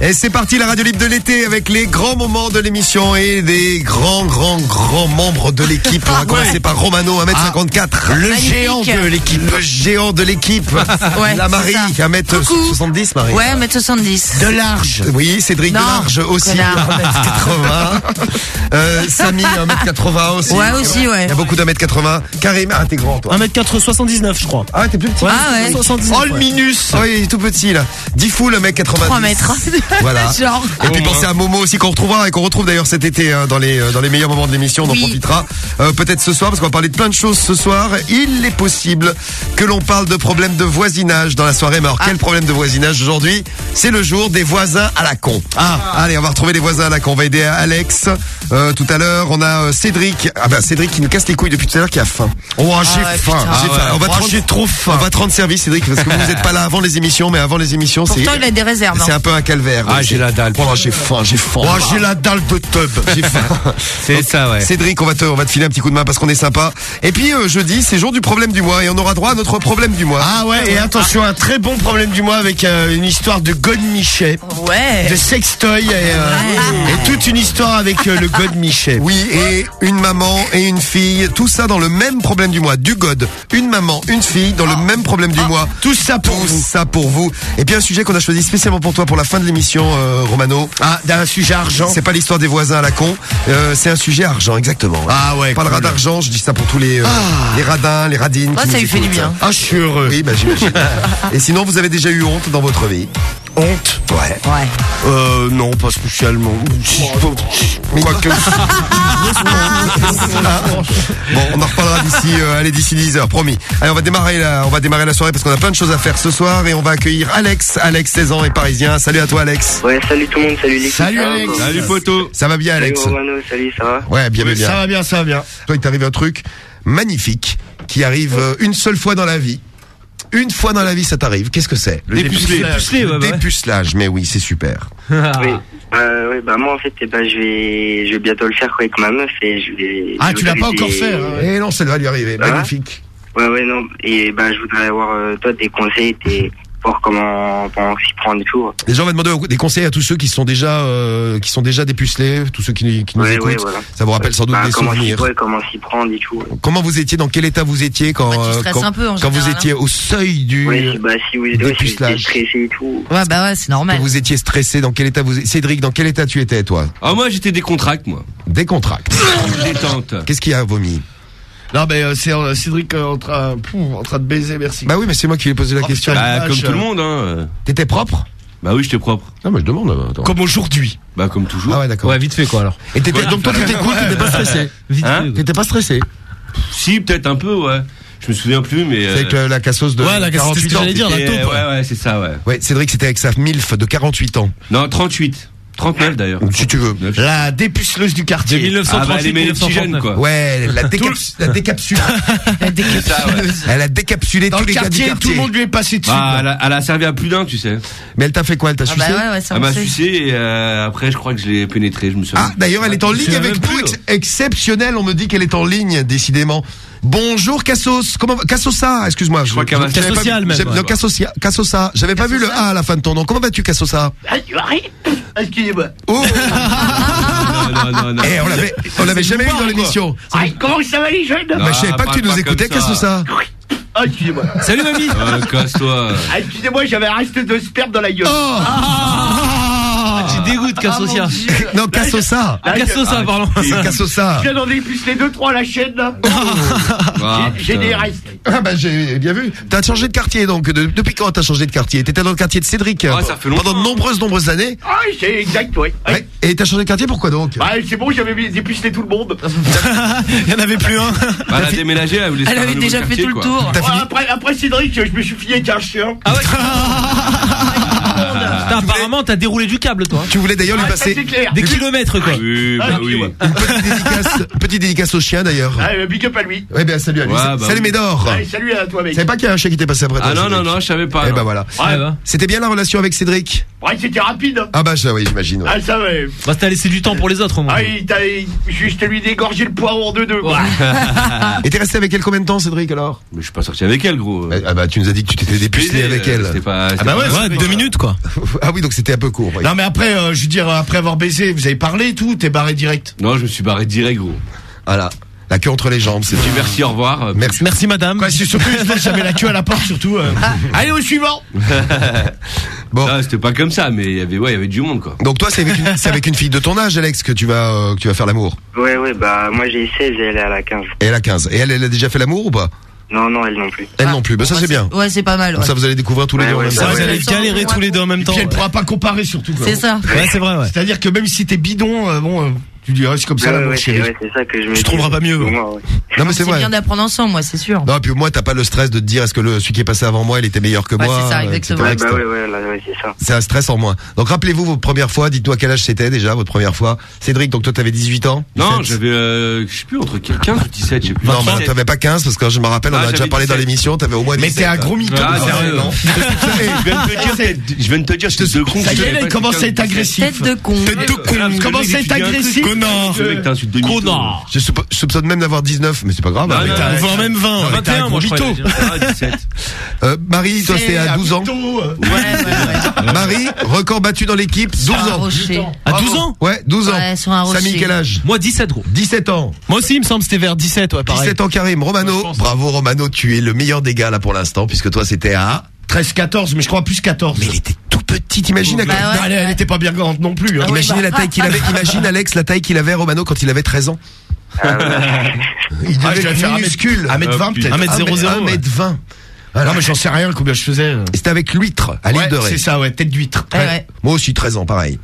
Et c'est parti, la radio libre de l'été avec les grands moments de l'émission et des grands, grands, grands membres de l'équipe. On va commencer par Romano, 1m54. Le géant de l'équipe. Le géant de l'équipe. Ouais, la Marie, c'est ça. 1m70, Marie. Ouais, 1m70. De large. Oui, Cédric Non, Delarge aussi, connard. 1m80. Euh, Samy, 1m80 aussi. Ouais, aussi, ouais. Il y a beaucoup d'1m80. Karim, ah, t'es grand, toi. 1m79 je crois. Ah, t'es plus petit. Ah ouais. 79, Oh, le ouais. minus. Oui, il est tout petit, là. 10 fous, le mec 90. 3 mètres. Voilà. Genre. Et puis pensez à Momo aussi qu'on retrouvera et qu'on retrouve d'ailleurs cet été hein, dans les euh, dans les meilleurs moments de l'émission. On en Oui. profitera euh, peut-être ce soir parce qu'on va parler de plein de choses ce soir. Il est possible que l'on parle de problèmes de voisinage dans la soirée. Mais alors quel problème de voisinage aujourd'hui? C'est le jour des voisins à la con. Ah, allez, on va retrouver les voisins à la con. On va aider Alex euh, tout à l'heure. On a euh, Cédric. Ah ben Cédric qui nous casse les couilles depuis tout à l'heure qui a faim. Oh, j'ai ouais, faim. putain. J'ai Ah faim. ouais. On va te rendre- j'ai trop faim. On va te rendre service Cédric parce que vous n'êtes pas là avant les émissions, mais avant les émissions, c'est Pourtant, il a des réserves. c'est hein. un peu un calvaire. Ah, j'ai la dalle. Oh, j'ai faim, j'ai faim. Oh, j'ai la dalle de tub. J'ai faim. C'est ça, ouais. Cédric, on va te, on va te filer un petit coup de main parce qu'on est sympa. Et puis euh, jeudi, c'est jour du problème du mois et on aura droit à notre problème du mois. Ah ouais, et attention, un très bon problème du mois avec euh, une histoire de God Michet, Ouais. de sextoy et, euh, et toute une histoire avec euh, le God Michet. Oui, et une maman et une fille, tout ça dans le même problème du mois. Du God, une maman, une fille dans le même problème du mois. Tout ça pour Tout vous. ça pour vous. Et puis un sujet qu'on a choisi spécialement pour toi pour la fin de l'émission, euh, Romano. Ah, d'un sujet argent. C'est pas l'histoire des voisins à la con, euh, c'est un sujet argent, exactement. Ah ouais, On parlera cool. d'argent, je dis ça pour tous les, euh, les radins, les radines. Qui ça nous lui fait du bien. Ah, je suis heureux. Oui, bah j'imagine. Et sinon, vous avez déjà eu honte dans votre vie Honte. Ouais. Ouais. Euh, non, pas spécialement. Quoique. Bon, on en reparlera d'ici, euh, allez, d'ici 10 heures, promis. Allez, on va démarrer la, on va démarrer la soirée parce qu'on a plein de choses à faire ce soir et on va accueillir Alex. Alex, 16 ans et parisien. Salut à toi, Alex. Ouais, salut tout le monde, salut l'équipe. Salut, va, Alex. Salut, poteau. Ça va bien, Salut Alex? Romano, salut, ça va Ouais, bien, bien, bien. Ça va bien, ça va bien. Toi, il t'arrive un truc magnifique qui arrive euh, une seule fois dans la vie. Une fois dans la vie, ça t'arrive. Qu'est-ce que c'est? Le ouais. dépucelage, mais oui, c'est super. Oui. Euh, ouais, bah moi en fait, eh ben, je vais, je vais bientôt le faire quoi, avec ma meuf et je vais. Ah, je tu l'as pas encore fait, hein. Et non, ça va lui arriver. Ah. Magnifique. Ouais, ouais, non. Et ben, je voudrais avoir euh, toi des conseils, tes voir comment, comment s'y prendre et tout. Les gens vont demander des conseils à tous ceux qui sont déjà, euh, qui sont déjà dépucelés, tous ceux qui, qui nous Ouais, écoutent. ouais, voilà. Ça vous rappelle sans doute Bah, des comment souvenirs. ouais, comment s'y prendre et tout. Comment vous étiez, dans quel état vous étiez quand, Bah, tu euh, quand, un peu, en quand vous étiez au seuil du, si- bah si vous êtes ouais, si vous étiez dépucelage. stressé et tout. Ouais, bah ouais, c'est quand normal. vous étiez stressé, dans quel état vous, Cédric, dans quel état tu étais, toi? Ah moi j'étais décontracte moi. Décontracte. Détente. Qu'est-ce qu'il y a vomi? Non, mais euh, c'est euh, Cédric euh, en, train, pouf, en train de baiser, merci. Bah oui, mais c'est moi qui lui ai posé la Oh, question. putain. Bah comme tout le monde hein. T'étais propre? Bah oui j'étais propre. Non, mais je demande, euh, attends. Comme aujourd'hui. Bah comme toujours. Ah ouais, d'accord. Ouais, vite fait quoi alors. Et t'étais, donc toi, t'étais cool, t'étais pas stressé. Vite Hein fait. quoi. T'étais pas stressé. Si peut-être un peu ouais. Je me souviens plus mais. C'est euh, avec la, la cassos de Ouais, la cassos, 48 c'est ce que ans. j'allais dire, la c'était- taupe. Ouais ouais c'est ça ouais. Ouais, Cédric, c'était avec sa MILF de 48 ans. Non 38. 39 d'ailleurs. Si tu veux. 39. La dépuceleuse du De quartier. Ah bah 1938 elle aimait les petits jeunes 1939. quoi. Ouais, la, décaps- la décapsule. Ça ouais. Elle a décapsulé Dans tous le les gars du quartier, tout quartier. le monde lui est passé dessus. Bah, elle, a, elle a servi à plus d'un tu sais. Mais elle t'a fait quoi Elle t'a Ah sucé bah ouais, ouais, ça Elle m'a sucé et euh, après je crois que je l'ai pénétré je me suis. Ah, d'ailleurs, elle est en ligne avec nous. ex- exceptionnel, on me dit qu'elle est en ligne, décidément. Bonjour Cassos, comment Cassosa, excuse-moi. Je crois qu'elle va- j'avais pas Cassocial, vu- même. Non, Cassosia, Cassosa. J'avais pas vu le A à la fin de ton nom. Comment vas-tu Cassosa Excusez-moi. Oh, Non non non eh, on l'avait, on l'avait jamais eu dans l'émission. Ah, comment ça va les jeunes Bah, je savais pas que tu nous écoutais. Cassosa. Ah, excusez-moi. Salut mamie. Ah, casse-toi. Ah, excusez-moi, j'avais un reste de sperme dans la gueule. Oh, Tu dégoûtes Cassosia. non, Cassosa. Ah, Cassosa, pardon. C'est Cassosa. Je viens d'en dépuceler deux, trois à la chaîne, là. Ah, J'ai des restes. Ah bah j'ai bien vu. T'as changé de quartier donc. De- depuis quand t'as changé de quartier? T'étais dans le quartier de Cédric Ah, euh, ça fait longtemps. pendant de nombreuses nombreuses années. Ah, c'est exact, ouais. Et t'as changé de quartier pourquoi donc? Bah, c'est bon, j'avais mis- dépucelé tout le monde. Il y en avait plus un. Bah, elle a déménagé, elle voulait se Elle faire un avait nouveau déjà fait quartier, tout le quoi. tour. Ouais, après, après Cédric, je me suis fini avec un chien. Ah ouais. Putain, apparemment, t'as déroulé du câble, toi. Tu voulais d'ailleurs lui Ah, ça, passer c'est clair. Des kilomètres, quoi. Oui, Ah, bah oui, oui. ouais. une petite dédicace, petite dédicace au chien d'ailleurs. Ah, euh, big up à lui. Ouais ben salut à lui. Ouais, bah salut oui. Médor. Allez, salut à toi, Tu mec. savais pas qu'il y a un chien qui était passé après toi Ah non, non, non, je savais pas. Eh non. ben voilà. Ouais, bah. C'était bien la relation avec Cédric Ouais, c'était rapide. Ah bah ça, oui, j'imagine. ouais. Ah, ça, ouais. Bah, t'as laissé du temps pour les autres, au moins. Ah, il t'a il- juste lui dégorgé le poireau en deux deux. quoi. Et t'es resté avec elle combien de temps, Cédric, alors? Mais je suis pas sorti avec elle, gros. Ah bah tu nous as dit que tu t'étais dépucelé avec elle. C'était pas. Ah bah ouais, Ouais, deux minutes, quoi. Ah oui, donc c'était un peu court. oui. Non, mais après, euh, je veux dire, après avoir baisé, vous avez parlé et tout, t'es barré direct? Non, je me suis barré direct, gros. Voilà. La queue entre les jambes, c'est dis merci, au revoir. Merci. Merci, madame. Quoi, c'est surtout, je pense que j'avais la queue à la porte, surtout. euh. Allez, au suivant. Bon. Non, c'était pas comme ça, mais il y avait, ouais, il y avait du monde, quoi. Donc toi, c'est avec, une- c'est avec une fille de ton âge, Alex, que tu vas, euh, que tu vas faire l'amour. Ouais, ouais, bah moi j'ai 16 et elle est à la 15. Et elle a 15. Et elle, elle a déjà fait l'amour ou pas? Non, non, elle non plus. Elle non plus. Bah ça Ouais, c'est bien. Ouais, c'est pas mal. Comme ouais. ça, vous allez découvrir tous les Ouais, deux en ouais, même ça, temps. Vous ouais. allez galérer tous les deux en même Et temps. puis elle pourra pas comparer, surtout. quoi. C'est ça. Ouais, c'est vrai, ouais. C'est-à-dire que même si t'es bidon, euh, bon, euh, tu dirais c'est comme ça, Ouais, là, mon ouais, chéri. c'est ouais, c'est ça que je me Tu dis. trouveras pas mieux. Moi, ouais. Non mais c'est vrai. bien d'apprendre ensemble, moi, c'est sûr. Non, puis au moins t'as pas le stress de te dire est-ce que le celui qui est passé avant moi, il était meilleur que Ouais, moi. c'est ça, euh, exactement. Ouais, bah etc. ouais, ouais, là, ouais, c'est ça. C'est un stress en moins. Donc rappelez-vous vos premières fois. Dites-nous à quel âge c'était déjà votre première fois. Cédric, donc toi t'avais 18 ans. Non, 17? j'avais, euh, je sais plus, entre 15 ou 17, je sais plus. Non, mais 17. t'avais pas 15 parce que je me rappelle, on Ah, a déjà j'avais parlé dans 17. l'émission. T'avais au moins 17. Mais t'es un gros mytho. Ah, sérieux, non. je viens de te dire, je viens de te dire, cons. Ça y je est, là, il commence à être agressif. Tête de con. Tête de con. Insulte de mytho. Connard. Je, soupçonne- je soupçonne même d'avoir 19, mais c'est pas grave. Non, hein. non, t'as- non, Voire même 20. ouais. 21, moi, je croyais. Ah, 17. Euh, Marie, toi c'était à 12 ans. Marie, record battu dans l'équipe, 12 Un ans. rocher. À Bravo. 12 ans? Ouais, 12 ans. Ouais, sur un rocher. Samy, quel âge? Moi, 17, gros. 17 ans. Moi aussi, il me semble que c'était vers 17, ouais, pareil. 17 ans Karim. Romano, pense. bravo Romano, tu es le meilleur des gars là pour l'instant, puisque toi c'était à... 13, 14, mais je crois plus 14. Mais il était tout petit, t'imagines à Bah quel- ouais. Elle, elle était pas bien grande non plus. hein. Ah ouais. Imaginez la taille qu'il avait, imagine Alex la taille qu'il avait Romano quand il avait 13 ans. Ah, ouais. Il Ah, devait être faire un mètre- minuscule. un mètre vingt, peut-être. 1m00, 1m20. Non, mais j'en sais rien combien je faisais. C'était avec l'huître à l'île Ouais, de Ré. c'est ça, ouais, tête d'huître. Ouais, ouais. Moi aussi 13 ans, pareil.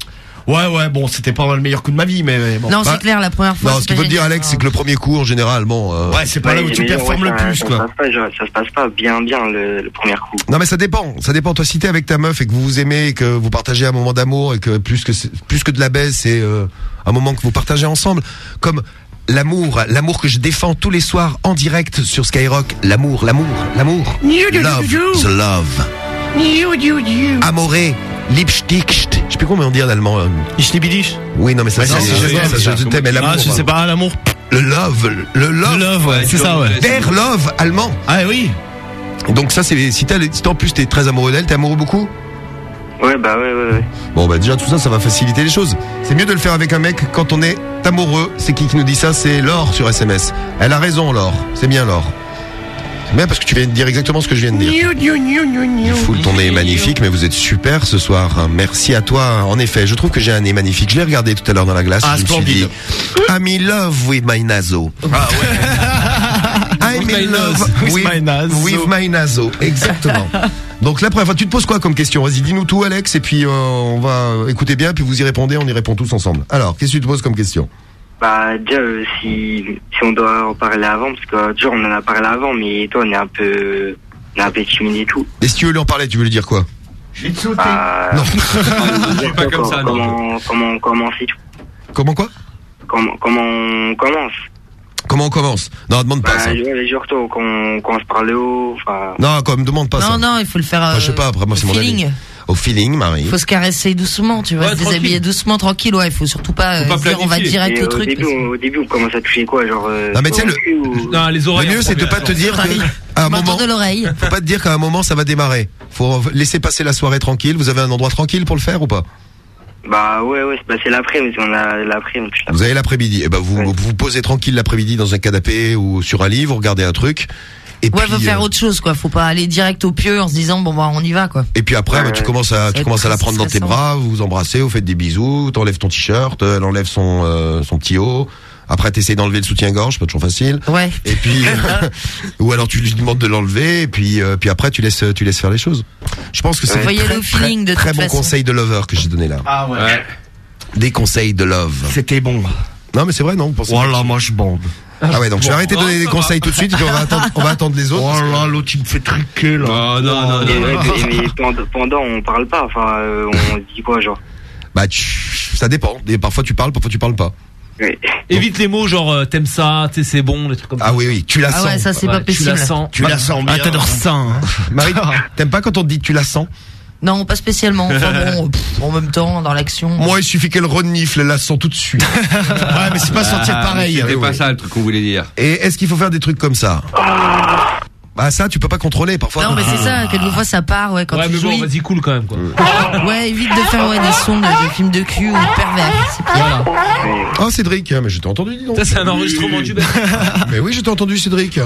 Ouais, ouais, bon, c'était pas le meilleur coup de ma vie, mais bon. Non, Bah, c'est clair, la première fois. Non, ce qu'il faut te dire. Alex, c'est que le premier coup en général, bon... euh, Ouais, c'est pas là où tu performes ouais, le plus, ça quoi. Se passe pas, genre, ça se passe pas bien, bien le, le premier coup. Non mais ça dépend, ça dépend. Toi si t'es avec ta meuf et que vous vous aimez et que vous partagez un moment d'amour et que plus que plus que de la baisse, c'est euh, un moment que vous partagez ensemble. Comme l'amour, l'amour que je défends tous les soirs en direct sur Skyrock. L'amour, l'amour, l'amour. Love, the love. Amoré, Liebsticht. Je sais plus comment on dit en allemand. euh. Ich liebe dich. Oui, non mais ça, Ouais, c'est, non, c'est- c'est- c'est- c'est- ça, je t'aime, mais l'amour. Ah, je sais pas, l'amour. Le love, le love. Love, ouais, c'est ça, ouais. Der love allemand. Ah oui. Donc ça c'est si t'as, si en plus t'es très amoureux d'elle, t'es amoureux beaucoup? Ouais, bah ouais, ouais, ouais. Bon bah déjà tout ça ça va faciliter les choses. C'est mieux de le faire avec un mec quand on est amoureux. C'est qui qui nous dit ça? C'est Laure sur SMS. Elle a raison Laure. C'est bien Laure. Bien parce que tu viens de dire exactement ce que je viens de dire. Full, ton nez est magnifique, mais vous êtes super ce soir. Merci à toi. En effet, je trouve que j'ai un nez magnifique. Je l'ai regardé tout à l'heure dans la glace. Ah, je me suis dit. I'm in love with my naso. Ah I'm in love With with, my naso. with my naso. Exactement. Donc la première fois, tu te poses quoi comme question? Vas-y, dis-nous tout, Alex, et puis euh, on va écouter bien, puis vous y répondez, on y répond tous ensemble. Alors, qu'est-ce que tu te poses comme question? Bah, déjà, euh, si, si on doit en parler avant, parce que euh, toujours on en a parlé avant, mais toi, on est un peu, on est un peu timide et tout. Et si tu veux lui en parler, tu veux lui dire quoi? Je vais te sauter. Bah, Non. dire pas comme ça, non. comment, comment on commence et tout. Comment quoi? Comment, comment on commence? Comment on commence? Non, demande pas Bah, ça. genre, toi, quand, quand on se parle haut, Non, me demande pas ça. Non, non, il faut le faire. Enfin, euh, je sais pas, après moi c'est mon avis. Au feeling, Marie. Il faut se caresser doucement, tu vois, Ouais, se tranquille. déshabiller doucement, tranquille, ouais. Il faut surtout pas, Faut euh, pas dire on va direct et au au truc. début, parce que- on, au début, on commence à toucher quoi, genre, euh, Non, mais tu sais, au le- cul ou- Non, les Le oreilles. mieux, en c'est de pas te dire Pareil. qu'à un moment, de l'oreille. faut pas te dire qu'à un moment ça va démarrer. Faut laisser passer la soirée tranquille. Vous avez un endroit tranquille pour le faire ou pas? Bah, ouais, ouais, c'est- bah, c'est l'après-midi, on a l'après-midi. Vous avez l'après-midi. Et ben vous Ouais. vous vous posez tranquille l'après-midi dans un canapé ou sur un lit, vous regardez un truc. Et Ouais, puis faut faire euh, autre chose, quoi. Faut pas aller direct au pieu en se disant bon bah on y va, quoi. et puis après, Ouais, bah, tu ouais. commences à tu commences à la très prendre dans tes bras, vous vous embrassez, vous faites des bisous, t'enlèves ton t-shirt, elle enlève son euh, son petit haut. Après, t'essayes d'enlever le soutien-gorge, pas toujours facile. Ouais. Et puis, ou alors tu lui demandes de l'enlever, et puis, euh, puis après tu laisses, tu laisses faire les choses. Je pense que c'est y très, feeling, de très bon façon. conseil de lover que j'ai donné là. Ah ouais. Ouais. Des conseils de love. C'était bon. Non mais c'est vrai non. Voilà, moi je bande. Ah ouais donc je vais arrêter de donner Oh, des conseils tout de suite et puis on va attendre, on va attendre les autres. Oh là, l'autre il me fait truquer là. Non, non, non, Et, non. ouais, mais, mais pendant, pendant, on parle pas, enfin, euh, on dit quoi, genre? Bah tu- ça dépend. Et parfois tu parles, parfois tu parles pas. Ouais. Évite les mots genre euh, t'aimes ça, tu sais, c'est bon, les trucs comme ça. Ah oui oui, tu la Ah sens. ouais, ça c'est Ouais, pas Tu possible. la sens. Tu la sens bien. Ah, t'adores ça, hein. Marie, t'aimes pas quand on te dit tu la sens? Non, pas spécialement. Enfin bon, pff, en même temps, dans l'action. Moi, il suffit qu'elle renifle, elle la sent tout de suite. Ouais, mais c'est pas sentir pareil. C'était oui, pas ça le truc qu'on voulait dire. Et est-ce qu'il faut faire des trucs comme ça? Bah ça, tu peux pas contrôler parfois. Non, mais c'est ça, quelquefois ça part, ouais, quand Ouais, tu mais bon, jouis. vas-y, cool quand même, quoi. Ouais, évite de faire ouais, des sons de, de films de cul ou de pervers. C'est pire. Oh Cédric, mais je t'ai entendu, dis donc. Ça, c'est un enregistrement du. Mais oui, je t'ai entendu, Cédric.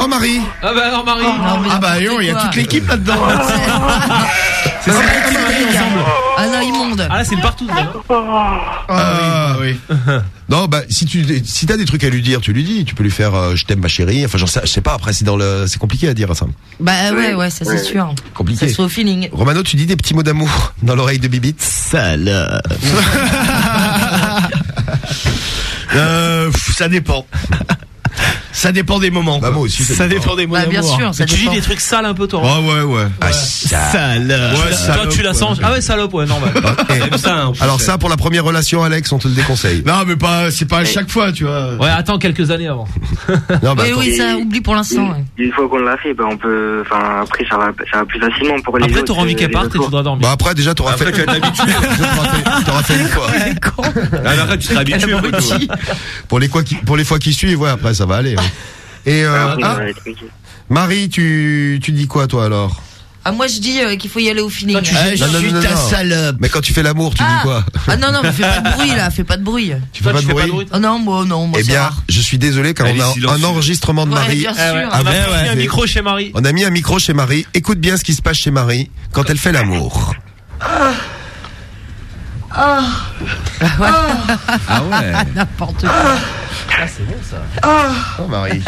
Oh Marie, Ah bah alors, Marie. Non, mais Ah bah il y a toute l'équipe là-dedans. C'est ça qui Cédric, Ah non, immonde. Ah là, c'est le partout. Ah oui. non bah si tu si t'as des trucs à lui dire, tu lui dis. Tu peux lui faire euh, je t'aime ma chérie. Enfin, j'en sais, je sais pas. Après, c'est dans le, c'est compliqué à dire ça. Bah ouais, ouais, ça c'est sûr. Compliqué. Ça se fait au feeling. Romano, tu dis des petits mots d'amour dans l'oreille de Bibite. Salope. euh, ça dépend. Ça dépend des moments. Bah moi aussi. Ça dépend des moments. Bah bien sûr, ça tu dis des trucs sales un peu, toi. Ah ouais, ouais. Ah, ça. Salope. Toi, tu la ouais. sens. Ah ouais, salope, ouais, normal. Comme ça, hein, alors ça, pour la première relation, Alex, on te le déconseille. Non, mais pas, c'est pas à chaque fois, tu vois. Ouais, attends quelques années avant. Non, bah, Oui, attends. oui, ça oublie pour l'instant. ouais. Une fois qu'on l'a fait, ben on peut, enfin après ça va, ça va plus facilement pour les Après, autres. t'auras envie euh, qu'elle parte et tu voudras dormir. Bah après, déjà, t'auras fait. Après, tu as l'habitude. t'auras fait, une fois. Ah, après, tu seras habitué. pour les fois qui suivent, ouais, après, ça va aller. Et euh, ah, compliqué. Marie, tu, tu dis quoi, toi, alors? Ah, moi je dis euh, qu'il faut y aller au feeling. Ah, je Non, non, suis non, ta non. salope. Mais quand tu fais l'amour, tu dis Ah. quoi? Ah non, non, mais fais pas de bruit là, fais pas de bruit. Tu Toi, fais pas tu de fais pas bruit? de bruit. Oh non, moi non, moi Eh bien, je suis désolé car Elle on a un enregistrement de Ouais, Marie. bien sûr. Ah ouais, Ah on a ben ouais. un micro chez Marie. On a mis un micro chez Marie. Écoute bien ce qui se passe chez Marie quand elle fait l'amour. Ah ouais. N'importe quoi. Ah, c'est bon ça. Oh Marie.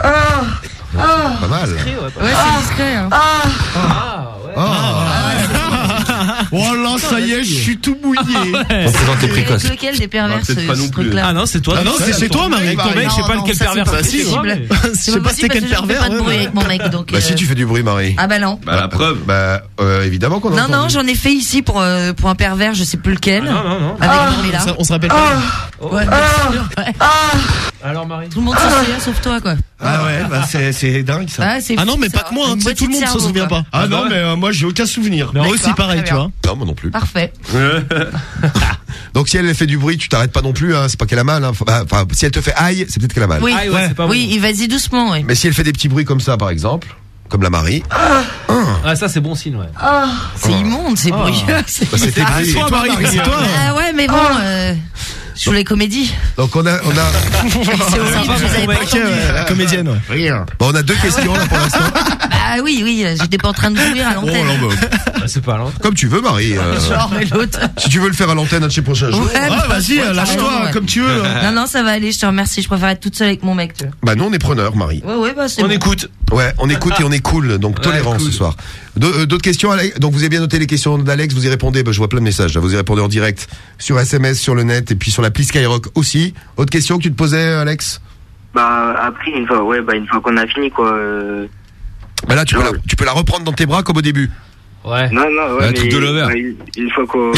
Pas mal. Ouais, c'est discret. Hein. Ah ouais. Oh là, ça y est, je suis tout mouillé. On présente les Avec précoces. lequel des pervers Ah, non Ah non, c'est toi. Ah non, c'est chez toi, Marie. Avec ton mec, je sais pas lequel pervers c'est c'est mais- Je sais pas c'était quel que je fais pervers. pas de bruit avec mon mec, donc. Bah euh, si tu fais du bruit, Marie. Ah bah non. Bah, la preuve. Bah euh, évidemment qu'on a Non, non, j'en ai fait ici pour, euh, pour un pervers, je sais plus lequel. Ah, non, non, non. Avec. On se rappelle pas. Ouais. Alors Marie. Tout le monde s'en souvient sauf toi, quoi. Ah ouais, bah c'est c'est dingue ça. Ah, c'est Ah non, mais pas que moi, hein, tout le monde s'en souvient pas. Ah Ah non, ouais. mais euh, moi j'ai aucun souvenir. D'accord, aussi pareil, tu vois. Non, moi non plus. Parfait. Donc si elle fait du bruit, tu t'arrêtes pas non plus. Hein. C'est pas qu'elle a mal. Hein. Bah, Enfin, si elle te fait aïe, c'est peut-être qu'elle a mal. Oui, Ah ouais, c'est pas oui, il vas-y doucement, oui. Mais si elle fait des petits bruits comme ça, par exemple, comme la Marie, Ah ça c'est bon signe ouais. C'est immonde. C'est- bah, c'était Ah, bruit. toi, Marie, c'est toi. Ah ouais, mais bon, euh, je joue les comédies. Donc on a, on a, C'est horrible, avais ton pas. La comédienne, ouais. bon, on a deux questions là pour l'instant. Ah oui, oui, j'étais pas en train de courir à Oh, l'antenne. non, bah, Ah, C'est pas lent. comme tu veux, Marie. euh, Genre, mais l'autre. si tu veux le faire à l'antenne un de ces prochains jours. Ouais, mais- vas-y, ouais, lâche-toi ouais. comme tu veux. hein. Non, non, ça va aller, je te remercie. Je préfère être toute seule avec mon mec, tu vois. Bah nous on est preneurs, Marie. Ouais, ouais, bah c'est On bon. écoute. Ouais, on écoute et on est cool, donc Ouais, cool. ce soir. Euh, D'autres questions, Alex? Donc vous avez bien noté les questions d'Alex, vous y répondez. Bah, je vois plein de messages. Là. Vous y répondez en direct sur SMS, sur le net et puis sur l'appli Skyrock aussi. Autre question que tu te posais, Alex? Bah après une fois, ouais, bah une fois qu'on a fini quoi. euh, Bah là, tu peux, la, tu peux la reprendre dans tes bras comme au début. Ouais. Non, non, Un ouais, truc mais de lover. bah, une, fois qu'on,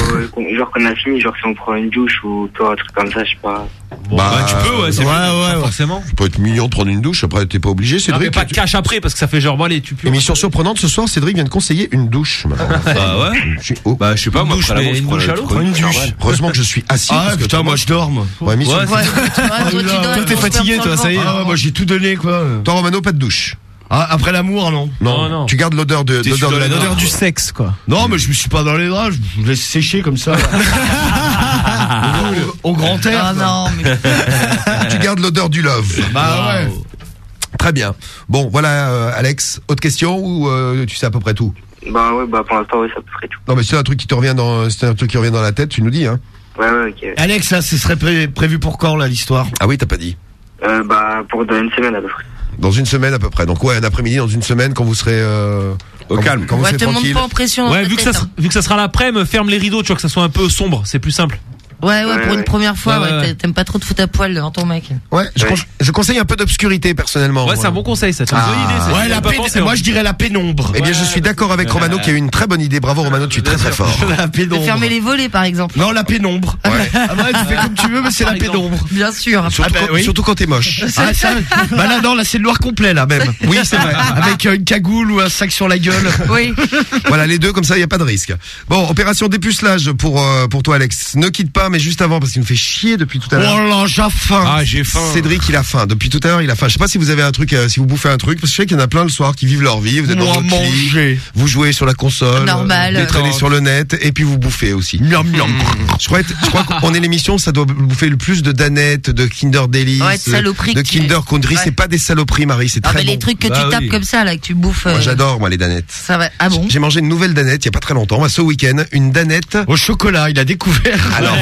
genre qu'on a fini, genre si on prend une douche ou toi un truc comme ça, je sais pas. Bon, Bah, bah, tu peux ouais, c'est ouais, vrai, ouais, forcément. Ça peut être mignon de prendre une douche. Après, t'es pas obligé. Non, mais Cédric. pas de cash après parce que ça fait genre bon allez tu peux. Émission surprenante ce soir. Cédric vient de conseiller une douche. Bah ouais. Je suis- oh. Bah je sais pas, Une moi douche, mais je une douche à l'eau, Une douche. Heureusement que je suis assis. Ah parce que putain, moi je dors. moi. Ouais, Ouais, Ouais, toi, t'es fatigué, toi, ça y est. Ah, moi j'ai tout donné quoi. Toi, Romano, pas de douche. Ah, après l'amour, non. Non, non. Tu gardes l'odeur de, l'odeur de l'odeur du sexe, quoi. Non, mais je me suis pas dans les draps, je me laisse sécher comme ça. au, au grand air. Ah non, mais Tu gardes l'odeur du love. Bah ouais. Très bien. Bon, voilà, euh, Alex. Autre question ou euh, tu sais à peu près tout? Bah ouais, bah pour l'instant, ouais, c'est à peu près tout. Non, mais c'est un truc qui te revient dans, c'est un truc qui revient dans la tête. Tu nous dis, hein Ouais, ouais, ok. Alex, ça, ce serait pré- prévu pour quand, là, l'histoire? Ah oui, t'as pas dit. Euh, bah pour dans une semaine à peu près. Dans une semaine à peu près. Donc ouais, un après-midi dans une semaine quand vous serez euh, Au quand- calme. Quand vous serez te tranquille. pas en pression. Ouais, vu que ça vu que ça sera l'après-midi, ferme les rideaux, tu vois que ça soit un peu sombre, c'est plus simple. Ouais, ouais, Ouais, pour ouais. une première fois, Ouais, ouais, ouais. t'a- t'aimes pas trop te foutre à poil devant ton mec. Ouais, je, Ouais. conse- je conseille un peu d'obscurité personnellement. Ouais, c'est moi. un bon conseil, ça. C'est une Ah. bonne idée. ça. Ouais, la avais pas pén- pensé, hein. moi je dirais la pénombre. Eh bien, je suis d'accord avec Romano qui a eu une très bonne idée. Bravo Romano, tu es très très fort. La De pénombre. fermer les volets, par exemple. Non, la pénombre. Ouais. Ah ouais, tu fais comme tu veux, mais c'est la Par exemple. pénombre. Bien sûr. Surtout, Ah bah quand, oui. surtout quand t'es moche. Ah, ça, bah là, non, là, c'est le noir complet, là, même. Oui, c'est vrai. Avec euh, une cagoule ou un sac sur la gueule. Oui. Voilà les deux, comme ça il y a pas de risque. Bon, opération dépucelage pour euh, pour toi Alex. Ne quitte pas, mais juste avant parce qu'il me fait chier depuis tout à Oh l'heure. là, j'ai faim. Ah, j'ai faim. Cédric, il a faim. Depuis tout à l'heure, il a faim. Je sais pas si vous avez un truc, euh, si vous bouffez un truc, parce que je sais qu'il y en a plein le soir qui vivent leur vie. Vous êtes dans votre lit, vous jouez sur la console, Normal. vous traînez sur le net, et puis vous bouffez aussi. Miam, miam. Je crois, être- je crois qu'on est l'émission, ça doit bouffer le plus de danettes, de Kinder Delice, Ouais, de saloperies de que tu- Kinder Country. Ouais. C'est pas des saloperies, Marie, c'est Ah, très mais bon. les trucs que Bah tu tapes oui. comme ça, là, que tu bouffes. Moi, euh, j'adore, moi, les danettes. Ça va. Ah bon? J'ai mangé une nouvelle danette il y a pas très longtemps, moi, ce week-end, une danette Au chocolat, il a découvert. alors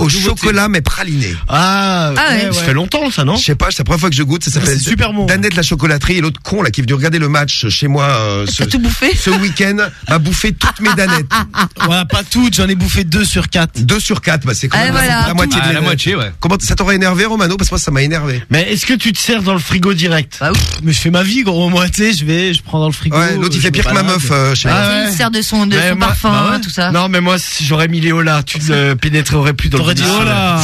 au chocolat mais praliné. Ah, Ah ouais. ça fait longtemps, ça, non Je sais pas, c'est la première fois que je goûte, ça s'appelle C'est super bon. Danette la chocolaterie et l'autre con là qui est venu regarder le match chez moi euh, ce, T'as tout bouffé ce week-end m'a bouffé toutes mes danettes. Ouais, pas toutes, j'en ai bouffé deux sur quatre. 2 sur 4, bah c'est quand Ah, même voilà. la moitié de Ah, mes la moitié, ouais. Comment ça t'aurait énervé Romano? Parce que moi ça m'a énervé. Mais est-ce que tu te sers dans le frigo direct? Bah oui. Mais je fais ma vie, gros. Moi, tu sais, je vais, je prends dans le frigo. Ouais, l'autre il fait pire que ma meuf euh, chez Ah. Il sert de son, de parfum, bah tout ça. Non, mais moi, si j'aurais mis Léo là, tu ne pénétrerais plus dans T'aurais le dit, oh là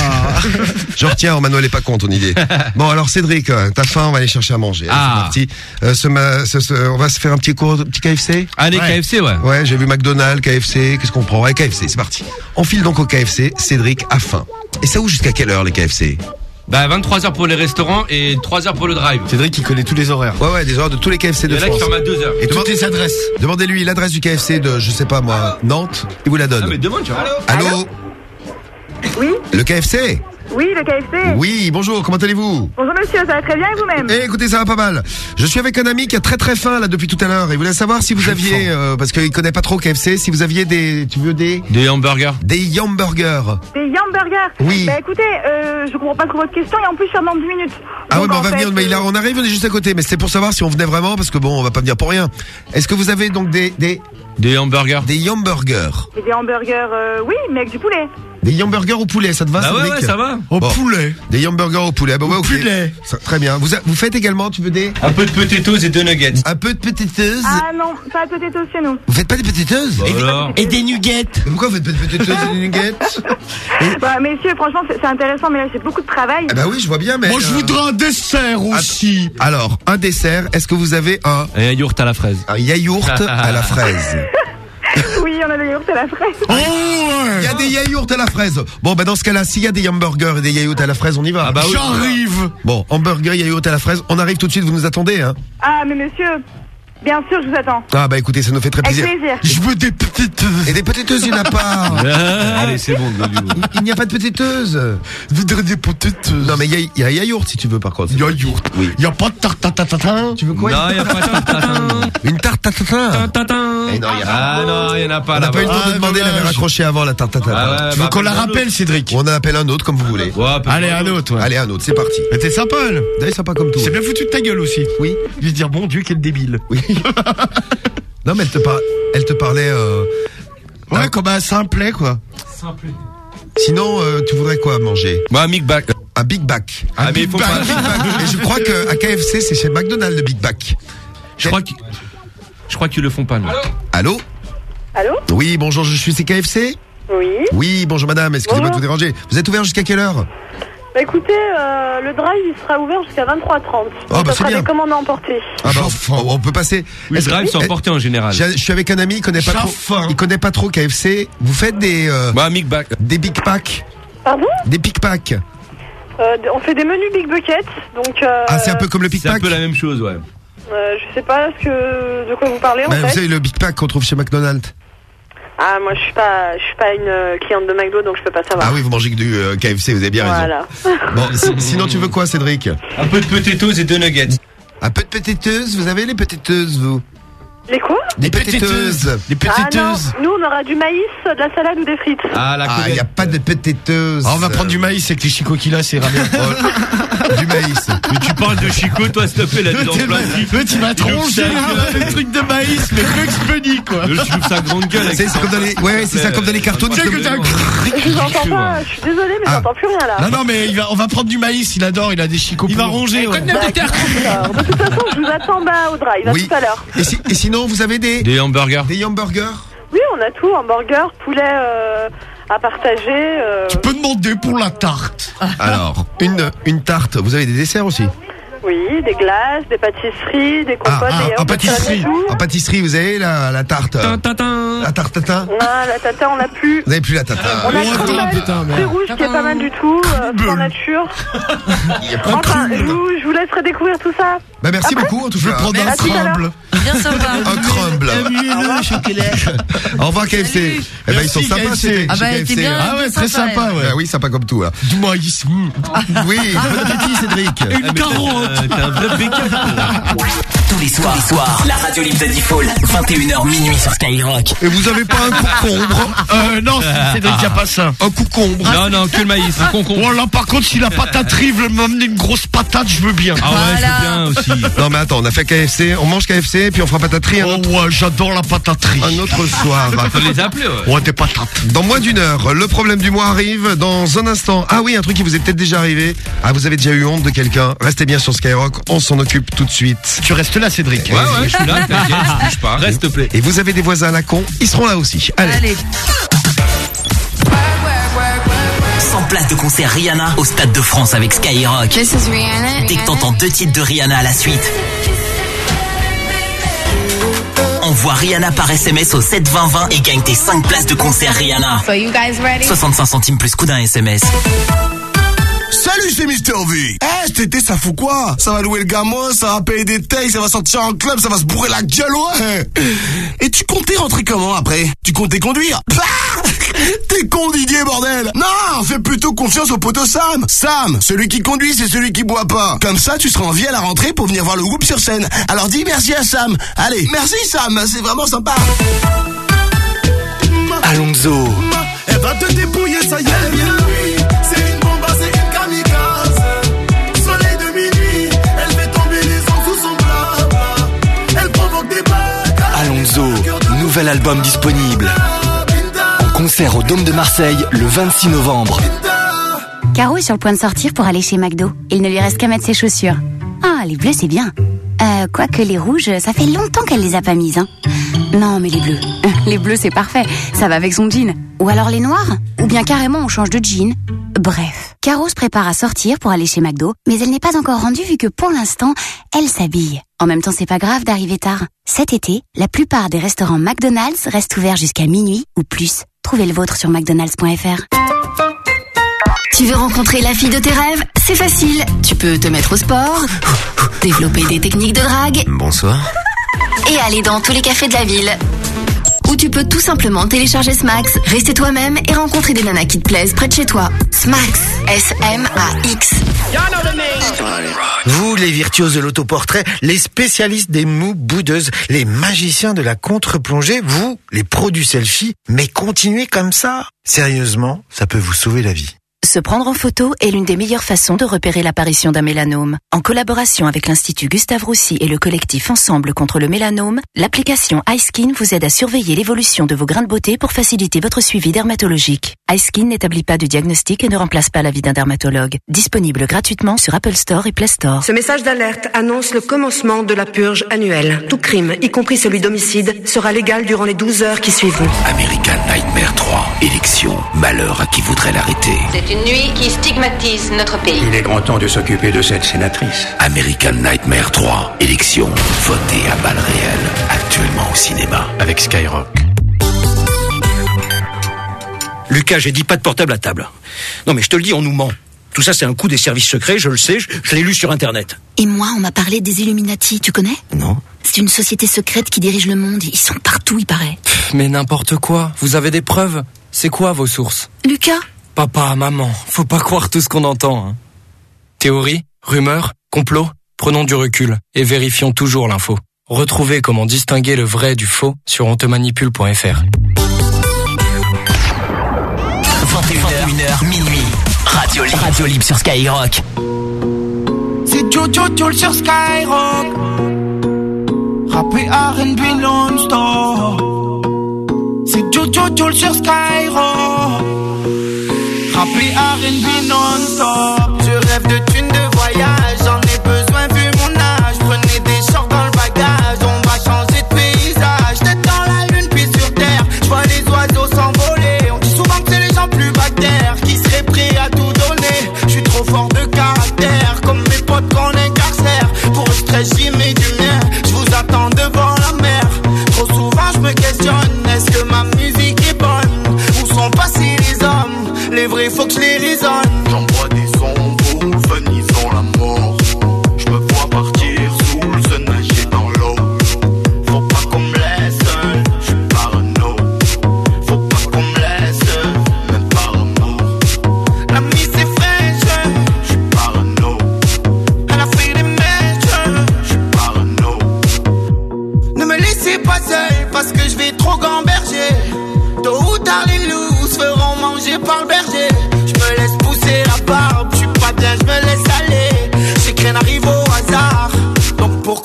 Je retiens, Romano elle est pas con ton idée. Bon alors Cédric, euh, t'as faim, on va aller chercher à manger. Allez, Ah. C'est parti. Euh, ce ma- ce- ce- on va se faire un petit cours, petit KFC. Allez, Ouais. KFC, ouais. Ouais, j'ai vu McDonald's, KFC, qu'est-ce qu'on prend? Ouais, KFC, c'est parti. On file donc au KFC, Cédric a faim. Et ça ouvre jusqu'à quelle heure les KFC Bah, 23h pour les restaurants et 3h pour le drive. Cédric, il connaît tous les horaires. Ouais, ouais, des heures de tous les KFC Il de y en a qui France. ferment à 2h. Et Toutes les adresses. Demandez-lui l'adresse du KFC de, je sais pas moi, Nantes, il vous la donne. Ah, mais demande, tu vois. Allô Oui, Le KFC oui, le KFC. Oui, bonjour, comment allez-vous? Bonjour monsieur, ça va très bien et vous-même? Eh, écoutez, ça va pas mal. Je suis avec un ami qui a très très faim là depuis tout à l'heure. Il voulait savoir si vous aviez, euh, parce qu'il connaît pas trop KFC, si vous aviez des, tu veux des, Des hamburgers. des hamburgers. Des Yum Burgers. Oui. Bah écoutez, euh, je comprends pas trop votre question et en plus je suis dans 10 minutes. Ah ouais, Donc, bah, on va fait, venir, mais il a- euh, on arrive, on est juste à côté, mais c'était pour savoir si on venait vraiment, parce que bon, on va pas venir pour rien. Est-ce que vous avez donc des, des, Des hamburgers. des hamburgers et des hamburgers, euh, oui, mais avec du poulet. Des hamburgers au poulet, ça te va Bah ouais, ça va. Au Bon. poulet. Des hamburgers au poulet, bah ouais, ok. poulet. Ça- très bien. Vous, a- vous faites également, tu veux des Un peu de potatoes et deux nuggets. un peu de potatoes Ah non, pas de potatoes chez nous. Vous faites pas des potatoes Bah alors. Et des nuggets. Mais Pourquoi vous faites pas de potatoes et des nuggets Bah messieurs, franchement c'est c'est intéressant, mais là c'est beaucoup de travail. Ah bah oui, je vois bien, mais. Moi, je euh, voudrais un dessert aussi. Alors, un dessert. Est-ce que vous avez un Et un yaourt à la fraise. un yaourt à la fraise Oui, on a des yaourts à la fraise. Oh, Il y a des yaourts à la fraise. Bon, bah dans ce cas-là, s'il y a des hamburgers et des yaourts à la fraise, on y va. Ah bah oui. J'arrive. Bon, hamburger, yaourt à la fraise, on arrive tout de suite. Vous nous attendez, hein Ah mais monsieur, bien sûr je vous attends. Ah bah écoutez, ça nous fait très Avec plaisir. plaisir. Je veux des petites. Et des potatoes, il n'y en a pas. Allez, c'est bon. Il n'y a pas de potatoes. Je voudrais des petites. Non, mais il y a, il y a yaourt si tu veux, par contre. Il y a yaourt. Oui. Il y a pas de tarte à tatin. Tu veux quoi Non, y a pas de tatin. Une tarte tatin. Tatin. Eh non, y a- Ah non, y en a pas On n'a pas eu le temps de Ah, demander, il avait dommage. raccroché avant la tarte tatin. Ah Tu veux bah, qu'on la un rappelle, Cédric On en appelle un autre comme vous voulez. Allez, un autre. Allez, un autre, c'est parti. Mais t'es sympa, elle. D'ailleurs, sympa comme tout. C'est bien foutu de ta gueule aussi. Oui. Je vais dire, bon Dieu, quel débile. Oui. Non, mais elle te, par- elle te parlait. euh, Ouais, Ah. comme un simplet, quoi. Sinon, euh, tu voudrais quoi manger? Moi, Back. Un Big Bac. Un Ah, mais Big il faut Bac, pas- Big Bac. Et je crois que à KFC, c'est chez McDonald's le Big Bac. Je crois qu'ils, je crois qu'ils le font pas, nous. Allô? Allô? Oui, bonjour, je suis CKFC Oui. Oui, bonjour madame, excusez-moi de vous déranger. Vous êtes ouvert jusqu'à quelle heure? Bah écoutez, euh, le drive il sera ouvert jusqu'à 23h30. Oh, bah, ça c'est sera bien. des commandes à emporter. Ah bah, on, on peut passer. Oui, Est-ce- le drive, c'est Eh, emporté en général. j'ai- Je suis avec un ami, il connaît pas trop. Il connaît pas trop KFC. Vous faites des euh, Mick Back. des Big Pack, Pardon? Des Big Pack. Euh, On fait des menus Big Bucket, donc... Euh, Ah, c'est un peu comme le Big C'est un Pack. peu la même chose, ouais. euh, je sais pas ce que, de quoi vous parlez en Bah, vous fait. savez le Big Pack qu'on trouve chez McDonald's. Ah, moi je suis pas, je suis pas une euh, cliente de McDo, donc je peux pas savoir. Ah oui, vous mangez que du euh, KFC, vous avez bien raison. Voilà. Bon, si- sinon tu veux quoi, Cédric? Un peu de potatoes et deux nuggets. Un peu de pététeuse, vous avez les pététeuses, vous? Les quoi Des pététeuses. Des Ah non, pététeuses. nous on aura du maïs, de la salade ou des frites. Ah, la Ah, il n'y a pas de pététeuses. Ah, on va prendre du maïs avec les chicots qu'il a, c'est ramé. du maïs. Mais tu parles de Chico, toi, s'il te plaît, dans le. Le tu vas troncher le truc de maïs, mais Bugs Bunny, quoi. Le trouve sa grande gueule. avec C'est comme dans les, ouais, c'est ça comme dans les cartoons. Tu sais que t'as un Je vous entends pas, je suis désolée, mais Ah. j'entends plus rien là. Non, non, mais on va prendre du maïs, il adore, il a des chicots. Il va ronger. Alors, de toute façon, je vous attends bas au drive, à tout à l'heure. Et, vous avez des, Des hamburgers. des hamburgers Oui, on a tout, hamburger, poulet euh, à partager. euh, Tu peux demander pour la tarte. Alors, une, une tarte. Vous avez des desserts aussi? Oui, des glaces, des pâtisseries, des Ah, compotes, ah, yaourts, en pâtisserie. En vous avez la, la tarte. Tin, tin, tin. La tarte tatin. Ah, la tata, on n'a plus. Vous n'avez plus la tata. On a Oh, le rouges qui est pas mal du tout, euh, fruits nature. Enfin, je vous, je vous laisserai découvrir tout ça. Bah, merci Après beaucoup, en tout Je vais cas. prendre un crumble. Bien sympa. Un crumble. Au revoir, KFC. Eh ben, ils sont sympas, KFC. chez, Ah bah, KFC. hein. Ah ouais, très sympa, sympa, ouais. Ah oui, sympa comme tout, là. Du maïs. Oui, bon appétit, Cédric. Ah, mais t'as- euh, T'es un vrai bécard. Tous les soirs, tous les soirs, la radio libre de Default, 21h minuit sur Skyrock. Et vous avez pas un concombre Euh, non, Cédric, y a pas ça. Un concombre Non, non, que le maïs, un concombre. Oh là, par contre, si la pataterie veut m'emmener une grosse patate, je veux bien. Ah ouais, Voilà. c'est bien aussi. Non, mais attends, on a fait KFC, on mange KFC, puis on fera pataterie un Oh autre, ouais, j'adore la pataterie. un autre soir. Faut les appeler, ouais. Ouais, des patates. Dans moins d'une heure, le problème du mois arrive dans un instant. Ah oui, un truc qui vous est peut-être déjà arrivé. Ah, vous avez déjà eu honte de quelqu'un. Restez bien sur Skyrock, on s'en occupe tout de suite. Tu restes là, Cédric. Ouais, ouais, je suis là, t'inquiète, je bouge pas. Reste, s'il te plaît. Et vous avez des voisins à la con, ils seront là aussi. Allez. Allez. 100 places de concert Rihanna au Stade de France avec Skyrock. This is Rihanna. Dès que t'entends deux titres de Rihanna à la suite, envoie Rihanna par SMS au 72020 et gagne tes 5 places de concert Rihanna. So you guys ready? 65 centimes plus coup d'un SMS. Salut, c'est Mister V. Eh, cet été, ça fout quoi? Ça va louer le gamin, ça va payer des tailles, ça va sortir en club, ça va se bourrer la gueule, ouais. Et tu comptais rentrer comment après? Tu comptais conduire? Ah T'es con Didier, bordel Non, fais plutôt confiance au poteau Sam. Sam, celui qui conduit, c'est celui qui boit pas. Comme ça, tu seras en vie à la rentrée pour venir voir le groupe sur scène. Alors dis merci à Sam. Allez, merci Sam, c'est vraiment sympa. Alonso. Elle va te dépouiller, ça y est. C'est une nouvel album disponible. En concert au Dôme de Marseille le 26 novembre. Caro est sur le point de sortir pour aller chez McDo. Il ne lui reste qu'à mettre ses chaussures. Ah, les bleus, c'est bien. Euh, quoique les rouges, ça fait longtemps qu'elle les a pas mises, hein. Non, mais les bleus. Les bleus, c'est parfait. Ça va avec son jean. Ou alors les noirs. Ou bien carrément, on change de jean. Bref. Caro se prépare à sortir pour aller chez McDo, mais elle n'est pas encore rendue vu que pour l'instant, elle s'habille. En même temps, c'est pas grave d'arriver tard. Cet été, la plupart des restaurants McDonald's restent ouverts jusqu'à minuit ou plus. Trouvez le vôtre sur mcdonalds.fr. Tu veux rencontrer la fille de tes rêves? C'est facile. Tu peux te mettre au sport, développer des techniques de drague Bonsoir. et aller dans tous les cafés de la ville. Tu peux tout simplement télécharger Smax, rester toi-même et rencontrer des nanas qui te plaisent près de chez toi. Smax, S-M-A-X. Vous, les virtuoses de l'autoportrait, les spécialistes des mous boudeuses, les magiciens de la contre-plongée, vous, les pros du selfie, mais continuez comme ça. Sérieusement, ça peut vous sauver la vie. Se prendre en photo est l'une des meilleures façons de repérer l'apparition d'un mélanome. En collaboration avec l'Institut Gustave Roussy et le collectif Ensemble contre le mélanome, l'application iSkin vous aide à surveiller l'évolution de vos grains de beauté pour faciliter votre suivi dermatologique. iSkin n'établit pas de diagnostic et ne remplace pas l'avis d'un dermatologue. Disponible gratuitement sur Apple Store et Play Store. Ce message d'alerte annonce le commencement de la purge annuelle. Tout crime, y compris celui d'homicide, sera légal durant les 12 heures qui suivront. American Nightmare 3, élection, malheur à qui voudrait l'arrêter. C'est une nuit qui stigmatise notre pays. Il est grand temps de s'occuper de cette sénatrice. American Nightmare 3, élection, votée à balles réelles, actuellement au cinéma. Avec Skyrock. Lucas, j'ai dit pas de portable à table. Non mais je te le dis, on nous ment. Tout ça, c'est un coup des services secrets, je le sais, je, je l'ai lu sur Internet. Et moi, on m'a parlé des Illuminati, tu connais? Non. C'est une société secrète qui dirige le monde. Ils sont partout, il paraît. Mais n'importe quoi. Vous avez des preuves? C'est quoi vos sources? Lucas? Papa, maman, faut pas croire tout ce qu'on entend. Hein. Théorie, rumeur, complot, prenons du recul et vérifions toujours l'info. Retrouvez comment distinguer le vrai du faux sur ontemanipule.fr. 21h, minuit. Radio, Libre. Radio Libre sur Skyrock. C'est Jojo Joel sur Skyrock. Rappé R&B non-stop. C'est Jojo Joel sur Skyrock. Non-stop. Je rêve de thunes de voyage. J'en ai besoin vu mon âge. Prenez des shorts dans le bagage. On va changer de paysage. Tête dans la lune puis sur terre. Je vois les oiseaux s'envoler. On dit souvent que c'est les gens plus bactères qui seraient prêts à tout donner. Je suis trop fort de caractère, comme mes potes qu'on incarcère. Pour le stress, j'y mets du mien. Je vous attends devant la mer. Trop souvent, je me questionne est-ce que ma musique est bonne? Où sont passés les hommes? Les vrais, faut que je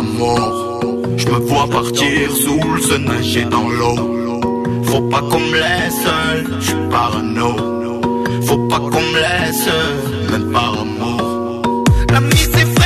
La mort. Je me vois partir sous le sun, nager dans l'eau. Faut pas qu'on me laisse seul, je suis parano. Faut pas qu'on me laisse même par amour. La mise est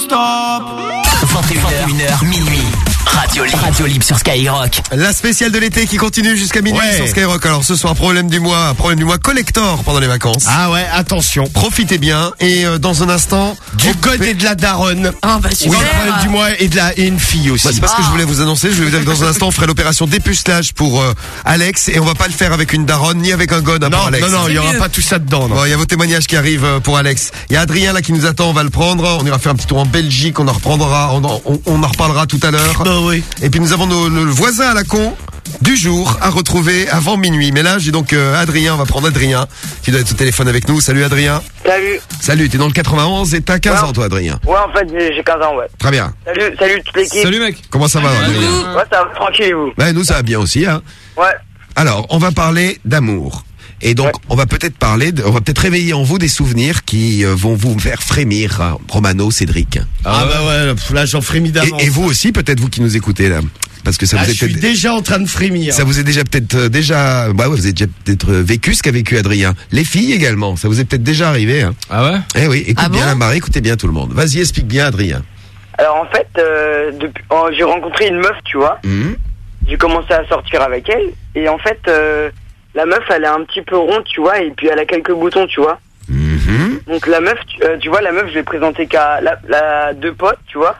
non-stop. 21h, minuit. Radio Libre. Radio Libre sur Skyrock. La spéciale de l'été qui continue jusqu'à minuit Ouais. sur Skyrock. Alors ce soir, problème du mois, problème du mois collector pendant les vacances. Ah ouais, attention. Profitez bien et euh, dans un instant, Du god et de la daronne. Ah bah Oui, super. problème du mois et de la et une fille aussi. Bah, c'est pas ce que je voulais vous annoncer. Je vais vous dire que dans un instant, on ferait l'opération dépucelage pour euh, Alex et on va pas le faire avec une daronne ni avec un god. hein, pour non, Alex. non, non, il y aura mieux. pas tout ça dedans. non. Bon, il y a vos témoignages qui arrivent euh, pour Alex. Il y a Adrien là qui nous attend, on va le prendre. On ira faire un petit tour en Belgique, on en reprendra, on en, on- on en reparlera tout à l'heure. Bah oui. Et puis nous avons nos, nos voisins à la con du jour à retrouver avant minuit. Mais là, j'ai donc euh, Adrien, on va prendre Adrien qui doit être au téléphone avec nous. Salut Adrien. Salut. Salut, t'es dans le 91 et t'as 15 Ouais. ans toi Adrien. Ouais, en fait, j'ai j'ai 15 ans, ouais. Très bien. Salut, salut toute l'équipe. mec. Comment ça va Adrien Ouais, ça va, tranquille, et vous? Ben nous ça va bien aussi hein. Ouais. Alors, on va parler d'amour. Et donc, on va peut-être parler, de- on va peut-être réveiller en vous des souvenirs qui euh, vont vous faire frémir, hein, Romano, Cédric. Ah, bah ouais, là j'en frémis d'avance. Et, et vous aussi, peut-être vous qui nous écoutez là, parce que ça Là, vous est je suis déjà en train de frémir. ça vous est déjà peut-être euh, déjà, bah ouais, vous avez déjà peut-être euh, vécu ce qu'a vécu Adrien. Les filles également, ça vous est peut-être déjà arrivé. Hein. Ah ouais? Eh oui, écoute Ah bien bon? La marée, écoutez bien tout le monde. Vas-y, explique bien Adrien. Alors, en fait, euh, oh, j'ai rencontré une meuf, tu vois. Hum, J'ai commencé à sortir avec elle. Et en fait, euh, la meuf, elle est un petit peu ronde, tu vois. Et puis, elle a quelques boutons, tu vois. mhm. Donc, la meuf, tu, euh, tu vois, la meuf, je l'ai présentée qu'à la, la deux potes, tu vois.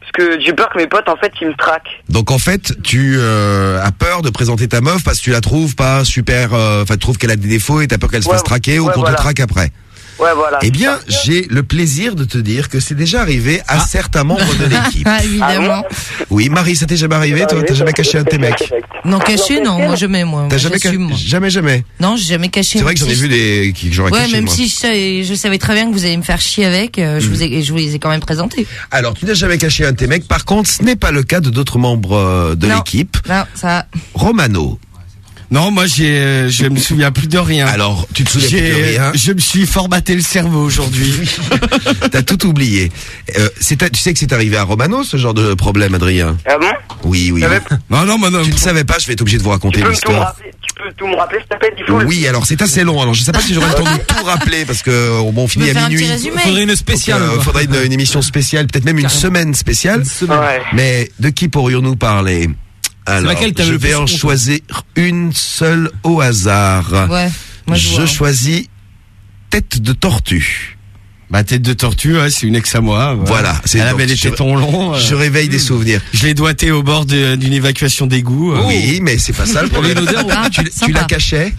Parce que j'ai peur que mes potes, en fait, ils me traquent. Donc en fait, tu euh, as peur de présenter ta meuf parce que tu la trouves pas super, euh, enfin tu trouves qu'elle a des défauts et t'as peur qu'elle se Ouais, fasse traquer ou qu'on voilà. te traque après. Ouais, voilà. Eh bien, j'ai le plaisir de te dire que c'est déjà arrivé à certains membres de l'équipe. Ah, évidemment. Oui, Marie, ça t'est jamais arrivé Toi, t'as jamais caché un de tes mecs? Non, caché, non, moi jamais, moi. T'as jamais J'assume, caché moi. Jamais, jamais? Non, j'ai jamais caché. C'est vrai que j'en ai vu des qui que j'aurais Ouais, caché même moi. si je savais, je savais très bien que vous allez me faire chier avec, euh, je, vous ai, je vous les ai quand même présentés. Alors, tu n'as jamais caché un de tes mecs. Par contre, ce n'est pas le cas de d'autres membres euh, de Non. l'équipe. Non, ça. Romano. Non, moi j'ai, euh, je me souviens plus de rien. Alors, tu te souviens plus de rien Je me suis formaté le cerveau aujourd'hui. T'as tout oublié. Euh, c'est tu sais que c'est arrivé à Romano ce genre de problème, Adrien Ah bon? Oui, oui. oui. Non, non, non. Tu ne savais pas, je vais être obligé de vous raconter Tu peux, me tout me l'histoire. rappeler, tu peux tout me rappeler, s'il te plaît, il Oui, alors c'est assez long. Alors je sais pas si j'aurai le temps de tout rappeler parce que euh, bon, on finit à minuit. résumé. Faudrait une spéciale, euh, faudrait une, une émission spéciale, peut-être même une semaine spéciale. Ouais. Mais de qui pourrions-nous parler? Alors, je le vais plus en choisir une seule au hasard. Ouais. Moi, je je vois, hein. choisis tête de tortue. Ma tête de tortue, ouais, c'est une ex à moi. Voilà, c'est Elle avait les je- tétons longs. euh, Je réveille des souvenirs. Je l'ai doigté au bord d'une évacuation d'égout. euh. Oui, mais c'est pas ça le problème. Ah, tu tu la cachais?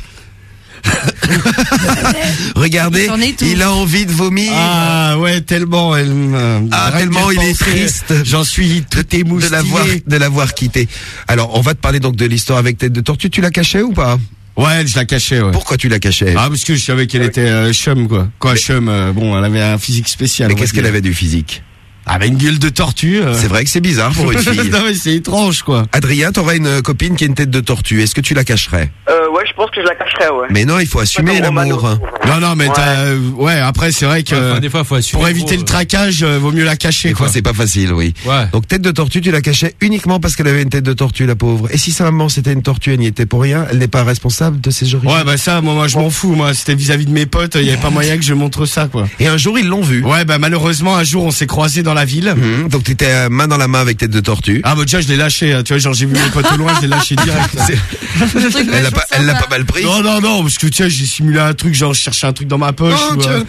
Regardez, Il a envie de vomir. Ah ouais, tellement elle me- Ah, tellement il est triste. J'en suis tout de émoustillé. l'avoir de l'avoir quitté. Alors, on va te parler donc de l'histoire avec tête de tortue. Tu la cachais ou pas? Ouais, je la cachais, ouais. Pourquoi tu la cachais Ah, parce que je savais qu'elle était euh, chum, quoi. Quoi, chum, euh, bon, elle avait un physique spécial. Mais qu'est-ce qu'elle avait du physique? Avait une gueule de tortue. euh. C'est vrai que c'est bizarre pour une fille. non, mais c'est étrange, quoi. Adrien, t'aurais une copine qui a une tête de tortue. Est-ce que tu la cacherais? Euh, ouais, je pense que je la cacherais, ouais. Mais non, il faut assumer comme l'amour. Romano. Non, non, mais Ouais. t'as, euh, ouais, après, c'est vrai que, Ouais, enfin, des fois, faut assumer. pour éviter le euh, traquage, euh, vaut mieux la cacher, Des fois, quoi. c'est pas facile, oui. Ouais. Donc, tête de tortue, tu la cachais uniquement parce qu'elle avait une tête de tortue, la pauvre. Et si sa maman c'était une tortue, elle n'y était pour rien, elle n'est pas responsable de ses origines. Ouais, bah ça, moi, moi je m'en fous, moi. C'était vis-à-vis de mes potes, il y avait pas moyen que je montre ça, quoi. Et un jour, ils l'ont vu. Ouais, bah malheureusement, un jour, on s'est croisés dans la ville. Mhm. Donc, t'étais euh, main dans la main avec tête de tortue. Ah, bah déjà, je l'ai lâché, hein. tu vois, genre, j'ai vu mes potes au loin, je l'ai lâché direct. truc Elle l'a pas, elle l'a pas mal pris. Non, non, non, parce que tu sais, j'ai simulé un truc, genre, je cherchais un truc dans ma poche. Oh, ou, euh,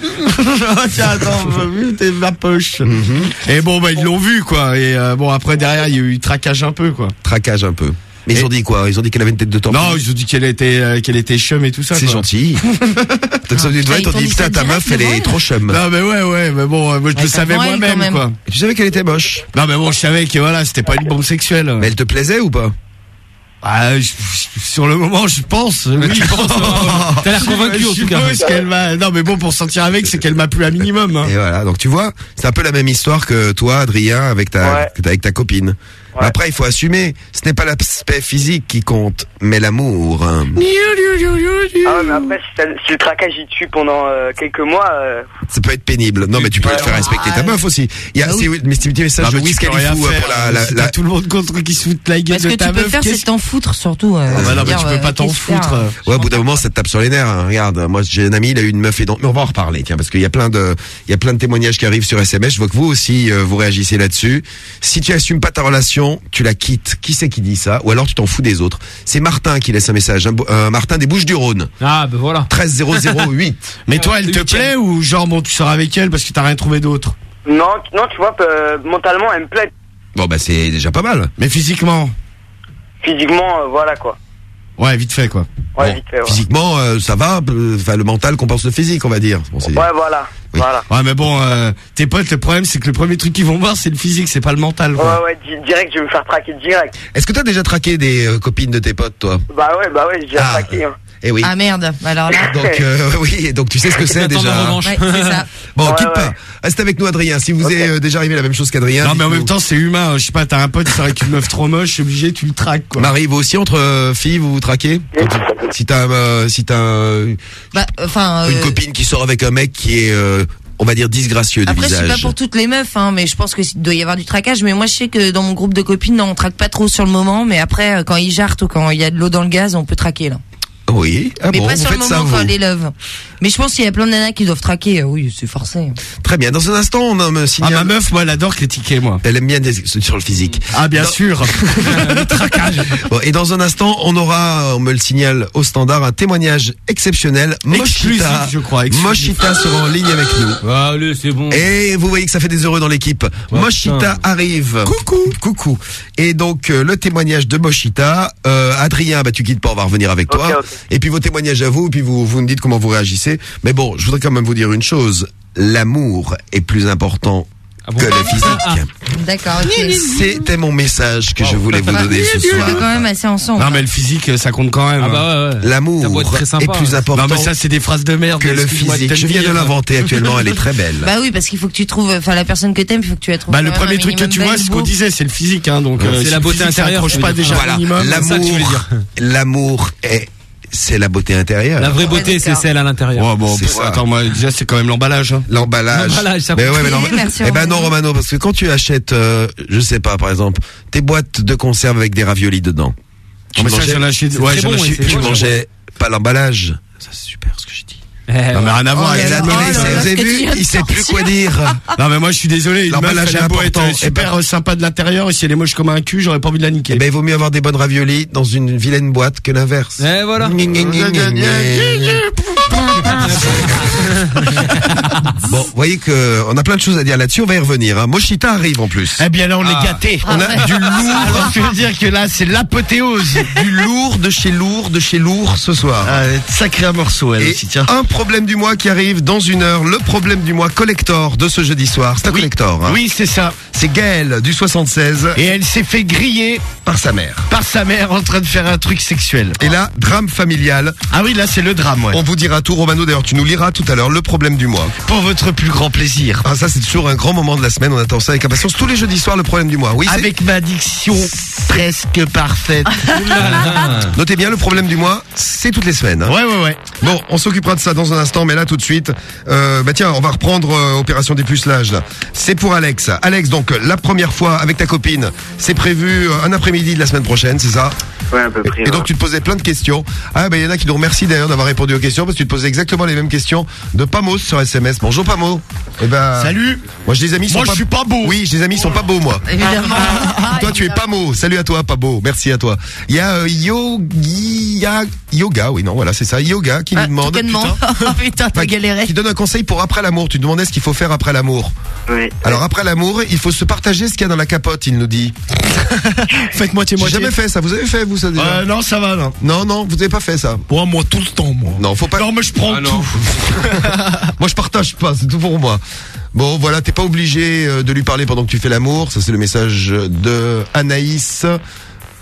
tiens, attends, oui, t'es ma poche. Et bon, bah, ils l'ont vu, quoi. Et euh, bon, après, derrière, il y a eu traquage un peu, quoi. Traquage un peu. Mais ils ont dit quoi? Ils ont dit qu'elle avait une tête de tortue? Non, ils ont dit qu'elle était, euh, qu'elle était chum et tout ça. c'est gentil. Donc, ça, Ah, ils t'ont t'ont dit, putain, ta meuf, elle est trop chum. Non, mais ouais, ouais, mais bon, euh, moi, je le savais moi-même, quoi. Et tu savais qu'elle était moche? Non, mais bon, je savais que voilà, c'était pas une bombe sexuelle. Mais elle te plaisait ou pas? Ah, je- je- sur le moment, je pense. Oui, tu penses, euh, t'as l'air convaincu, en Je tout cas. suppose qu'elle m'a. Non, mais bon, pour sortir avec, c'est qu'elle m'a plu un minimum. hein. Et voilà, donc tu vois, c'est un peu la même histoire que toi, Adrien, avec ta, Ouais. avec ta copine. Après, il faut assumer, ce n'est pas l'aspect physique qui compte, mais l'amour. Ah mais après, si, ça- si le traquage il tue pendant euh, quelques mois, euh, Ça peut être pénible. Non, mais tu peux Ouais. te faire respecter ta Ah, meuf aussi. Il y a, c'est, oui. mais mais tu peux rien Khalifa faire. pour la, la, Si la- tout le monde contre qui se fout de la gueule Parce de que ta tu peux meuf. faire, c'est t'en foutre surtout. euh, Ah bah non, mais tu peux euh, pas t'en foutre. Ouais, au bout d'un moment, ça te tape sur les nerfs. hein. Regarde, moi, j'ai un ami, il a eu une meuf et donc, mais on va en reparler, tiens, parce qu'il y a plein de, il y a plein de témoignages qui arrivent sur SMS. Je vois que vous aussi, vous réagissez là-dessus. Si tu assumes pas ta relation, tu la quittes? Qui c'est qui dit ça? Ou alors tu t'en fous des autres. C'est Martin qui laisse un message. Un euh, Martin des Bouches du Rhône. Ah, ben voilà. 13008. Mais toi, elle te plaît ou genre, bon, tu sors avec elle parce que t'as rien trouvé d'autre? Non, non, tu vois, euh, mentalement, elle me plaît. Bon, bah, c'est déjà pas mal. Mais physiquement? Physiquement, euh, voilà quoi. Ouais, vite fait, quoi. Ouais, Bon, vite fait, ouais. Physiquement, euh, ça va. euh, Enfin, le mental compense le physique, on va dire. Bon, Ouais, voilà. Oui. Voilà. Ouais, mais bon, euh, tes potes, le problème, c'est que le premier truc qu'ils vont voir, c'est le physique, c'est pas le mental, Ouais, quoi. ouais, di- direct, je vais me faire traquer direct. Est-ce que t'as déjà traqué des euh, copines de tes potes, toi? Bah ouais, bah ouais, j'ai déjà Ah. traqué. Hein. Eh oui. Ah merde, alors là. Donc euh, oui, donc tu sais ce que c'est Attends, déjà. hein. Ouais, c'est ça. Bon, Ouais, quitte ouais. pas. Reste avec nous, Adrien. Si vous est euh, déjà arrivé la même chose qu'Adrien. Non, mais en même temps, c'est humain. Je sais pas, t'as un pote, c'est avec une meuf trop moche, c'est obligé, tu le traques, quoi. Marie, vous aussi entre euh, filles, vous vous traquez Si t'as euh, si t'as euh, Bah, enfin. une copine qui sort avec un mec qui est, euh, on va dire, disgracieux du Après, je sais visage. pas pour toutes les meufs, hein, mais je pense que doit y avoir du traquage. Mais moi, je sais que dans mon groupe de copines, non, on traque pas trop sur le moment. Mais après, quand ils jartent ou quand il y a de l'eau dans le gaz, on peut traquer là. Oui. Ah mais bon, pas vous sur le moment vous. quand les love. Mais je pense qu'il y a plein de nanas qui doivent traquer. euh, Oui, c'est forcé. Très bien. Dans un instant, on a me Ah, signale. ma meuf, moi, elle adore critiquer, moi. Elle aime bien des- sur le physique. Ah, bien sûr. le traquage. Bon, et dans un instant, on aura, on me le signale au standard, un témoignage exceptionnel. Moshita, je crois. Moshita sera en ligne avec nous. Allez, c'est bon. Et vous voyez que ça fait des heureux dans l'équipe. Moshita arrive. Coucou. Coucou. Et donc, euh, le témoignage de Moshita. Euh, Adrien, bah, tu quittes pas, on va revenir avec toi. Et puis vos témoignages à vous, et puis vous, vous me dites comment vous réagissez. Mais bon, je voudrais quand même vous dire une chose. L'amour est plus important que le physique. D'accord, ok. C'était mon message que je voulais vous donner ce On soir. est quand même assez ensemble. Non mais le physique ça compte quand même. Ah bah ouais, ouais. L'amour Ça doit être très sympa, est plus important Non mais ça c'est des phrases de merde. que le physique. Je viens de l'inventer actuellement, elle est très belle. Bah oui, parce qu'il faut que tu trouves, enfin la personne que t'aimes, il faut que tu la trouves. Bah le premier truc que tu vois, c'est ce qu'on disait, c'est le physique hein. Donc Ouais, euh, c'est si la beauté intérieure, accroche tu pas déjà Voilà, l'amour, l'amour est, c'est la beauté intérieure. La vraie beauté, c'est celle à l'intérieur. Ouais, bon, C'est pff, ça. attends, moi, déjà, c'est quand même l'emballage. Hein. L'emballage. L'emballage, ça Mais ouais, mais Merci, Eh ben non, Romano. Parce que quand tu achètes, euh, je sais pas, par exemple, tes boîtes de conserve avec des raviolis dedans. Mangeais- bon, tu bon, mangeais pas l'emballage. Ça, c'est super ce que je dis. Eh, Non, mais rien à voir. Oh il y a là la là, télé, oh vous avez vu, il sait plus quoi dire. Non, mais moi, je suis désolé. L'emballage est a beau être important. super euh, sympa de l'intérieur, et si elle est moche comme un cul, j'aurais pas envie de la niquer. Eh ben, il vaut mieux avoir des bonnes raviolis dans une vilaine boîte que l'inverse. Eh voilà. Bon, vous voyez que on a plein de choses à dire là-dessus. On va y revenir. Hein. Moshita arrive en plus. Eh bien là, on Ah. est gâtés. On a du lourd, Alors, je veux dire que là, c'est l'apothéose. du lourd de chez lourd de chez lourd ce soir. Ah, sacré un morceau, elle Et aussi, tiens. un problème du mois qui arrive dans une heure, le problème du mois collector de ce jeudi soir. C'est un collector. Hein. Oui, c'est ça. C'est Gaël du 76 Et elle s'est fait griller par sa mère. par sa mère en train de faire un truc sexuel. Et là, drame familial. Ah oui, là, c'est le drame, ouais. On vous dira tout, Romano. D'ailleurs, tu nous liras tout à l'heure le problème du mois. Pour votre plus grand plaisir. Ah, ça, c'est toujours un grand moment de la semaine. On attend ça avec impatience. Tous les jeudis soirs, le problème du mois. Oui, Avec ma diction presque parfaite. Notez bien, le problème du mois, c'est toutes les semaines. hein. Ouais, ouais, ouais. Bon, on s'occupera de ça dans un instant, mais là tout de suite, euh, bah tiens, on va reprendre euh, opération dépucelage là. C'est pour Alex. Alex, donc la première fois avec ta copine, c'est prévu euh, un après-midi de la semaine prochaine, c'est ça? Ouais, à peu près. Et donc tu te posais plein de questions. Ah ben il y en a qui nous remercient d'ailleurs d'avoir répondu aux questions parce que tu te posais exactement les mêmes questions de Pamos sur SMS. Bonjour Pamo. Eh ben Salut. Moi je les amis sont Moi, pas je suis pas beau. Oui, j'ai des amis sont pas beaux moi. Évidemment. Toi, tu es beau. Salut à toi, pas beau. Merci à toi. Il y a euh, Yogi, Yoga, oui, non, voilà, c'est ça. Yoga qui nous demande. Tout connement. putain, Oh putain, t'as galéré. qui donne un conseil pour après l'amour. Tu demandais ce qu'il faut faire après l'amour. Ouais. Alors après l'amour, il faut se partager ce qu'il y a dans la capote, il nous dit. Faites moitié J'ai moitié. jamais fait ça. Vous avez fait vous ça déjà Euh, non, ça va, non. Non, non, vous avez pas fait ça. Moi, moi, tout le temps, moi. Non, faut pas. Non, mais je prends Ah non. tout. Moi, je partage pas. C'est tout pour moi. Bon, voilà, t'es pas obligé euh, de lui parler pendant que tu fais l'amour. Ça, c'est le message de Anaïs.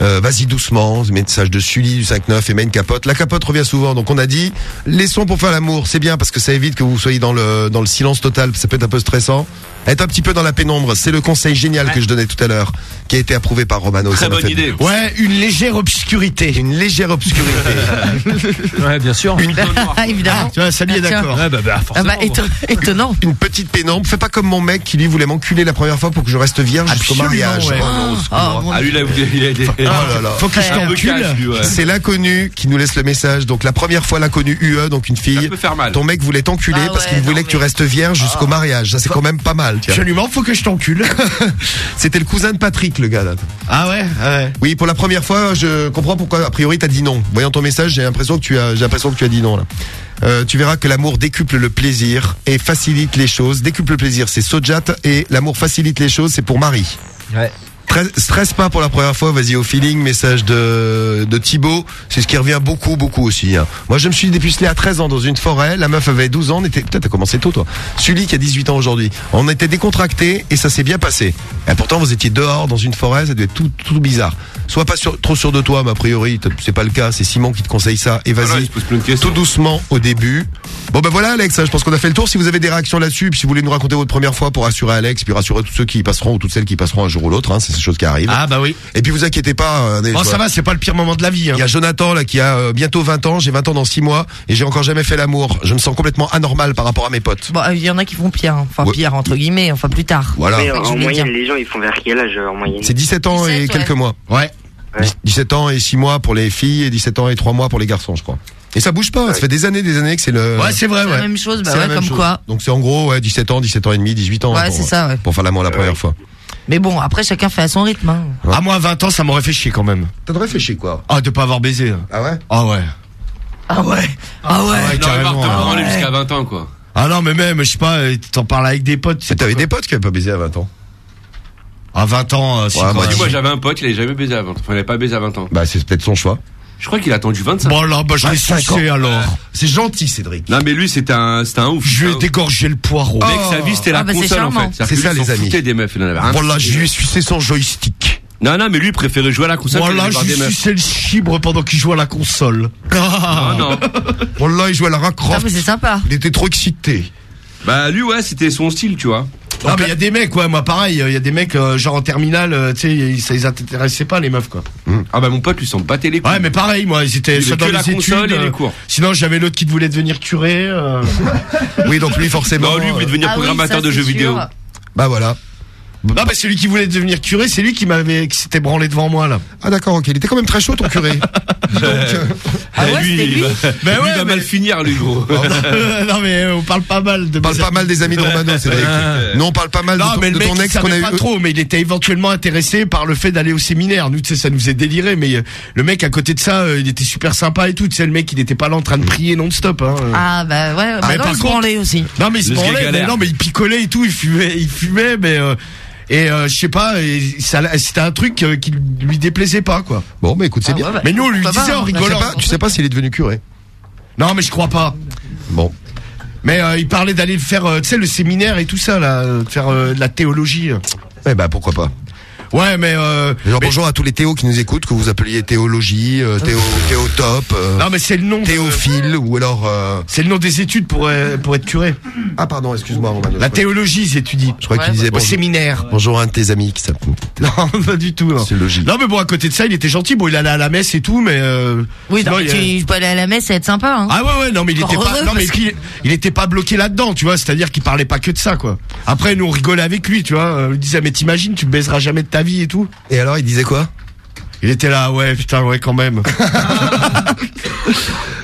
Euh, Vas-y doucement, message de Sully du 5-9 et une capote. La capote revient souvent, donc on a dit laissons pour faire l'amour, c'est bien parce que ça évite que vous soyez dans le dans le silence total, ça peut être un peu stressant. Être un petit peu dans la pénombre, c'est le conseil génial que je donnais tout à l'heure, qui a été approuvé par Romano. Très Ça bonne fait- idée. Ouais, une légère obscurité. Une légère obscurité. Ouais, bien sûr. une, Ah, évidemment. Tu vois, ça lui est Ah, tiens. d'accord. Ouais, bah, bah, Ah forcément. bah éton- étonnant. une petite pénombre. Fais pas comme mon mec qui lui voulait m'enculer la première fois pour que je reste vierge jusqu'au Absolument, mariage. ouais. Oh. Oh, mon Ah, lui, là, il a des. Oh là là. Faut que je t'encule. C'est l'inconnu qui nous laisse le message. Donc la première fois l'inconnu UE, donc une Ça fille. peut faire mal. Ton mec voulait t'enculer Ah parce qu'il voulait que tu restes vierge jusqu'au mariage. Ça c'est quand même pas mal. Tiens. Absolument, faut que je t'encule. C'était le cousin de Patrick, le gars là. Ah ouais, ouais. Oui, pour la première fois, je comprends pourquoi a priori t'as dit non. Voyant ton message, j'ai l'impression que tu as, j'ai l'impression que tu as dit non là. Euh, tu verras que l'amour décuple le plaisir et facilite les choses. Décuple le plaisir, c'est Sojat et l'amour facilite les choses, c'est pour Marie. Ouais. Stresse pas pour la première fois, vas-y au feeling, message de, de Thibaut, c'est ce qui revient beaucoup, beaucoup aussi. hein. Moi je me suis dépucelé à 13 ans dans une forêt, la meuf avait 12 ans, on était, peut-être t'as commencé tôt toi. Sully qui a 18 ans aujourd'hui. On était décontractés et ça s'est bien passé. Et pourtant vous étiez dehors dans une forêt, ça devait être tout, tout bizarre. Sois pas sûr- trop sûr de toi, mais a priori c'est pas le cas, c'est Simon qui te conseille ça. Et vas-y, tout doucement au début. Bon ben voilà Alex, je pense qu'on a fait le tour. Si vous avez des réactions là-dessus, puis si vous voulez nous raconter votre première fois pour rassurer Alex, puis rassurer tous ceux qui y passeront ou toutes celles qui y passeront un jour ou l'autre, hein, c'est choses qui arrivent. Ah bah oui. Et puis vous inquiétez pas. euh, Bon, je ça va, c'est pas le pire moment de la vie. Hein. Il y a Jonathan là qui a euh, bientôt 20 ans, j'ai 20 ans dans 6 mois et j'ai encore jamais fait l'amour. Je me sens complètement anormal par rapport à mes potes. Bon, il y en a qui font pire, hein. enfin Ouais. pire entre guillemets, enfin plus tard. Voilà. Mais en voulais moyenne, les gens, ils font vers quel âge euh, en moyenne C'est 17 ans et 17, quelques ouais. mois. Ouais. Ouais. 17 ans et 6 mois pour les filles et 17 ans et 3 mois pour les garçons, je crois. Et ça bouge pas, ça fait des années des années que c'est le Ouais, c'est vrai, C'est la ouais. même chose, bah c'est la ouais, même comme chose. quoi. Donc c'est en gros ouais, 17 ans, 17 ans et demi, 18 ans Ouais, pour, c'est ça, ouais. pour faire l'amour la première fois. Mais bon, après chacun fait à son rythme. Hein. À moi, 20 ans, ça m'aurait fait chier quand même. T'as réfléchi quoi Ah, de pas avoir baisé. hein. Ah ouais Ah ouais. Ah ouais. Ah ouais. ouais, carrément, ah pas aller ouais. jusqu'à 20 ans, quoi. Ah non, mais même, je sais pas, euh, t'en parles avec des potes. T'avais des potes qui avaient pas baisé à 20 ans. À 20 ans, euh, c'est Ouais, moi, moi, j'avais un pote, il avait jamais baisé à 20 ans. Enfin, il avait pas baisé à 20 ans. Bah c'est peut-être son choix. Je crois qu'il a attendu 25 Bon là, bah je l'ai 25 ans. sucé alors. C'est gentil, Cédric. Non, mais lui, c'était un, c'était un ouf. Je lui ai ouf. dégorgé le poireau. Mec, sa vie, c'était la Ah, bah, c'est console, en charmant. fait. C'est ça, les amis. des meufs, il en avait rien. Voilà, je lui ai sucé son joystick. Non, non, mais lui, il préférait jouer à la console que Voilà, d'aller voir je lui ai meufs. sucé le chibre pendant qu'il jouait à la console. Ah, non. Voilà, il jouait à la Ah, mais c'est sympa. Il était trop excité. Bah, lui, ouais, c'était son style, tu vois. Non mais il y a des mecs, ouais, moi pareil, il y a des mecs euh, genre en terminale, euh, tu sais, ça les intéressait pas les meufs quoi. Ah, bah, mon pote, lui, s'en battait les couilles. Ouais, mais pareil, moi, ils étaient Il soit est dans que la les console études. et les euh, cours. Sinon, j'avais l'autre qui voulait devenir curé. euh. Oui, donc lui, forcément. Non, lui, il voulait euh, devenir Ah oui, programmateur ça, de c'est jeux sûr. vidéo. Bah voilà. Non, mais celui qui voulait devenir curé, c'est lui qui m'avait, qui s'était branlé devant moi là. Ah d'accord, ok. Il était quand même très chaud, ton curé. Donc, euh, Ah ouais, lui, lui Ben lui, ouais, il va mais- mal finir, lui, gros. non mais euh, on parle pas mal de. on parle pas mal des amis de Romano, Cédric. Non, on parle pas mal de Non, ton, mais de le mec, ton ex qu'on a eu. pas trop, mais il était éventuellement intéressé par le fait d'aller au séminaire. Nous, tu sais, ça nous faisait délirer, mais euh, le mec, à côté de ça, euh, il était super sympa et tout. Tu sais, le mec, il était pas là en train de prier non-stop, hein. Ah, bah ouais, bah mais non, par il se contre- branlait aussi. Non, mais il se branlait, mais non, mais il picolait et tout, il fumait, il fumait, mais, euh, et euh, je sais pas, c'était un truc euh, qui lui déplaisait pas, quoi. Bon, mais écoute, c'est Ah bien. ouais, bah, Mais nous, on lui disait pas, en hein. Tu sais rigolant. pas, tu sais pas s'il est devenu curé. Non, mais je crois pas. Bon. Mais euh, il parlait d'aller faire, euh, tu sais, le séminaire et tout ça, là, euh, de faire euh, de la théologie. Eh bah pourquoi pas. Ouais, mais, euh, Genre, mais- bonjour à tous les Théos qui nous écoutent, que vous appeliez théologie, euh, théo, théotop, euh, non, mais c'est le nom. de- théophile, ou alors. euh, C'est le nom des études pour, euh, pour être curé. Ah pardon, excuse-moi. La théologie, s'étudie. Je crois qu'il disait Au bonjour, séminaire. bonjour à un de tes amis qui s'appelle. Non, pas du tout. Non. C'est logique. Non, mais bon, à côté de ça, il était gentil. Bon, il allait à la messe et tout, mais. Euh, Oui, sinon, non, mais il- tu peux aller à la messe et être sympa, hein. Ah ouais ouais non mais il était pas non mais il était pas bloqué là-dedans tu vois c'est-à-dire qu'il parlait pas que de ça quoi. Après nous on rigolait avec lui tu vois euh, il disait mais t'imagines tu baiseras jamais de ta vie et tout. Et alors, il disait quoi? Il était là ouais putain ouais quand même.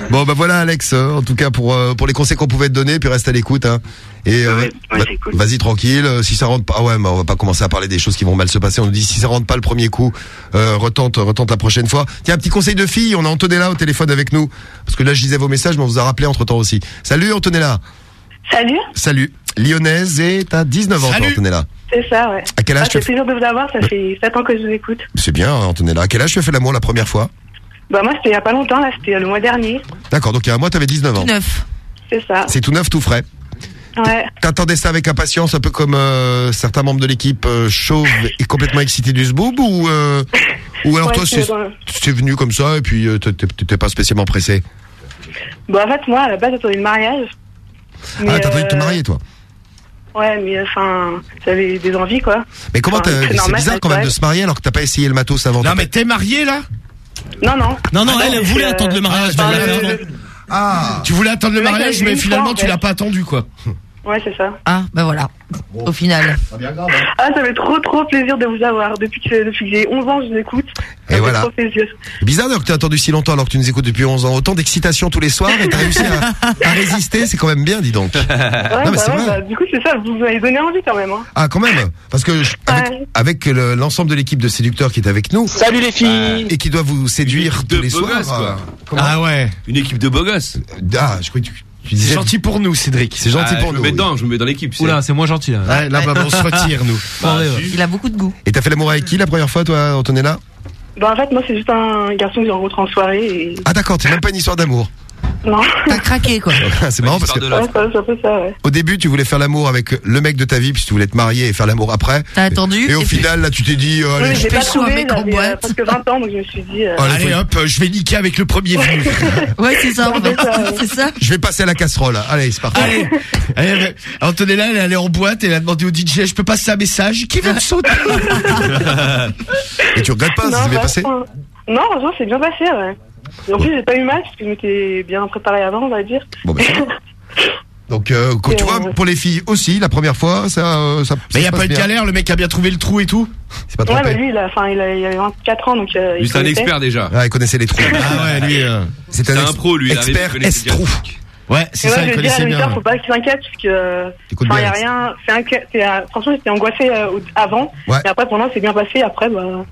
Bon bah voilà Alex, euh, en tout cas pour euh, pour les conseils qu'on pouvait te donner, puis reste à l'écoute. Hein. Et euh, ouais, va- c'est cool. vas-y tranquille. euh, Si ça rentre pas, ah ouais, mais on va pas commencer à parler des choses qui vont mal se passer. On nous dit si ça rentre pas le premier coup, euh, retente retente la prochaine fois. Tiens un petit conseil de fille, on a Antonella au téléphone avec nous parce que là je lisais vos messages, mais on vous a rappelé entre temps aussi. Salut Antonella. Salut, Salut. Lyonnaise et t'as 19 ans toi, Salut. Antonella. C'est ça, ouais. À quel âge Ah, tu c'est as plaisir de vous avoir, ça fait 7 ans que je vous écoute. C'est bien Antonella. À quel âge tu as fait l'amour la première fois? Bah moi c'était il y a pas longtemps, là c'était le mois dernier, D'accord, donc il y a un mois t'avais 19 ans. Tout neuf. c'est ça. C'est tout neuf, tout frais. Ouais. T'attendais ça avec impatience, un peu comme euh, certains membres de l'équipe euh, chauve et complètement excités du zboob ou euh, ou alors Ouais, toi c'est venu comme ça et puis euh, t'étais pas spécialement pressé? Bah en fait moi à la base j'attendais le mariage. ah envie de te euh, marier toi? Ouais mais enfin j'avais des envies quoi. Mais comment enfin, t'as c'est normal, bizarre quand même ouais. de se marier alors que t'as pas essayé le matos avant. Non mais t'es marié là? Non non. Non, non, Ah, elle voulait c'est, attendre le euh, mariage. enfin, mais elle a le- fait, non. le- Ah Tu voulais attendre le Le mec, mariage il a mais eu une finalement fois, en tu l'as pas attendu quoi. Ouais c'est ça. Ah, bah voilà. Au final. Ah ça fait trop trop plaisir de vous avoir. Depuis que, depuis que j'ai 11 ans je vous écoute. Ça Et fait voilà. trop plaisir. Bizarre d'ailleurs que t'aies attendu si longtemps alors que tu nous écoutes depuis 11 ans. Autant d'excitation tous les soirs et t'as réussi à, à résister, c'est quand même bien, dis donc. Ouais, non mais bah c'est ouais, vrai. bah, du coup c'est ça, vous m'avez donné envie quand même. Hein. Ah quand même parce que je- avec, Ouais. avec le- l'ensemble de l'équipe de séducteurs qui est avec nous Salut les filles et qui doit vous séduire de tous les soirs. gosses, quoi. euh, Ah ouais. Une équipe de beaux gosses. Ah, je crois que tu, tu C'est gentil pour nous Cédric. C'est gentil Ah, pour je nous. me mets dedans, je me mets dans l'équipe. Oula, c'est moins gentil là. Ouais, là bah, on se retire nous. Bah, Ouais, ouais. si. Il a beaucoup de goût. Et t'as fait l'amour avec qui la première fois, toi, Antonella? Bah en fait moi c'est juste un garçon que j'ai rencontré en soirée et... Ah d'accord, c'est même pas une histoire d'amour. Non. T'as craqué, quoi. c'est marrant parce que Ouais, ça, c'est un peu ça ouais. au début, tu voulais faire l'amour avec le mec de ta vie, puis tu voulais te marier et faire l'amour après. T'as attendu. Et au final, là, tu t'es dit, euh, allez, Oui, je- j'ai pas pécho un trouvé, mec en euh, boîte. presque 20 ans donc je me suis dit... euh, Allez, Allez hop, je vais niquer avec le premier venu. Ouais, c'est ça, en fait. C'est ça, ouais. C'est ça. je vais passer à la casserole. Allez, c'est parti. Allez, Allez, Antonella, elle est allée en boîte et elle a demandé au DJ, je peux passer un message? Qui veut me sauter? Et tu regrettes pas, ça s'est bien bah, passé? Non, franchement, c'est bien passé, ouais. Et en plus, j'ai pas eu mal parce que je m'étais bien préparé avant, on va dire. Bon, ben. Donc, euh, quand tu vois, euh, pour les filles aussi, la première fois, ça, euh, ça. Mais ça y a pas eu de galère, le mec a bien trouvé le trou et tout C'est pas ouais, trompé. bah lui, il, a, enfin, il, a, il avait 24 ans, donc euh, Lui, il c'est un connaissait. expert déjà. Ah, il connaissait les trous. Ah ouais, lui... euh, C'est C'est un ex- pro, lui. il arrive, il expert S-trou. Ouais, c'est Et ça, il je veux dire à connaissait l'auditeur, bien. faut pas qu'il s'inquiète parce que. euh, T'écoutes Enfin, y bien, a Alex. rien. C'est inquiet. c'est, euh, franchement, j'étais angoissée euh, au- avant. Ouais. Et après, pendant, c'est bien passé. Après, bah.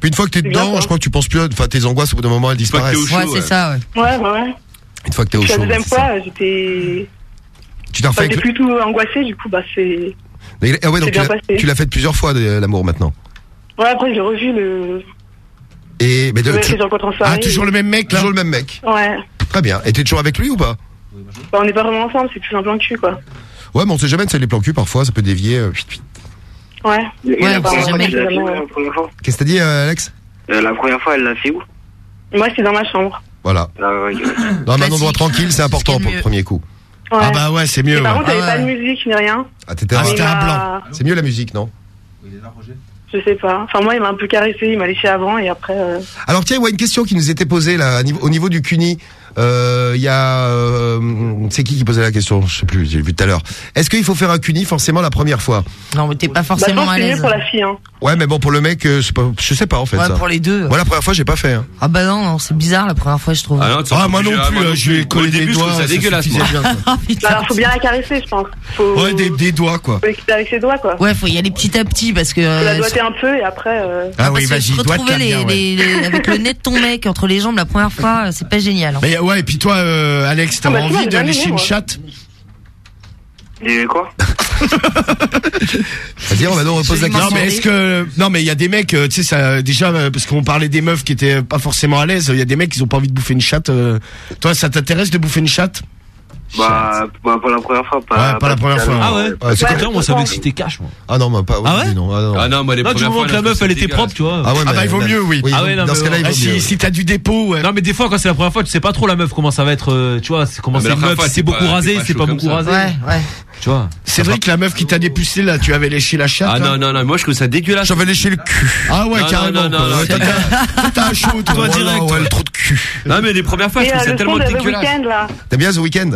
Puis une fois que t'es bien, dedans, je crois que tu penses plus, enfin, tes angoisses, au bout d'un moment, elles Une fois que disparaissent. t'es au Ouais, chaud, c'est ouais. ça, ouais. Ouais, bah ouais. Une fois que t'es au Puis la chaud. deuxième fois, euh, j'étais. Tu t'en Enfin, fais j'étais plutôt angoissée, du coup, bah, c'est. Mais, ah ouais, donc tu bien l'as- passé. tu l'as fait plusieurs fois, de- l'amour, maintenant. Ouais, après, j'ai revu le. Et mais de- Ouais, tu-. Ah, toujours le même mec là toujours le même mec. Ouais. Très bien. Et t'es toujours avec lui ou pas? Bah, on n'est pas vraiment ensemble, c'est plus un plan de cul, quoi. Ouais, mais on sait jamais, c'est les plans cul parfois, ça peut dévier. Euh. Ouais. Et la première fois jamais. qu'elle l'a fait Qu'est-ce que t'as dit, euh, Alex Euh, La première fois, elle l'a fait où? Moi, c'est dans ma chambre. Voilà. Ah, ouais, ouais. Dans un endroit tranquille, c'est important pour le premier coup. Ouais. Ah bah ouais, c'est mieux. Et par ouais. contre, il avait pas de musique ni rien. Ah, t'étais Ah, un- un blanc. C'est mieux la musique, non? Je sais pas. Enfin, moi, il m'a un peu caressé, il m'a léché avant et après. euh, Alors tiens, ouais, une question qui nous était posée là, au niveau du CUNY. Euh, Il y a, euh, c'est qui qui posait la question? Je sais plus, j'ai vu tout à l'heure. Est-ce qu'il faut faire un CUNY forcément la première fois? Non, mais t'es pas Bah, forcément pense à c'est l'aise. pour la fille, hein. Ouais, mais bon pour le mec, euh, c'est pas, je sais pas en fait. Ouais, ça. pour les deux. Moi la première fois, j'ai pas fait. hein. Ah bah non, non, c'est bizarre la première fois, je trouve. Ah non, Ah, moi non plus, je vais Au coller des doigts. ça dégueulasse, bien, quoi. Bah, alors, faut bien la caresser, je pense. Faut, Ouais, des, des doigts quoi. faut avec ses doigts, quoi. Ouais, faut y aller petit à petit parce que. Faut la euh, doigter un peu et après. euh, Ah oui, vas-y, retrouver les, bien, ouais. les- les- avec le nez de ton mec entre les jambes la première fois, c'est pas génial. hein. Mais ouais, et puis toi, euh, Alex, t'as Ah bah, envie de lécher une chatte Et quoi? Vas-y, on va nous repose la Non question. mais est-ce que non mais il y a des mecs euh, tu sais ça déjà euh, parce qu'on parlait des meufs qui étaient pas forcément à l'aise il y a des mecs qui ont pas envie de bouffer une chatte toi ça t'intéresse de bouffer une chatte? Bah, bah, pas la première fois. Pas, Ouais, pas la première fois. Ah ouais, Ouais, c'est comme moi ça m'excitait cash moi. Ah non, mais pas. Ah ouais non, ah non. Ah non, moi les Non, du premières moment fois. que la meuf elle était propre, tu vois. Ah ouais, ah mais- bah il vaut mieux oui, Ah ouais, non, dans ce mais cas-là, il Ah, vaut si, mieux. si t'as du dépôt ouais. Non mais des fois quand c'est la première fois tu sais pas trop la meuf comment ça va être euh, tu vois comment Ah, c'est la une première meuf c'est beaucoup rasé c'est pas beaucoup rasé Ouais, ouais. Tu vois c'est vrai que la meuf qui t'a dépucelé là tu avais léché la chatte Ah là non, non, non, moi je trouve ça dégueulasse. J'avais léché le cul. ah ouais Non, carrément non, Ouais, t'as- un chaud toi Voilà, direct ouais, ouais. le trou de cul. Non, mais les premières fois, je trouve ça tellement de dégueulasse. T'aimes bien The Weeknd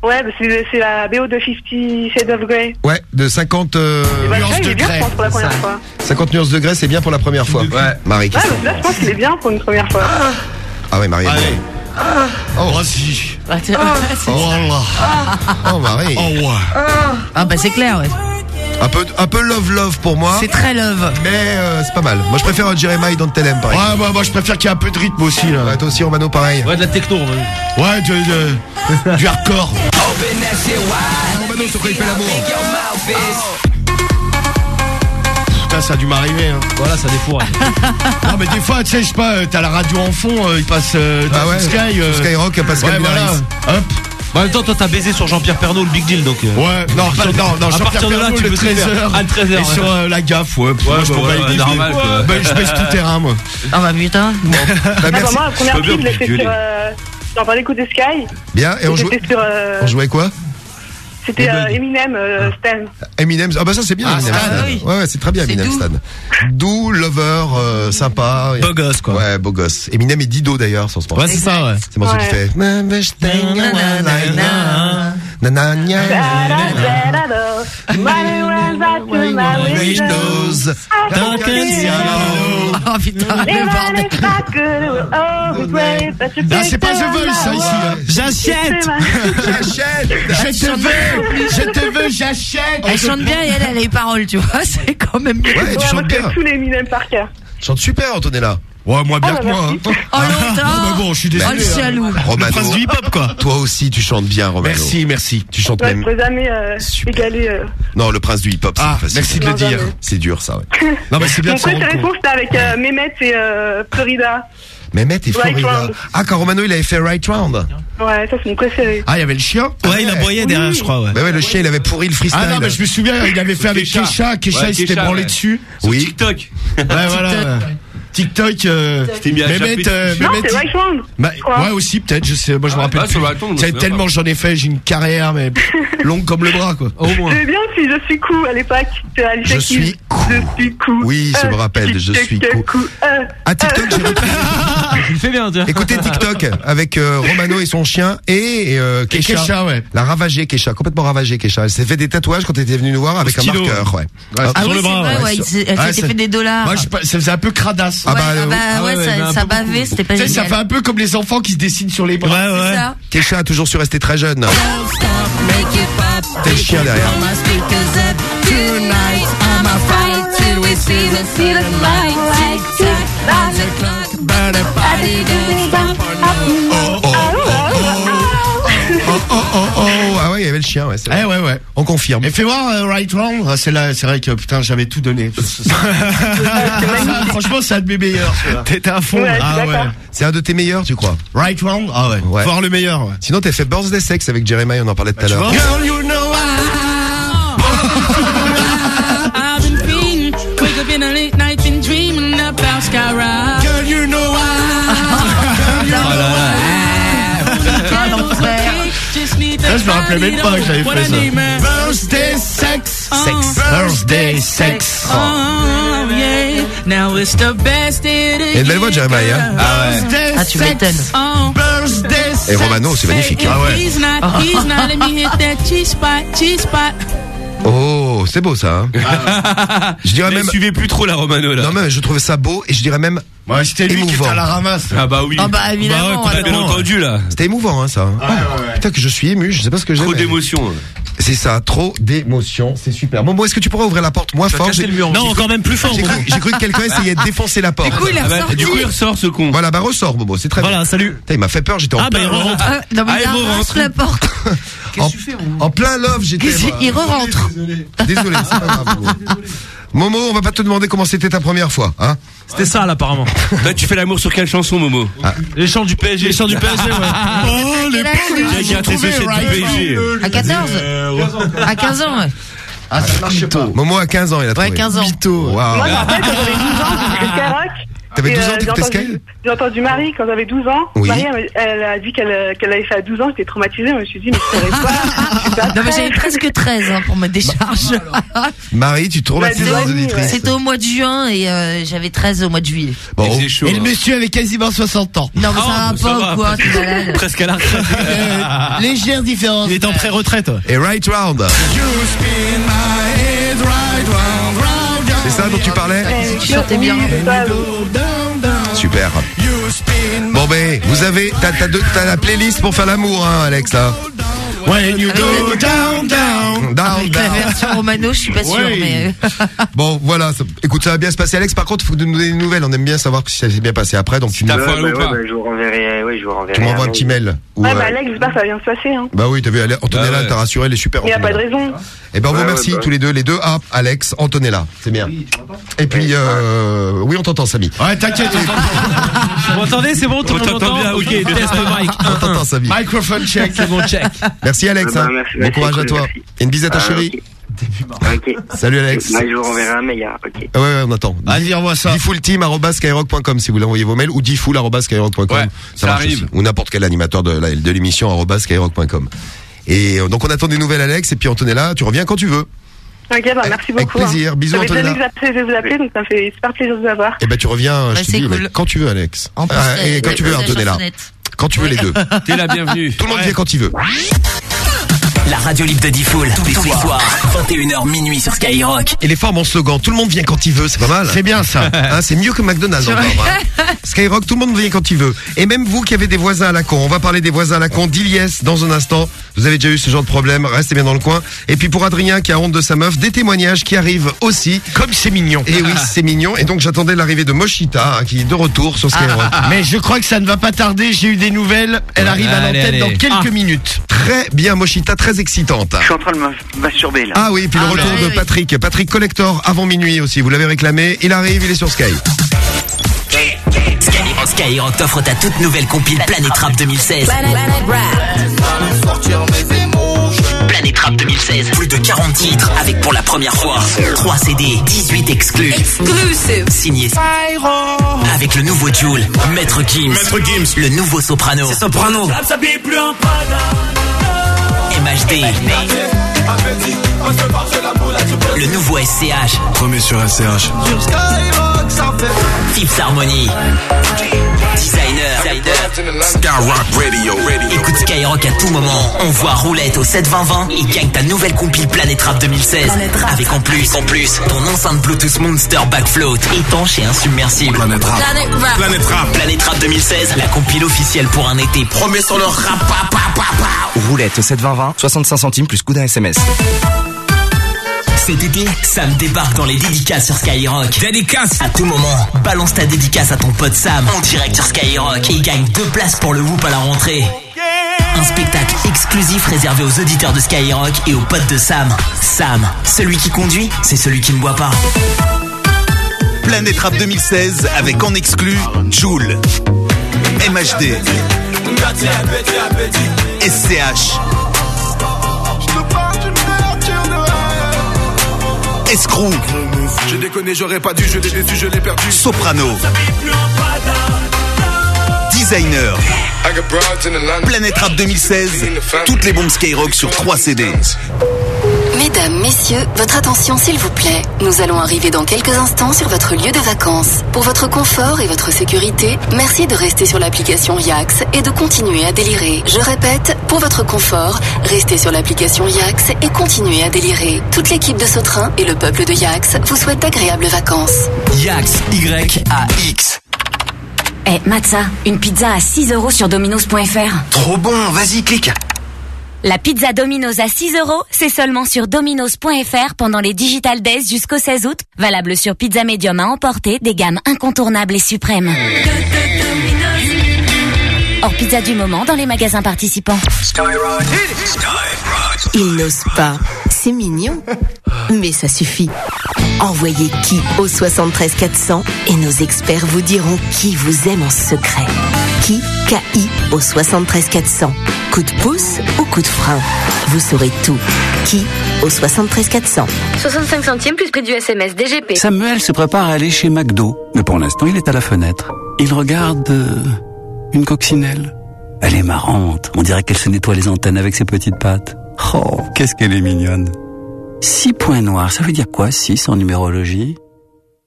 Ouais, bah, c'est c'est la BO de 50 Shades of Grey. Ouais, de 50, euh, bah, nuances première fois. 50 nuances degrés, c'est bien pour la première fois. Ouais. Marie, Ouais, bah, là, je pense qu'il est bien pour une première fois. Ah ouais, Marie. Bien. oh vas-y Ah, t'es- c'est- voilà Oh Marie. oh ouais Ah bah c'est clair, ouais. Un peu, un peu love love pour moi. C'est très love. Mais euh, c'est pas mal. Moi je préfère un Jeremiah dans Telem pareil. ouais bah, moi je préfère qu'il y ait un peu de rythme aussi là Ouais, toi aussi Romano pareil. ouais de la techno ouais. ouais de- du hardcore Romano sur quoi il fait l'amour. Ça a dû m'arriver. Hein. voilà ça défoure non, mais des fois, tu sais, je sais pas, euh, t'as la radio en fond, euh, il passe euh, Ah dans ouais, Sky. euh, sur Skyrock, Pascal ouais, voilà. Hop. en même temps toi t'as baisé sur Jean-Pierre Pernaud le big deal donc euh, Ouais, non, Pas- non, non, non, à Jean-Pierre partir de là, tu le peux tout faire. 13h. Ah, le 13h, Et ouais. sur euh, la gaffe, ouais. Ouais, je bah les ouais, couilles. normal, quoi. Ben, je baisse tout terrain, moi. Ah bah putain. Bah, Ah, bah, merci. moi, la première Je peux bien je l'ai fait sur. euh, J'en parlais d'écouter Sky. Bien, et on jouait, sur. euh, on jouait quoi? C'était euh. Eminem, euh, Stan. Eminem. Ah bah ça c'est bien Ah, Eminem. Stan, Stan. oui. Ouais, ouais, c'est très bien Eminem doux. Stan. Doux, lover, euh, sympa. Beau gosse, quoi. Ouais, beau gosse. Eminem et Dido d'ailleurs sur ce morceau. Ouais, c'est ça, ouais. C'est morceau qui Ouais. fait. Nanana. Windows. Oh putain, le bordel. Ah, c'est pas The Voice, ça, ici. hein. J'achète J'achète. Je te veux Je te veux, j'achète Elle chante bien et elle a les paroles, tu vois, c'est quand même mieux. Ouais, tu chantes je bien. tous les Eminem par cœur. Tu chantes super Antonella. Ouais, moi, bien Ah, que moi. hein. Oh Ah, longtemps. mais bon, je suis Oh désolé. le hein. jaloux. Le Romano. prince du hip-hop, quoi. Toi aussi tu chantes bien Romano. Merci, merci. Tu chantes Ouais, je même. pourrais jamais euh, Super. égaler. euh, Non, le prince du hip-hop. c'est Ah, facile. merci de le dire. C'est dur ça. Ouais. Non, mais c'est bien Mon préféré c'était avec euh, Mehmet et euh, Florida. Mehmet et Florida. Round. Ah, quand Romano il avait fait Right Round. Ouais, ça, c'est mon préféré. Ah, il y avait le chien Ouais, il aboyait derrière, je crois, ouais. Bah ouais, le chien il avait pourri le freestyle. Ah non, mais je me souviens, il avait fait avec Kesha. Kesha. Il s'était branlé ouais. dessus. Sur Oui. TikTok. Ouais, voilà. TikTok, euh, à Mehmet, euh, Non, Mehmet. Bah, ouais aussi peut-être je sais moi je me Ah, rappelle ah, plus tellement j'en ai fait j'ai une carrière mais longue comme le bras quoi au moins J'aimais bien aussi, je suis cool à l'époque. Je suis Je suis cool. Oui, je me rappelle, je suis cool. Euh, À TikTok, j'ai repris. tu le fais bien tiens Écoutez TikTok avec euh, Romano et son chien et euh, Kesha. Kesha, ouais. La ravagée Kesha, complètement ravagée Kesha. Elle s'est fait des tatouages quand elle était venue nous voir avec un marqueur, ouais. Ah sur oui, le c'est bras vrai, ouais. ouais, il s'est- elle s'était fait des dollars. moi je ça faisait un peu cradasse Ah Ouais, bah, ah euh, bah ah ouais, ouais, mais un ça, bavait, c'était pas génial. ça fait un peu comme les enfants qui se dessinent sur les bras. Ça. Kesha a toujours su rester très jeune. T'es le chien derrière. Oh, Oh, oh, oh, oh, ah ouais, ouais, il y avait le chien, ouais. Eh ouais ouais. On confirme. Et fais voir euh, Right Wrong. Ah, C'est là, c'est vrai que putain j'avais tout donné. Franchement c'est un de mes meilleurs. celui-là. T'étais à fond, Ouais, suis Ah ouais. C'est un de tes meilleurs, tu crois? Right Wrong? Ah ouais. Ouais. Faut voir le meilleur. Ouais. Sinon, t'as fait Birthday Sex avec Jeremiah, on en parlait tout à l'heure. vois Girl, you know I've rappelais même pas que j'avais fait ça. Birthday sex. Sex. Birthday sex. Oh, yeah. Now it's the best day Et une belle voix, Jeremiah. hein. Ah ouais. Ah, tu m'étonnes. Birthday Et Romano, c'est magnifique. hein. He's not, Oh, c'est beau ça. hein. je dirais même. suivez plus trop la Romano là. Non mais je trouvais ça beau et je dirais même Ouais, c'était lui qui émouvant. était à la ramasse. Ah bah oui. Ah bah évidemment. Bien alors. entendu là. C'était émouvant hein, ça. hein. Putain que je suis ému, je sais pas ce que j'ai. Trop mais- d'émotions. C'est ça, trop d'émotion, c'est super. Bon, bon, est-ce que tu pourrais ouvrir la porte moins fort le mur, non, encore cru- même plus fort, J'ai cru, Bobo. j'ai cru que quelqu'un essayait de défoncer la porte. Du coup, il a Ah bah, ressorti. du coup il ressort ce con. Voilà, bah ressort Bobo, c'est très Voilà, bien. salut. Putain, il m'a fait peur, j'étais en Ah bah plein il rentre. Ah, non, mais Ah, il et vous arrache rentrez. la porte. en, en plein love, j'étais. Il, il re-rentre. Désolé, c'est pas grave. Momo, on va pas te demander comment c'était ta première fois, hein C'était ça là apparemment. Là tu fais l'amour sur quelle chanson Momo Les chants du PSG. Les chants du PSG, ouais. Oh les âge J'ai ce chèque du PSG. À 14 À 15 ans, ouais. Ah ça marchait pas. Momo a 15 ans, il a trouvé. Ouais, 15 ans. Mytho. Waouh. Moi, rappelle quand j'avais 12 ans. T'avais Et, 12 ans, euh, j'ai t'écoutais entendu- Sky J'ai entendu Marie quand j'avais 12 ans. Oui. Marie, elle, elle a dit qu'elle qu'elle avait fait à 12 ans. J'étais traumatisée. Je me suis dit, mais je saurais pas. Non, mais j'avais presque 13 hein, pour ma décharge. Marie, tu traumatises Bah, les. C'était au mois de juin et euh, j'avais 13 au mois de juillet. Bon, C'est chaud. Et le hein. monsieur avait quasiment 60 ans. Non, mais ça Ah, va pas ou quoi presque. t'es malade Presque à la retraite. Euh, légère différence. Il est en pré-retraite. et right round. C'est ça dont tu parlais Tu chantais bien. Super. Bon ben, vous avez, t'as, t'as deux- t'as la playlist pour faire l'amour, hein, Alex, là. When you go down, down. Down, Avec la down. version romano, je suis pas sûre, Ouais. mais. euh, Bon, voilà. ça- écoute, ça va bien se passer, Alex. Par contre, il faut nous donner des nouvelles. On aime bien savoir si ça s'est bien passé après. Donc, tu, t'as nous- foiré Ouais, ou bah, pas bah, je vous renverrai, oui, je vous renverrai. tu m'envoies un petit mail. Ou, Ouais, euh, bah, Alex, j'espère que ça va bien se passer. Hein. bah oui, t'as vu, Antonella, Bah ouais. elle t'a rassuré, elle est super. Il n'y a pas de raison. Eh ben, on vous Ouais, remercie bah. tous les deux, les deux. Ah, Alex, Antonella, c'est bien. Et puis, euh, oui, on t'entend, Samy. Ouais, t'inquiète. Vous m'entendez C'est bon, tout le On monde t'entend entend bien, Ok, ok. test mic. On t'entend, Samy. Microphone check. C'est bon, check. Merci, Alex. Ah bah, hein. merci, bon merci, courage à toi. merci. Et une bise à ta Ah, chérie. Salut, Alex. Bah, je vous renverrai un mail, ok. Ah ouais, ouais, on attend. Vas-y, envoie ça. diffoulteam.skyrock.com si vous voulez envoyer vos mails ou diffoul.skyrock.com. Ouais, ça marche arrive. aussi. Ou n'importe quel animateur de, de l'émission arobase skyrock.com. Et euh, donc on attend des nouvelles Alex et puis Antonella, tu reviens quand tu veux. Ok, bah, merci Avec beaucoup. plaisir. hein. Bisous, Antonella. vous appeler, vous appeler, donc ça me fait super plaisir de vous avoir. Et ben tu reviens, Bah, je te c'est dis, cool. mais quand tu veux Alex. En plus, Ah, et euh, quand tu veux la Antonella. Quand tu veux les deux. T'es la bienvenue. Tout le monde vient quand il veut. La radio libre de Diffoul, tous les soirs, 21h minuit sur Skyrock. Et les formes en slogan, tout le monde vient quand il veut, c'est pas mal. C'est bien ça. Hein, c'est mieux que McDonald's encore. hein. Skyrock, tout le monde vient quand il veut. Et même vous qui avez des voisins à la con, on va parler des voisins à la con d'Iliès dans un instant. Vous avez déjà eu ce genre de problème, restez bien dans le coin. Et puis pour Adrien qui a honte de sa meuf, des témoignages qui arrivent aussi. Comme c'est mignon. Et oui, c'est mignon. Et donc j'attendais l'arrivée de Moshita, hein, qui est de retour sur Skyrock. Mais je crois que ça ne va pas tarder. J'ai eu des nouvelles. Elle arrive à l'antenne dans quelques Ah. minutes. Très bien, Moshita, très excitante. Je suis en train de me masturber, là. Ah oui, et puis le Ah, retour oui, de oui. Patrick. Patrick Collector avant minuit aussi. Vous l'avez réclamé. Il arrive, il est sur Sky. Skyrock, Skyrock t'offre ta toute nouvelle compile Planet Rap 2016. Planet Rap 2016, plus de 40 titres avec pour la première fois 3 CD, 18 exclus. Exclusive. Signé avec le nouveau Joule, Maître Gims, le nouveau Soprano, Soprano. MHD, le nouveau SCH, Premier sur SCH. Fifth Harmony, Designer, Skyrock Radio. Écoute Skyrock à tout moment. On voit roulette au 72020 et gagne ta nouvelle compile Planet Rap 2016. Avec en plus, en plus, ton enceinte Bluetooth Monster Backfloat étanche et insubmersible. Planet Rap. Planet Rap. Planet Rap. Planet Rap 2016, la compile officielle pour un été promet sur le rap. pa, pa, pa, pa. Roulette au 72020, 65 centimes plus coup d'un SMS. Cet été, Sam débarque dans les dédicaces sur Skyrock. Dédicace À tout moment, balance ta dédicace à ton pote Sam en direct sur Skyrock et gagne deux places pour le Whoop à la rentrée. Un spectacle exclusif réservé aux auditeurs de Skyrock et aux potes de Sam. Sam, celui qui conduit, c'est celui qui ne boit pas. Planète Rap 2016 avec en exclu Joule, MHD, SCH, Escrew, J'ai déconné, j'aurais pas dû, je l'ai déçu, je l'ai perdu. Soprano, Designer. Planète Rap 2016, toutes les bombes Skyrock sur 3 CD. Mesdames, messieurs, votre attention s'il vous plaît. Nous allons arriver dans quelques instants sur votre lieu de vacances. Pour votre confort et votre sécurité, merci de rester sur l'application Yax et de continuer à délirer. Je répète, pour votre confort, restez sur l'application Yax et continuez à délirer. Toute l'équipe de Sautrin et le peuple de Yax vous souhaitent d'agréables vacances. Yax, Y-A-X. Eh, Matza, une pizza à 6 euros sur dominos.fr. Trop bon, vas-y, clique. La pizza Domino's à 6 euros, c'est seulement sur dominos.fr pendant les Digital Days jusqu'au 16 août. Valable sur pizza médium à emporter, des gammes incontournables et suprêmes. Hors pizza du moment dans les magasins participants. Il n'ose pas. C'est mignon. Mais ça suffit. Envoyez qui au 73 400 et nos experts vous diront qui vous aime en secret. Qui K-I au 73 400. Coup de pouce ou coup de frein Vous saurez tout. Qui au 73 400. 65 centimes plus prix du SMS DGP. Samuel se prépare à aller chez McDo, mais pour l'instant il est à la fenêtre. Il regarde euh, une coccinelle. Elle est marrante, on dirait qu'elle se nettoie les antennes avec ses petites pattes. Oh, qu'est-ce qu'elle est mignonne. Six points noirs, ça veut dire quoi, six en numérologie?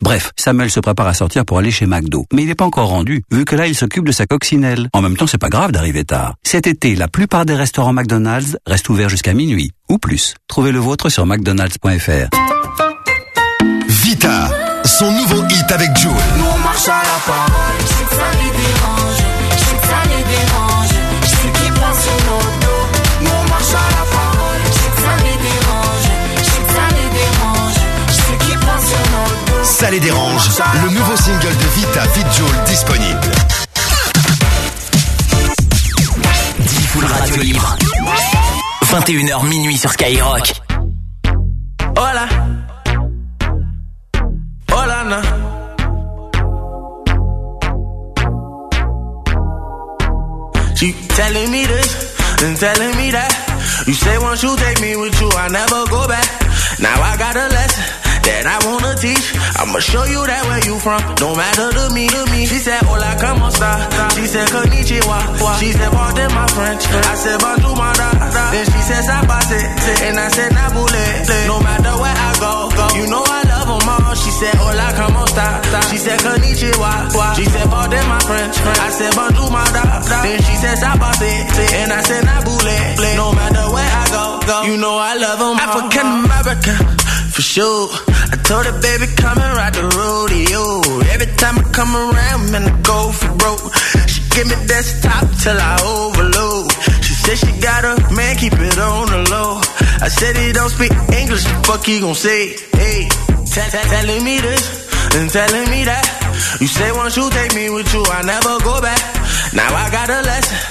Bref, Samuel se prépare à sortir pour aller chez McDo. Mais il n'est pas encore rendu, vu que là, il s'occupe de sa coccinelle. En même temps, c'est pas grave d'arriver tard. Cet été, la plupart des restaurants McDonald's restent ouverts jusqu'à minuit, ou plus. Trouvez le vôtre sur mcdonalds.fr. Vita, son nouveau hit avec Joule. Nous on marche à la parole, Ça les dérange, le nouveau single de Vita Fit Joule disponible. Full Radio Libre. 21h minuit sur Skyrock. Hola. Hola, na. She telling me this and telling me that. You say once you take me with you, I never go back. Now I got a lesson that I wanna teach. I'ma show you that where you from. Don't matter to me, to me. She said, Hola, como esta? She said, Konnichiwa. She said, pardon my French. I said, bonjour, my da. Then she said, sabase. And I said, nabule. No matter where I go, go. You know I love them all. She said, Hola, como esta? She said, Konnichiwa. She said, pardon my French. I said, bonjour, my da. Then she said, sabase. And I said, nabule. No matter where I go, go. You know I love them all. African American for sure. I told her, baby, come and ride the rodeo. Every time I come around, man, I go for broke. She give me desktop till I overload. She said she got a man, keep it on the low. I said he don't speak English, fuck he gon' say? Hey, telling me this and telling me that. You say once you take me with you, I never go back. Now I got a lesson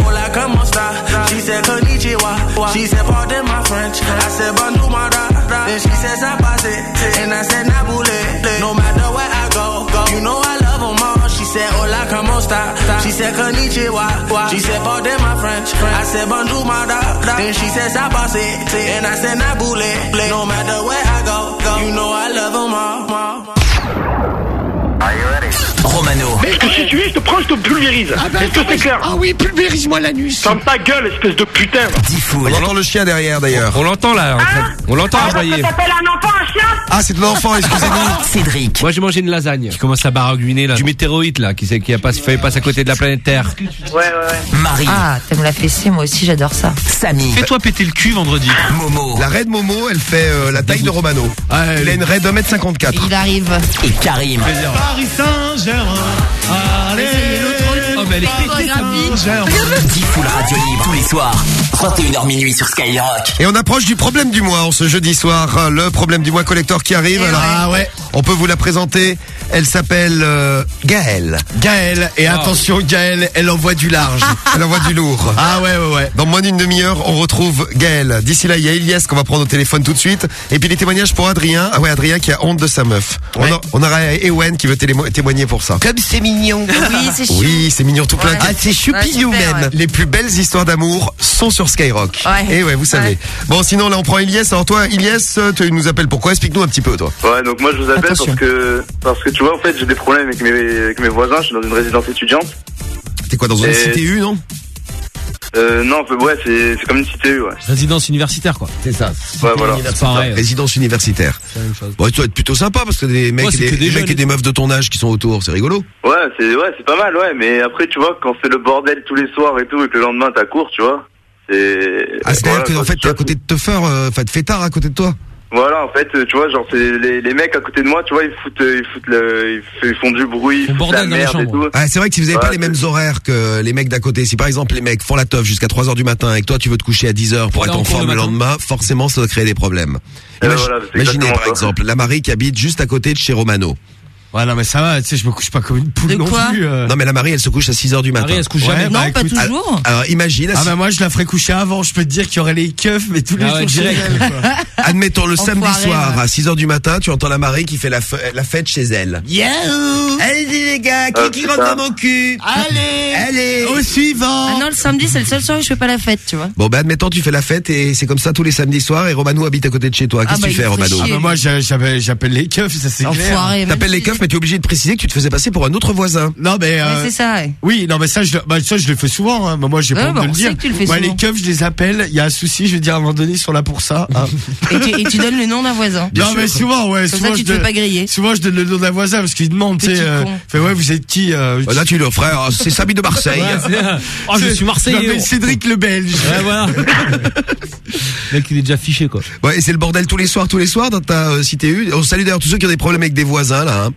hola, como esta? She said, konnichiwa. She said, pardon my French. I said, da. Then she said, sabase. And I said, nabule. No matter where I go, go. You know I love them all. She said, hola, como esta? She said, konnichiwa. She said, pardon my French. I said, da. Then she said, sabase. And I said, nabule. No matter where I go, go. You know I love them all. Romano. Est-ce que si tu es, je te prends, je te pulvérise. Est-ce que c'est clair Ah oui, pulvérise-moi l'anus. Ferme ta gueule, espèce de putain. On entend le chien derrière d'ailleurs. On l'entend là, en train- on l'entend aboyer. T'appelles un enfant un chien Ah, c'est de l'enfant, excusez-moi. Cédric. Moi j'ai mangé une lasagne qui commence à baragouiner là. Du météorite là, qui, sait- qui a pas, fait passe à côté de la planète Terre. Ouais, ouais, ouais. Marie. Ah, t'aimes la fessée, moi aussi j'adore ça. Samy. Fais-toi péter le cul vendredi. Momo. La raide Momo, elle fait euh, la taille de Romano. Il a une raide de 1m54. Il arrive. Et Karim. Paris Saint-Germain. Allez, Oh mais elle est pétée, ça. Diffoul Radio Libre tous les soirs. 21h minuit sur Skyrock. Et on approche du problème du mois en ce jeudi soir. Le problème du mois collector qui arrive. Alors, Ah ouais. On peut vous la présenter. Elle s'appelle euh, Gaëlle. Gaëlle. Et attention, Gaëlle, elle envoie du large. Elle envoie du lourd. Ah ouais, ouais, ouais. Dans moins d'une demi-heure, on retrouve Gaëlle. D'ici là, il y a Elias qu'on va prendre au téléphone tout de suite. Et puis les témoignages pour Adrien. Ah ouais, Adrien qui a honte de sa meuf. On, Ouais. a- on aura Ewen qui veut témoigner pour ça. Comme c'est mignon. Oui, c'est. Oui, c'est mignon tout plein. Ouais. Ah, c'est choupignou Ouais, super, même. ouais. Les plus belles histoires d'amour sont sur Skyrock. Ouais. Et ouais, vous savez. Ouais. Bon, sinon là, on prend Elias. Alors toi, Elias, euh, tu nous appelles pourquoi? Explique-nous un petit peu, toi. Ouais, donc moi je vous appelle Attention. parce que parce que tu vois en fait j'ai des problèmes avec mes avec mes voisins. Je suis dans une résidence étudiante. T'es quoi dans une Et- CTU, non? Euh, non, ouais, c'est c'est comme une cité, ouais. Résidence universitaire quoi. C'est ça. Ouais, voilà. C'est pareil. Résidence universitaire. C'est la même chose. Bon, tu dois être plutôt sympa parce que des mecs, Ouais, et c'est des, que des des mecs jeunes. et des meufs de ton âge qui sont autour, c'est rigolo. Ouais, c'est ouais, c'est pas mal, ouais. Mais après, tu vois, quand c'est le bordel tous les soirs et tout, et que le lendemain t'as cours, tu vois, c'est. Ah, c'est-à-dire voilà, que en fait, t'es à côté de te faire, euh, enfin, de fêtard à côté de toi. Voilà, en fait, tu vois, genre c'est les, les mecs à côté de moi, tu vois, ils foutent, euh, ils foutent le, ils font du bruit, ils foutent la merde et tout. Ah, c'est vrai que si vous avez pas Ouais, les mêmes horaires que les mecs d'à côté, si par exemple les mecs font la teuf jusqu'à 3 heures du matin et que toi tu veux te coucher à 10 heures pour aller être en forme le lendemain, forcément ça doit créer des problèmes. Euh, voilà, imaginez par exemple la Marie qui habite juste à côté de chez Romano. Ouais, non, mais ça va, tu sais, je me couche pas comme une poule De non quoi plus. euh. Non mais la Marie elle se couche à 6 heures du matin. Marie, elle se couche Ouais, jamais. bah, Non, pas écoute, toujours. Alors imagine, Ah bah moi je la ferais coucher avant, je peux te dire qu'il y aurait les keufs mais tous les Ah ouais, jours chez direct. elle, quoi. admettons le samedi soir ouais. à 6 heures du matin, tu entends la Marie qui fait la, fe- la fête chez elle. Yahoo Allez les gars, qui- Ah, qui c'est rentre dans mon cul Allez Allez Au suivant Ah non, le samedi, c'est le seul soir où je fais pas la fête, tu vois. Bon bah admettons tu fais la fête et c'est comme ça tous les samedis soirs et Romano habite à côté de chez toi. Qu'est-ce Ah, que tu bah, fais fait Romano chier. Ah bah moi j'a- j'avais- j'appelle les keufs, ça c'est clair. Enfoiré. même T'appelles les si- keufs mais tu es obligé de préciser que tu te faisais passer pour un autre voisin. Non mais Ouais, euh, c'est ça, ouais. oui, non mais ça je, le- bah, ça je le fais souvent. Hein. Bah, moi j'ai pas honte bah, de le dire. que tu le fais Moi les keufs je les appelle. Il y a un souci, je vais dire à un moment donné ils sont là pour ça. hein. Et tu, et tu donnes le nom d'un voisin. Bien non sûr. mais souvent ouais. Comme souvent ça, tu je te fais pas griller. Souvent je donne le nom d'un voisin parce qu'ils demandent. tu Euh, fait ouais vous êtes qui euh, Bah, Là tu le frère, c'est Samy de Marseille. Oh, je suis Marseillais. Cédric le Belge. Ouais, voilà. Le mec, il est déjà fiché, quoi. Ouais, et c'est le bordel tous les soirs, tous les soirs dans ta euh, cité U. On salue d'ailleurs tous ceux qui ont des problèmes avec des voisins là. hein.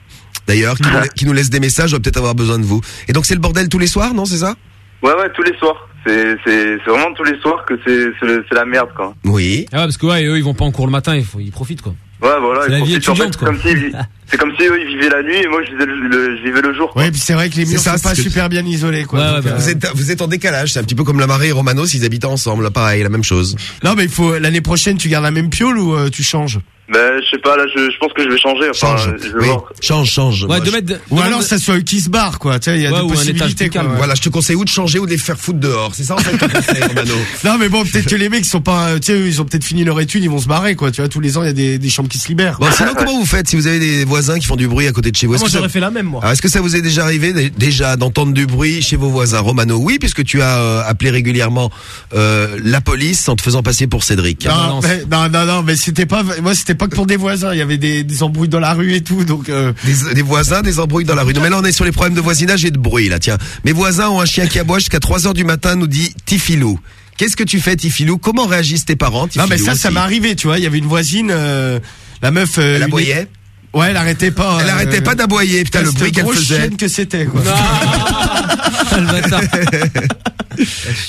D'ailleurs, qui, nous la- qui nous laissent des messages, on va peut-être avoir besoin de vous. Et donc c'est le bordel tous les soirs, non C'est ça? Ouais, ouais, tous les soirs. C'est c'est c'est vraiment tous les soirs que c'est c'est le- c'est la merde, quoi. Oui. Ah ouais, parce que ouais, eux, ils vont pas en cours le matin, ils, faut- ils profitent, quoi. Ouais, voilà. C'est ils la vie profitent. En fait, étudiante, c'est quoi. comme c'est comme si eux ils vivaient la nuit et moi je vivais le, le- je vivais le jour. quoi. Ouais, puis c'est vrai que les C'est murs ça, sont pas super bien isolés quoi. Ouais, Donc, ouais, bah, euh, Vous êtes vous êtes en décalage, c'est un petit peu comme la Marie et Romano s'ils habitaient ensemble, là, pareil, la même chose. Non mais il faut l'année prochaine tu gardes la même piole ou euh, tu changes? Ben, je sais pas, là, je, je pense que je vais changer. Enfin, Change. je vais Oui. Change, change. Ouais, Moi, de je- mettre. Ou alors ça soit eux qui se barre quoi. Tu sais il y a Ouais, étage possibilités plus calme. quoi. Voilà, je te conseille ou de changer ou de les faire foutre dehors. C'est ça en fait que conseille, Romano. Non mais bon peut-être que les mecs ils sont pas euh, tu sais eux, ils ont peut-être fini leur étude ils vont se barrer quoi tu vois tous les ans il y a des, des chambres qui se libèrent. Bon, sinon, comment vous faites si vous avez des voisins qui font du bruit à côté de chez vous Ah, Est-ce Moi, que ça- j'aurais fait la même, moi. Alors, est-ce que ça vous est déjà arrivé dé- déjà d'entendre du bruit chez vos voisins? Romano, oui, puisque tu as euh, appelé régulièrement euh, la police en te faisant passer pour Cédric. Non, mais, non, non, non, mais c'était pas, moi, c'était pas que pour des voisins. Il y avait des, des embrouilles dans la rue et tout, donc. Euh... Des, des voisins, des embrouilles dans la rue. Non, mais là, on est sur les problèmes de voisinage et de bruit, là. Tiens, mes voisins ont un chien qui aboie jusqu'à 3 heures du matin, nous dit Tifilou. Qu'est-ce que tu fais, Tifilou? Comment réagissent tes parents, Non, mais ça, ça m'est arrivé, tu vois. Il y avait une voisine, euh, la meuf. Euh, Elle une- aboyait? Ouais, elle arrêtait pas. Elle arrêtait pas d'aboyer, putain, le bruit qu'elle faisait. que c'était, quoi.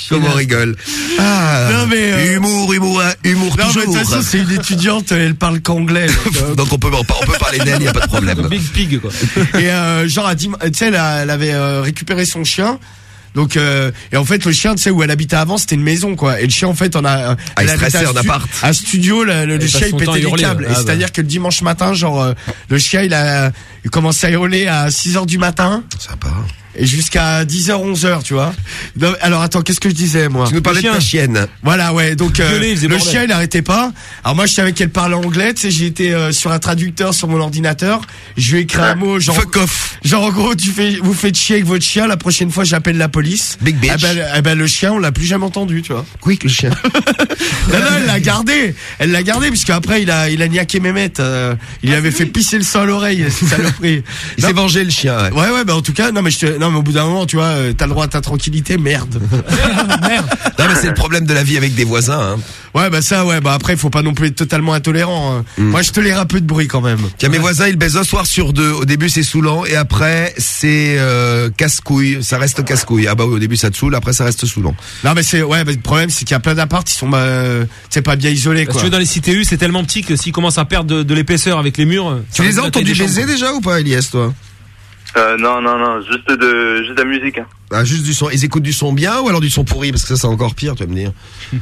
Comment on rigole. Ah, Non, mais, euh, humour, humour, hein, humour Non, mais toujours. de toute façon, c'est une étudiante, elle parle qu'anglais. donc, euh, Donc on peut, on peut parler d'elle, y a pas de problème. Big Pig, quoi. Et euh, genre, elle dit- tu sais, elle, elle avait euh, récupéré son chien. Donc euh, et en fait le chien tu sais où elle habitait avant c'était une maison quoi. Et le chien en fait on a euh, Ah, elle stu- appart. studio le, chien il pétait les câbles. Ah, c'est à dire que le dimanche matin genre euh, le chien il a il commençait à hurler à 6 heures du matin Sympa. et jusqu'à 10h 11h tu vois Non, alors attends qu'est-ce que je disais moi Tu nous parlais de ta chienne. voilà ouais donc euh, Gueuler, il faisait le bordel. chien il arrêtait pas alors moi je savais qu'elle parlait anglais tu sais j'ai été euh, sur un traducteur sur mon ordinateur je lui ai écrit un mot genre Fuck off. Genre en gros tu fais vous faites chier avec votre chien la prochaine fois j'appelle la police. Big bitch. Eh ben, eh ben, le chien on l'a plus jamais entendu tu vois. Quick le chien. non non elle l'a gardé elle l'a gardé puisque après il a il a niaqué Mehmet euh, il lui avait fait pisser le sang à l'oreille Il s'est vengé le chien. ouais. Ouais ouais bah en tout cas non mais je te, non mais au bout d'un moment tu vois euh, t'as le droit à ta tranquillité merde. Non mais c'est le problème de la vie avec des voisins. Hein. Ouais bah ça ouais bah après il faut pas non plus être totalement intolérant. hein. Moi je tolère un peu de bruit quand même. Tiens, mes voisins, ils baisent un soir sur deux. Au début, c'est saoulant, et après, c'est euh, casse-couille. Ça reste casse-couille. Ah bah oui, au début, ça te saoule, après, ça reste saoulant. Non mais c'est ouais bah, le problème c'est qu'il y a plein d'apparts qui sont euh, c'est pas bien isolés Parce quoi. que dans les CTU, c'est tellement petit que s'ils commencent à perdre de, de l'épaisseur avec les murs. Tu les as entendus baiser déjà ou pas, Elias, toi? Euh, non, non, non, juste de, juste de la musique. Hein. ah, Juste du son. Ils écoutent du son bien ou alors du son pourri? Parce que ça, c'est encore pire, tu vas me dire.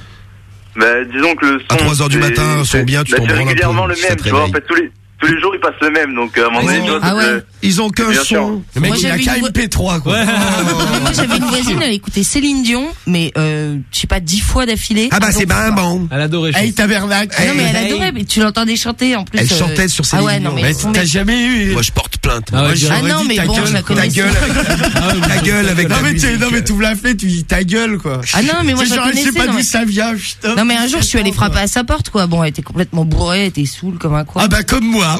Bah, disons que le son. À 3 heures du matin, son bien, tu bah, t'en régulièrement le même, tu vois. En fait, tous les, tous les jours, il passe le même, donc à un moment donné, tu vois. Ah c'est- ouais. Ils ont qu'un Bien sûr. son. Le mec Moi, il a j'avais qu'un une vo- MP3 quoi. Moi, j'avais une voisine, elle écoutait Céline Dion, mais euh, je sais pas, dix fois d'affilée. Ah bah, c'est Donc, ben bon. Elle adorait. je Hey tabernacle. Ah non, mais elle Hey. adorait, mais tu l'entendais chanter en plus. Elle euh, chantait sur Ah Céline ouais, non, Dion. mais Mais laisse tomber. t'as jamais eu. Moi, je porte plainte. Ah ouais, Moi, direct. Ah j'aurais non, dit mais ta bon, gueule, je la connais. Ta gueule. Ta gueule avec Non la mais, tu, musique. non mais tu la fait, tu dis ta gueule quoi. Ah non, mais moi, C'est je la genre, je sais connaissais, pas non, d'où mais- ça vient, putain. Non mais un jour je suis allée frapper à sa porte quoi. Bon elle était complètement bourrée, elle était saoule comme un quoi. Ah bah comme moi.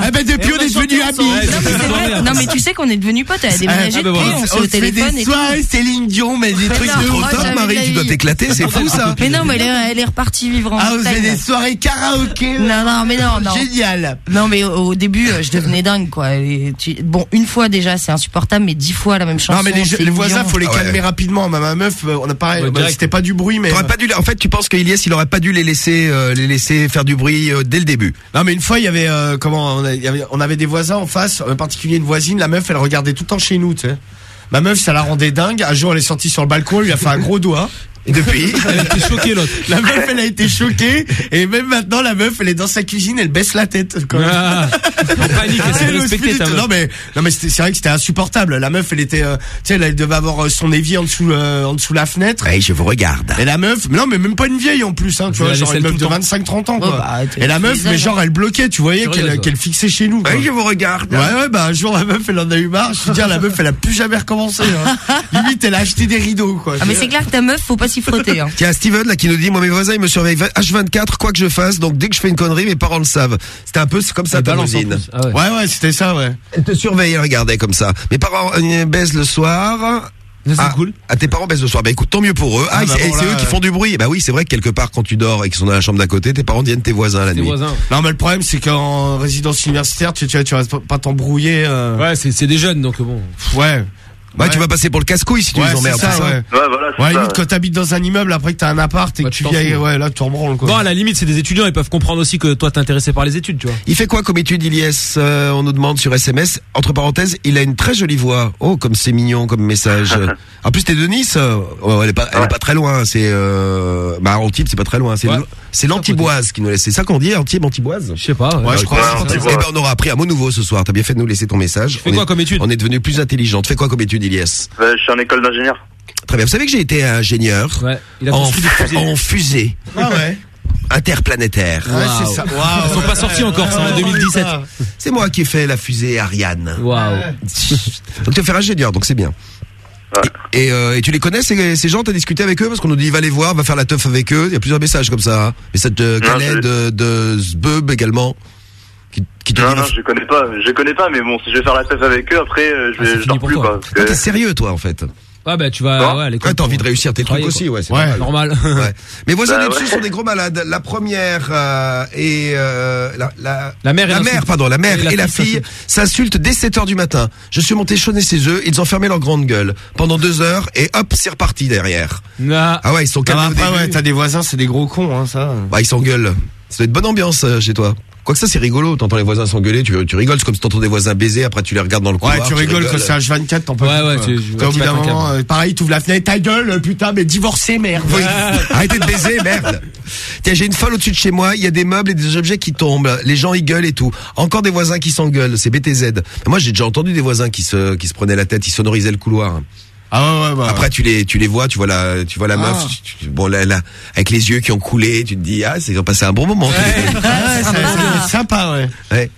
Ah bah depuis Et on est devenus amis. Non mais, c'est vrai. non mais tu sais qu'on est devenus potes, elle a déménagé Ah, bah, depuis, on s'est On au se fait téléphone des et tout. Céline Dion, mais des trucs non, de Trop top, jamais Marie, de la tu dois t'éclater, c'est fou ça. Mais non mais elle est, elle est repartie vivre en Ah, vous avez des soirées karaoké. Non non mais non non. Génial. Non mais au, début euh, je devenais dingue quoi. Bon une fois déjà c'est insupportable mais dix fois la même chanson. Non mais les, voisins faut les Ah calmer rapidement. Ma, ma meuf, euh, on a pareil, bah, c'était pas du bruit mais. T'aurais pas dû, en fait, tu penses que Elias, il aurait pas dû les laisser, euh, les laisser faire du bruit euh, dès le début. Non mais une fois il y avait euh, comment on, avait, des voisins en face, en particulier une voisine, la meuf elle regardait tout le temps chez nous. Ma meuf ça la rendait dingue. Un jour elle est sortie sur le balcon, elle lui a fait un gros doigt. Et depuis, Elle était choquée l'autre. La meuf elle a été choquée et même maintenant la meuf elle est dans sa cuisine, elle baisse la tête. Quand. Ah, en panique, elle s'est respectée. Non mais non mais c'est vrai que c'était insupportable. La meuf elle était, euh, tu sais, elle, elle devait avoir euh, son évier en dessous, euh, en dessous la fenêtre. hey, je vous regarde. Et la meuf, mais non mais même pas une vieille en plus, hein, tu vois, genre une meuf de le temps. 25-30 ans quoi. Oh, bah, et la meuf, mais genre elle bloquait, tu voyais qu'elle ouais. qu'elle fixait chez nous. Quoi. Hey, je vous regarde. Ouais ouais bah un jour la meuf elle en a eu marre. Je veux dire la meuf elle a plus jamais recommencé. Hein. Limite elle a acheté des rideaux quoi. Ah mais c'est clair que ta meuf faut pas s'y frotter. Hein. Tiens, Steven, là, qui nous dit, moi, mes voisins, ils me surveillent H24, quoi que je fasse, donc dès que je fais une connerie, mes parents le savent. C'était un peu comme ça, ta voisine. Ah ouais. Ouais ouais c'était ça ouais. Elle te surveille, elle regardait comme ça. Mes parents euh, baisent le soir. Ah, cool. Ah, tes parents baissent le soir. Bah écoute, tant mieux pour eux. Ah, Ah, bah c'est bon, eux qui font du bruit. Bah oui, c'est vrai que quelque part, quand tu dors et qu'ils sont dans la chambre d'à côté, tes parents deviennent tes voisins la Tes nuit. voisins. Non mais le problème c'est qu'en résidence universitaire tu tu tu vas pas t'embrouiller. euh, Ouais, c'est c'est des jeunes donc bon. Ouais. Bah, Ouais. tu vas passer pour le casse-couille si tu Ouais, les emmerdes, ça, ouais. Ouais, voilà, Ouais, ça. limite, quand t'habites dans un immeuble, après que t'as un appart et Bah, que tu viens, ouais, là, tu en branles, quoi. Bon, à la limite, c'est des étudiants, ils peuvent comprendre aussi que toi t'es intéressé par les études, tu vois. Il fait quoi comme étude, Iliès Euh, On nous demande sur SMS. Entre parenthèses, il a une très jolie voix. Oh, comme c'est mignon comme message. en plus, t'es de Nice. oh, elle est pas, elle est pas très loin. C'est euh, bah Antibes, c'est pas très loin. C'est l'Antiboise qui nous laisse. C'est ça qu'on dit, Antibes, Antiboise. Je sais pas. Ouais, je crois. Eh ben, on aura appris un mot nouveau ce soir. T'as bien fait de nous laisser ton message. Fais quoi comme étude On est devenu plus intelligent. Tu fais quoi comme étude, Iliès Ouais, je suis en école d'ingénieur. Très bien. Vous savez que j'ai été ingénieur Ouais. Il a en, fusée Ah ouais. interplanétaire. Ouais, c'est ça. Waouh. Elles sont pas sorties encore, c'est en 2017. C'est moi qui ai fait la fusée Ariane. Waouh. Donc tu vas faire ingénieur, donc c'est bien. Et, et, euh, et tu les connais ces, ces gens? T'as discuté avec eux? Parce qu'on nous dit va les voir, va faire la teuf avec eux. Il y a plusieurs messages comme ça. hein. Message de Khaled, de, de Zbeub également. Qui, qui Non, non, je connais pas, je connais pas, mais bon, si je vais faire la teuf avec eux, après, euh, je Ah, vais, je fini dors pour plus, toi. quoi. Ah, que- T'es sérieux toi en fait. Ah bah tu vas ouais, à l'école Ouais, t'as envie de réussir tes trucs aussi, quoi. ouais, c'est Ouais, normal. normal. Ouais. Mes voisins Bah ouais. sont des gros malades. La première euh, et euh, la, la, La mère et la mère, pardon, la mère Et la et la fille s'insultent dès 7 heures du matin. Je suis monté chaudner ses œufs, ils ont fermé leur grande gueule pendant deux heures et hop, c'est reparti derrière. Ah ouais, ils sont après, début. ouais, t'as des voisins, c'est des gros cons, hein, ça. Bah, ils s'engueulent. Ça doit être bonne ambiance euh, chez toi. Quoique ça, c'est rigolo. T'entends les voisins s'engueuler, tu, tu rigoles. C'est comme si t'entends des voisins baiser, après tu les regardes dans le couloir. Ouais, tu rigoles quand c'est H24, t'en peux Ouais, plus, ouais, quoi. tu- tu- au bout d'un moment, calme. euh, pareil, t'ouvres la fenêtre, ta gueule, euh, putain, mais divorcé, merde. Oui. Arrêtez de baiser, merde. Tiens, j'ai une folle au-dessus de chez moi. Il y a des meubles et des objets qui tombent. Les gens ils gueulent et tout. Encore des voisins qui s'engueulent. C'est BTZ. Moi, j'ai déjà entendu des voisins qui se qui se prenaient la tête, ils sonorisaient le couloir. Ah ouais, ouais, bah. Après, tu les tu les vois, tu vois la tu vois la Ah. meuf, tu- tu- bon là, là, avec les yeux qui ont coulé, tu te dis ah c'est passé un bon moment. Ouais, ça doit être sympa, ouais. Ouais.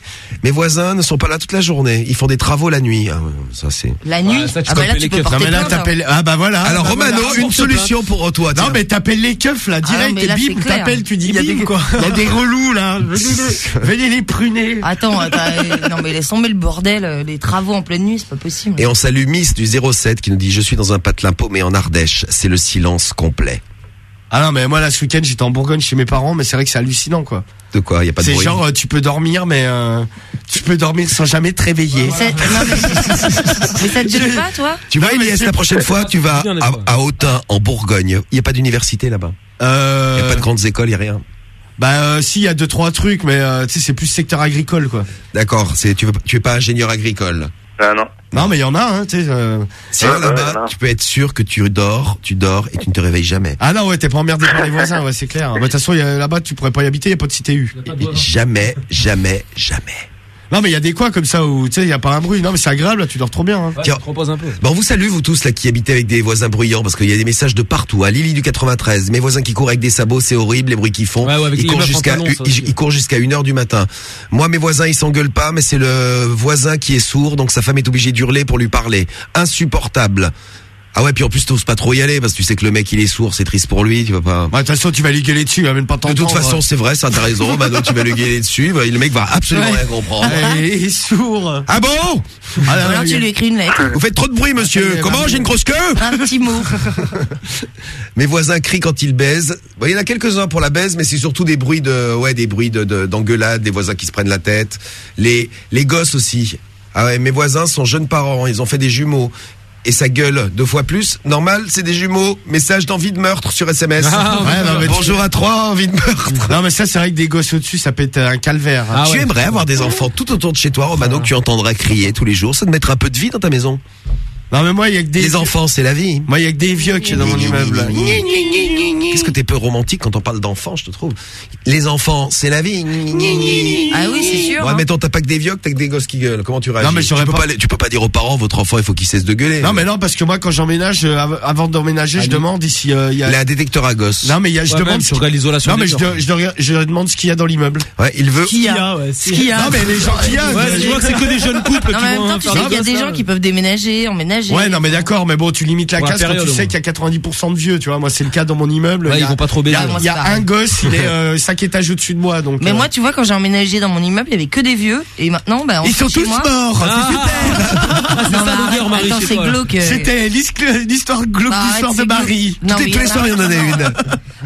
Mes voisins ne sont pas là toute la journée. Ils font des travaux la nuit. Ah, ça c'est. La nuit ça, tu Ah bah là, tu les peux keufs. porter Non, mais là, plainte, hein. t'appelles, ah bah voilà. Alors bah Romano, voilà. une solution pour toi. Non, mais t'appelles les keufs, là, Ah direct, bim, clair. t'appelles, tu dis Il y a bim, des- quoi. Il y a des relous, là. Venez les, pruner. Attends, attends, euh, non mais laisse tomber le bordel, euh, les travaux en pleine nuit, c'est pas possible. Et on salue Miss du 07 qui nous dit je suis dans un patelin paumé en Ardèche. C'est le silence complet. Ah non, mais moi, là, ce week-end, j'étais en Bourgogne chez mes parents, mais c'est vrai que c'est hallucinant, quoi. De quoi Il y a pas de C'est bruit. genre, euh, tu peux dormir, mais euh, tu peux dormir sans jamais te réveiller. C'est- non, mais, mais ça te gêne pas, toi Tu vas, Elias, la prochaine fois, tu vas à, Autun, en Bourgogne. Il n'y a pas d'université là-bas. Euh, Il n'y a pas de grandes écoles, il n'y a rien. Bah, euh, si, il y a deux, trois trucs, mais euh, tu sais, c'est plus secteur agricole, quoi. D'accord, c'est tu veux, tu es pas ingénieur agricole. Ah non. Non, mais il y en a, hein, tu sais. euh. Là-bas, ouais, non. tu peux être sûr que tu dors, tu dors et tu ne te réveilles jamais. Ah non, ouais, t'es pas emmerdé par les voisins, ouais, c'est clair. Bah, De toute façon, là-bas, tu pourrais pas y habiter, il y a pas de CTU. Jamais, jamais, jamais. Non, mais il y a des coins comme ça où, tu sais, il y a pas un bruit. Non, mais c'est agréable, là, tu dors trop bien. Hein. Tiens. Un peu. Bon, on vous salue, vous tous là qui habitez avec des voisins bruyants, parce qu'il y a des messages de partout. À Lily du 93, mes voisins qui courent avec des sabots, c'est horrible, les bruits qu'ils font. Ouais, ouais, avec ils, courent jusqu'à, ils, courent jusqu'à une heure du matin. Moi, mes voisins, ils s'engueulent pas, mais c'est le voisin qui est sourd, donc sa femme est obligée d'hurler pour lui parler. Insupportable. Ah ouais, puis en plus, t'oses pas trop y aller, parce que tu sais que le mec, il est sourd, c'est triste pour lui, tu vas pas. Ouais, de toute façon, tu vas lui gueuler dessus, il va même pas De toute façon, c'est vrai, ça, t'as raison. Maintenant, tu vas le gueuler dessus, bah, le mec va absolument Ouais. rien comprendre. Ouais, il est sourd. Ah bon Ah, là, Alors là, tu lui écris une lettre. Vous faites trop de bruit, monsieur. Ah, Comment J'ai une grosse queue Un petit mot. Mes voisins crient quand ils baisent. Bon, il y en a quelques-uns pour la baise, mais c'est surtout des bruits de, ouais, des bruits de, des voisins qui se prennent la tête. Les, les gosses aussi. Ah ouais, mes voisins sont jeunes parents, ils ont fait des jumeaux. Et ça gueule deux fois plus. Normal, c'est des jumeaux. Message d'envie de meurtre sur SMS. Ah, ouais, non, mais tu- Bonjour à trois, envie de meurtre. Non, mais ça, c'est vrai que des gosses au-dessus, ça peut être un calvaire. hein. tu aimerais avoir des enfants tout autour de chez toi, Romano, que tu entendras crier tous les jours. Ça te mettra un peu de vie dans ta maison. Non, mais moi, il y a que des. Les enfants, c'est la vie. Moi, il y a que des vieux qui est dans mon immeuble. Qu'est-ce que t'es peu romantique quand on parle d'enfants, je te trouve? Les enfants, c'est la vie. Ah oui, c'est sûr. Ouais, hein. mettons, t'as pas que des vieux, que t'as que des gosses qui gueulent. Comment tu réagis? Non, mais tu peux pas- pas... tu peux pas dire aux parents, votre enfant, il faut qu'il cesse de gueuler. Non, mais non, parce que moi, quand j'emménage, euh, av- avant d'emménager, je demande ici, euh, il y a. Il a un détecteur à gosses. Non, mais il y a, je Ouais, demande. ce l'isolation Non, mais je, murs. de- je, de- je demande ce qu'il y a dans l'immeuble. Ouais, il veut. Qui a ouais, Ce qu'il y a. Non, mais les gens qui a. Ouais, je vois que c'est que des jeunes couples Non, qui vont même temps, tu faire sais des qu'il y a des gens qui peuvent déménager, emménager. Ouais, non, mais d'accord, mais bon, tu limites la casse quand tu sais qu'il y a 90% de vieux, tu vois. Moi, c'est le cas dans mon immeuble. Ouais, Il y a- ils vont pas trop Il y baiser. moi, il y a un gosse, il est euh, cinq étages au-dessus de moi, donc. Mais euh, moi, tu vois, quand j'ai emménagé dans mon immeuble, il y avait que des vieux. Et maintenant, bah, ils sont tous morts. Ah, c'est super. Ah, c'est Marie, attends, chez c'est glauque. euh. C'était l'histoire glauque Bah, du soir de Marie. les- tous les y en a- soirs, il y en en a une.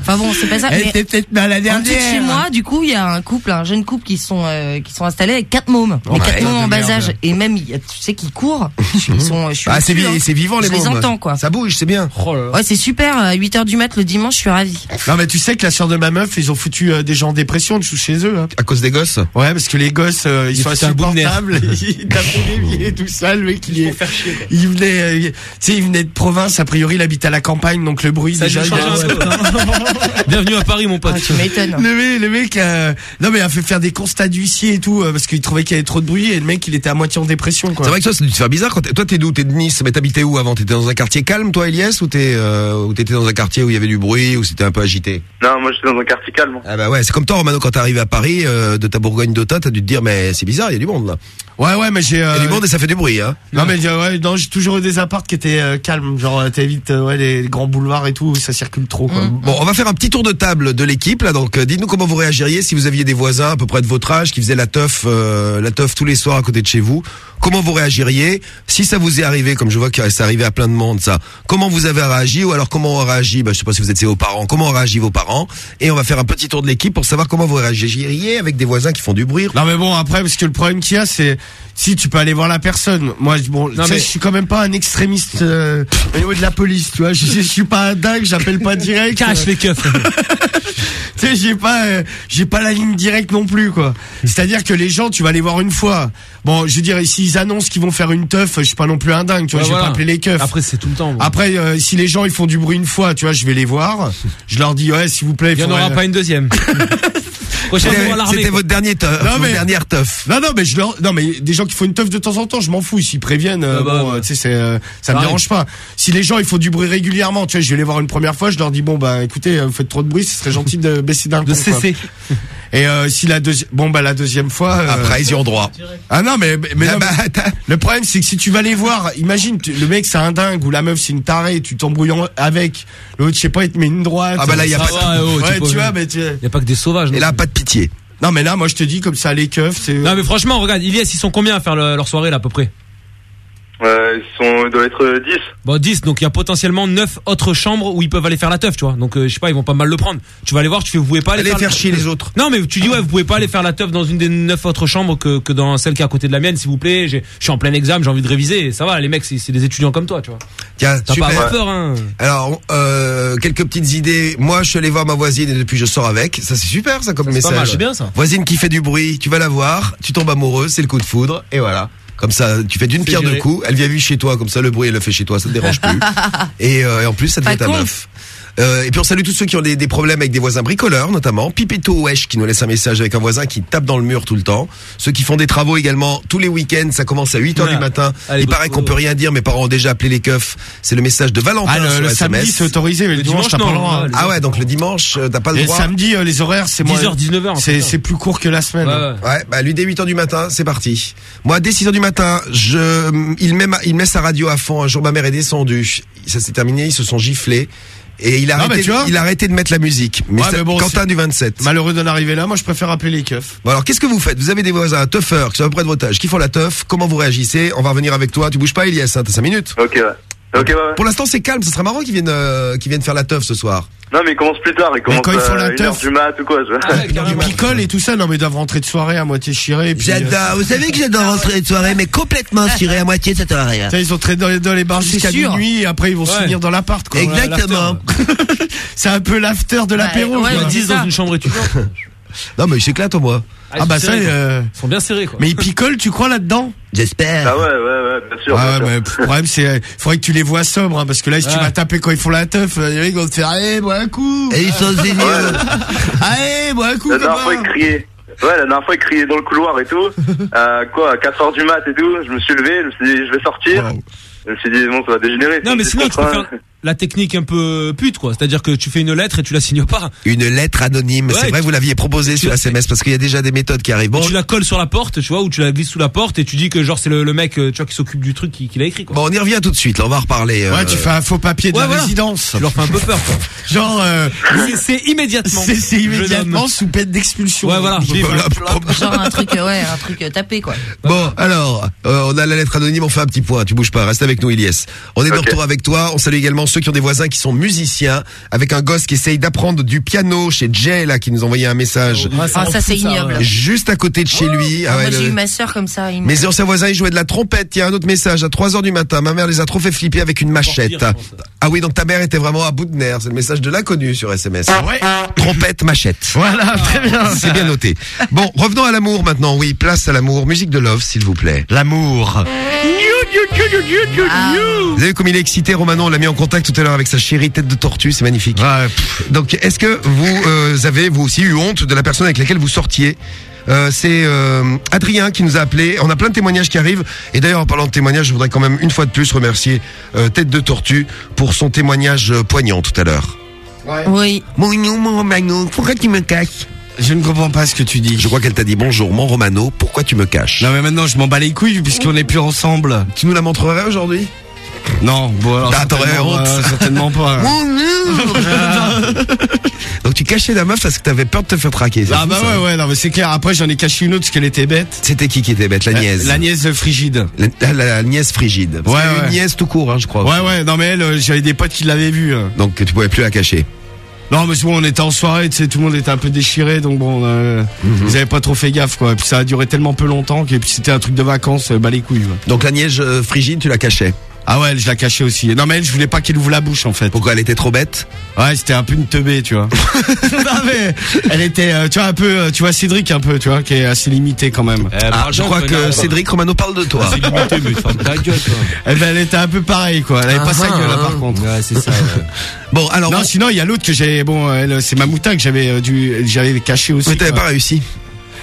Enfin bon, c'est pas ça. Elle était peut-être mal la en dessous de chez dernière. moi, du coup, il y a un couple, un jeune couple qui sont euh, qui sont installés avec quatre mômes, Oh, mais bah, quatre mômes en bas âge, et même il y a- tu sais qu'ils courent. Ils sont, je suis Ah, c'est vi- hein. c'est vivant, les Je les entends quoi. Ça bouge, c'est bien. Oh là là. Ouais, c'est super. À 8 heures du mat le dimanche, je suis ravie. Non, mais tu sais que la sœur de ma meuf, ils ont foutu euh, des gens en dépression dessous chez eux. hein. À cause des gosses. Ouais, parce que les gosses, euh, ils Ils sont insupportables. Ils des tout ça. Le mec, il est. Il venait, euh, tu sais, il venait de province. A priori, il habite à la campagne, donc le bruit Ça a déjà. il. Bienvenue à Paris, mon pote. Ah, tu m'étonnes. Le mec, le mec, euh, non mais a fait faire des constats d'huissier et tout euh, parce qu'il trouvait qu'il y avait trop de bruit et le mec il était à moitié en dépression quoi. C'est vrai que toi, ça doit te faire bizarre quand t'es- toi, t'es d'où? T'es de Nice, mais t'habitais où avant? T'étais dans un quartier calme, toi, Elias, ou t'es, euh, ou t'étais dans un quartier où il y avait du bruit, où c'était un peu agité? Non, moi j'étais dans un quartier calme. Ah bah ouais, c'est comme toi, Romano, quand t'es arrivé à Paris, euh, de ta Bourgogne d'Autun, t'as dû te dire, mais c'est bizarre, il y a du monde, là. Ouais, ouais, mais j'ai. euh, Il y a du monde et ça fait du bruit, hein. Non mais ouais, non, j'ai toujours eu des apparts qui étaient euh, calmes, genre euh, t'évites euh, ouais les, grands boulevards et tout, où ça circule trop quoi. Bon, on va faire un petit tour de table de l'équipe là. Donc, euh, dites-nous comment vous réagiriez si vous aviez des voisins à peu près de votre âge qui faisaient la teuf, euh, la teuf tous les soirs à côté de chez vous. Comment vous réagiriez si ça vous est arrivé, comme je vois que c'est arrivé à plein de monde ça. Comment vous avez réagi ou alors comment on réagit bah, Je sais pas si vous êtes vos parents. Comment ont réagi vos parents? Et on va faire un petit tour de l'équipe pour savoir comment vous réagiriez avec des voisins qui font du bruit. Non mais bon après parce que le problème qu'il y a c'est si tu peux aller voir la personne. Moi je- bon, mais- je suis quand même pas un extrémiste euh, au niveau de la police, tu vois. Je, je suis pas un dingue, j'appelle pas direct. Cache les keufs. tu sais, j'ai pas, euh, j'ai pas la ligne directe non plus, quoi. C'est-à-dire que les gens, tu vas les voir une fois. Bon, je veux dire, s'ils annoncent qu'ils vont faire une teuf, je suis pas non plus un dingue, tu vois. Ouais, je vais voilà. pas appeler les keufs. Après, c'est tout le temps. bon. Après, euh, si les gens ils font du bruit une fois, tu vois, je vais les voir. Je leur dis ouais, s'il vous plaît, Il y en aura pas une deuxième. C'était votre dernier teuf, Non, votre mais- dernière teuf. Non non mais je leur non mais des gens qui font une teuf de temps en temps je m'en fous s'ils préviennent euh, Ah bah, bon euh, tu sais c'est euh, ça me Pareil. dérange pas si les gens ils font du bruit régulièrement tu vois je vais les voir une première fois je leur dis bon bah écoutez vous faites trop de bruit ce serait gentil de baisser d'un De cesser. Et euh, si la deuxième bon bah la deuxième fois euh, Après, ils y ont droit. ah non mais mais, Ah non, bah, mais- le problème c'est que si tu vas les voir imagine tu- le mec c'est un dingue ou la meuf c'est une tarée tu t'embrouilles avec l'autre je sais pas il te met une droite Ah bah là, y a pas de- oh, ouais, tu vois mais tu Il y a pas que des sauvages. non Et là, pas de pitié. non mais là moi je te dis comme ça les keufs c'est Non mais franchement, regarde, Ilias, ils sont combien à faire le- leur soirée là à peu près? Euh, ils sont, ils doivent être 10. Bon 10, donc il y a potentiellement 9 autres chambres où ils peuvent aller faire la teuf, tu vois. Donc euh, je sais pas, ils vont pas mal le prendre. Tu vas aller voir, tu fais vous pouvez pas aller, Allez faire chier les autres. Non mais tu dis ouais, vous pouvez pas aller faire la teuf dans une des 9 autres chambres que, que dans celle qui est à côté de la mienne, s'il vous plaît. J'ai- Je suis en plein examen, j'ai envie de réviser. Ça va, les mecs, c'est c'est des étudiants comme toi, tu vois. Tiens, T'as pas avoir peur, hein. Alors, euh, quelques petites idées. Moi, je suis allé voir ma voisine et depuis je sors avec. Ça, c'est super, ça, comme Ça, message. c'est bien, ça. Voisine qui fait du bruit, tu vas la voir, tu tombes amoureux, c'est le coup de foudre, et voilà. Comme ça, tu fais d'une pierre deux coups. Elle vient vivre chez toi, comme ça, le bruit, elle le fait chez toi, ça te dérange plus. et, euh, et en plus, ça devient Pas ta meuf. Euh, et puis on salue tous ceux qui ont des, des problèmes avec des voisins bricoleurs, notamment Pipetto Wesh qui nous laisse un message avec un voisin qui tape dans le mur tout le temps. Ceux qui font des travaux également tous les week-ends, ça commence à 8 heures Ouais. du matin. Allez, Il paraît qu'on peut rien dire, mes parents ont déjà appelé les keufs. C'est le message de Valentin ah le, sur le SMS. samedi c'est autorisé mais le, Le dimanche, dimanche, t'as pas non, droit Ah ouais, donc le dimanche, euh, t'as pas le Et le droit. samedi, euh, les horaires, c'est moins. 10h, 19h. C'est c'est plus court que la semaine. Ouais, ouais. Ouais, bah lui dès 8h du matin, c'est parti. Moi dès 6h du matin, je il met ma- il met sa radio à fond. Un jour ma mère est descendue. Ça s'est terminé, ils se sont giflés et il a Non, arrêté mais tu vois il a arrêté de mettre la musique. Mais, Ouais, ça- mais bon, Quentin du 27. Malheureux d'en arriver là, moi je préfère appeler les keufs. Bon alors qu'est-ce que vous faites? Vous avez des voisins tuffeurs qui sont à peu près de votre âge, qui font la teuf. Comment vous réagissez? On va revenir avec toi. Tu bouges pas, Elias. Hein, T'as 5 minutes. Ok, ouais. Ok, ouais, ouais. Pour l'instant c'est calme. Ce serait marrant qu'ils viennent euh, qu'ils viennent faire la teuf ce soir. Non, mais ils commencent plus tard. Ils commencent quand ils font à la 1h teuf- du mat ou quoi. je- Ah, Du picole et tout ça, non mais ils doivent rentrer de soirée à moitié chiré. puis, euh, Vous savez que j'adore rentrer de soirée, mais complètement tiré à moitié, ça te rien. ça, ils sont très dans les, dans les bars jusqu'à minuit et après ils vont se finir dans l'appart. Exactement. C'est un peu l'after de l'apéro. ouais, quoi. ouais, 10 c'est dans une chambre étudiante. Non mais il s'éclate au moins. Ah bah ça, euh, Ils sont bien serrés, quoi. mais ils picolent, tu crois là-dedans? J'espère. Ah ouais, ouais, ouais, bien sûr. Ah bien ouais, sûr. mais le problème c'est, euh, faudrait que tu les vois sobres, hein, parce que là si tu vas taper quand ils font la teuf, euh, les mecs vont te faire, allez, bois un coup. Et ils sont géniaux. Allez, bois un coup, La dernière fois, ils criaient. Ouais, la dernière fois, ils criaient dans le couloir et tout. Euh, quoi, à 4 heures du mat et tout. Je me suis levé, je me suis dit, je vais sortir. Je me suis dit, bon, ça va dégénérer. Non, mais C'est sinon, tu peux faire la technique un peu pute, quoi. C'est-à-dire que tu fais une lettre et tu la signes pas. Une lettre anonyme. Ouais, c'est vrai, tu- vous l'aviez proposé sur l'as- SMS parce qu'il y a déjà des méthodes qui arrivent. Bon, tu la colles sur la porte, tu vois, ou tu la glisses sous la porte et tu dis que genre c'est le, le mec, euh, tu vois, qui s'occupe du truc qui, qui l'a écrit, quoi. bon, on y revient tout de suite. Là, on va en reparler. euh, Ouais, tu fais un faux papier de Ouais, la voilà. résidence. Tu leur fais un peu peur, quoi. Genre, euh, C'est- C'est immédiatement. c'est immédiatement sous peine d'expulsion. Ouais, voilà. Genre un truc, euh, ouais, un truc tapé, quoi. Bon, alors, euh, on a la lettre anonyme, on fait un petit point. Tu bouges pas, reste avec nous, Ilyes. On est de retour avec toi. On salue également ceux qui ont des voisins qui sont musiciens, avec un gosse qui essaye d'apprendre du piano chez Jay, là, qui nous a envoyé un message. Ah, ça, c'est ignoble. Juste à côté de chez lui. Ah ouais, Moi, j'ai eu ma sœur comme ça. me- Mes anciens voisins, ils jouaient de la trompette. Il y a un autre message à 3 heures du matin. Ma mère les a trop fait flipper avec une machette. pire. Ah oui, donc ta mère était vraiment à bout de nerfs. C'est le message de l'inconnu sur SMS. Ouais. Trompette, machette. Voilà, très bien. C'est bien noté. Bon, revenons à l'amour maintenant. Oui, place à l'amour. Musique de love, s'il vous plaît. L'amour. Vous avez vu comme il est excité, Romano, on l'a mis en contact tout à l'heure avec sa chérie tête de tortue, c'est magnifique. Ouais. Donc, est-ce que vous euh, avez, vous aussi, eu honte de la personne avec laquelle vous sortiez Euh, c'est euh, Adrien qui nous a appelé. On a plein de témoignages qui arrivent. Et d'ailleurs, en parlant de témoignages, je voudrais quand même une fois de plus remercier euh, Tête de Tortue pour son témoignage euh, poignant tout à l'heure. Oui. Mon nom, mon Romano, pourquoi tu me casses Je ne comprends pas ce que tu dis. Je crois qu'elle t'a dit bonjour, mon Romano, pourquoi tu me caches? Non mais maintenant je m'en bats les couilles puisqu'on n'est plus ensemble. Tu nous la montrerais aujourd'hui? Non, bon alors Ah, t'aurais certainement, honte. euh, certainement pas. Donc tu cachais la meuf parce que t'avais peur de te faire traquer. c'est Ah bah ouais ouais non mais c'est clair après j'en ai caché une autre parce qu'elle était bête. C'était qui qui était bête La nièce. La nièce frigide. La, la- la nièce frigide. Parce Ouais, qu'il y a eu ouais. Une nièce tout court, hein, je crois. Ouais ouais non mais elle euh, j'avais des potes qui l'avaient vue. hein. Donc tu pouvais plus la cacher. Non mais bon on était en soirée tu sais tout le monde était un peu déchiré donc bon euh, Mhm. ils avaient pas trop fait gaffe quoi. Et puis ça a duré tellement peu longtemps que puis c'était un truc de vacances euh, bah les couilles. ouais. Donc la nièce euh, frigide, tu la cachais. Ah ouais, elle, je la cachais aussi. Non mais elle, je voulais pas qu'elle ouvre la bouche en fait. Pourquoi elle était trop bête? Ouais, c'était un peu une teubée, tu vois. non mais elle était, euh, tu vois un peu, euh, tu vois Cédric un peu, tu vois, qui est assez limité quand même. Ah, je crois que Cédric Romano parle de toi. C'est limité, mais ferme ta gueule, toi. Eh ben, elle était un peu pareille quoi. Elle avait pas sa Ah, gueule là, par contre. Ouais, c'est ça, ouais. Bon, alors. Non, on- sinon il y a l'autre que j'ai, bon, elle, c'est Mamouta que j'avais euh, dû, j'avais caché aussi. Mais t'avais pas réussi.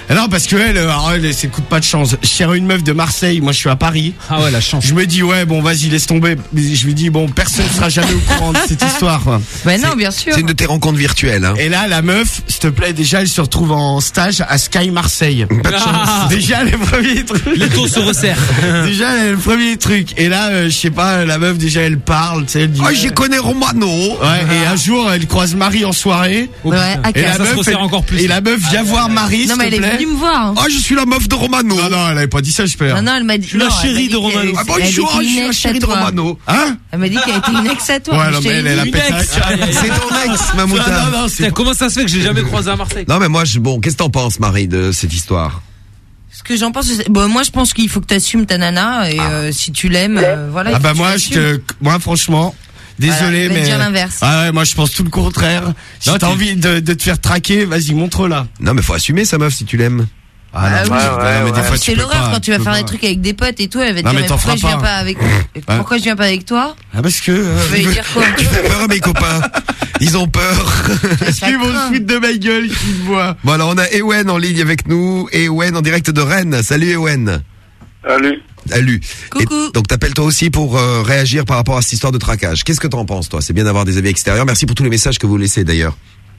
Ah Non, parce que elle, euh, alors elle, c'est le coup de pas de chance. Je cherche une meuf de Marseille, moi je suis à Paris. Ah ouais, la chance. Je me dis ouais, bon, vas-y, laisse tomber. Mais Je lui dis bon, personne sera jamais au courant de cette histoire. quoi. Bah non, bien sûr. C'est une de tes rencontres virtuelles. Hein. Et là, la meuf, s'il te plaît, déjà, elle se retrouve en stage à Sky Marseille. Pas de chance. Déjà, le premier truc. Les taux se resserrent. déjà, le premier truc. Et là, euh, je sais pas, la meuf, déjà, elle parle, tu sais, elle dit. Ah, ouais. j'y connais Romano. Ouais, et un jour, elle croise Marie en soirée. Ouais, à Et la, Ça se meuf, resserre elle- encore plus. et la meuf vient voir Marie, Non, s'il mais te elle est plaît. Venue me voir. Ah, je suis la meuf de Romano. Non, non, elle avait pas dit ça, j'espère. Non, non, elle m'a dit. suis la non, elle chérie dit de Romano. Ah, elle était bonjour, une je suis la ex chérie de toi. Romano. Hein Elle m'a dit qu'elle était une ex à toi. Ouais, mais non, je mais t'ai elle, dit. elle a pété. ex. C'est ton ex, Ah, Mamouta. non, non, c'est Putain, comment ça se fait que je l'ai jamais croisé à Marseille Non, mais moi, je, bon, qu'est-ce que t'en penses, Marie, de cette histoire Ce que j'en pense, c'est- bon, moi je pense qu'il faut que tu assumes ta nana et euh, si tu l'aimes, euh, voilà. il Ah faut bah que tu moi, je l'assumes. te, moi franchement, désolé Voilà, je vais mais dire l'inverse. ah ouais, moi je pense tout le contraire. Si Non, t'as envie de, de te faire traquer, vas-y montre-la. Non, mais faut assumer sa meuf si tu l'aimes. Ah, Ah non, oui. mais- Ouais, non, mais des ouais, fois, tu C'est l'horreur pas, quand tu vas faire pas. des trucs avec des potes et tout, elle va te Non, dire mais pourquoi je feras viens pas. avec pourquoi je viens pas avec toi Ah parce que euh, Je vais lui dire quoi Tu fais peur à mes copains. Ils ont peur. Est-ce qu'ils vont se foutre de ma gueule s'ils me voient? Bon, alors, on a Ewen en ligne avec nous. Ewen en direct de Rennes. Salut, Ewen. Salut. Salut. Coucou. Et donc t'appelles toi aussi pour euh, réagir par rapport à cette histoire de traquage. Qu'est-ce que t'en penses toi? C'est bien d'avoir des avis extérieurs. Merci pour tous les messages que vous laissez d'ailleurs.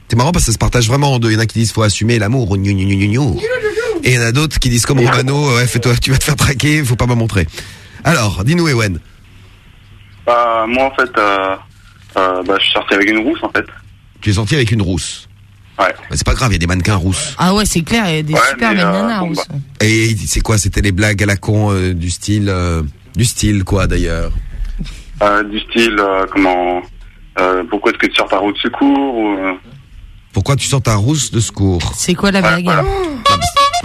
C'est marrant parce que ça se partage vraiment en deux. Il y en a qui disent faut assumer l'amour. Et il y en a d'autres qui disent comme Romano, ouais, fais-toi, tu vas te faire traquer, faut pas me montrer. Alors, dis-nous Ewen. Bah, moi, en fait, euh, euh, bah, je suis sorti avec une rousse, en fait. Tu es sorti avec une rousse. Ouais. Bah, c'est pas grave, il y a des mannequins rousses. Ah ouais, c'est clair, il y a des Ouais, super mais, belles euh, nanas bon, rousses. Et c'est quoi C'était les blagues à la con euh, du style, euh, du style quoi d'ailleurs? Euh, du style, euh, comment, euh, pourquoi est-ce que tu sors ta roue de secours ou, euh, Pourquoi tu sors ta rousse de secours C'est quoi la blague voilà.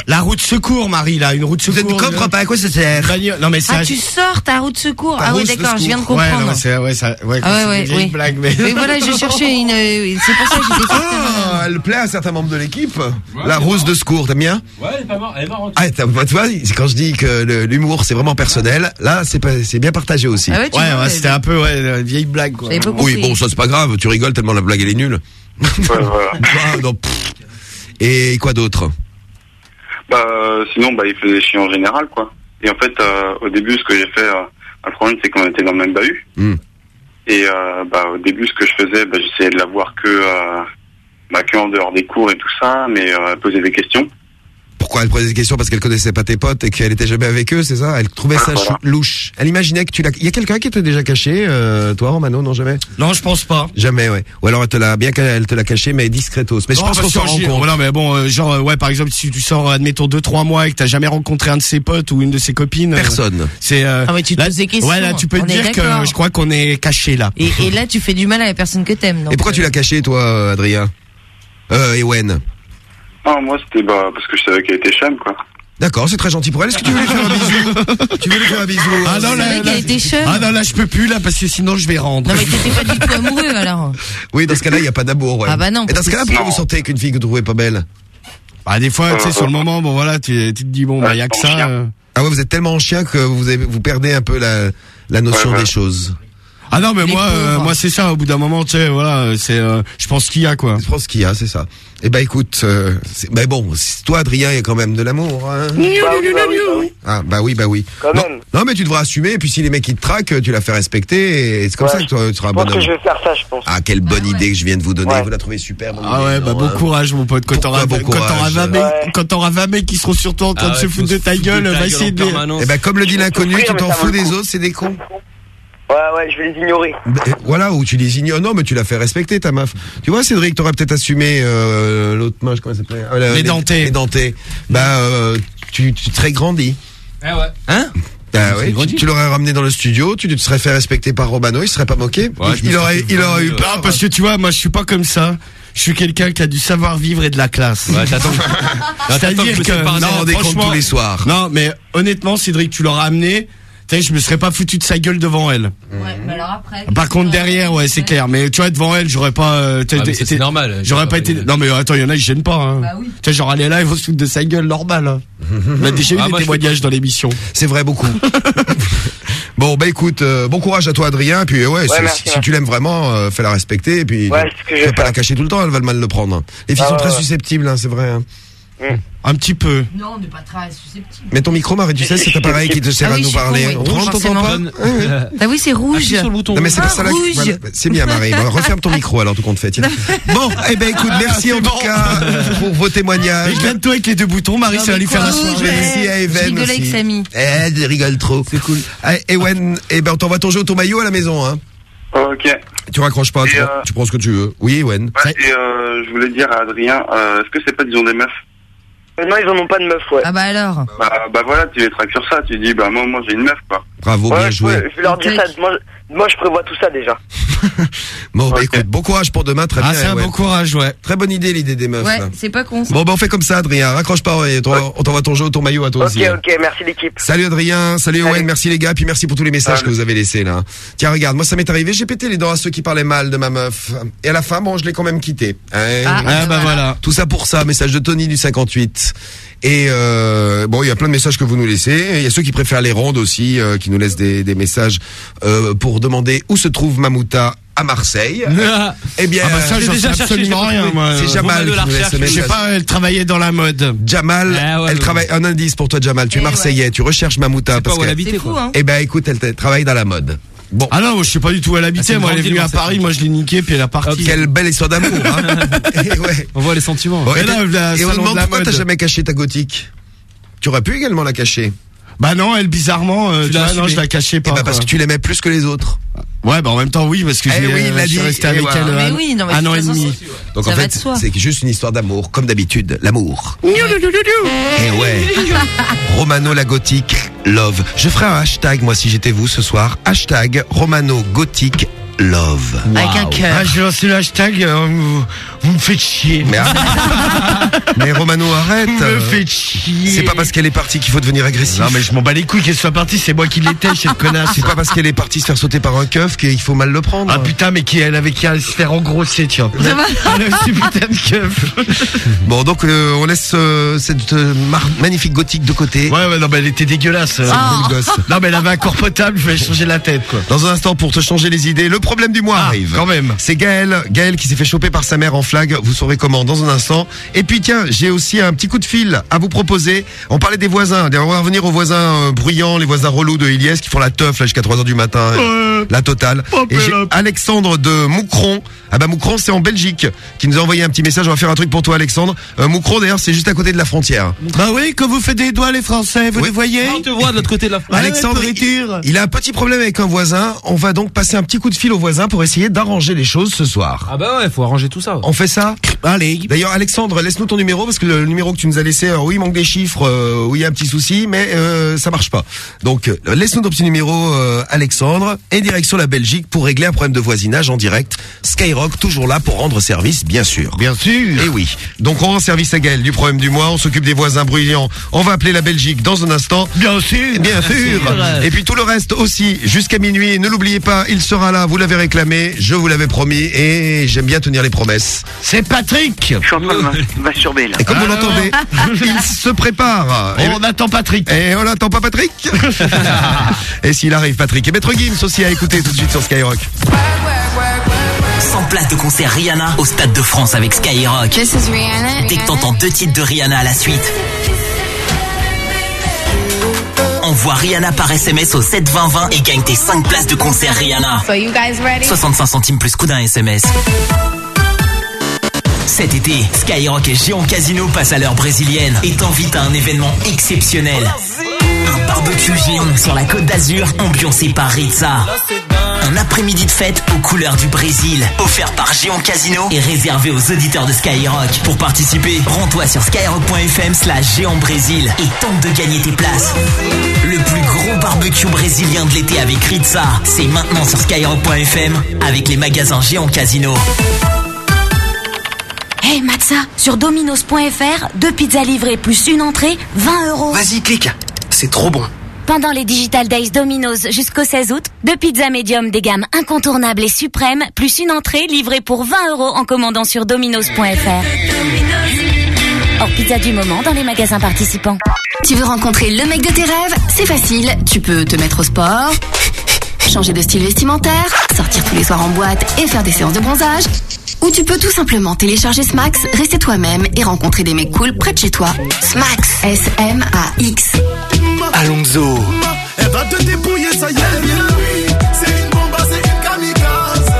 La roue de secours, Marie, là, une roue de Vous secours. ne comprends pas à quoi ça sert Non mais Ah, ça. tu sors ta roue de secours. Ta Ah oui, d'accord, je viens de secours. Ouais, non, comprendre. c'est ouais, ça, ouais, Ah ouais, c'est ouais, une blague, mais. Mais voilà, je cherchais une. euh, C'est pour ça que j'étais Ah, elle plaît à certains membres de l'équipe. la rousse de secours, t'aimes bien Ouais, elle est pas marrante. Elle est marrante. Ah, t'as- tu vois, c'est quand je dis que l'humour c'est vraiment personnel, là c'est pas, c'est bien partagé aussi. Ah ouais, tu Ouais, vois, ouais, elle- c'était un peu ouais, une vieille blague quoi. Oui, bon, ça c'est pas grave, tu rigoles tellement la blague elle est nulle. Ouais, voilà. Ah, non, pff. Et quoi d'autre? Bah, sinon, bah, il faisait chier en général, quoi. Et en fait, euh, au début, ce que j'ai fait, euh, le problème, c'est qu'on était dans le même bahut. Hmm. Et euh, bah, au début, ce que je faisais, bah, j'essayais de la voir que, euh, bah, que en dehors des cours et tout ça, mais euh, poser des questions. Pourquoi elle posait des questions parce qu'elle connaissait pas tes potes et qu'elle était jamais avec eux, c'est ça Elle trouvait ça Voilà. chou- louche. Elle imaginait que tu l'as. Il y a quelqu'un qui t'a déjà caché, euh, toi, Romano, non jamais Non, je pense pas. Jamais, ouais. Ou alors elle te l'a bien, qu'elle te l'a caché, mais discretos. Mais je pense qu'on s'en rend compte. Voilà, mais bon, euh, genre, euh, ouais, par exemple, si tu sors, admettons, deux, trois mois et que t'as jamais rencontré un de ses potes ou une de ses copines. euh, Personne. C'est. euh, Ah ouais, tu te poses des questions. Ouais, là, tu peux te dire que je crois qu'on est caché là. Et, et là, tu fais du mal à la personne que t'aimes. Et pourquoi tu l'as caché, toi, Adrien? Euh, Ewen. Ah, moi, c'était bah, parce que je savais qu'elle était chum, quoi. D'accord, c'est très gentil pour elle. Est-ce que tu veux lui faire un bisou Tu veux lui faire un bisou Ah non, là. Ah non, là, je peux plus là parce que sinon je vais rendre. Non, mais t'étais pas du tout amoureux alors. Oui, dans ce cas-là, il n'y a pas d'amour, ouais. Ah bah non, Et dans ce cas-là, pourquoi vous sortez avec une fille que vous trouvez pas belle? Ah, des fois, tu sais, sur le moment, bon voilà, tu, tu te dis bon, bah y a que en ça. euh. Ah ouais, vous êtes tellement en chien que vous, avez, vous perdez un peu la, la notion Ouais, ouais. des choses. Ah non, mais Les moi, euh, moi c'est ça. Au bout d'un moment, tu sais, voilà, c'est, euh, je pense qu'il y a quoi. Je pense qu'il y a, c'est ça. Eh ben écoute, euh, c'est- ben bon, si- toi Adrien, il y a quand même de l'amour. Hein Bah oui, bah oui, bah oui. ah bah oui, bah oui. Quand non, même. non, mais tu devras assumer. Et puis si les mecs ils te traquent, tu la fais respecter. Et c'est comme Ouais, ça que toi, tu seras Je bon pense que je vais faire ça, je pense. Ah quelle bonne idée que je viens de vous donner. Ouais. Vous la trouvez super. mon Ah ouais, bah bon hein courage mon pote. Quand t'auras bon quand t'auras courage 20 mecs, Ouais. quand t'auras 20 mecs qui seront sur toi en train Ah de se ouais, foutre de se ta gueule, va essayer de permanence. Eh ben comme le dit Je l'inconnu, tu t'en fous des autres, c'est des cons. Ouais, ouais, je vais les ignorer. Euh, voilà, ou tu les ignores. Non, mais tu l'as fait respecter ta meuf. Tu vois, Cédric, t'aurais peut-être assumé euh, l'autre moche, comment ça s'appelait la- Les dentés. Les dentés. Bah, euh, tu, tu te serais grandi. Eh ouais. Hein bah oui, tu, tu l'aurais ramené dans le studio, tu te serais fait respecter par Romano, il se serait pas moqué. Ouais, je il, me aurait, il aurait eu peur. Ah, parce que tu vois, moi je suis pas comme ça. Je suis quelqu'un qui a du savoir-vivre et de la classe. Ouais, t'attends. C'est-à-dire que que, par Non, on décompte tous les soirs. Non, mais honnêtement, Cédric, tu l'auras amené. Tu sais, je me serais pas foutu de sa gueule devant elle. Ouais, mais alors après. Par contre, derrière, ouais, c'est clair. Mais tu vois, devant elle, j'aurais pas. euh, Ah, c'est normal. J'aurais pas été. Non, mais attends, il y en a, ils gênent pas. Hein. Bah oui. Tu sais, genre, est là, ils vont se foutre de sa gueule, normal. Hein. On a déjà eu Ah, des moi, je témoignages dans l'émission. C'est vrai, beaucoup. bon, bah écoute, euh, bon courage à toi, Adrien. Et puis, ouais, si- merci, si, merci. tu l'aimes vraiment, euh, fais-la respecter. Et puis, Ouais, fais pas la cacher tout le temps, elle va le mal le prendre. Les filles Ah, sont ouais, très ouais. susceptibles, hein, c'est vrai. hein. Un petit peu. Non, on n'est pas très susceptible. Mais ton micro, Marie, tu sais, cet appareil qui te sert Ah à oui, nous parler. con, oui. T'entends pas Ah oui, c'est rouge. Appuie sur le bouton. Non mais c'est Ah, pas ça là. rouge. voilà, c'est bien Marie. Bon, referme ton micro alors tout compte fait. tiens. Bon, eh ben écoute, merci en tout cas pour vos témoignages. Regarde-toi avec les deux boutons, Marie, Non, ça va lui faire soirée. rouge, Merci à Even Je rigole avec. Samy. Eh, tu rigoles trop. C'est cool. Eh, Ewen, eh ben on t'envoie ton jeu au ton maillot à la maison. Hein. Ok. Tu raccroches pas, tu, Et, prends- euh, tu prends ce que tu veux. Oui, Ewen. Et euh, je voulais dire à Adrien, euh, est-ce que c'est pas disons des meufs Non, ils en ont pas de meuf, ouais. Ah bah alors. bah, bah voilà, tu les traques sur ça, tu dis bah moi moi j'ai une meuf quoi. Bravo, bien Ouais, joué. je vais leur dire ça. Moi, moi, je prévois tout ça déjà. Bon, bah écoute, bon courage pour demain, très Ah, bien. c'est un Ewen. bon courage, ouais. Très bonne idée l'idée des meufs. Ouais, là. c'est pas con. ça. Bon, bah on fait comme ça, Adrien. Raccroche pas, ouais, toi, on t'envoie ton jeu ton maillot à toi Ok, aussi. hein. ok, merci l'équipe. Salut Adrien, salut Owen, merci les gars, puis merci pour tous les messages que vous avez laissés là. Tiens, regarde, moi ça m'est arrivé, j'ai pété les dents à ceux qui parlaient mal de ma meuf. Et à la fin, bon, je l'ai quand même quitté. Hein, Ah, ah, bah voilà. Tout ça pour ça, message de Tony du 58. Et euh, bon, il y a plein de messages que vous nous laissez. Il y a ceux qui préfèrent les rondes aussi, euh, qui nous laissent des, des messages euh, pour demander où se trouve Mamouta à Marseille. eh bien, Ah bah ça, j'ai déjà cherché, absolument je l'ai pas rien. C'est Jamal qui Je sais pas, elle travaillait dans la mode. Jamal, Ah ouais, elle ouais. travaille. Un indice pour toi, Jamal. Tu es Eh Marseillais, tu recherches Mamouta parce où elle que. habitait, C'est fou, quoi. hein. Eh ben, écoute, elle travaille dans la mode. Bon. Ah non, moi, je sais pas du tout où elle Ah, habitait. une moi, elle est venue à. Paris, moi, je l'ai niqué, puis elle est partie. Quelle belle histoire d'amour. Hein. Ouais. On voit les sentiments. Bon, et Et là, on demande pourquoi t'as jamais caché ta gothique. Tu aurais pu également la cacher. Bah non, elle bizarrement, euh, Tu vois, non, je la cachais pas. Eh ben, parce quoi. que tu l'aimais plus que les autres. Ouais, bah en même temps, oui, parce que Eh j'ai, oui, il euh, je suis dit, resté et avec voilà. elle Mais un, oui, non, mais un an et demi. Donc Ça en fait, c'est juste une histoire d'amour, comme d'habitude, l'amour. Et ouais. Romano la gothique love. Je ferai un hashtag moi si j'étais vous ce soir. Hashtag Romano gothique love. Avec un cœur. Ah, je vais lancer le hashtag, euh, vous, vous me faites chier. Mais, arrête. mais Romano arrête. Vous me faites chier. C'est pas parce qu'elle est partie qu'il faut devenir agressif. Non, mais je m'en bats les couilles qu'elle soit partie, c'est moi qui l'étais, cette connasse. C'est pas parce qu'elle est partie se faire sauter par un keuf qu'il faut mal le prendre. Ah putain, mais qui elle avait qui allait se faire engrosser, tiens. Ça va Elle a ce putain de keuf. Bon, donc euh, on laisse euh, cette euh, magnifique gothique de côté. Ouais, ouais, non, mais elle était dégueulasse. euh. Ah. Non, mais elle avait un corps potable, il fallait changer la tête, quoi. Dans un instant, pour te changer les idées, le problème du mois Ah, arrive. quand même. C'est Gaël, Gaël qui s'est fait choper par sa mère en flag. Vous saurez comment dans un instant. Et puis tiens, j'ai aussi un petit coup de fil à vous proposer. On parlait des voisins. On va revenir aux voisins euh, bruyants, les voisins relous de Iliès qui font la teuf là jusqu'à 3 heures du matin. Ouais. La totale. Oh, Et j'ai. Alexandre de Moucron. Ah bah Moucron c'est en Belgique qui nous a envoyé un petit message. On va faire un truc pour toi Alexandre. Euh, Moucron d'ailleurs c'est juste à côté de la frontière. Bah oui, quand vous faites des doigts, les Français, vous Oui. les voyez On te voit de l'autre côté de la Ouais, Alexandre, pourriture. il a un petit problème avec un voisin. On va donc passer un petit coup de fil au voisin pour essayer d'arranger les choses ce soir. Ah bah ouais, faut arranger tout ça. On fait ça Allez. D'ailleurs, Alexandre, laisse-nous ton numéro parce que le numéro que tu nous as laissé, alors oui, il manque des chiffres, euh, oui, il y a un petit souci, mais euh, ça marche pas. Donc, euh, laisse-nous ton petit numéro, euh, Alexandre, et direction la Belgique pour régler un problème de voisinage en direct. Skyrock, toujours là pour rendre service, bien sûr. Bien sûr. Et oui. Donc, on rend service à Gaël du problème du mois, on s'occupe des voisins bruyants. On va appeler la Belgique dans un instant. Bien sûr. Bien sûr. Et puis tout le reste aussi, jusqu'à minuit. Ne l'oubliez pas, il sera là, vous l'avez l'avez réclamé, je vous l'avais promis et j'aime bien tenir les promesses. C'est Patrick Je suis en train de masturber là. Et comme vous l'entendez, il se prépare. Et- On attend Patrick. Et on n'attend pas Patrick Et s'il arrive Patrick Et Maître Gims aussi à écouter tout de suite sur Skyrock. 100 places de concert Rihanna au Stade de France avec Skyrock. This is Rihanna. Dès que t'entends deux titres de Rihanna à la suite. Envoie Rihanna par SMS au 72020 et gagne tes 5 places de concert Rihanna. So you guys ready? 65 centimes plus coût d'un SMS. Cet été, Skyrock et Géant Casino passent à l'heure brésilienne et t'invitent à un événement exceptionnel. Un barbecue géant sur la côte d'Azur, ambiancé par Ritza. Un après-midi de fête aux couleurs du Brésil, offert par Géant Casino et réservé aux auditeurs de Skyrock. Pour participer, rends-toi sur skyrock.fm slash géant Brésil et tente de gagner tes places. Le plus gros barbecue brésilien de l'été avec Ritza, c'est maintenant sur skyrock.fm avec les magasins Géant Casino. Hey Matza, sur dominos.fr, deux pizzas livrées plus une entrée, 20 euros. Vas-y, clique. C'est trop bon. Pendant les Digital Days Domino's jusqu'au 16 août, deux pizzas médium des gammes incontournables et suprêmes, plus une entrée livrée pour 20 euros en commandant sur dominos.fr. Hors pizza du moment dans les magasins participants. Tu veux rencontrer le mec de tes rêves? C'est facile. Tu peux te mettre au sport, changer de style vestimentaire, sortir tous les soirs en boîte et faire des séances de bronzage. Ou tu peux tout simplement télécharger Smax, rester toi-même et rencontrer des mecs cool près de chez toi. Smax. S-M-A-X. Alonso. Elle va te dépouiller, ça y est, viens lui. C'est une bombe, c'est une kamikaze.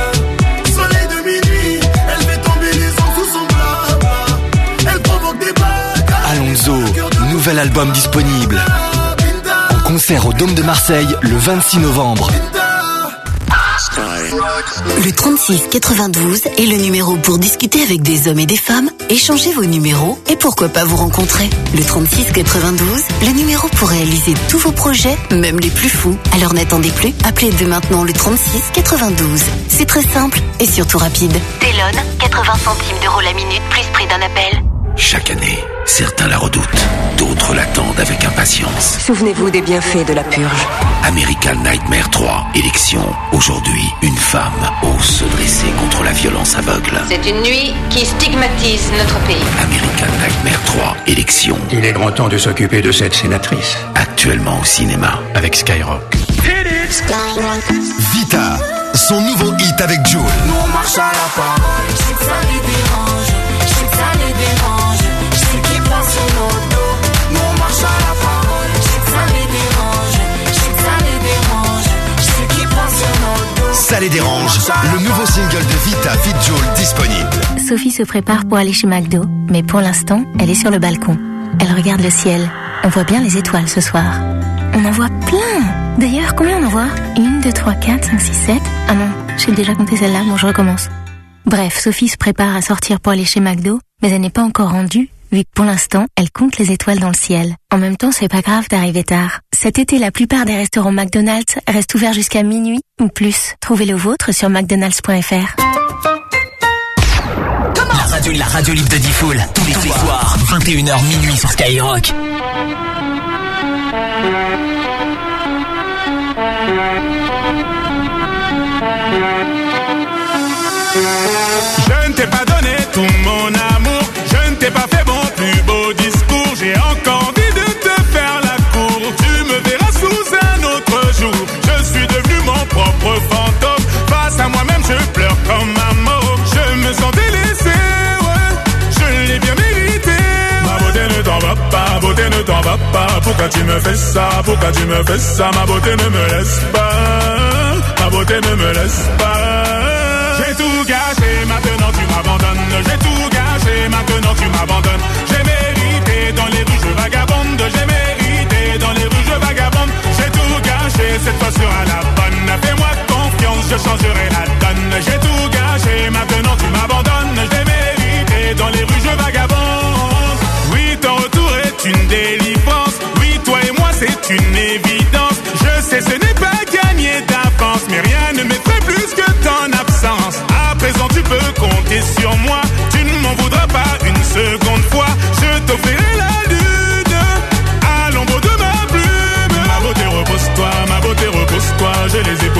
Soleil de minuit, elle fait tomber les gens sous son blabla. Elle provoque des bagarres. Alonso. Nouvel album disponible. En concert au Dôme de Marseille le 26 novembre. Le 36 92 est le numéro pour discuter avec des hommes et des femmes, échanger vos numéros et pourquoi pas vous rencontrer. Le 36 92, le numéro pour réaliser tous vos projets, même les plus fous. Alors n'attendez plus, appelez dès maintenant le 36 92. C'est très simple et surtout rapide. Télone, 80 centimes d'euros la minute plus prix d'un appel. Chaque année, certains la redoutent, d'autres l'attendent avec impatience. Souvenez-vous des bienfaits de la purge. American Nightmare 3, élection. Aujourd'hui, une femme ose se dresser contre la violence aveugle. C'est une nuit qui stigmatise notre pays. American Nightmare 3, élection. Il est grand temps de s'occuper de cette sénatrice. Actuellement au cinéma. Avec Skyrock. Vita, son nouveau hit avec Jules. Nous on marche à la parole, Ça les dérange. Le nouveau single de Vita, Fit Jules, disponible. Sophie se prépare pour aller chez McDo, mais pour l'instant, elle est sur le balcon. Elle regarde le ciel. On voit bien les étoiles ce soir. On en voit plein D'ailleurs, combien on en voit? Une, deux, trois, quatre, cinq, six, sept Ah non, j'ai déjà compté celle-là, bon je recommence. Bref, Sophie se prépare à sortir pour aller chez McDo, mais elle n'est pas encore rendue, vu que pour l'instant, elle compte les étoiles dans le ciel. En même temps, c'est pas grave d'arriver tard. Cet été, la plupart des restaurants McDonald's restent ouverts jusqu'à minuit ou plus. Trouvez le vôtre sur mcdonalds.fr. La radio, la radio libre de Diffoul, tous les, tous les soirs, 21h minuit sur Skyrock. Je ne t'ai pas donné tout mon amour, t'ai pas fait mon plus beau discours. J'ai encore envie de te faire la cour. Tu me verras sous un autre jour. Je suis devenu mon propre fantôme. Face à moi-même, je pleure comme un mort. Je me sens délaissé, ouais. Je l'ai bien mérité. Ma beauté ne t'en va pas, beauté ne t'en va pas. Pourquoi tu me fais ça, pourquoi tu me fais ça? Ma beauté ne me laisse pas, ma beauté ne me laisse pas. J'ai tout gâché, maintenant tu m'abandonnes. J'ai tout gâché, maintenant tu m'abandonnes. J'ai mérité dans les rues, je vagabonde. J'ai mérité dans les rues, je vagabonde. J'ai tout gâché, cette fois sera la bonne. Fais-moi confiance, je changerai la donne. J'ai tout gâché, maintenant tu m'abandonnes. J'ai mérité dans les rues, je vagabonde. Oui, ton retour est une délivrance. Oui, toi et moi, c'est une évidence. Je sais, ce n'est pas gagné d'avance, mais rien ne m'effraie plus que ton absence. À présent, tu peux compter sur moi.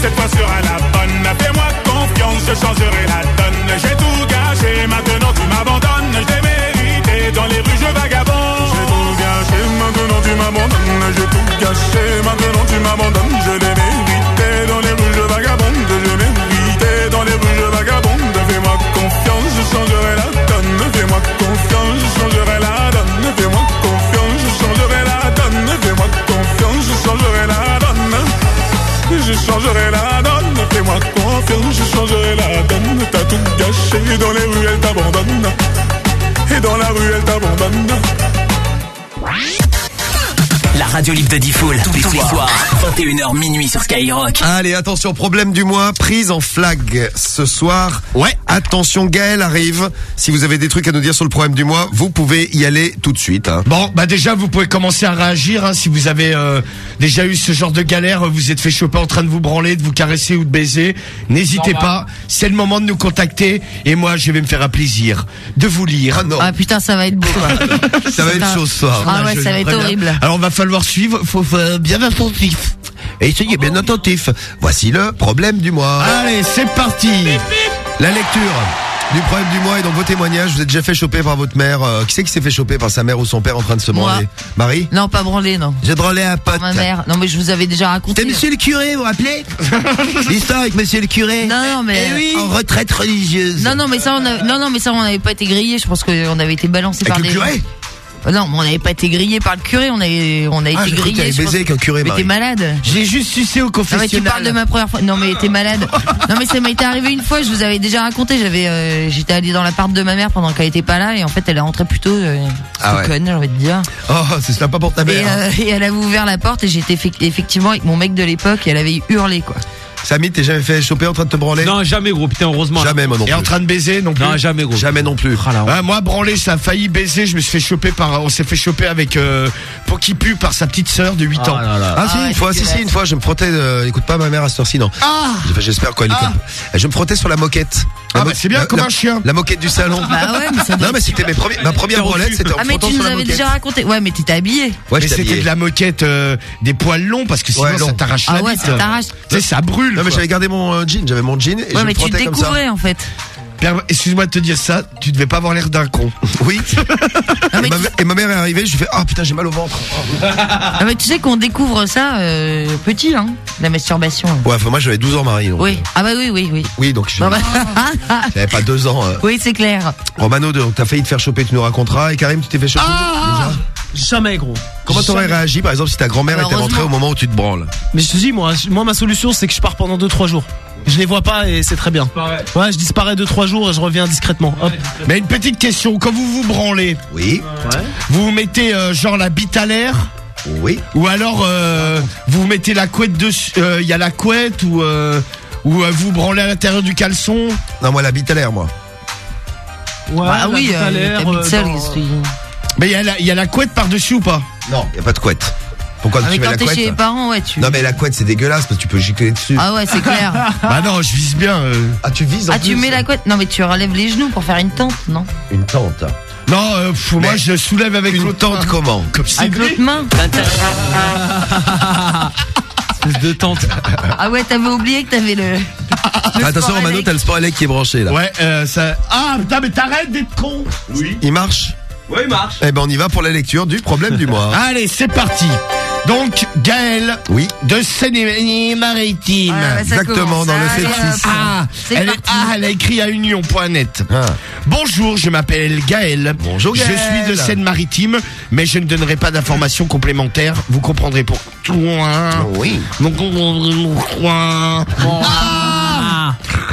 cette fois sera la bonne. Fais-moi confiance, je changerai la donne. J'ai tout gâché, maintenant tu m'abandonnes. J'ai mérité dans les rues, je vagabonde. J'ai tout gâché, maintenant tu m'abandonnes. J'ai tout gâché, maintenant tu m'abandonnes. Je l'ai mérité dans les rues, je vagabonde. Je mérité dans les rues, je vagabonde. Changerai la donne, fais-moi confiance, je changerai la donne. T'as tout gâché, dans les rues elle t'abandonne. Et dans la rue elle t'abandonne. La radio libre de Diffoul, tous, les, soirs, 21h minuit sur Skyrock. Allez, attention, problème du mois, prise en flag ce soir. Ouais. Attention, Gaël arrive. Si vous avez des trucs à nous dire sur le problème du mois, vous pouvez y aller tout de suite. hein. Bon, bah déjà vous pouvez commencer à réagir hein, si vous avez euh, déjà eu ce genre de galère, vous êtes fait choper en train de vous branler, de vous caresser ou de baiser. N'hésitez pas, c'est le moment de nous contacter et moi je vais me faire un plaisir de vous lire. Ah putain, ça va être beau. quoi. Ça va être chaud ce soir. Ah ouais, ça va être horrible. Alors on va falloir suivre, faut faire bien attentif. Et soyez bien attentifs. Voici le problème du mois. Allez, c'est parti. La lecture du problème du mois et donc vos témoignages. Vous êtes déjà fait choper par votre mère. euh, qui c'est qui s'est fait choper par sa mère ou son père en train de se Moi. branler Marie Non, pas branlé, non. J'ai branlé un pote. Ma mère. Non, mais je vous avais déjà raconté. C'est monsieur le curé, vous vous rappelez L'histoire avec monsieur le curé Non, non, mais. Eh oui. En retraite religieuse. Non, non, mais ça, on a... non, non, mais ça, on n'avait pas été grillé. Je pense qu'on avait été balancé Avec par le des. curé Non, mais on n'avait pas été grillé par le curé. On a, on a Ah, été que grillé. baisé avec un curé, Mais t'es malade. J'ai juste sucé au Non mais tu confessionnal. parles de ma première fois. Non mais t'es malade. Non mais ça m'a été arrivé une fois. Je vous avais déjà raconté. J'avais, euh, j'étais allé dans l'appart de ma mère pendant qu'elle était pas là et en fait elle est rentrée plus tôt. Euh, Ah ouais. conne, j'ai envie de dire. Oh, c'est sympa pour ta Et, mère. hein. euh, et elle avait ouvert la porte et j'étais effec- effectivement avec mon mec de l'époque et elle avait hurlé quoi. Samy, t'es jamais fait choper en train de te branler Non, jamais gros, putain, heureusement. Jamais, moi non Et plus. en train de baiser non plus. Non, jamais gros. Jamais non plus. Ah. Ouais, moi branlé, ça a failli baiser. Je me suis fait choper par, on s'est fait choper avec euh, Poki Pu par sa petite sœur de 8 ans. Ah là là. Ah, si, Ah, une fois, si, si, une fois, je me frottais, euh, écoute pas ma mère à cette heure-ci, non. Ah Enfin, j'espère quoi, elle écoute. Je me frottais sur la moquette. La Ah bah mo- c'est bien la- comme la- un chien. La moquette du salon. Bah ouais mais ça doit Non, mais c'était mes premiers, ma première branlette, cul. c'était en Ah me mais frottant tu sur nous la avais moquette. déjà raconté. Ouais mais t'étais habillé. Ouais, Mais j'étais c'était habillé. de la moquette euh, des poils longs parce que sinon Ouais, long. ça t'arrache Ah la ouais bite. ça t'arrache. Tu sais, ça brûle. Non, mais j'avais gardé mon euh, jean, j'avais mon jean et je Ouais me mais tu frottais comme ça. découvrais en fait. Pierre, Excuse-moi de te dire ça, tu devais pas avoir l'air d'un con. Oui. Ah, et, ma, tu... et ma mère est arrivée, je lui fais, ah putain, j'ai mal au ventre. ah, mais tu sais qu'on découvre ça euh, petit hein, la masturbation. Ouais, enfin, moi, j'avais 12 ans, Marie. donc, Oui. euh, Ah bah oui oui oui. Oui, donc je Bon, bah- j'avais pas deux ans. euh. oui c'est clair. Romano, donc, t'as failli te faire choper, tu nous raconteras. Et Karim, tu t'es fait choper Ah déjà Jamais, gros. Comment t'aurais Jamais. réagi, par exemple, si ta grand-mère était rentrée Heureusement. au moment où tu te branles? Mais je te dis, moi, moi ma solution, c'est que je pars pendant 2-3 jours. Je les vois pas et c'est très bien. Ouais, je disparais 2-3 jours et je reviens discrètement. Hop. Mais une petite question, quand vous vous branlez, Oui. vous vous mettez euh, genre la bite à l'air? Oui. ou alors euh, vous mettez la couette dessus, euh, il y a la couette ou euh, ou euh, vous branlez à l'intérieur du caleçon? Non, moi, la bite à l'air, moi. Ouais, ah la oui, bite à euh, l'air, euh, dans- Mais il y, a la- il y a la couette par-dessus ou pas Non, y a pas de couette. Pourquoi Ah, tu mais mets quand la t'es couette chez les parents ouais tu. Non, mais la couette, c'est dégueulasse parce que tu peux gicler dessus. Ah ouais c'est clair. Bah non, je vise bien. euh. Ah, tu vises en Ah, tu plus mets la couette Non, mais tu relèves les genoux pour faire une tente, non Une tente. Non, euh, pff, moi Mais je soulève avec Une l'autre tente comment Comme Avec c'est l'autre main Espèce de tente. Ah ouais, t'avais oublié que t'avais le. le Attention, Romano, t'as le sport élect qui est branché là. Ouais, euh, ça. Ah putain, mais t'arrêtes d'être con. Oui. Il marche Ouais, il marche. Eh ben, on y va pour la lecture du problème du mois. Allez, c'est parti. Donc Gaëlle Oui. de Seine-Maritime. Ah, bah, ça Exactement, commence. dans le. Ah, C'est elle, est- parti. ah, elle a écrit à union.net. Ah. Bonjour, je m'appelle Gaël. Bonjour, Je Gaël. suis de Seine-Maritime, mais je ne donnerai pas d'informations complémentaires. Vous comprendrez pour tout. Hein. Oui. Donc, on- on- Ah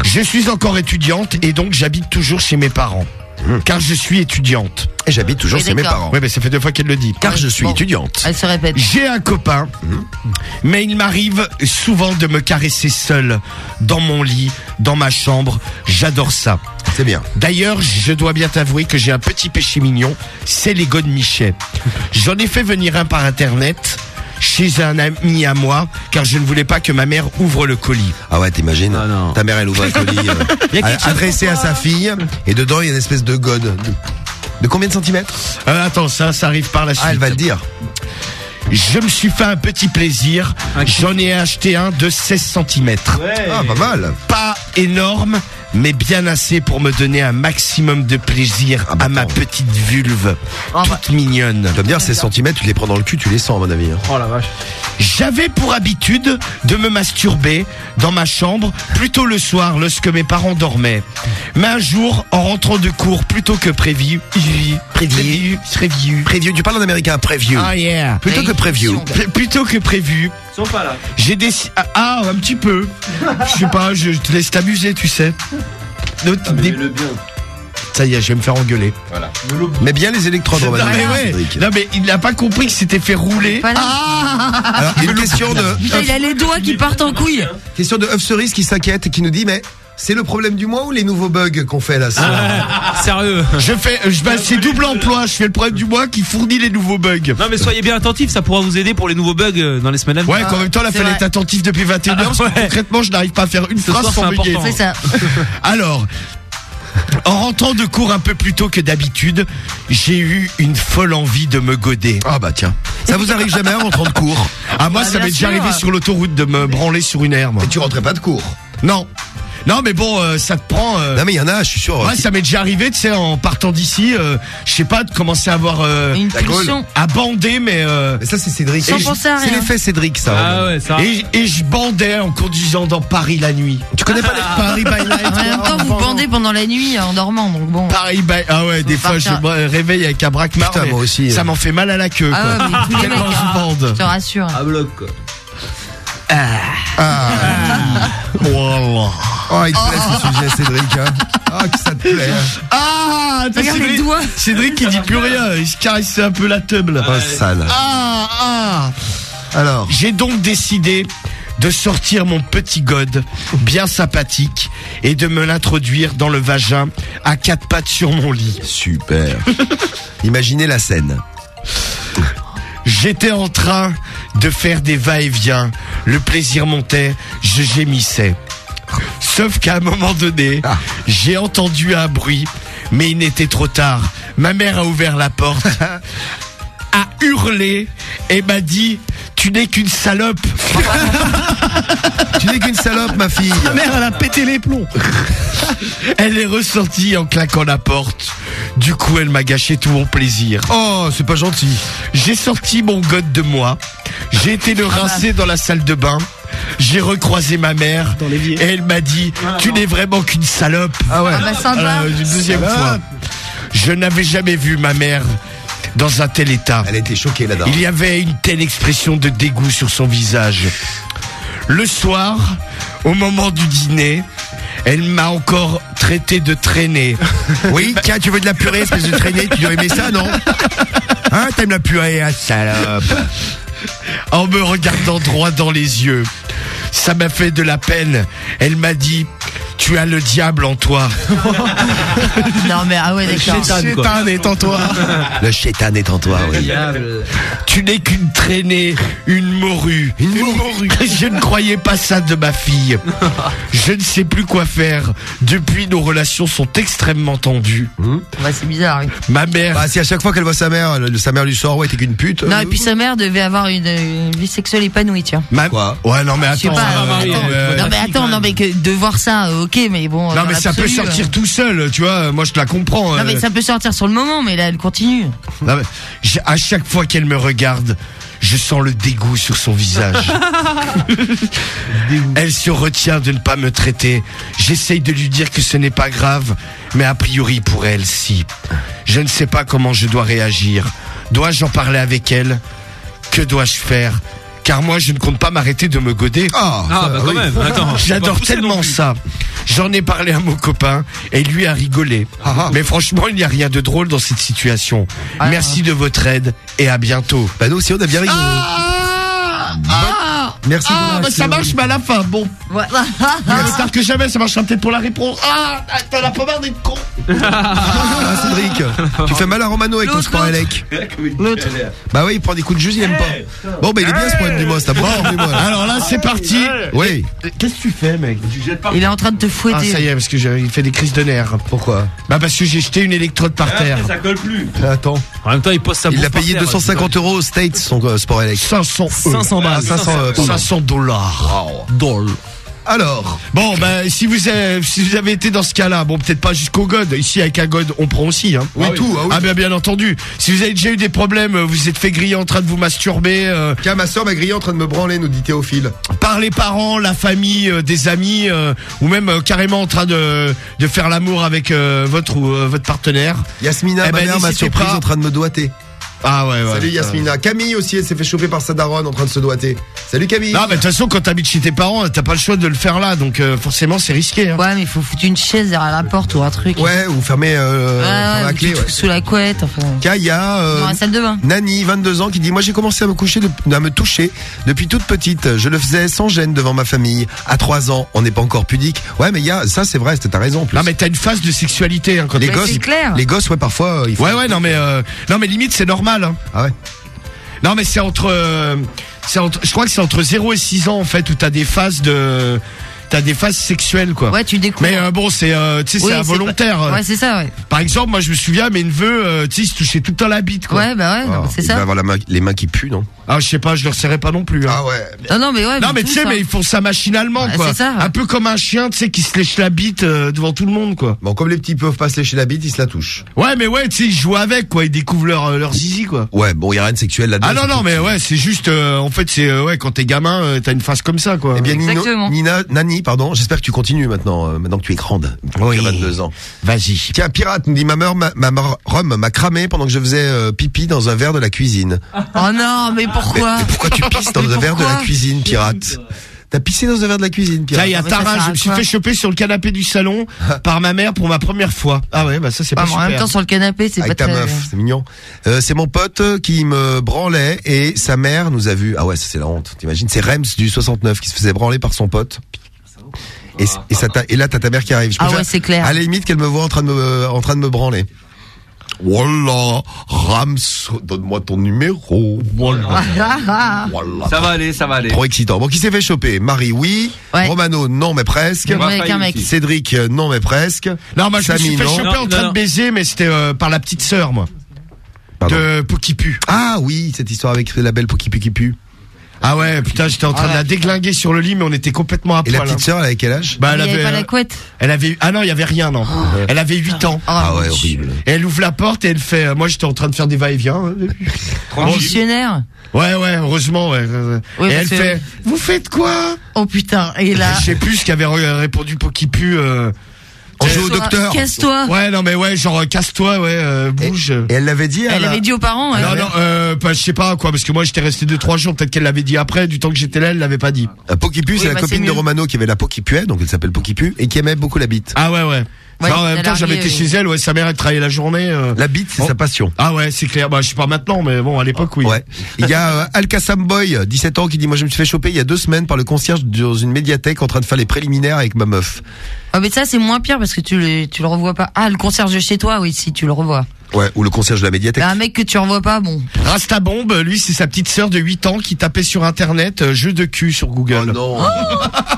Je suis encore étudiante et donc j'habite toujours chez mes parents. Car je suis étudiante. Et j'habite toujours Oui, chez mes d'accord. parents. Ouais, mais ça fait deux fois qu'elle le dit. Car je suis Bon. étudiante. Elle se répète. J'ai un copain, mais il m'arrive souvent de me caresser seul, dans mon lit, dans ma chambre. J'adore ça. C'est bien. D'ailleurs, je dois bien t'avouer que j'ai un petit péché mignon, c'est les de Michet. J'en ai fait venir un par internet chez un ami à moi, car je ne voulais pas que ma mère ouvre le colis. Ah ouais, t'imagines Ta mère, elle ouvre un colis euh, adressé à sa fille, et dedans, il y a une espèce de god. De, de combien de centimètres? Euh, attends, ça, ça arrive par la suite. Ah, elle va le dire. Je me suis fait un petit plaisir. J'en ai acheté un de 16 cm. Ah, pas mal. Pas énorme, mais bien assez pour me donner un maximum de plaisir Ah, bah, à ma petite vulve. toute mignonne. Tu vas me dire, ces centimètres, tu les prends dans le cul, tu les sens, à mon avis. hein. Oh la vache. J'avais pour habitude de me masturber dans ma chambre plutôt le soir lorsque mes parents dormaient. Mais un jour, en rentrant de cours plutôt que prévu, prévu, prévu, Preview, tu parles en américain, preview. Ah yeah. Plutôt que preview. P- Plutôt que prévu. Ils sont pas là. J'ai décidé. Ah, ah, un petit peu. Je sais pas, je te laisse t'amuser, tu sais. D'autres- des- Ça y est, je vais me faire engueuler. Voilà. Mais bien les électrodes, mais, ouais. Cédric. non mais il n'a pas compris que c'était fait rouler. Pas là. Alors, il y a une question de, il a les doigts qui partent en couille. question de Œuf Cerise qui s'inquiète et qui nous dit, mais c'est le problème du mois ou les nouveaux bugs qu'on fait là Ah, Sérieux. Je fais, je bah, c'est double emploi. Je fais le problème du mois qui fournit les nouveaux bugs. Non mais soyez bien attentifs, ça pourra vous aider pour les nouveaux bugs euh, dans les semaines à venir. Ouais, qu'en même temps, là, fallait être attentif depuis 21h. parce que Ah, ouais. Concrètement, je n'arrive pas à faire une Ce phrase soir, sans c'est bugger. C'est ça. Alors, en rentrant de cours un peu plus tôt que d'habitude, j'ai eu une folle envie de me goder. Ah bah tiens. Ça vous arrive jamais en rentrant de cours? Ah, moi, Bah, ça m'est déjà arrivé sur l'autoroute de me branler sur une herbe. Et tu rentrais pas de cours? Non. Non, mais bon, euh, ça te prend. euh, Non mais il y en a, je suis sûr. Ouais, ça m'est déjà arrivé, tu sais, en partant d'ici, euh, je sais pas, de commencer à avoir euh, Une La gaule. pulsion. à bander, mais euh, Mais ça c'est Cédric. Sans Et je- penser à C'est rien. l'effet Cédric ça. Ah ouais, ça. et, et je bandais en conduisant dans Paris la nuit. Tu connais pas les Paris by night. En même temps, vous bandez pendant la nuit en dormant, donc bon. Paris by ah ouais, des fois je me réveille avec un braquemar. Putain, mais moi aussi. Ça m'en fait mal à la queue. Ah quoi. ouais, mais tous les Tellement mecs, je hein. bande. Je te rassure. À bloc quoi. Voilà. Oh, il te plaît ce sujet Cédric. Hein. Ah, que ça te plaît. hein. Ah, t'as Regarde les Cédric, doigts. Cédric qui dit plus rien, il se caressait un peu la teub. Oh, sale. Ah, ah. Alors, J'ai donc décidé de sortir mon petit god bien sympathique et de me l'introduire dans le vagin à quatre pattes sur mon lit. super. Imaginez la scène. J'étais en train de faire des va-et-vient. Le plaisir montait, je gémissais. Sauf qu'à un moment donné, Ah. j'ai entendu un bruit, mais il n'était trop tard. Ma mère a ouvert la porte, a hurlé et m'a dit Tu n'es qu'une salope. Tu n'es qu'une salope, ma fille. Ma mère, elle a pété les plombs. Elle est ressortie en claquant la porte. Du coup, elle m'a gâché tout mon plaisir. Oh, c'est pas gentil. J'ai sorti mon god de moi. J'ai été le rincer dans la salle de bain. J'ai recroisé ma mère. Et elle m'a dit, tu n'es vraiment qu'une salope. Ah ouais. Ah bah sympa. Une deuxième fois. Je n'avais jamais vu ma mère dans un tel état. Elle a été choquée là-dedans. Il y avait une telle expression de dégoût sur son visage. Le soir, au moment du dîner, elle m'a encore traité de traîner. Oui, tiens, tu veux de la purée, espèce de traînée, tu dois aimer ça, non Hein, t'aimes la purée, hein, salope en me regardant droit dans les yeux. Ça m'a fait de la peine. Elle m'a dit, tu as le diable en toi. Non, mais ah ouais, d'accord. Chétan est en toi. Le chétan est en toi, oui. Tu n'es qu'une traînée, une morue. Une morue. Je ne croyais pas ça de ma fille. Je ne sais plus quoi faire. Depuis, nos relations sont extrêmement tendues. Bah, c'est bizarre. oui. Ma mère. Bah, si à chaque fois qu'elle voit sa mère, le- sa mère lui sort, ouais, t'es qu'une pute. Non, euh, et puis sa mère devait avoir une, une vie sexuelle épanouie, tiens. Ma... Quoi Ouais, non, mais Je sais attends. pas. euh, attends, euh, non, mais attends, non, mais que de voir ça, euh, ok, mais bon. non, mais ça peut sortir euh, tout seul, tu vois. Moi, je te la comprends. Non, euh. mais ça peut sortir sur le moment, mais là, elle continue. Non, mais j'ai- à chaque fois qu'elle me regarde, je sens le dégoût sur son visage. Elle se retient de ne pas me traiter. J'essaye de lui dire que ce n'est pas grave, mais a priori pour elle, si. Je ne sais pas comment je dois réagir. Dois-je en parler avec elle? Que dois-je faire? Car moi, je ne compte pas m'arrêter de me goder. Ah, Ah bah quand oui. même. Attends. faut J'adore tellement ça. J'en ai parlé à mon copain et lui a rigolé. Ah, Mais franchement, il n'y a rien de drôle dans cette situation. Merci de votre aide et à bientôt. Bah, nous aussi, on a bien rigolé. Ah, ah, Merci ah, bah, ça marche, mais à la fin, bon. Voilà. Plus tard que jamais, ça marchera peut-être pour la réponse. Ah, t'en as pas marre d'être con. Ah, Cédric, tu fais mal à Romano avec ton sport élec. Bah oui, il prend des coups de jus, il aime pas. Bon, bah il est bien ce poème du mois, entendu, moi. Alors là, c'est parti. Oui. Qu'est-ce que tu fais, mec? Il est en train de te Ah, fouetter. ça y est, parce que j'ai fait des crises de nerfs. Pourquoi? Bah parce que j'ai jeté une électrode par terre. Ça colle plus. Attends. En même temps, il pose sa Il par payé terre, 250 euros aux States, son euh, sport élec. 500 500 balles. 500, euh, pardon. 500 dollars. Dollars. Alors, Bon, bah, si vous avez, si vous avez été dans ce cas-là, bon, peut-être pas jusqu'au God. Ici, avec un God, on prend aussi, hein. Oui, tout, ah oui. bien, bien entendu. Si vous avez déjà eu des problèmes, vous vous êtes fait griller en train de vous masturber, euh, tiens, ma soeur m'a grillé en train de me branler, nous dit Théophile. par les parents, la famille, euh, des amis, euh, ou même euh, carrément en train de, de faire l'amour avec votre ou votre partenaire. Yasmina, Eh ma ben, mère m'a n'hésitez surprise pas. en train de me doigter. Ah ouais, ouais. Salut Yasmina. Camille aussi, elle s'est fait choper par sa daronne en train de se doigter. Salut Camille. Non, mais de toute façon, quand t'habites chez tes parents, t'as pas le choix de le faire là, donc euh, forcément, c'est risqué. Hein. Ouais, mais il faut foutre une chaise derrière la porte ou un truc. Ouais, ou fermer euh, fermer la clé. Ouais. sous la couette. Enfin. Tiens, il y a euh, Dans la salle de bain. Nani, 22 ans, qui dit Moi j'ai commencé à me coucher, de- à me toucher depuis toute petite. Je le faisais sans gêne devant ma famille. À 3 ans, on n'est pas encore pudique. Ouais, mais il y a ça, c'est vrai, c'était- t'as raison. en plus. Non, mais t'as une phase de sexualité hein, quand les gosses, c'est clair. les gosses, ouais, parfois, euh, il faut. Ouais, ouais, non, mais euh, non, mais limite, c'est normal. Hein. Ah ouais. Non, mais c'est entre, euh, c'est entre, je crois que c'est entre 0 et 6 ans en fait où t'as des phases de, t'as des phases sexuelles quoi. Ouais, tu découvres. Mais euh, bon, c'est, euh, tu sais, Oui, c'est involontaire. pas- euh. Ouais, c'est ça, ouais. Par exemple, moi, je me souviens, mes neveux, euh, tu sais, ils se touchaient tout le temps la bite quoi. Ouais, bah ouais, non, Ah, c'est il va ça. avoir la main- les mains qui puent, non? Ah, je sais pas, je leur serrais pas non plus. Hein. Ah ouais. Non, non, mais ouais. Non mais tu sais mais ils font ça machinalement Ouais, quoi. c'est ça, ouais. Un peu comme un chien tu sais qui se lèche la bite euh, devant tout le monde quoi. Bon, comme les petits peuvent pas se lécher la bite, ils se la touchent. Ouais mais ouais tu sais ils jouent avec quoi, ils découvrent leur euh, leur zizi quoi. Ouais, bon, il y a rien de sexuel là-dedans. Ah non non mais ouais c'est juste euh, en fait c'est euh, ouais quand t'es gamin euh, t'as une phase comme ça quoi. Eh bien, Nino- Exactement. Nina, Nani, pardon, j'espère que tu continues maintenant, euh, maintenant que tu es grande. Oui. Tu as 22 ans. Vas-y. Tiens, pirate, nous dit ma mère, ma, ma mère- rhum m'a cramé pendant que je faisais euh, pipi dans un verre de la cuisine. Oh non, mais pourquoi Mais pourquoi tu pisses dans un verre de la cuisine, pirate T'as pissé dans un verre de la cuisine, Tiens, pirate il y a ça Tara, je me suis fait choper sur le canapé du salon par ma mère pour ma première fois. Ah ouais, bah ça c'est Ah, pas mais En super. même temps, sur le canapé, c'est pas Avec ta très. meuf, c'est mignon. Euh, c'est mon pote qui me branlait et sa mère nous a vu. Ah ouais, ça c'est la honte. T'imagines, c'est Rems du 69 qui se faisait branler par son pote. Et, et, ça et là, t'as ta mère qui arrive. Je Ah ouais, c'est clair. À la limite qu'elle me voit en train de me, en train de me branler. Voilà, Rams, donne-moi ton numéro. Voilà. Voilà. Ça va aller, ça va aller. Trop excitant. Bon, qui s'est fait choper Marie, oui. Ouais. Romano, non, mais presque. Un mec. Cédric, euh, non, mais presque. Non, moi je me Samy, suis fait non. choper Non, en train non, de baiser, mais c'était euh, par la petite sœur moi. Pardon. De Pokipu. Ah oui, cette histoire avec la belle Pokipu qui pue. Ah ouais, putain, j'étais en train Ah de la ouais. déglinguer sur le lit, mais on était complètement à Et la poil. petite hein. sœur, elle avait quel âge Bah, elle Il y avait avait, pas euh, la couette. elle avait, ah non, il y avait rien, non. Elle avait 8 ans. Ah ouais, horrible. Et elle ouvre la porte et elle fait, euh, moi j'étais en train de faire des va-et-vient. hein. Missionnaire. Ouais, ouais, heureusement, ouais. Oui, et elle fait, vous faites quoi? Oh putain. Et là. Je sais plus ce qu'avait répondu Pokipu. Euh, On joue au Casse-toi, docteur. Casse-toi. ouais, non mais ouais, genre euh, casse-toi, ouais, euh, bouge. Et elle l'avait dit Elle la- avait dit aux parents. hein. non, non, euh, bah, je sais pas quoi, parce que moi j'étais resté deux trois jours. Peut-être qu'elle l'avait dit après. Du temps que j'étais là, elle l'avait pas dit. La Pokipu, Oui, c'est la bah, copine de. Romano qui avait la peau qui puait, donc elle s'appelle Pokipu, et qui aimait beaucoup la bite. Ah ouais, ouais. Ouais, Non, en même temps, a j'avais été chez elle. Ouais, sa mère elle travaillait la journée. euh. La bite, c'est Oh. sa passion. Ah ouais, c'est clair. Bah, je sais pas maintenant, mais bon, à l'époque, oui. Ouais. Il y a euh, Alkasam Boy, 17 ans, qui dit Moi, je me suis fait choper il y a deux semaines par le concierge dans une médiathèque en train de faire les préliminaires avec ma meuf. Ah, mais ça, c'est moins pire parce que tu le, tu le revois pas. Ah, le concierge de chez toi, oui, si tu le revois. Ouais, ou le concierge de la médiathèque. Bah, un mec que tu revois pas, bon. Rasta Bomb, lui, c'est sa petite sœur de 8 ans qui tapait sur internet euh, jeu de cul sur Google. non.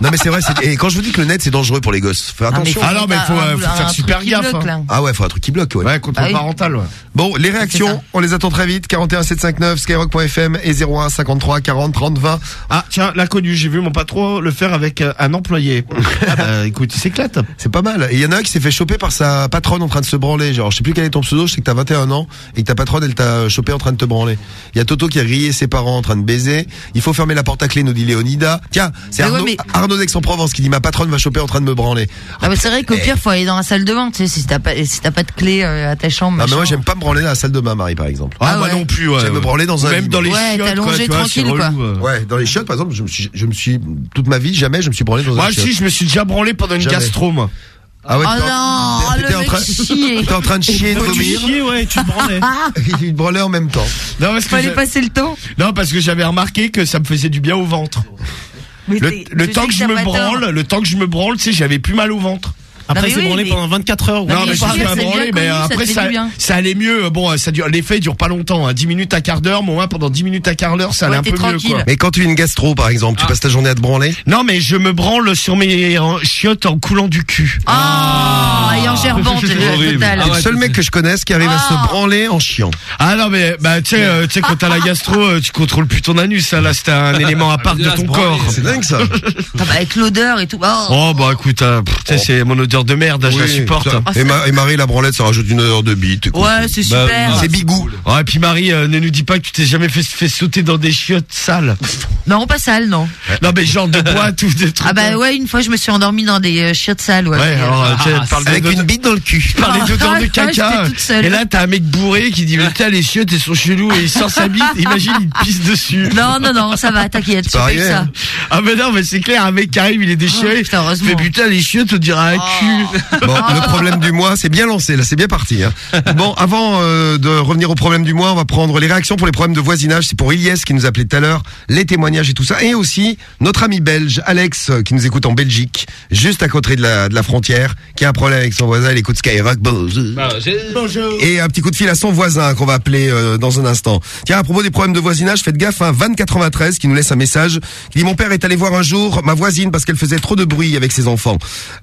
non, mais c'est vrai. c'est- Et quand je vous dis que le net, c'est dangereux pour les gosses, fais attention. Ah non, mais faut, euh, faut un faire super gaffe. bloque, hein. Ah ouais, faut un truc qui bloque, ouais. Ouais, contrôle Ah oui. parental, ouais. Bon, les réactions, on les attend très vite. 41 759, skyrock.fm et 01 53 40 30 20. Ah, tiens, l'inconnu, j'ai vu mon patron le faire avec euh, un employé. ah bah, écoute, il s'éclate. C'est pas mal. Et il y en a un qui s'est fait choper par sa patronne en train de se branler. Genre, je sais plus quel est ton pseudo, je sais que t'as 21 ans et que ta patronne, elle t'a chopé en train de te branler. Il y a Toto qui a grillé ses parents en train de baiser. Il faut fermer la porte à clé, nous dit Léonida. Tiens, c'est Mais ouais, Arnaud, mais- Arnaud d'Aix-en-Provence qui dit ma patronne va choper en train de me branler. Ah, mais c'est vrai qu'au pire, faut aller dans la salle de bain, tu sais, si t'as pas, si t'as pas de clé euh, à ta chambre. Ah, mais moi, j'aime pas me branler dans la salle de bain, Marie, par exemple. Ah, Ah moi ouais. non plus, ouais. J'aime me branler dans un Même lit, dans les Ouais, chiottes, quoi, t'allongé tu vois, tranquille, c'est quoi. relou, euh. Ouais, dans les chiottes, par exemple, je me suis, je me suis, toute ma vie, jamais je me suis branlé dans un Moi aussi, je me suis déjà branlé pendant une gastro, moi. Ah ouais, Oh non, t'étais le en train, chier. t'étais en train de chier et de Tu vomir. chiais, ouais, tu te branlais. Il te branlait en même temps. Non, parce que Fallait passer le temps. non, parce que j'avais remarqué que ça me faisait du bien au ventre. Mais Le, t'es- le tu temps que que je me branle, le temps que je me branle, tu sais, j'avais plus mal au ventre. Après, s'est oui, branlé mais- pendant 24 heures. Non, Non, mais je suis que pas c'est branlé, mais te après ça, ça allait mieux. Bon, ça dure, l'effet dure pas longtemps, hein. 10 minutes à quart d'heure, mais au moins pendant 10 minutes à quart d'heure, ça allait Ouais, un peu mieux, quoi. Mais quand tu as une gastro, par exemple, Ah. tu passes ta journée à te branler? Non, mais je me branle sur mes euh, chiottes en coulant du cul. Ah, et en gerbante, horrible. total. C'est le seul mec que je connaisse qui arrive à Ah. se branler en chiant. Ah non mais bah tu sais euh, tu sais quand t'as la gastro euh, tu contrôles plus ton anus hein, là c'était un élément à part de ton corps. C'est dingue ça. Ah bah, avec l'odeur et tout. Oh. Oh bah écoute hein, sais, c'est mon odeur de merde je la Oui, supporte. ça. Et, Ma- et Marie la branlette, ça rajoute une heure de bite. écoute. Ouais, c'est Bah, super. C'est bigou. Ouais, et puis Marie euh, ne nous dis pas que tu t'es jamais fait, fait sauter dans des chiottes sales. Non, pas sale, non. Non mais genre de boîte ou des trucs. Ah bah ouais, une fois je me suis endormie dans des euh, chiottes sales. Ouais. Ouais, alors, euh, tu sais, parle Avec une bite dans le cul. parler Ah, d'odeur de ouais, caca. j'étais toute seule. Et là, t'as un mec bourré qui dit, mais putain, les chiottes, elles sont cheloues, et il sort sa bite, imagine, il te pisse dessus. Non, non, non, ça va, t'inquiète, C'est pas pas ça. hein. Ah, mais non, mais c'est clair, un mec qui arrive, il est déchiré. Oh, putain, heureusement. Mais putain, les chiottes, on dirait un cul. Bon, le problème du mois, c'est bien lancé, là, c'est bien parti. Hein. Bon, avant euh, de revenir au problème du mois, on va prendre les réactions pour les problèmes de voisinage. C'est pour Ilyes qui nous appelait tout à l'heure, les témoignages et tout ça. Et aussi, notre ami belge, Alex, euh, qui nous écoute en Belgique, juste à côté de la, de la frontière, qui a un problème avec son voisin, il écoute Skyrock. Bonjour. Et un petit coup de fil à son voisin qu'on va appeler euh, dans un instant. Tiens, à propos des problèmes de voisinage, faites gaffe, hein, Van 93 qui nous laisse un message, qui dit mon père est allé voir un jour ma voisine parce qu'elle faisait trop de bruit avec ses enfants.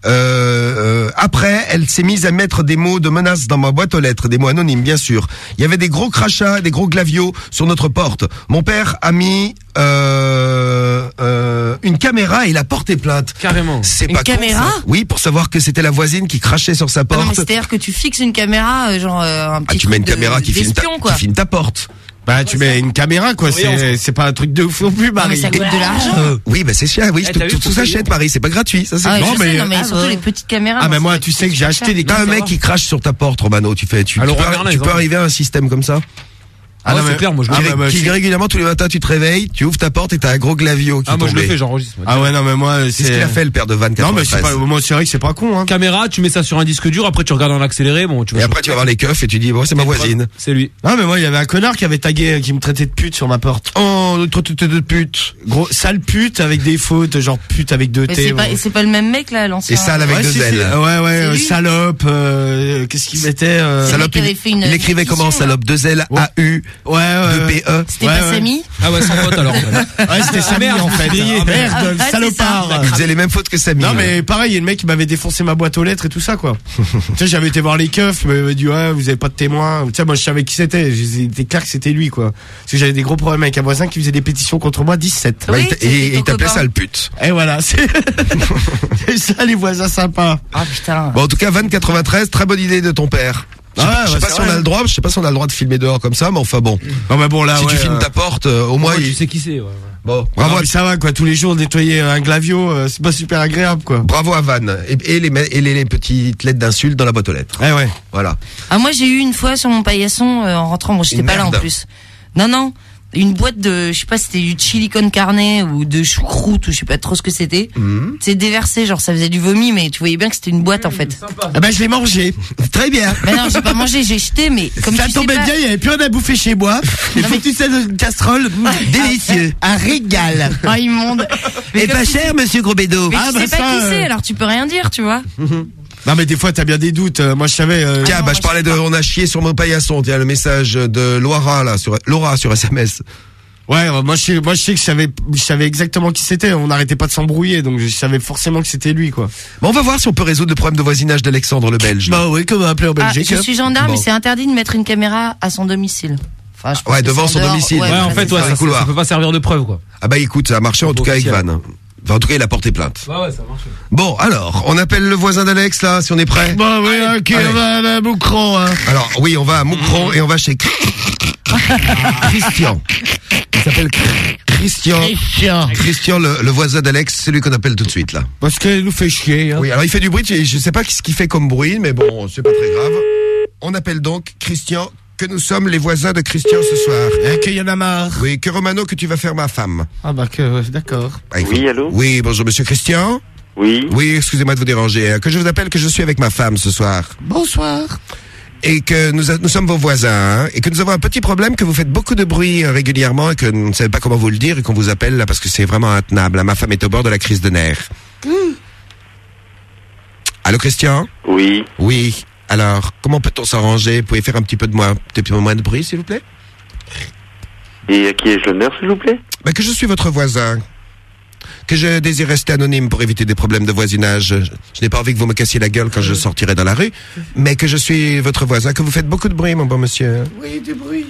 Euh, euh, après, elle s'est mise à mettre des mots de menace dans ma boîte aux lettres, des mots anonymes bien sûr. Il y avait des gros crachats, des gros glavios sur notre porte. Mon père a mis euh, euh, une caméra et il a porté plainte. Carrément. C'est Une pas con, caméra ça. Oui, pour savoir que c'était la voisine qui crachait sur sa Ah porte. c'est-à-dire que tu fixes une caméra, euh, genre euh, un Ah, petit tu mets une de- caméra qui filme, ta, d'espion, quoi. qui filme ta porte. Bah, tu mets une caméra, quoi, c'est, c'est pas un truc de fou non plus, Marie. ça coûte de l'argent. Euh, oui, bah c'est cher, oui, Eh, tout, tout, s'achète, Marie, c'est pas gratuit, ça c'est Ah Non, mais- non, mais Ah, surtout les petites caméras. Ah, mais moi, tu sais que j'ai acheté des T'as un mec qui crache sur ta porte, Romano, tu fais, tu, peux, arriver à un système comme ça? Ah, c'est clair, moi je le Ah, fais. bah, qui je- régulièrement tous les matins tu te réveilles, tu ouvres ta porte et t'as un gros glavio qui Ah, est moi je le fais, j'enregistre. Ah ouais, non, mais moi, C'est ce qu'il a fait le père de Van Non, mais c'est 93. pas, moi, c'est vrai que c'est pas con, hein. Caméra, tu mets ça sur un disque dur, après tu regardes en accéléré, bon, tu Et après tu vas voir les keufs et tu dis bon c'est ma voisine. C'est lui. Non, mais moi, il y avait un connard qui avait tagué, qui me traitait de pute sur ma porte. Oh, trop de pute. Gros, sale pute avec des fautes, genre pute avec deux T. c'est pas, c'est pas le même mec là, l'ancien. Et sale avec deux ailes. Ouais, ouais, euh, salope, euh, qu'est-ce qu'il mettait, euh... Il, écrivait comment salope deux L. A U Ouais, ouais. deux P E. C'était Ouais, pas ouais. Samy? Ah ouais, sans faute alors. Ouais, c'était Samy, merde, en fait. Ah, merde, le Ah, salopard. Il faisait les mêmes fautes que Samy. Non ouais. mais pareil, il y a le mec qui m'avait défoncé ma boîte aux lettres et tout ça quoi. tu sais, j'avais été voir les keufs, mais il m'avait dit ouais, vous avez pas de témoin. Tu sais, moi je savais qui c'était, c'était clair que c'était lui quoi. Parce que j'avais des gros problèmes avec un voisin qui faisait des pétitions contre moi 17. Ouais, Oui, et il t'appelait ça le pute. Et voilà, c'est ça les voisins sympas. Ah putain. Bon en tout cas Van 93, très bonne idée de ton père. Je sais Ah pas- je sais ouais, pas si on a le droit, je sais pas si on a le droit de filmer dehors comme ça, mais enfin bon. Non mais bon là, si tu filmes euh, ta porte, euh, au moins Moi, il- tu sais qui c'est. ouais, bon. Bravo, ça va quoi, tous les jours nettoyer un glavio, euh, c'est pas super agréable quoi. bravo à Van et, et les, ma- et les, les petites lettres d'insultes dans la boîte aux lettres. Eh ouais. Voilà. Ah moi j'ai eu une fois sur mon paillasson euh, en rentrant, bon j'étais pas là en plus. Non non, une boîte de, je sais pas, si c'était du chili con carne ou de choucroute ou je sais pas trop ce que c'était. Mhm. C'est déversé, genre ça faisait du vomi, mais tu voyais bien que c'était une boîte en fait. Eh ben je l'ai mangé. Très bien. Mais non, j'ai pas mangé, j'ai jeté, mais comme ça tu sais tombait pas- bien, il y avait plus rien à bouffer chez moi. Faut que tu sais une casserole, mmh, délicieux, un régal. Ah immonde. Mais comme tu sais- monsieur Grosbédo. Mais Ah, tu bah sais pas ça, qui c'est, alors tu peux rien dire, tu vois. Non mais des fois t'as bien des doutes. Euh, moi je savais. euh, Tiens, non, bah, moi, je parlais de, on a chié sur mon paillasson. Tiens, le message de Laura là sur Laura sur SMS. Ouais, euh, moi je sais, moi je sais que je savais, je savais exactement qui c'était. On n'arrêtait pas de s'embrouiller, donc je savais forcément que c'était lui, quoi. Bon, on va voir si on peut résoudre le problème de voisinage d'Alexandre le Belge. Bah oui, comme appeler en Ah, Belgique. je suis gendarme, Bon. mais c'est interdit de mettre une caméra à son domicile. Enfin, je pense Ouais, devant son dehors. domicile. Ouais, Ouais, en fait, ouais, ça. Dans les ça, couloirs. ça peut pas servir de preuve, quoi. Ah bah écoute, ça a marché en tout cas avec. Van. Enfin, en tout cas, il a porté plainte. Ouais, ouais, ça marche. Bon, alors, on appelle le voisin d'Alex là, si on est prêt. Bah oui, ok, Allez. on va à la Boucron, hein. Alors, oui, on va à Moucron et on va chez Christian. Il s'appelle Christian. Christian. Christian, le, le voisin d'Alex, c'est lui qu'on appelle tout de suite là. Parce qu'il nous fait chier, hein. Oui, alors il fait du bruit, je sais pas ce qu'il fait comme bruit, mais bon, c'est pas très grave. On appelle donc Christian, que nous sommes les voisins de Christian ce soir. Eh, qu'il y en a marre? Oui, que Romano, que tu vas faire ma femme. Ah bah que, ouais, d'accord. Ah, faut- Oui, allô? Oui, bonjour monsieur Christian. Oui. Oui, excusez-moi de vous déranger. hein, Que je vous appelle que je suis avec ma femme ce soir. Bonsoir. et que nous, a- nous sommes vos voisins hein, et que nous avons un petit problème que vous faites beaucoup de bruit euh, régulièrement et que nous ne savons pas comment vous le dire et qu'on vous appelle là parce que c'est vraiment intenable. hein. Ma femme est au bord de la crise de nerfs. Allô Christian? Oui. Oui. Alors, comment peut-on s'arranger? Vous pouvez faire un petit peu de moins, un petit peu moins de bruit, s'il vous plaît? Et à qui ai-je l'honneur, s'il vous plaît? Ben, Que je suis votre voisin. Que je désire rester anonyme pour éviter des problèmes de voisinage. Je, je n'ai pas envie que vous me cassiez la gueule quand je sortirai dans la rue, mais que je suis votre voisin, que vous faites beaucoup de bruit, mon bon monsieur. Oui, du bruit.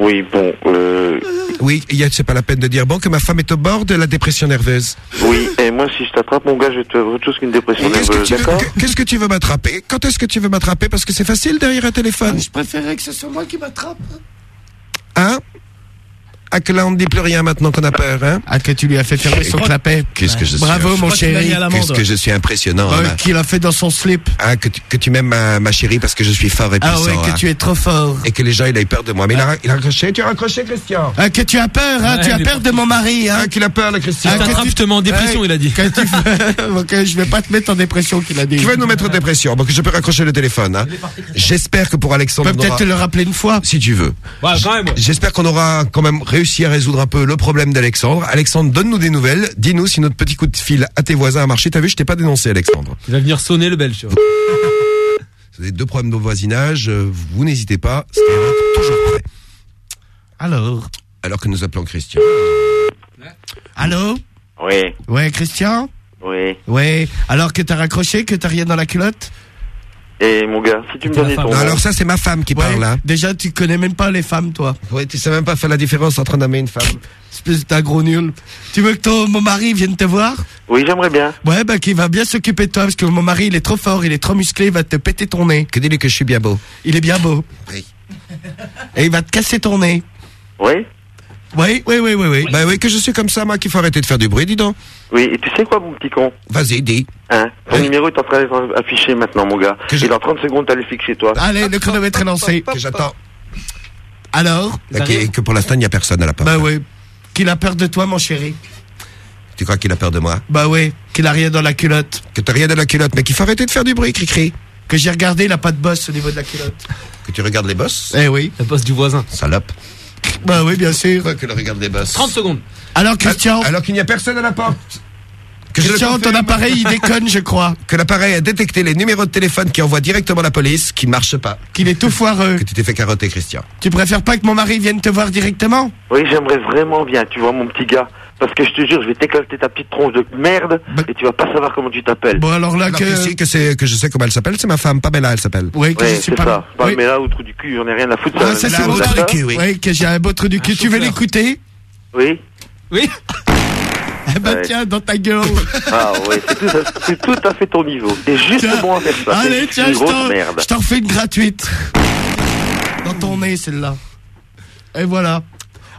Oui, bon, euh... Oui, il y a- c'est pas la peine de dire bon que ma femme est au bord de la dépression nerveuse. Oui, et moi, si je t'attrape, mon gars, je vais te faire autre chose qu'une dépression Et Qu'est-ce que nerveuse, d'accord qu'est-ce que tu veux m'attraper? Quand est-ce que tu veux m'attraper? Parce que c'est facile derrière un téléphone. Je préférais que ce soit moi qui m'attrape. Hein? Ah que là on ne dit plus rien maintenant qu'on a peur, hein Ah que tu lui as fait fermer son clapet. Qu'est-ce que je suis Bravo mon chéri. Qu'est-ce que je suis impressionnant. hein, Ouais, ma- Qu'il a fait dans son slip. Ah, que tu, que tu m'aimes ma, ma chérie parce que je suis fort et Ah puissant. ouais, que hein. tu es trop fort. Et que les gens, il a eu peur de moi. Mais il, a, il a raccroché. Tu as raccroché, Christian Ah, que tu as peur, hein, Ouais, tu as peur de mon mari, hein. Ah, qu'il a peur, le Christian. Ah, que tu- je te mets en dépression, il a dit. que tu je vais pas te mettre en dépression qu'il a dit. Qui va nous mettre en dépression Donc je peux raccrocher le téléphone. Hein. J'espère que pour Alexandre, peut-être te le rappeler une fois. si tu veux. J'espère qu'on aura quand même réussi à résoudre un peu le problème d'Alexandre. Alexandre, donne-nous des nouvelles. Dis-nous si notre petit coup de fil à tes voisins a marché. T'as vu, je t'ai pas dénoncé, Alexandre. Il va venir sonner le belge. Vous avez deux problèmes de voisinage. euh, Vous n'hésitez pas. Skyrock, toujours prêt. Alors Alors que nous appelons Christian. Allô Oui, Ouais, Christian oui. Ouais. Alors que t'as raccroché, que t'as rien dans la culotte Et mon gars, si tu me donnais ton Non, nom... alors ça, c'est ma femme qui Ouais. parle. Hein. Déjà, tu connais même pas les femmes, toi. Ouais, tu sais même pas faire la différence entre un homme et une femme. Espèce d'un gros nul. Tu veux que ton, mon mari vienne te voir? Oui, j'aimerais bien. Ouais, bah, qu'il va bien s'occuper de toi, parce que mon mari, il est trop fort, il est trop musclé, il va te péter ton nez. Que dis-lui que je suis bien beau. Il est bien beau. Oui. Et il va te casser ton nez. Oui Oui, oui, oui, oui, oui. Bah oui, que je suis comme ça, moi, qu'il faut arrêter de faire du bruit, dis donc. Oui, et tu sais quoi, mon petit con Vas-y, dis. Hein Ton Oui. numéro est en train d'être affiché maintenant, mon gars. Que je- Et dans 30 secondes, t'as le fixe chez toi. Allez, le chronomètre est lancé. Que j'attends. Alors Ok, et que pour l'instant, il n'y a personne à la porte. Bah oui. Qu'il a peur de toi, mon chéri. Tu crois qu'il a peur de moi Bah oui. Qu'il a rien dans la culotte. Que t'as rien dans la culotte, mais qu'il faut arrêter de faire du bruit, cri-cri. Que j'ai regardé, il a pas de bosse au niveau de la culotte. Que tu regardes les bosses Eh oui. La poste du voisin. Salope. Bah oui, bien sûr. Que le regarde les bosses 30 secondes. Alors, Christian, Alors qu'il n'y a personne à la porte. Que Christian, ton appareil, il déconne, je crois. Que l'appareil a détecté les numéros de téléphone qui envoient directement la police, qui ne marchent pas. Qu'il est tout foireux. Que tu t'es fait carotter, Christian. Tu préfères pas que mon mari vienne te voir directement? Oui, j'aimerais vraiment bien, tu vois, mon petit gars. Parce que je te jure, je vais t'éclater ta petite tronche de merde et tu vas pas savoir comment tu t'appelles. Bon, alors là, Alors que... que, si, que, c'est, que je sais comment elle s'appelle, c'est ma femme, Pamela, elle s'appelle. Oui, que Ouais, je suis c'est pas... ça. Pas Oui. mais là, au trou du cul, j'en ai rien à foutre. Ah, ça, c'est ça, trou du cul, oui. Oui, que j'ai un beau trou du cul. Tu veux l'écouter? Oui. Oui. Eh ben, Ouais. tiens, dans ta gueule. Ah ouais, c'est tout, à- c'est tout à fait ton niveau. T'es juste Tiens. bon à faire ça. Allez, tiens, je t'en, refais une gratuite. Dans ton nez, celle-là. Et voilà.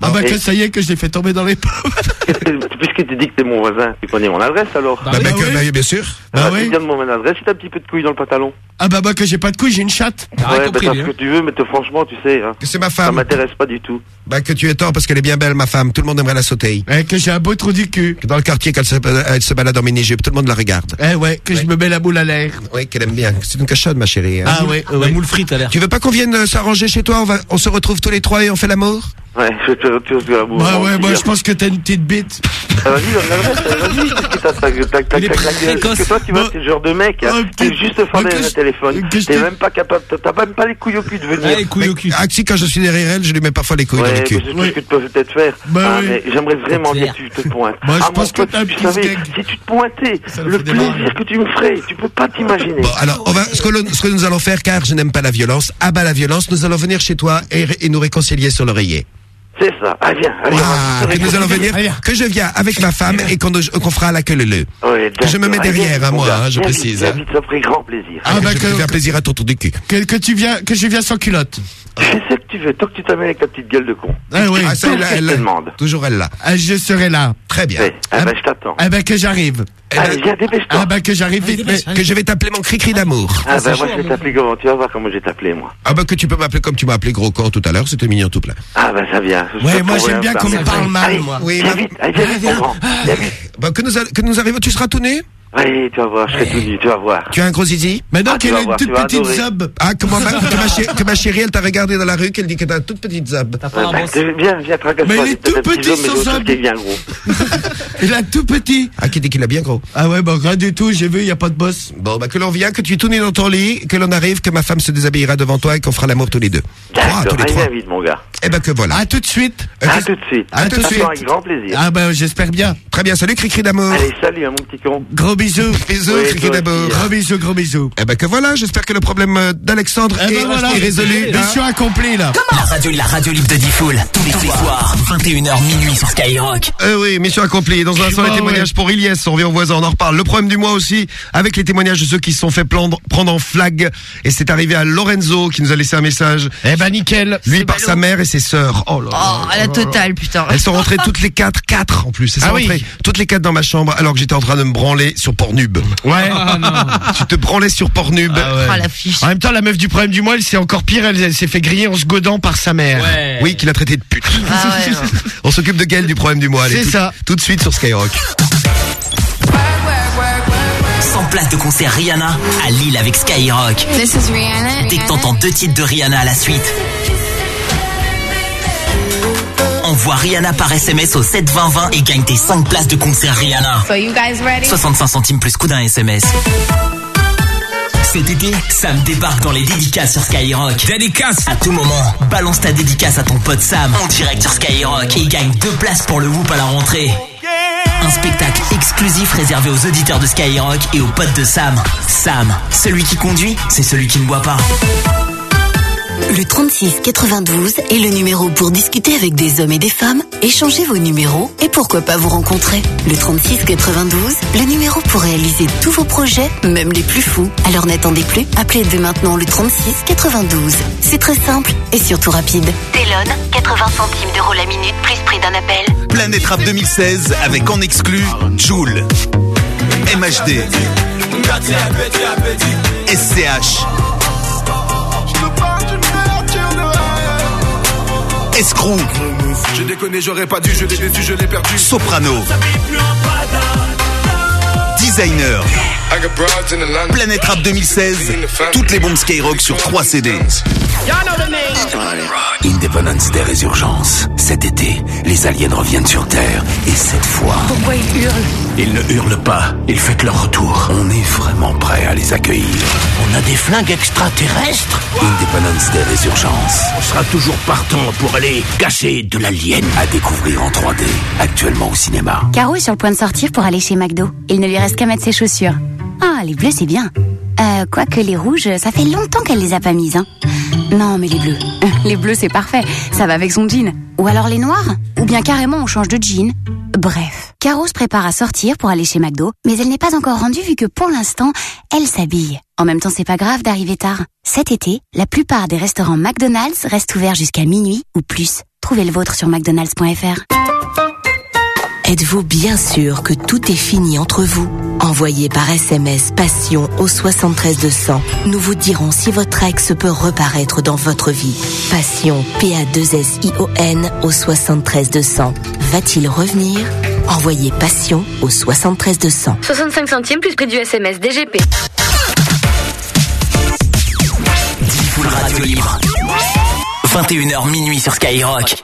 Ah bah et- que ça y est, que je l'ai fait tomber dans les pommes. Puisque tu dis que t'es mon voisin, tu connais mon adresse alors Bah, bah, bah que- oui. bah, bien sûr. Bah Ah, oui. Tu viens de mon adresse, si t'as un petit peu de couille dans le pantalon. Ah bah bah que j'ai pas de couilles, j'ai une chatte. Rien ouais, compris, bah, ce hein. que tu veux, mais te- franchement, tu sais, hein, Que c'est ma ça femme. m'intéresse pas du tout. Bah, que tu es tort parce qu'elle est bien belle, ma femme. Tout le monde aimerait la sauter. Eh, que j'ai un beau trou du cul. Que dans le quartier, quand elle se, elle se balade en mini-jupe, tout le monde la regarde. Eh ouais, que je me mets la boule à l'air. Oui, qu'elle aime bien. C'est une cochonne, ma chérie. hein. Ah ouais, La ouais. moule frite à l'air. Tu veux pas qu'on vienne euh, s'arranger chez toi? On, va, on se retrouve tous les trois et on fait l'amour? Ouais, je te retire de l'amour. Bah mon ouais, moi je pense que t'as une petite bite. Ah, Vas-y, vas-y, qu'est-ce que t'as, t'as, précoce. Parce que toi, tu vois, t'es le genre de mec, hein, Oh, t'es juste je- le téléphone. T'es te- même pas capable, t'as- même pas les couilles au cul de venir. Allez, couille au cul. Ah, si, quand je suis derrière elle, je lui mets parfois les couilles dans le cul. c'est ce que tu peux peut-être faire. Bah ah, j'aimerais vraiment que tu te pointes. Moi, je ah, pense que t'as un si tu te pointais, le plaisir que tu me ferais, tu peux pas t'imaginer. Bon, alors, ce, que nous allons faire, car je n'aime pas la violence, à bas la violence, nous allons venir chez toi et nous réconcilier sur l'oreiller. C'est ça. Ah, viens, allez, Ah, que nous allons venir, Allez. que je viens avec ma femme et qu'on qu'on fera la queue le le. Que je me mets derrière, Viens, hein, moi, hein, je précise, hein. ça ferait grand plaisir. Ah, bah, je que- vais faire plaisir à ton trou du cul. Que, que tu viens, que je viens sans culotte. C'est ce que tu veux, tant que tu t'amènes avec ta petite gueule de con. Ah oui. Ah, ça, elle, demande. toujours elle là. Ah, je serai là. Très bien. Ouais, ah ben, je t'attends. Eh ben que j'arrive. Allez, viens, dépêche-toi. Ah bah que j'arrive vite. mais- que je vais t'appeler mon cri-cri d'amour. Ah, ben, moi, je vais t'appeler comment Tu vas voir comment je vais t'appeler, moi. Ah bah que tu peux m'appeler comme tu m'as appelé gros corps tout à l'heure, c'était mignon tout plein. Ah, ben, ça vient. Je Ouais, moi j'aime bien qu'on me parle mal, moi. Oui, Viens vite, allez, viens vite. Bah que nous, a- que nous arrivons, tu seras tout né Allez, tu vas voir, je serai tout nu, tu vas voir. Tu as un gros zizi Mais non, Ah, tu qu'elle a une voir, toute petite zob. Ah, comment que, ma chérie, que ma chérie, elle t'a regardé dans la rue, qu'elle dit que t'as une toute petite zob. Bah, viens, viens, tracasse Mais il est tout petit, son zob. qui est bien gros. Il a tout petit. Ah, qui dit qu'il a bien gros. Ah ouais, bah rien du tout, j'ai vu, il y a pas de boss. Bon, bah, que l'on vient, que tu tournes dans ton lit, que l'on arrive, que ma femme se déshabillera devant toi et qu'on fera l'amour tous les deux. Trois, tous D'accord, les allez, trois. viens vite, mon gars. Eh ben, que voilà. À tout de suite. À tout de suite. À tout de suite. Avec grand plaisir. Ah bah j'espère bien. Très bien, salut, cri d'amour. Allez, salut, hein, mon petit con. Gros bisous. Bisous, Oui, cri toi d'amour. aussi, hein. Gros bisous, gros bisous. Eh ben, que voilà, j'espère que le problème euh, d'Alexandre Eh est, ben voilà, est résolu. hein. Mission accomplie là. La radio, la radio libre de Diffoul, tous les soirs, 21h minuit sur Skyrock. Eh oui, mission accomplie. Dans un instant, Ah les témoignages pour Ilyes. On revient aux voisins, on en reparle. Le problème du mois aussi, avec les témoignages de ceux qui se sont fait prendre, prendre en flag. Et c'est arrivé à Lorenzo qui nous a laissé un message. Eh ben nickel. Lui par sa mère et ses sœurs. Oh là là. Oh, la totale, putain. Elles sont rentrées toutes les quatre, quatre en plus. Elles sont Ah oui. rentrées toutes les quatre dans ma chambre alors que j'étais en train de me branler sur Pornhub. Ouais. tu te branlais sur Pornhub. Ah ouais. Oh, la fiche. En même temps, la meuf du problème du mois, elle c'est encore pire, elle, elle s'est fait griller en se godant par sa mère. Oui, qu'il a traité de pute. Ah ouais. On s'occupe de Gaël du problème du mois. Allez, C'est ça. Tout de suite sur Skyrock. 100 places de concert Rihanna à Lille avec Skyrock. This is Rihanna. Dès que t'entends deux titres de Rihanna à la suite. Envoie Rihanna par SMS au 72020 et gagne tes 5 places de concert Rihanna. So you guys ready? 65 centimes plus coût d'un SMS. Cet été, Sam débarque dans les dédicaces sur Skyrock. Dédicace? À tout moment, balance ta dédicace à ton pote Sam en direct sur Skyrock et gagne deux places pour le Whoop à la rentrée. Un spectacle exclusif réservé aux auditeurs de Skyrock et aux potes de Sam. Sam, celui qui conduit, c'est celui qui ne boit pas. Le 3692 est le numéro pour discuter avec des hommes et des femmes, échanger vos numéros et pourquoi pas vous rencontrer. Le 3692, le numéro pour réaliser tous vos projets, même les plus fous. Alors n'attendez plus, appelez dès maintenant le 3692. C'est très simple et surtout rapide. Telon, 80 centimes d'euros la minute plus prix d'un appel. Planète Rap 2016 avec en exclu Joule, MHD, SCH, Escrew, Je déconne, j'aurais pas dû, je l'ai déçu, je l'ai perdu. Soprano, Designer. Planète Rap 2016, toutes les bombes Skyrock sur 3 CD. Independence Day Résurgence. Cet été, les aliens reviennent sur Terre. Et cette fois... Pourquoi il hurle Ils ne hurlent pas, ils fêtent leur retour. On est vraiment prêt à les accueillir. On a des flingues extraterrestres? Independence Day Résurgence. On sera toujours partant pour aller casser de l'alien. À découvrir en 3D, actuellement au cinéma. Caro est sur le point de sortir pour aller chez McDo. Il ne lui reste qu'à mettre ses chaussures. Ah, les bleus, c'est bien. Euh, quoique les rouges, ça fait longtemps qu'elle les a pas mises, hein. Non, mais les bleus. Les bleus, c'est parfait. Ça va avec son jean. Ou alors les noirs Ou bien carrément, on change de jean. Bref. Caro se prépare à sortir pour aller chez McDo, mais elle n'est pas encore rendue vu que pour l'instant, elle s'habille. En même temps, c'est pas grave d'arriver tard. Cet été, la plupart des restaurants McDonald's restent ouverts jusqu'à minuit ou plus. Trouvez le vôtre sur mcdonalds.fr. Êtes-vous bien sûr que tout est fini entre vous Envoyez par SMS Passion au 73 200. Nous vous dirons si votre ex peut reparaître dans votre vie. Passion, P-A-2-S-I-O-N au 73 200. Va-t-il revenir Envoyez Passion au 73 200. 65 centimes plus prix du SMS DGP. Full Radio Libre. 21h minuit sur Skyrock.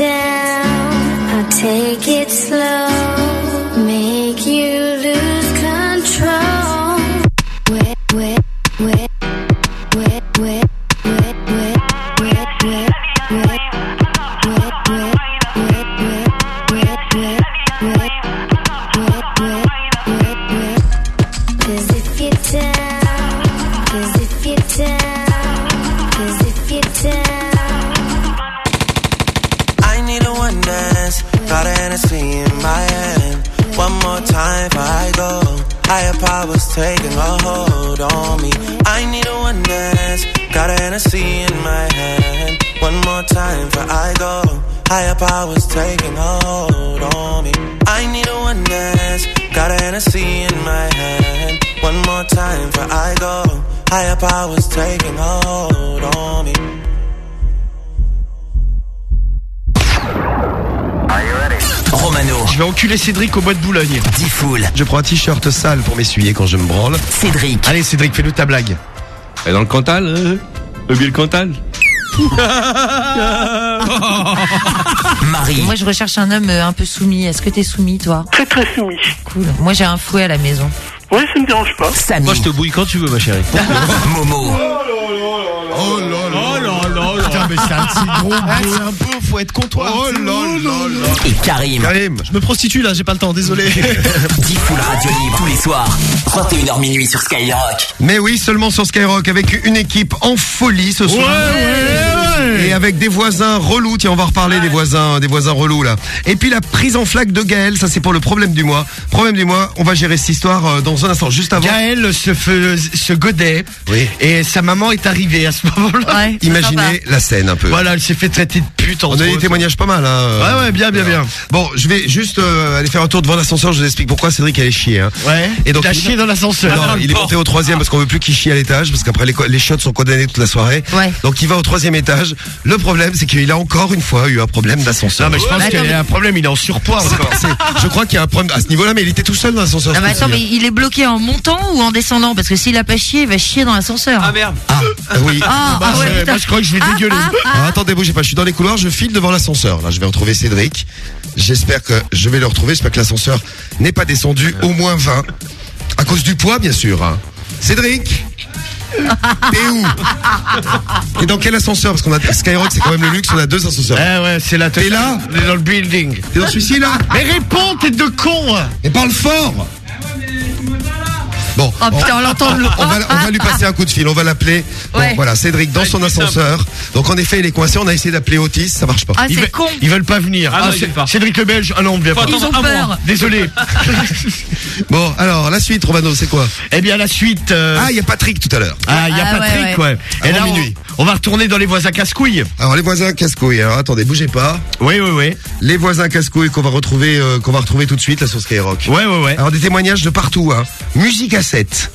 I'll take it slow, make you lose control. Where, where, more time before I go. Higher powers taking a hold on me. I need a one dance. Got a Hennessy in my hand. One more time before I go. Higher powers taking a hold on me. I need a one dance. Got a Hennessy in my hand. One more time before I go. Higher powers taking a hold on me. Romano. Je vais enculer Cédric au bois de Boulogne. Diffoul. Je prends un t-shirt sale pour m'essuyer quand je me branle. Cédric. Allez Cédric, fais-nous ta blague. Et dans le Cantal, euh, le le Cantal. Marie. Moi, je recherche un homme euh, un peu soumis. Est-ce que t'es soumis, toi? Très très soumis. Cool. Moi, j'ai un fouet à la maison. Ouais, ça me dérange pas. Samy. Moi, je te bouille quand tu veux, ma chérie. Momo. Oh là là là là Putain mais c'est un petit gros C'est un peu, faut être comptoir. Oh là là là Et Karim. Je me prostitue là, j'ai pas le temps, désolé. Diffoul Radio Libre tous les soirs. 21h minuit sur Skyrock. Mais oui, seulement sur Skyrock avec une équipe en folie ce soir. Et avec des voisins relous, tiens, on va reparler des voisins, des voisins relous là. Et puis la prise en flaque de Gaël, ça c'est pour le problème du mois. Problème du mois, on va gérer cette histoire euh, dans un instant, juste avant. Gaël se, se godait et sa maman est arrivée à ce moment-là. Imaginez la scène peu. Voilà, elle s'est fait traiter de pute. On a des témoignages pas mal. Hein. Ouais, ouais, bien, bien, bien. Bon, je vais juste euh, aller faire un tour devant l'ascenseur. Je vous explique pourquoi Cédric allait chier. Hein. Ouais. Et donc Il a chié dans l'ascenseur. Non, il est monté au troisième parce qu'on veut plus qu'il chie à l'étage parce qu'après les, les shots sont condamnés toute la soirée. Ouais. Donc il va au troisième étage. Le problème, c'est qu'il a encore une fois eu un problème d'ascenseur. Non, mais je pense qu'il y a un problème, il est en surpoids Je crois qu'il y a un problème à ce niveau-là, mais il était tout seul dans l'ascenseur. Ah bah attends, te mais il est bloqué en montant ou en descendant? Parce que s'il a pas chié, il va chier dans l'ascenseur. Ah merde. Ah, oui. Ah, ah ouais, putain. Moi, je crois que je vais Ah, dégueuler. Ah, ah. Attendez, bougez pas. Je suis dans les couloirs, je file devant l'ascenseur. Là, je vais retrouver Cédric. J'espère que je vais le retrouver. J'espère que l'ascenseur n'est pas descendu au moins 20. À cause du poids, bien sûr. hein. Cédric T'es où? Et dans quel ascenseur? Parce qu'on a Skyrock, c'est quand même le luxe. On a deux ascenseurs. Eh ouais, c'est la T'es là? On est dans le building. T'es dans celui-ci là? Mais réponds, t'es de con Et parle fort Bon, Oh putain, on l'entend. le- on va, on va lui passer un coup de fil, on va l'appeler. Bon, Ouais. voilà, Cédric dans son ascenseur. Donc en effet, il est coincé. On a essayé d'appeler Otis, ça marche pas. Ah, Ils, con. ils veulent pas venir. Ah non, Ah, pas. Cédric le Belge, ah non, on vient pas. Ils ont peur. mois. Désolé. Bon, alors la suite, Romano, c'est quoi? Eh bien, la suite. euh, Ah, il y a Patrick tout à l'heure. Ah, il y a Ah, Patrick, ouais. ouais. Et là, on, minuit. on va retourner dans les voisins casse-couilles. Alors les voisins casse-couilles. Alors attendez, bougez pas. Oui, oui, oui. Les voisins casse-couilles qu'on va retrouver, euh, qu'on va retrouver tout de suite là sur Skyrock. Ouais, ouais, ouais. Alors des témoignages de partout, hein. Musique à 7,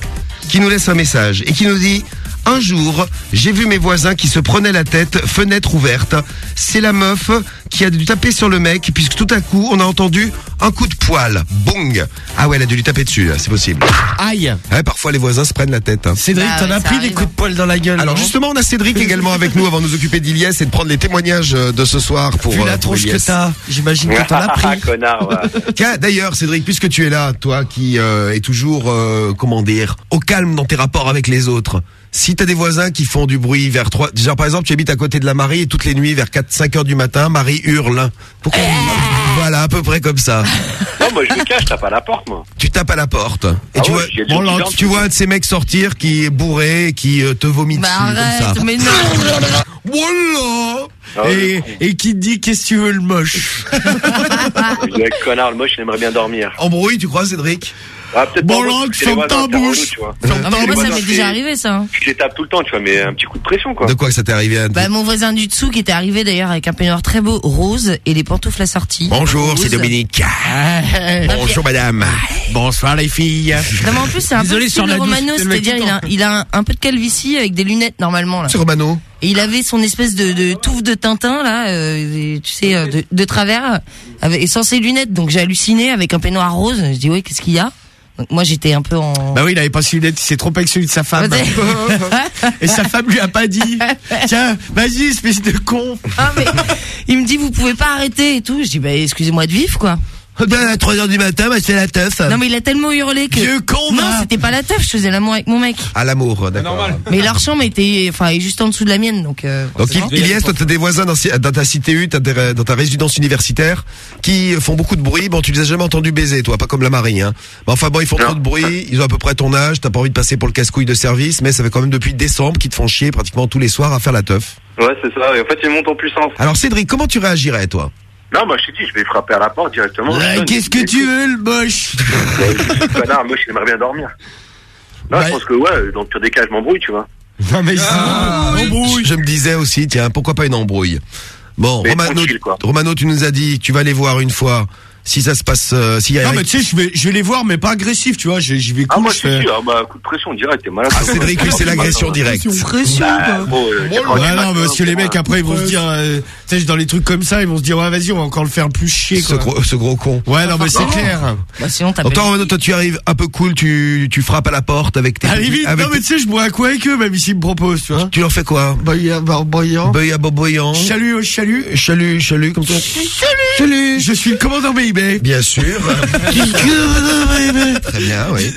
qui nous laisse un message et qui nous dit un jour, j'ai vu mes voisins qui se prenaient la tête, fenêtre ouverte. C'est la meuf qui a dû taper sur le mec, puisque tout à coup, on a entendu un coup de poil. Bong Ah ouais, elle a dû lui taper dessus, là, c'est possible. Aïe. Ouais, parfois les voisins se prennent la tête. hein. Cédric, Bah t'en as pris des coups de poil dans la gueule. Alors justement, on a Cédric également avec nous avant de nous occuper d'Iliès et de prendre les témoignages de ce soir pour Vu euh, la tronche que t'as, j'imagine que t'en as pris. Connard, d'ailleurs, Cédric, puisque tu es là, toi qui euh, es toujours, euh, comment dire, au calme dans tes rapports avec les autres, si t'as des voisins qui font du bruit vers 3... Genre, par exemple, tu habites à côté de la Marie et toutes les nuits, vers 4-5 heures du matin, Marie hurle. Pourquoi Eh. Voilà, à peu près comme ça. Non, moi je me cache, tape à la porte, moi. Tu tapes à la porte. Et Ah tu ouais, vois, bon, tu un de ces mecs sortir qui est bourré, qui euh, te vomit Bah dessus comme arrête, ça. mais non. Voilà Ah et, et qui te dit qu'est-ce que tu veux le moche? Je dis, connard, le moche, il aimerait bien dormir. Embrouille, tu crois, Cédric? Ah, peut-être Bon, pas, là, parce que c'est ferme les ta bouche. relou, tu vois. Ah, mais Les moi, ça m'est déjà arrivé, ça. hein. Je les tape tout le temps, tu vois, mais un petit coup de pression, quoi. De quoi que ça t'est arrivé à Bah, mon voisin du dessous qui était arrivé d'ailleurs avec un peignoir très beau, rose, et les pantoufles assorties. Bonjour, c'est Dominique. Bonjour madame. Bonsoir les filles. Non, mais en plus, c'est un Désolé, peu sur la Romano, c'est-à-dire il a, temps. il a un, un peu de calvitie avec des lunettes normalement là. C'est Romano. Et il avait son espèce de, de touffe de Tintin là, euh, tu sais, euh, de, de travers, avec, et sans ses lunettes. Donc j'ai halluciné avec un peignoir rose. Je dis oui, qu'est-ce qu'il y a? Donc moi j'étais un peu en. Bah oui, il avait pas lunettes, il s'est trompé avec celui de sa femme. Et sa femme lui a pas dit. Tiens, vas-y, espèce de con. Ah, mais il me dit vous pouvez pas arrêter et tout. Je dis bah excusez-moi de vivre quoi. Ben, à 3h du matin, bah, c'est la teuf. Non mais il a tellement hurlé que. Vieux con, Non, c'était pas la teuf, je faisais l'amour avec mon mec. À l'amour, d'accord. Mais leur chambre était, enfin, est juste en dessous de la mienne, donc. euh, Donc Ilias, toi t'as des voisins dans, dans ta cité U, t'as des- dans ta résidence universitaire, qui font beaucoup de bruit. Bon, tu les as jamais entendus baiser, toi, pas comme la Marie. Hein. Mais enfin bon, ils font trop de bruit, ils ont à peu près ton âge, t'as pas envie de passer pour le casse-couille de service, mais ça fait quand même depuis décembre qu'ils te font chier pratiquement tous les soirs à faire la teuf. Ouais, c'est ça. Et en fait, il monte en puissance. Alors Cédric, comment tu réagirais, toi? Non, moi, je t'ai dit, je vais frapper à la porte directement. Ouais, Qu'est-ce que tu veux, le moche veux Connard, le moche, il aimerait bien dormir. Non, je pense que, ouais, dans le pire des cas, je m'embrouille, tu vois. Non mais je, je me disais aussi, tiens, pourquoi pas une embrouille? Bon, Romano. Romano, tu nous as dit, tu vas aller voir une fois si ça se passe, euh, s'il y a Non mais tu sais, je vais, je vais les voir, mais pas agressif, tu vois. Je, je vais Ah, moi, je je fais- suis ah, bah, coup de pression direct, t'es malade. Ah, Cédric, c'est l'agression directe. Pression, Bah, bon, euh, Ouais, 88 non, parce que les mecs après ils vont se dire, euh, tu sais, dans les trucs comme ça, ils vont se dire ouais vas-y, on va encore le faire plus chier Ce quoi. gros, ce gros con. Ouais, non mais c'est clair. Bah, sinon t'as toi, toi, tu arrives un peu cool, tu, tu frappes à la porte avec tes. À limite, avec non mais tu sais, je bois un coup avec eux, même s'ils me proposent, tu vois. Tu leur fais quoi? Boya, barboyant. À. Chalut, oh, chalut. Chalut, chalut, comme ça. Salut. Je suis le commandant Baby. Bien sûr. Très bien, oui.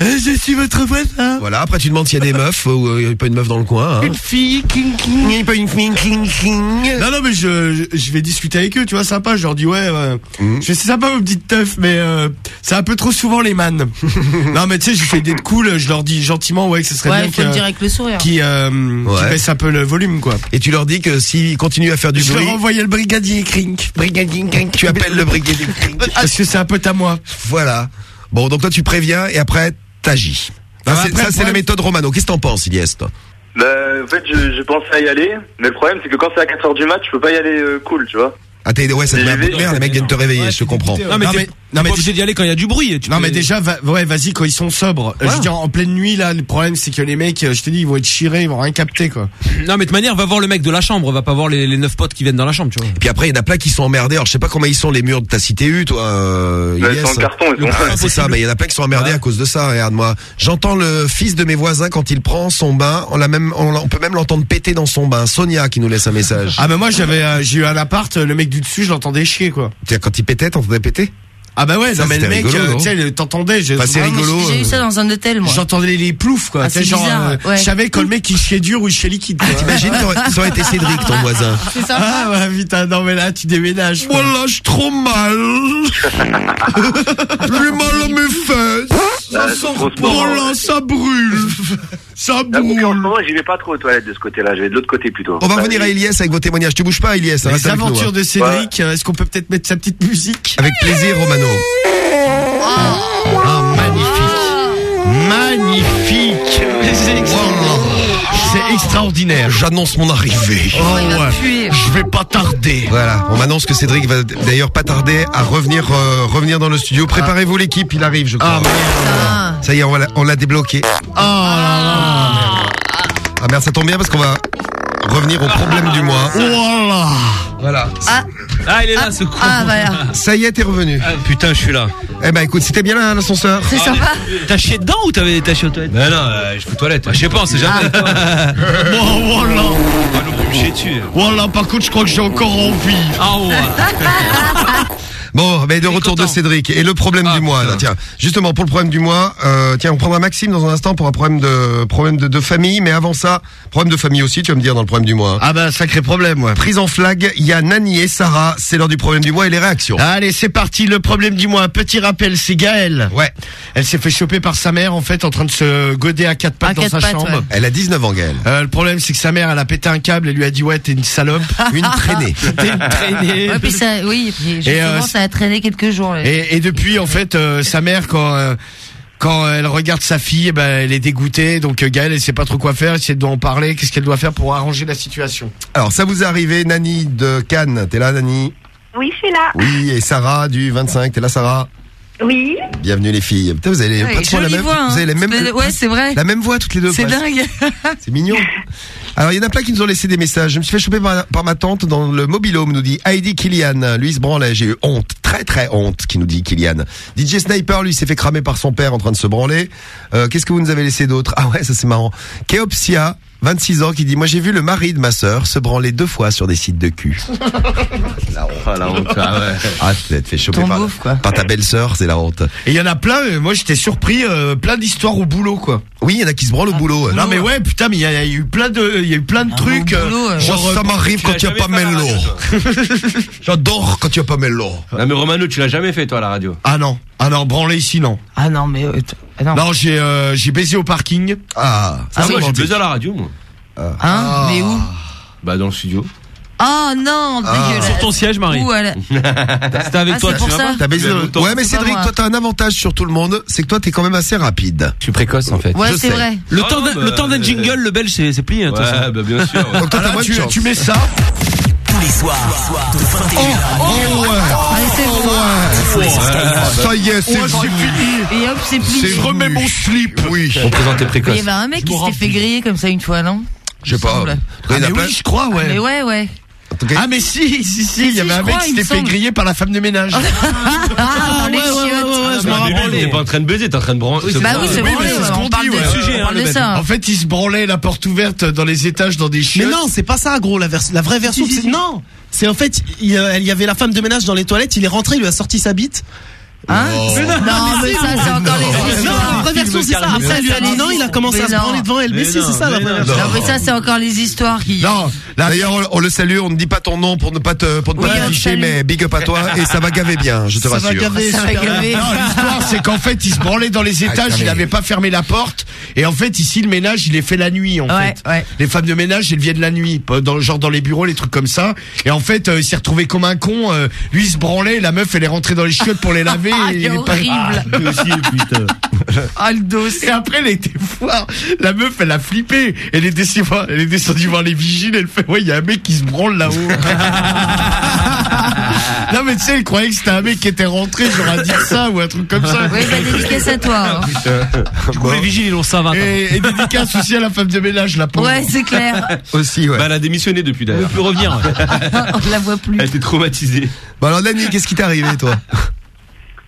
Je suis votre voisin. Voilà, après tu demandes s'il y a des meufs ou euh, il n'y a pas une meuf dans le coin. Hein. Une fille, king, king. Il n'y a pas une fille, king, king. Non, non, mais je, je, je vais discuter avec eux, tu vois, sympa. Je leur dis, ouais, euh, je fais, c'est sympa, vos petites teufs, mais euh, c'est un peu trop souvent les man. non, mais tu sais, je fais des cool, je leur dis gentiment, ouais, que ce serait Ouais, bien il faut le dire avec le sourire. qui, euh, qui baisse un peu le volume, quoi. Et tu leur dis que s'ils continuent à faire du Je bruit, leur envoyais le brigadier Crink. Brigadier Crink. tu appelles le brigadier. Parce que c'est un pote à moi. Voilà. Bon, donc toi tu préviens et après t'agis. Ça, Ah, c'est- après, ça, c'est la méthode Romano. Qu'est-ce que t'en penses, Ilias toi Bah, en fait, je, je pensais à y aller, mais le problème, c'est que quand c'est à 4h du match, je peux pas y aller euh, cool, tu vois. Ah, t'es, ouais, ça te met un coup de mère, les mecs viennent te réveiller, je te comprends. Non, mais Non, t'es mais- non, mais obligé d'y aller quand il y a du bruit. tu Non peux- mais déjà va, ouais vas-y quand ils sont sobres. Euh, Je veux dire en pleine nuit là le problème c'est que les mecs euh, je te dis ils vont être chirés ils vont rien capter quoi. Non, mais de toute manière, va voir le mec de la chambre, va pas voir les, les neuf potes qui viennent dans la chambre, tu vois. Et puis après, il y en a plein qui sont emmerdés. Alors, je sais pas comment ils sont les murs de ta cité U, toi, euh, Ouais, ils sont en carton, ils sont- Ah, c'est ça, mais il y en a plein qui sont emmerdés à cause de ça. Regarde-moi. J'entends le fils de mes voisins quand il prend son bain. On l'a même, on, peut même l'entendre péter dans son bain. Sonia qui nous laisse un message. Ah bah moi j'avais euh, j'ai eu un appart le mec du dessus je l'entendais chier quoi. Tiens, quand il pétait, t'entendais péter? Ah bah ouais Ça, non mais le mec euh, tu sais t'entendais j'ai Bah, c'est rigolo. J'ai eu ça dans un hôtel, moi. J'entendais les ploufs quoi. Ah, Tu sais, c'est genre, bizarre, euh, ouais. Je savais quand le mec il chiait dur ou il chiait liquide. quoi. T'imagines, ça aurait- été Cédric, ton voisin. C'est sympa. Ah ouais putain non mais là tu déménages. quoi. Voilà, je trop mal. J'ai mal à mes fesses. Ça sort pas. Voilà ça brûle. Ça Là, donc, en ce brûle. moment, j'y vais pas trop aux toilettes de ce côté-là, je vais de l'autre côté plutôt. On va revenir à Ilias avec vos témoignages. Tu bouges pas, ça reste Les aventures hein. de Cédric, euh, est-ce qu'on peut peut-être mettre sa petite musique Avec plaisir, Romano. Ah, magnifique. Magnifique. C'est extraordinaire. J'annonce mon arrivée. Oh, ouais. Je vais pas tarder. Voilà, on m'annonce que Cédric va d'ailleurs pas tarder à revenir euh, revenir dans le studio. Préparez-vous l'équipe, il arrive, je crois. Ah, merde. Ah. Ça y est, on l'a- on l'a débloqué. Oh là là. Ah merde, ça tombe bien parce qu'on va revenir au problème du mois. Voilà. Voilà. Ah, Ah, il est là, ce con. ah, voilà. Ça y est, t'es revenu. Ah, putain, je suis là. Eh ben écoute, c'était bien là l'ascenseur. C'est sympa. T'as chié dedans ou t'avais t'as chié aux toilettes? Ben non, euh, je fais toilette. Je sais pas, on sait jamais. Bon, voilà. Pas non plus me chier dessus. Voilà, par contre, je crois que j'ai encore envie. Ah ouais. Bon, mais de retour de Cédric et le problème Ah, du mois. Là, tiens, justement pour le problème du mois, euh, tiens, on prendra Maxime dans un instant pour un problème de problème de, de famille, mais avant ça, problème de famille aussi. Tu vas me dire dans le problème du mois. hein. Ah bah sacré problème, ouais. Prise en flag, il y a Nani et Sarah. C'est l'heure du problème du mois et les réactions. Allez, c'est parti. Le problème du mois. Petit rappel, c'est Gaëlle. Ouais. Elle s'est fait choper par sa mère, en fait, en train de se goder à quatre pattes À dans quatre sa pattes, chambre. ouais. Elle a 19 ans, Gaëlle. Euh, le problème, c'est que sa mère, elle a pété un câble et lui a dit ouais, t'es une salope. Une traînée. T'es une traînée. Ouais, puis ça, oui, et puis justement, euh, ça a traîné quelques jours. là. Et, et depuis, en fait, euh, sa mère, quand euh, quand elle regarde sa fille, eh ben, elle est dégoûtée. Donc euh, Gaëlle, elle sait pas trop quoi faire. Si elle doit en parler, qu'est-ce qu'elle doit faire pour arranger la situation Alors ça vous est arrivé, Nani de Cannes. T'es là, Nani? Oui, je suis là. Oui, et Sarah du 25. T'es là, Sarah? Oui. Bienvenue les filles. Putain, vous avez Ouais, pratiquement la même, voix, hein. vous avez les mêmes, C'est- ouais, c'est vrai. la même voix toutes les deux. C'est dingue. C'est mignon. Alors, il y en a plein qui nous ont laissé des messages. Je me suis fait choper par, par ma tante dans le mobilhome, nous dit Heidi Kylian. Lui, il se branlait. J'ai eu honte. Très, très honte, qui nous dit Kylian. DJ Sniper, lui, s'est fait cramer par son père en train de se branler. Euh, Qu'est-ce que vous nous avez laissé d'autre? Ah ouais, ça c'est marrant. Keopsia, 26 ans, qui dit Moi, j'ai vu le mari de ma sœur se branler deux fois sur des sites de cul. la honte. Ah, la honte, ah ouais. Ah, tu t'es fait choper Ton par, par ta belle-sœur, c'est la honte. Et il y en a plein. euh, moi, j'étais surpris. euh, plein d'histoires au boulot, quoi. Oui, il y en a qui se branlent au boulot. Non mais ouais, putain, mais il y, a y eu plein de, il y a eu plein de trucs. euh, boulot, Moi, genre, ça euh, m'arrive quand il n'y a pas Mello. J'adore quand il n'y a pas Mello. Non, mais Romano, tu l'as jamais fait, toi, à la radio. Ah non, ah non, branler ici non. Ah non, mais euh, ah non. Non, j'ai euh, j'ai baisé au parking. Ah, Ah, moi, j'ai baisé à la radio, moi. Hein Mais où Bah, dans le studio. Oh non, dégueulasse. Sur ton siège, Marie. Elle- C'était avec Ah, toi, c'est tu pour ça. T'as baisé le-. Ouais, mais C'est pas Cédric, moi. toi, t'as un avantage sur tout le monde, c'est que toi, t'es quand même assez rapide. Je suis précoce, en fait. Ouais, Je c'est sais. vrai. Le Ah temps non, d'un bah, le temps d'un euh, jingle, le belge, c'est c'est plié. hein, de toute façon. Ouais, bah, bien sûr. Donc, toi, Ah t'as là, moins de tu, chance. tu mets ça. Tous les soirs, de 21h à Oh, ouais. Allez, c'est bon. Ça y est, c'est Ouais, fini. Et hop, c'est plié. Je remets mon slip. Oui. On présentait Il précoce. y avait un mec qui s'était fait griller comme ça une fois, non? Je sais pas. Ah, mais oui, je crois, ouais. Mais ouais, ouais. Ah mais si, si, si, il y avait un mec crois, qui s'était fait semble. griller par la femme de ménage. Ah, ouais, ouais, ouais, ouais, mais il est pas en train de baiser, t'es en train de branler. Bah oui, c'est Oui, mais c'est ouais, ce qu'on dit, ouais. hein, de le ça. En fait, il se branlait la porte ouverte dans les étages, dans des Mais chiottes. non, c'est pas ça, gros. La, vers- la vraie version, Si, si, c'est si. non. C'est en fait, il, il y avait la femme de ménage dans les toilettes. Il est rentré, il lui a sorti sa bite. Hein Oh. Non, mais ça, c'est encore les Non, la histoires. vraie version, c'est ça. Après, lui a les- non, il a commencé à se Mais branler non. devant elle. Mais Mais si, non, c'est ça la non. version. Non, mais ça, c'est encore les histoires qui. Non, d'ailleurs, on, le salue, on ne dit pas ton nom pour ne pas te, pour ne pas t'afficher, mais big up à toi et ça va gaver bien, je te Ça va rassure. gaver, Ça va gaver. Non, l'histoire, c'est qu'en fait, il se branlait dans les étages, carré. il n'avait pas fermé la porte. Et en fait, ici, le ménage, il est fait la nuit, en fait. ouais. Les femmes de ménage, elles viennent la nuit, pas dans, genre dans les bureaux, les trucs comme ça. Et en fait, euh, il s'est retrouvé comme un con. euh, lui, il se branlait, la meuf, elle est rentrée dans les chiottes pour les laver. Ah, il est pas- horrible. Ah, lui aussi, putain. Ah, le dos. Et après, elle était voir. La meuf, elle a flippé. Elle est descendue voir, elle est descendue voir les vigiles. Elle fait, ouais, il y a un mec qui se branle là-haut. non, mais tu sais, elle croyait que c'était un mec qui était rentré, genre à dire ça ou un truc comme ça. Oui, bah, dédicace à toi. hein. Du coup, les vigiles, ils ont ça 20 ans. Et, et dédicace aussi à la femme de ménage, la pauvre. Ouais, c'est clair. Aussi, ouais. Bah, elle a démissionné depuis On d'ailleurs. peut revenir. On la voit plus. Elle était traumatisée. Bon alors, Nani, qu'est-ce qui t'est arrivé, toi?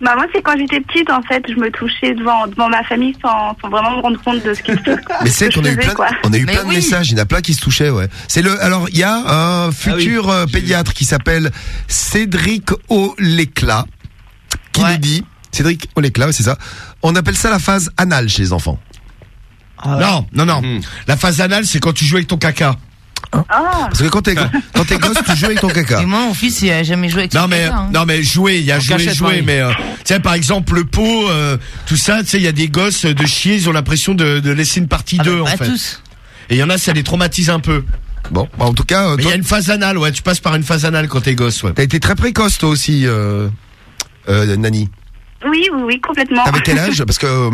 Bah moi c'est quand j'étais petite en fait je me touchais devant devant ma famille sans, sans vraiment me rendre compte de ce qui se Mais c'est qu'on a eu plein, quoi. on a eu Mais plein de messages, il y en a plein qui se touchaient, ouais. C'est le, alors, il y a un Ah futur euh, pédiatre qui s'appelle Cédric Oléclat, qui nous dit, Cédric Oléclat, ouais, c'est ça. On appelle ça la phase anale chez les enfants. Non, non, non. La phase anale, c'est quand tu joues avec ton caca. Ah. Parce que quand t'es, quand t'es gosse, tu joues avec ton caca. Et moi, mon fils, il a jamais joué avec Non son mais caca, hein. non mais jouer, il y a En jouer jouer mais euh, tu sais par exemple le pot euh, tout ça, tu sais il y a des gosses de chier, ils ont l'impression de, de laisser une partie Ah, d'eux bah, en pas fait. tous. Et il y en a ça les traumatise un peu. Bon, bah, en tout cas, euh, Mais il y a une phase anale, ouais, tu passes par une phase anale quand t'es gosse, ouais. t'as été très précoce, toi aussi, euh, euh, Nani. Oui oui oui complètement. T'avais quel âge? Parce que,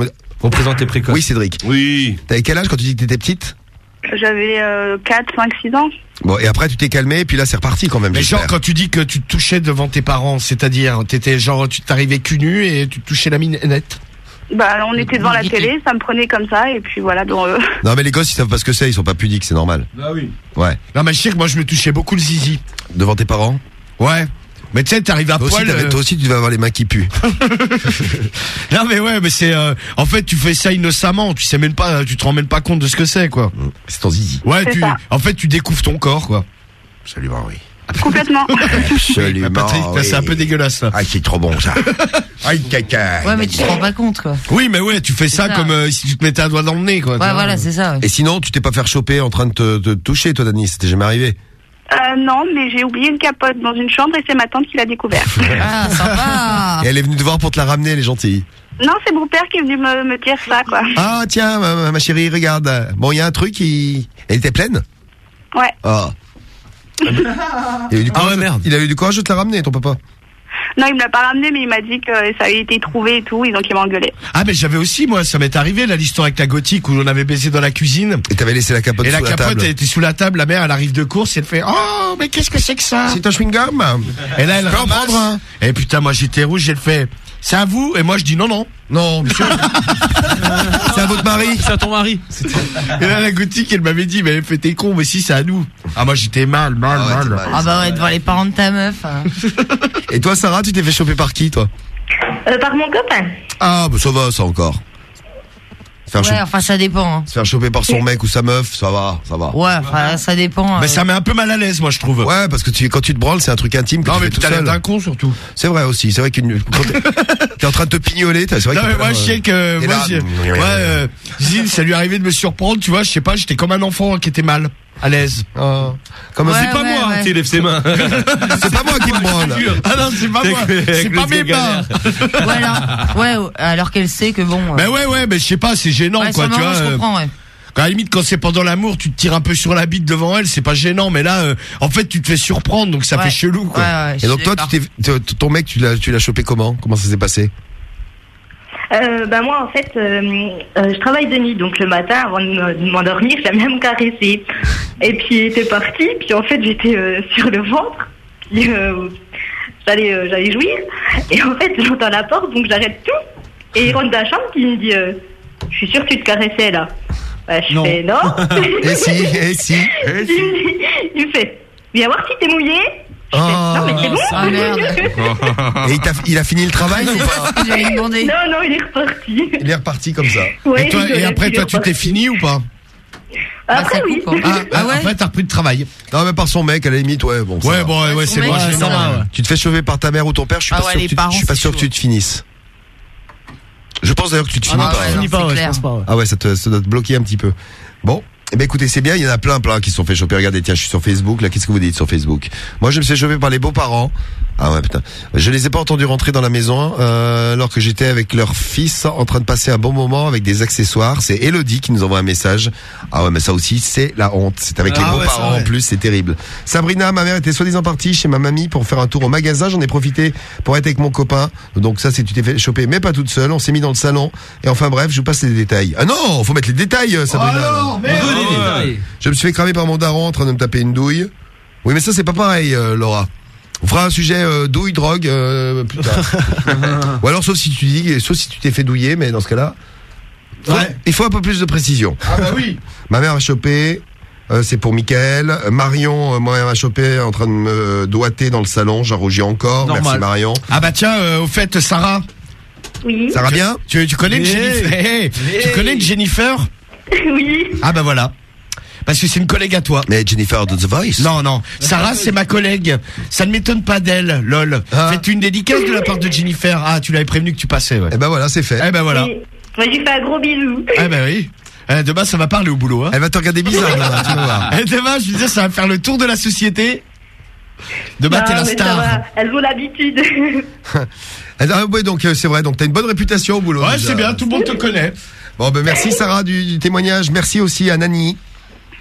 présenter précoce. oui, Cédric. Oui. T'avais quel âge quand tu dis que t'étais petite? J'avais euh, 4, 5, 6 ans. Bon, et après, tu t'es calmé, et puis là, c'est reparti quand même. Mais genre quand tu dis que tu te touchais devant tes parents, c'est-à-dire t'étais genre tu t'arrivais cul nu et tu te touchais la minette. Bah on était devant la télé, ça me prenait comme ça et puis voilà donc euh, Non, mais les gosses, ils savent pas ce que c'est, ils sont pas pudiques, c'est normal. Ah oui. Ouais. Non mais je sais que moi je me touchais beaucoup le zizi. Devant tes parents? Ouais. Mais tu sais, t'arrives à toi aussi, poil. t'avais- euh, toi aussi, tu devais avoir les mains qui puent. Non mais ouais, mais c'est euh, en fait tu fais ça innocemment, tu sais même pas, tu te rends même pas compte de ce que c'est quoi. C'est ton zizi. Ouais, tu, ça. en fait tu découvres ton corps quoi. Salut, oui. Complètement. Absolument. Patrick, là, c'est un peu dégueulasse là. Ah, c'est trop bon ça. Aïe, caca. Ouais, mais tu te rends pas compte, quoi. Oui, mais ouais, tu fais ça, ça. comme euh, si tu te mettais un doigt dans le nez, quoi. Ouais, voilà, c'est ça. ouais. Et sinon, tu t'es pas faire choper en train de te, te toucher, toi, Dani C'était jamais arrivé Euh, non, mais j'ai oublié une capote dans une chambre et c'est ma tante qui l'a découvert. Ah, sympa. Et elle est venue te voir pour te la ramener, elle est gentille. non, c'est mon père qui est venu me, me dire ça, quoi. Ah, tiens, ma, ma chérie, regarde. Bon, il y a un truc qui... Elle était pleine? Ouais. Ah. Il a eu du courage, Il a eu du courage de te la ramener, ton papa. Non, il me l'a pas ramené, mais il m'a dit que ça avait été trouvé et tout, et donc il m'a engueulé. Ah, mais j'avais aussi, moi, ça m'est arrivé, là, l'histoire avec la gothique où on avait baisé dans la cuisine. Et t'avais laissé la capote Et la sous la capote, table. elle était sous la table, la mère, elle arrive de course, et elle fait, oh, mais qu'est-ce que c'est que ça? C'est un chewing-gum? Et là, elle ramasse. prendre un Et putain, moi, j'étais rouge, elle fait, c'est à vous? Et moi, je dis non, non. Non, monsieur. c'est à votre mari C'est à ton mari. Et là, la gothique, elle m'avait dit, mais elle fait t'es con, mais si, c'est à nous. Ah, moi, j'étais mal, mal, mal. Ah bah ouais, devant les parents de ta meuf. hein. Et toi, Sarah, tu t'es fait choper par qui, toi? Euh, par mon copain. Ah, bah ça va, ça encore. Faire, Ouais, choper, enfin, ça dépend. hein. se faire choper par son mec ou sa meuf, ça va, ça va. Ouais, enfin, ça dépend. Mais euh. ça met un peu mal à l'aise, moi, je trouve. Ouais, parce que tu, quand tu te branles, c'est un truc intime que Non, tu mais fais tout putain, l'air seul. d'un con, surtout. C'est vrai aussi, c'est vrai qu'une... t'es- en train de te pignoler, t'as- c'est vrai Non, mais moi, je sais que, moi, là- j'ai- ouais, euh, Zine, ça lui arrivait de me surprendre, tu vois, je sais pas, j'étais comme un enfant qui était mal, à l'aise. Oh. Comme Ouais, C'est pas ouais, moi, ouais. tu sais, lève ses mains. C'est pas moi qui me branle. Ah non, c'est pas moi, c'est pas mes mains. Ouais, alors, ouais, alors qu'elle sait que bon. euh, Mais ouais, ouais, mais je sais pas, c'est gênant, ouais, quoi, tu vois. je euh, comprends, ouais. À la limite, quand c'est pendant l'amour, tu te tires un peu sur la bite devant elle, c'est pas gênant, mais là, euh, en fait, tu te fais surprendre, donc ça Ouais. fait chelou, quoi. Ouais, ouais, Et donc toi, tu ton mec, tu l'as, tu l'as chopé comment? Comment ça s'est passé? Euh, bah moi en fait euh, euh, je travaille de nuit donc le matin avant de me- de m'endormir j'aime bien me caresser et puis il était parti puis en fait j'étais euh, sur le ventre puis, euh, j'allais j'allais jouir. Et en fait j'entends la porte donc j'arrête tout. Et il rentre dans la chambre puis il me dit euh, je suis sûr que tu te caressais là bah, je Non. fais non. Eh si, eh si. il, me dit- il me fait viens voir si t'es mouillé Oh. non mais c'est bon Ah, merde. Et il, a fini le travail ou pas J'avais demandé. non non il est reparti Il est reparti comme ça. Ouais, Et, toi, après, toi, tu t'es fini ou pas? Après ça oui coupe, hein. Ah, Ah ouais après, t'as repris le travail. Non, mais par son mec, à la limite, ouais, bon. Ouais, va. bon, ouais, c'est vrai, c'est normal. Tu te fais sauver par ta mère ou ton père, je suis Ah pas ouais, sûr, que tu, parents, je suis pas sûr que tu te finisses. Je pense d'ailleurs que tu te Ah finis non, pas. ouais, non, finis pas, c'est ouais, je clair. pense pas, ouais. Ah ouais, ça, te, ça doit te bloquer un petit peu. Bon. Eh ben écoutez, c'est bien, il y en a plein, plein qui se sont fait choper. Regardez, tiens, je suis sur Facebook. Là, qu'est-ce que vous dites sur Facebook? Moi, je me suis choper par les beaux-parents. Ah ouais, putain. Je les ai pas entendus rentrer dans la maison euh, alors que j'étais avec leur fils en train de passer un bon moment avec des accessoires. C'est Elodie qui nous envoie un message. Ah ouais, mais ça aussi, c'est la honte. C'est avec Ah les ouais, ouais. en plus, c'est terrible. Sabrina, ma mère était soi-disant partie chez ma mamie pour faire un tour au magasin. J'en ai profité pour être avec mon copain. Donc ça, c'est tu t'es fait choper, mais pas toute seule. On s'est mis dans le salon. Et enfin bref, je vous passe les détails. Ah non, faut mettre les détails, euh, Sabrina. Oh non. Donne les détails. Je me suis fait cramer par mon daron en train de me taper une douille. Oui, mais ça, c'est pas pareil, euh, Laura. On fera un sujet euh, douille, drogue, euh, plus tard. Ou alors, sauf si tu dis, sauf si tu t'es fait douiller, mais dans ce cas-là, faut- Ouais. il faut un peu plus de précision. Ah bah oui. Ma mère a chopé, euh, c'est pour Michael. Euh, Marion, euh, moi, elle m'a chopé en train de me doigter dans le salon. J'en rougis encore. Normal. Merci Marion. Ah bah tiens, euh, au fait, Sarah, oui Ça va bien tu, tu connais une Hey. Jennifer? Hey, Tu Hey. connais une Jennifer? Oui Ah bah voilà. Parce que c'est une collègue à toi. Mais Jennifer de The Voice Non, non. Sarah, c'est ma collègue. Ça ne m'étonne pas d'elle, lol. Ah. Faites une dédicace de la part de Jennifer. Ah, tu l'avais prévenu que tu passais, ouais. Eh ben voilà, c'est fait. Eh ben voilà. Oui. Moi, j'ai fait un gros bisou. Eh ben oui. Eh, demain, ça va parler au boulot, hein. Elle va te regarder bizarre, là, tu vas voir. Eh, demain, je veux dire, ça va faire le tour de la société. Demain, t'es la star. Elles ont l'habitude. Ah, ouais, donc euh, c'est vrai, donc t'as une bonne réputation au boulot. Ouais, déjà. c'est bien, tout le monde te connaît. Bon, ben merci Sarah du, du témoignage. Merci aussi à Nani.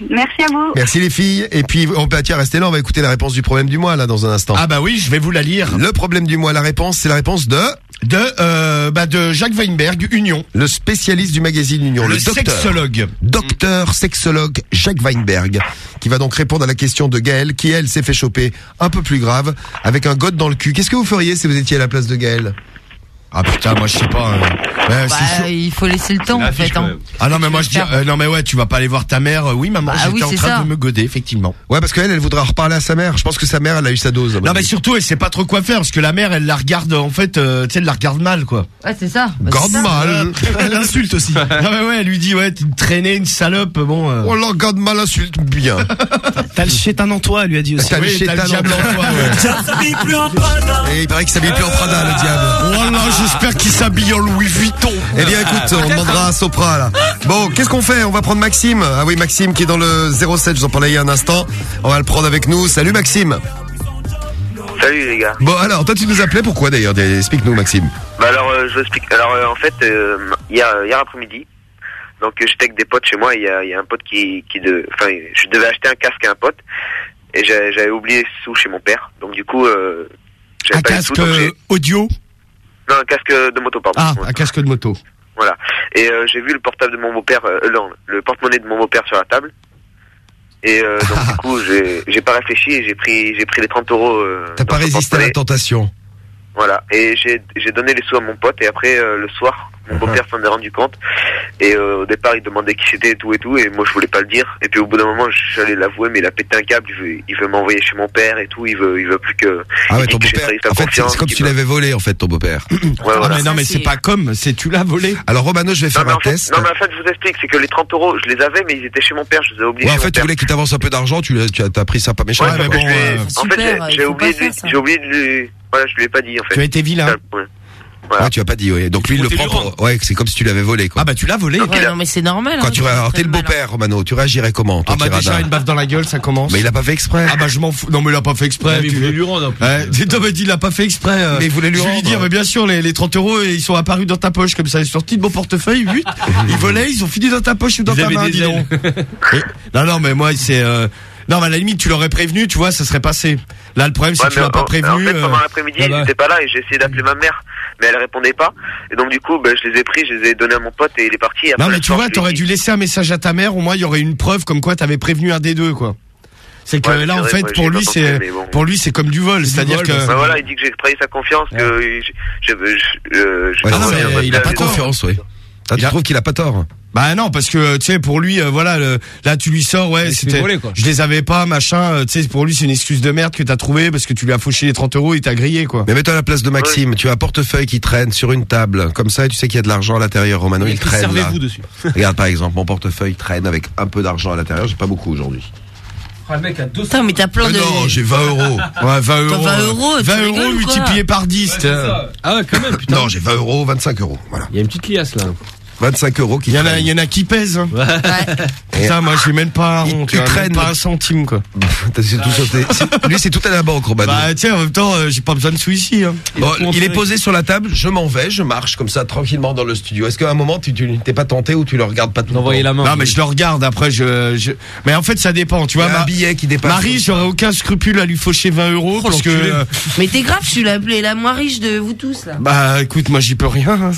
Merci à vous. Merci les filles. Et puis, on peut, tiens, restez là, on va écouter la réponse du problème du mois, là, dans un instant. Ah bah oui, je vais vous la lire. Le problème du mois, la réponse, c'est la réponse de? De, euh, bah de Jacques Weinberg, Union. le spécialiste du magazine Union, le, Le docteur. sexologue. Docteur sexologue Jacques Weinberg, qui va donc répondre à la question de Gaëlle, qui elle s'est fait choper un peu plus grave, avec un gosse dans le cul. Qu'est-ce que vous feriez si vous étiez à la place de Gaëlle? Ah putain, moi je sais pas. hein. Ouais, c'est Bah, chaud. il faut laisser le temps en fait. hein. Ah non mais moi je dis euh, non mais ouais tu vas pas aller voir ta mère euh, oui maman Bah j'étais oui, en c'est train ça. de me goder effectivement Ouais, parce qu'elle, elle voudra reparler à sa mère. Je pense que sa mère, elle a eu sa dose. à mon non mais avis. surtout elle sait pas trop quoi faire parce que la mère elle la regarde en fait euh, tu sais elle la regarde mal quoi Ouais, c'est ça. Bah, Garde c'est ça. mal elle insulte aussi non mais ouais elle lui dit ouais t'es une traînée une salope bon euh... Oh là, garde mal insulte bien. T'as le chétan en toi, elle lui a dit aussi. T'as le Oui, chétan t'as le diable en toi, ouais. Et il paraît qu'il s'habille plus en Prada, le diable. Voilà, j'espère qu'il s'habille en Louis Vuitton. Eh bien, écoute, on demandera à Sopra, là. Bon, qu'est-ce qu'on fait? On va prendre Maxime. Ah oui, Maxime qui est dans le 07, je vous en parlais il y a un instant. On va le prendre avec nous. Salut, Maxime. Salut les gars. Bon, alors, toi, tu nous appelais pourquoi d'ailleurs? Explique-nous, Maxime. Bah alors euh, je vous explique. Alors euh, en fait euh, hier hier après-midi, donc euh, j'étais avec des potes chez moi. et Il y a, il y a un pote qui qui de, enfin je devais acheter un casque à un pote et j'avais oublié sous chez mon père. Donc du coup euh, j'avais Un pas casque sous. Donc audio? Non un casque de moto pardon. Ah, un casque de moto. Voilà. Et euh, j'ai vu le portable de mon beau-père, euh, non, le porte-monnaie de mon beau-père sur la table. Et euh, donc du coup j'ai j'ai pas réfléchi et j'ai pris j'ai pris les 30 euros. euh, T'as dans pas son résisté à la tentation. Voilà. Et j'ai j'ai donné les sous à mon pote et après euh, le soir, mon beau-père s'en est rendu compte. Et euh, au départ, il demandait qui c'était et tout et tout. Et moi, je voulais pas le dire. Et puis au bout d'un moment, j'allais l'avouer, mais il a pété un câble. Il veut, il veut m'envoyer chez mon père et tout. Il veut, il veut plus que. Ah ouais, ton beau-père. En fait, c'est comme si tu l'avais volé, en fait, ton beau-père. Ouais, Ah voilà. mais non mais c'est pas comme, c'est tu l'as volé. Alors, Romano, je vais faire Non un en fait, test. non mais en fait je vous explique, c'est que les 30 euros je les avais mais ils étaient chez mon père, je les ai oubliés Ouais, en fait, tu père. voulais qu'il t'avance un peu d'argent, tu as t'as pris ça pas méchant. Ouais, mais bon, euh, en fait Super, j'ai- oublié, de oublié de lui, voilà je lui ai pas dit en fait. Tu as été vilain. Ouais. Ouais, tu as pas dit, ouais. Donc lui, il le prend lui pour... Ouais, c'est comme si tu l'avais volé, quoi. Ah bah tu l'as volé. Ouais, non mais c'est normal. Quand hein, tu alors t'es le beau-père, Romano, tu réagirais comment, toi, Ah bah déjà une baffe dans la gueule ça commence. Mais il a pas fait exprès. Ah bah je m'en fous. Non mais il a pas fait exprès. Mais il tu- voulait lui rendre, en plus. Ouais, tu- non, mais il a pas fait exprès. euh. Mais il voulait lui je rendre. dire mais bien sûr les, les 30 euros ils sont apparus dans ta poche comme ça ils sont sortis de mon portefeuille vite. ils volaient ils ont fini dans ta poche ou dans Ils ta main dis donc. Non non mais moi c'est euh, non mais à la limite tu l'aurais prévenu tu vois ça serait passé. Là le problème c'est Ouais, que tu l'as pas en- prévenu. En fait, euh, pendant l'après-midi, ah bah. ils étaient pas là et j'ai essayé d'appeler ma mère, mais elle répondait pas. Et donc, du coup, ben, je les ai pris, je les ai donnés à mon pote et il est parti. Et après, Non mais tu vois t'aurais dû laisser un message à ta mère au moins il y aurait une preuve comme quoi t'avais prévenu un des deux quoi. C'est que Ouais, là en vrai, fait pour lui pas c'est pensé, mais bon. pour lui c'est comme du vol c'est-à-dire que Bah voilà, il dit que j'ai trahi sa confiance, que je, je, je, je- je- Ouais, non, mais il a pas je- tort. Confiance, oui. Tu trouves qu'il a pas tort Bah non parce que tu sais pour lui euh, voilà le- là tu lui sors ouais c'était je les avais pas machin euh, tu sais pour lui c'est une excuse de merde que t'as trouvé parce que tu lui as fauché les 30 euros et t'as grillé quoi. Mais mets-toi à la place de Maxime. Tu as un portefeuille qui traîne sur une table. Comme ça, tu sais qu'il y a de l'argent à l'intérieur. Romano, il traîne. là. Servez-vous dessus? Regarde, par exemple, mon portefeuille traîne avec un peu d'argent à l'intérieur. J'ai pas beaucoup aujourd'hui. Ah, le mec a 200 Putain mais t'as plein Euh, de. non, j'ai 20 euros. Ouais 20 euros. 20 euros, tu 20 rigoles euros ou quoi multiplié par 10. t'as- Ah ouais, quand même, putain. Non, j'ai 20 euros, 25 euros. Voilà. Il y a une petite liasse là. 25 euros qui Il y en a traînent. il y en a qui pèsent. hein. Putain moi j'ai même pas un rond, tu vois, même pas un centime quoi. T'as- c'est tout sauté. C'est- Lui, c'est tout à la banque, Romano. Bah tiens en même temps euh, j'ai pas besoin de sous ici hein. Bon, il est posé sur la table, je m'en vais, je marche comme ça tranquillement dans le studio. Est-ce qu'à un moment tu tu t'es pas tenté ou tu le regardes pas tout le temps la main. Non mais je le regarde après je, je... mais en fait ça dépend tu Il y vois a un ma- billet qui dépasse. Marie j'aurais aucun scrupule à lui faucher 20 euros parce que l'enculé. euh, Mais t'es grave, je suis la, la moins riche de vous tous là. bah écoute moi j'y peux rien. hein.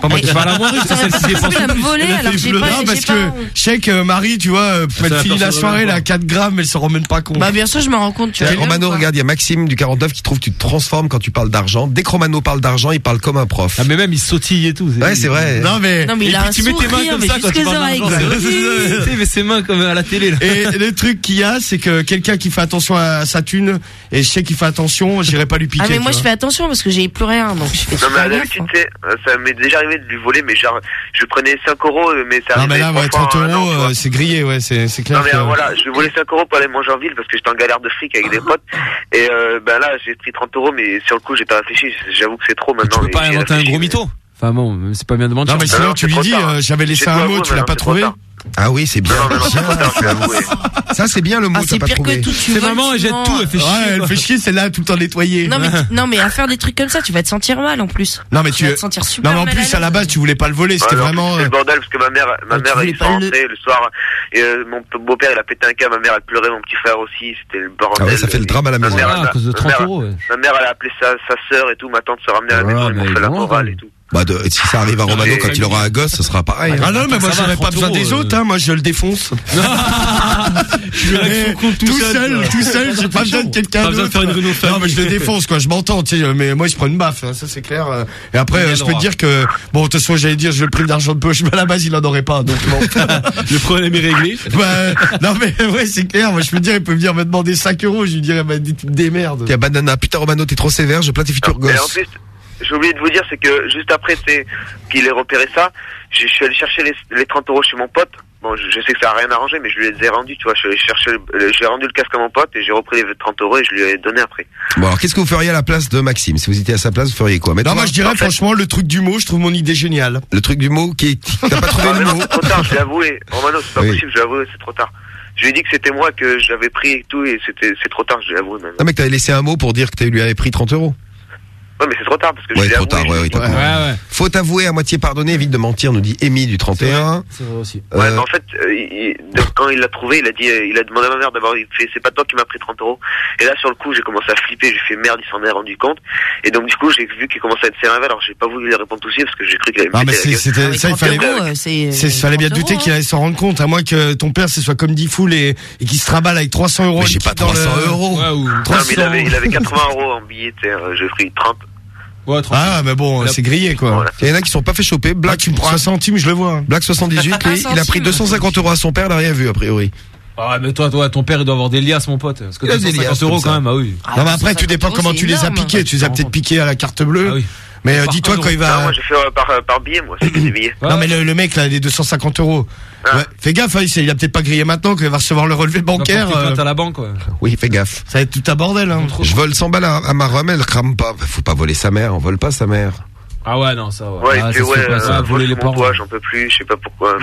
Pas moi qui- Bah, la moins riche, c'est celle le me plus. voler alors que j'ai Non, pas, parce j'ai pas que je sais que Marie, tu vois, euh, elle finit la soirée, de elle a voir. 4 grammes, elle se rend même pas compte. Bah bien sûr je me rends compte. Tu Tiens, vois. Romano, regarde, il y a Maxime du 49 qui trouve que tu te transformes quand tu parles d'argent. Dès que Romano parle d'argent, il parle comme un prof. Ah, mais même il sautille et tout. Ouais, c'est vrai. non mais, Non mais il a tu mets tes mains sourire comme ça quand tu parles d'argent. Tu sais, mais ses mains comme à la télé là. et le truc qu'il y a, c'est que quelqu'un qui fait attention à sa thune, et je sais qu'il fait attention, j'irai pas lui piquer. Ah mais moi tu je fais attention parce que j'ai plus rien donc je fais Non, mais à l'habitude, tu sais, euh, ça m'est déjà arrivé de lui voler, mais genre, je prenais 5 euros, euh, mais ça Non mais là, ouais, fois 30 en un an, euros, euh, c'est grillé, ouais, c'est c'est clair. Non mais que- euh, voilà, je volais 5 euros pour aller manger en ville parce que j'étais en galère de fric avec des potes. Et euh, ben là, j'ai pris 30 euros, mais sur le coup, j'ai pas réfléchi. J'avoue que c'est trop maintenant. Tu peux pas inventer un gros mais- mytho? Enfin bon, c'est pas bien de mentir. Non mais sinon non, tu c'est lui dis, euh, j'avais laissé un tout mot, tu l'as maintenant, pas c'est trouvé. Ah oui, c'est bien. Non, non, non, c'est c'est. Ça, c'est bien le mot, Ah t'as c'est pas pire trouvé. que tout. Tu C'est maman, elle jette tout, elle fait Ouais, chier. elle quoi. fait chier, celle-là, tout le temps nettoyée. Non mais non mais à faire des trucs comme ça, tu vas te sentir mal en plus. Non mais tu, vas te sentir super non mais en mal plus à la base tu voulais pas le voler, c'était Ouais, vraiment. C'est euh, le bordel parce que ma mère, ma Ah, tu mère, ils sont le- rentrés le soir. Et euh, mon beau-père, il a pété un câble. Ma mère, elle pleurait. Mon petit frère aussi. C'était le bordel. Ah ouais, ça fait le drame à la Ma maison. mère, Ah, à ma- cause de ma 30 mère- euros. ouais. Ma mère, elle a appelé sa, sa sœur et tout. Bah de, si ça arrive à Romano quand il aura un gosse, ce sera pareil. Ah, ah non, mais moi j'aurais pas besoin des euh. autres, hein, moi je le défonce. je vais là eh, tout, tout seul, tout seul, j'ai pas besoin de quelqu'un d'autre. faire une Non, mais je le défonce quoi, je m'entends, tu sais, mais moi je prends une baffe, hein, ça c'est clair. Euh. Et après euh, je peux te dire que bon, de toute façon, j'allais dire je vais le prix d'argent de poche, mais à la base il en aurait pas donc bon. le problème est réglé. Bah, non mais ouais, c'est clair, moi je peux te dire il peut venir me demander 5 euros, je lui dirais bah, des merdes. T'es banana, putain Romano, t'es trop sévère, je plains tes futurs gosses j'ai oublié de vous dire, c'est que juste après qu'il ait repéré ça, je suis allé chercher les, les 30 euros chez mon pote. Bon, je, sais que ça a rien arrangé, mais je lui les ai rendus, tu vois. Je chercher, j'ai rendu le casque à mon pote et j'ai repris les 30 euros et je lui ai donné après. Bon, alors qu'est-ce que vous feriez à la place de Maxime? Si vous étiez à sa place, vous feriez quoi? Mais Non, moi je dirais franchement le truc du mot, je trouve mon idée géniale. Le truc du mot qui, qui t'as pas trouvé ah, le mot. C'est trop tard, je l'ai avoué. Oh, Romano, c'est pas possible, je l'ai avoué, c'est trop tard. Je lui ai dit que c'était moi que j'avais pris et tout et c'était c'est trop tard, je l'ai avoué même. Ah mec, t'avais laissé un mot pour dire que tu lui avais pris 30 euros. Ouais, mais c'est trop tard parce que ouais, trop tard, ouais, ouais, ouais, Faut avouer à moitié pardonner, évite de mentir, nous dit Émy du 31. C'est vrai, aussi. Ouais, euh, mais en fait, euh, quand il l'a trouvé, il a dit, euh, il a demandé à ma mère d'avoir il fait, c'est pas toi qui m'as pris 30 euros. Et là, sur le coup, j'ai commencé à flipper, j'ai fait merde, il s'en est rendu compte. Et donc, du coup, j'ai vu qu'il commençait à être sérieux, alors j'ai pas voulu lui répondre tout de suite parce que j'ai cru qu'il allait me ah, mais c'était, ça, il fallait, euh, fallait bien douter qu'il hein. allait s'en rendre compte, à moins que ton père se soit comme dit foule et, qu'il se raballe avec 300 euros. J'ai pas 300 euros. il avait 80 euros en billets, j'ai 30. Ah, mais bon, c'est grillé, quoi. Il y en a qui sont pas fait choper. Black, ah, tu me prends je le vois. Hein. Black 78, lui, il a pris 250 euros à son père, il n'a rien vu, a priori. Ah, mais toi, toi, ton père, il doit avoir des liasses, mon pote. Parce que 250 euros, quand même, ah oui. Ah, non, mais après, tu dépends comment tu les as piqués. Tu les as peut-être piqués à la carte bleue. Ah mais euh, dis-toi quand il va. Non, moi euh, par, euh, billet, moi, c'est. Non, mais le, le mec là, les 250 euros. Ah. Ouais, fais gaffe, hein, il a peut-être pas grillé maintenant qu'il va recevoir le relevé bancaire. Euh. Quand euh... à la banque, ouais. Oui, fais gaffe. Ça va être tout un bordel. Hein. Je vole 100 balles à, à ma rhum, elle crame pas. Faut pas voler sa mère, on vole pas sa mère. Ah ouais, non, ça va. Ouais, ah, puis, ouais, ouais voler les porcs. J'en peux plus, je sais pas pourquoi.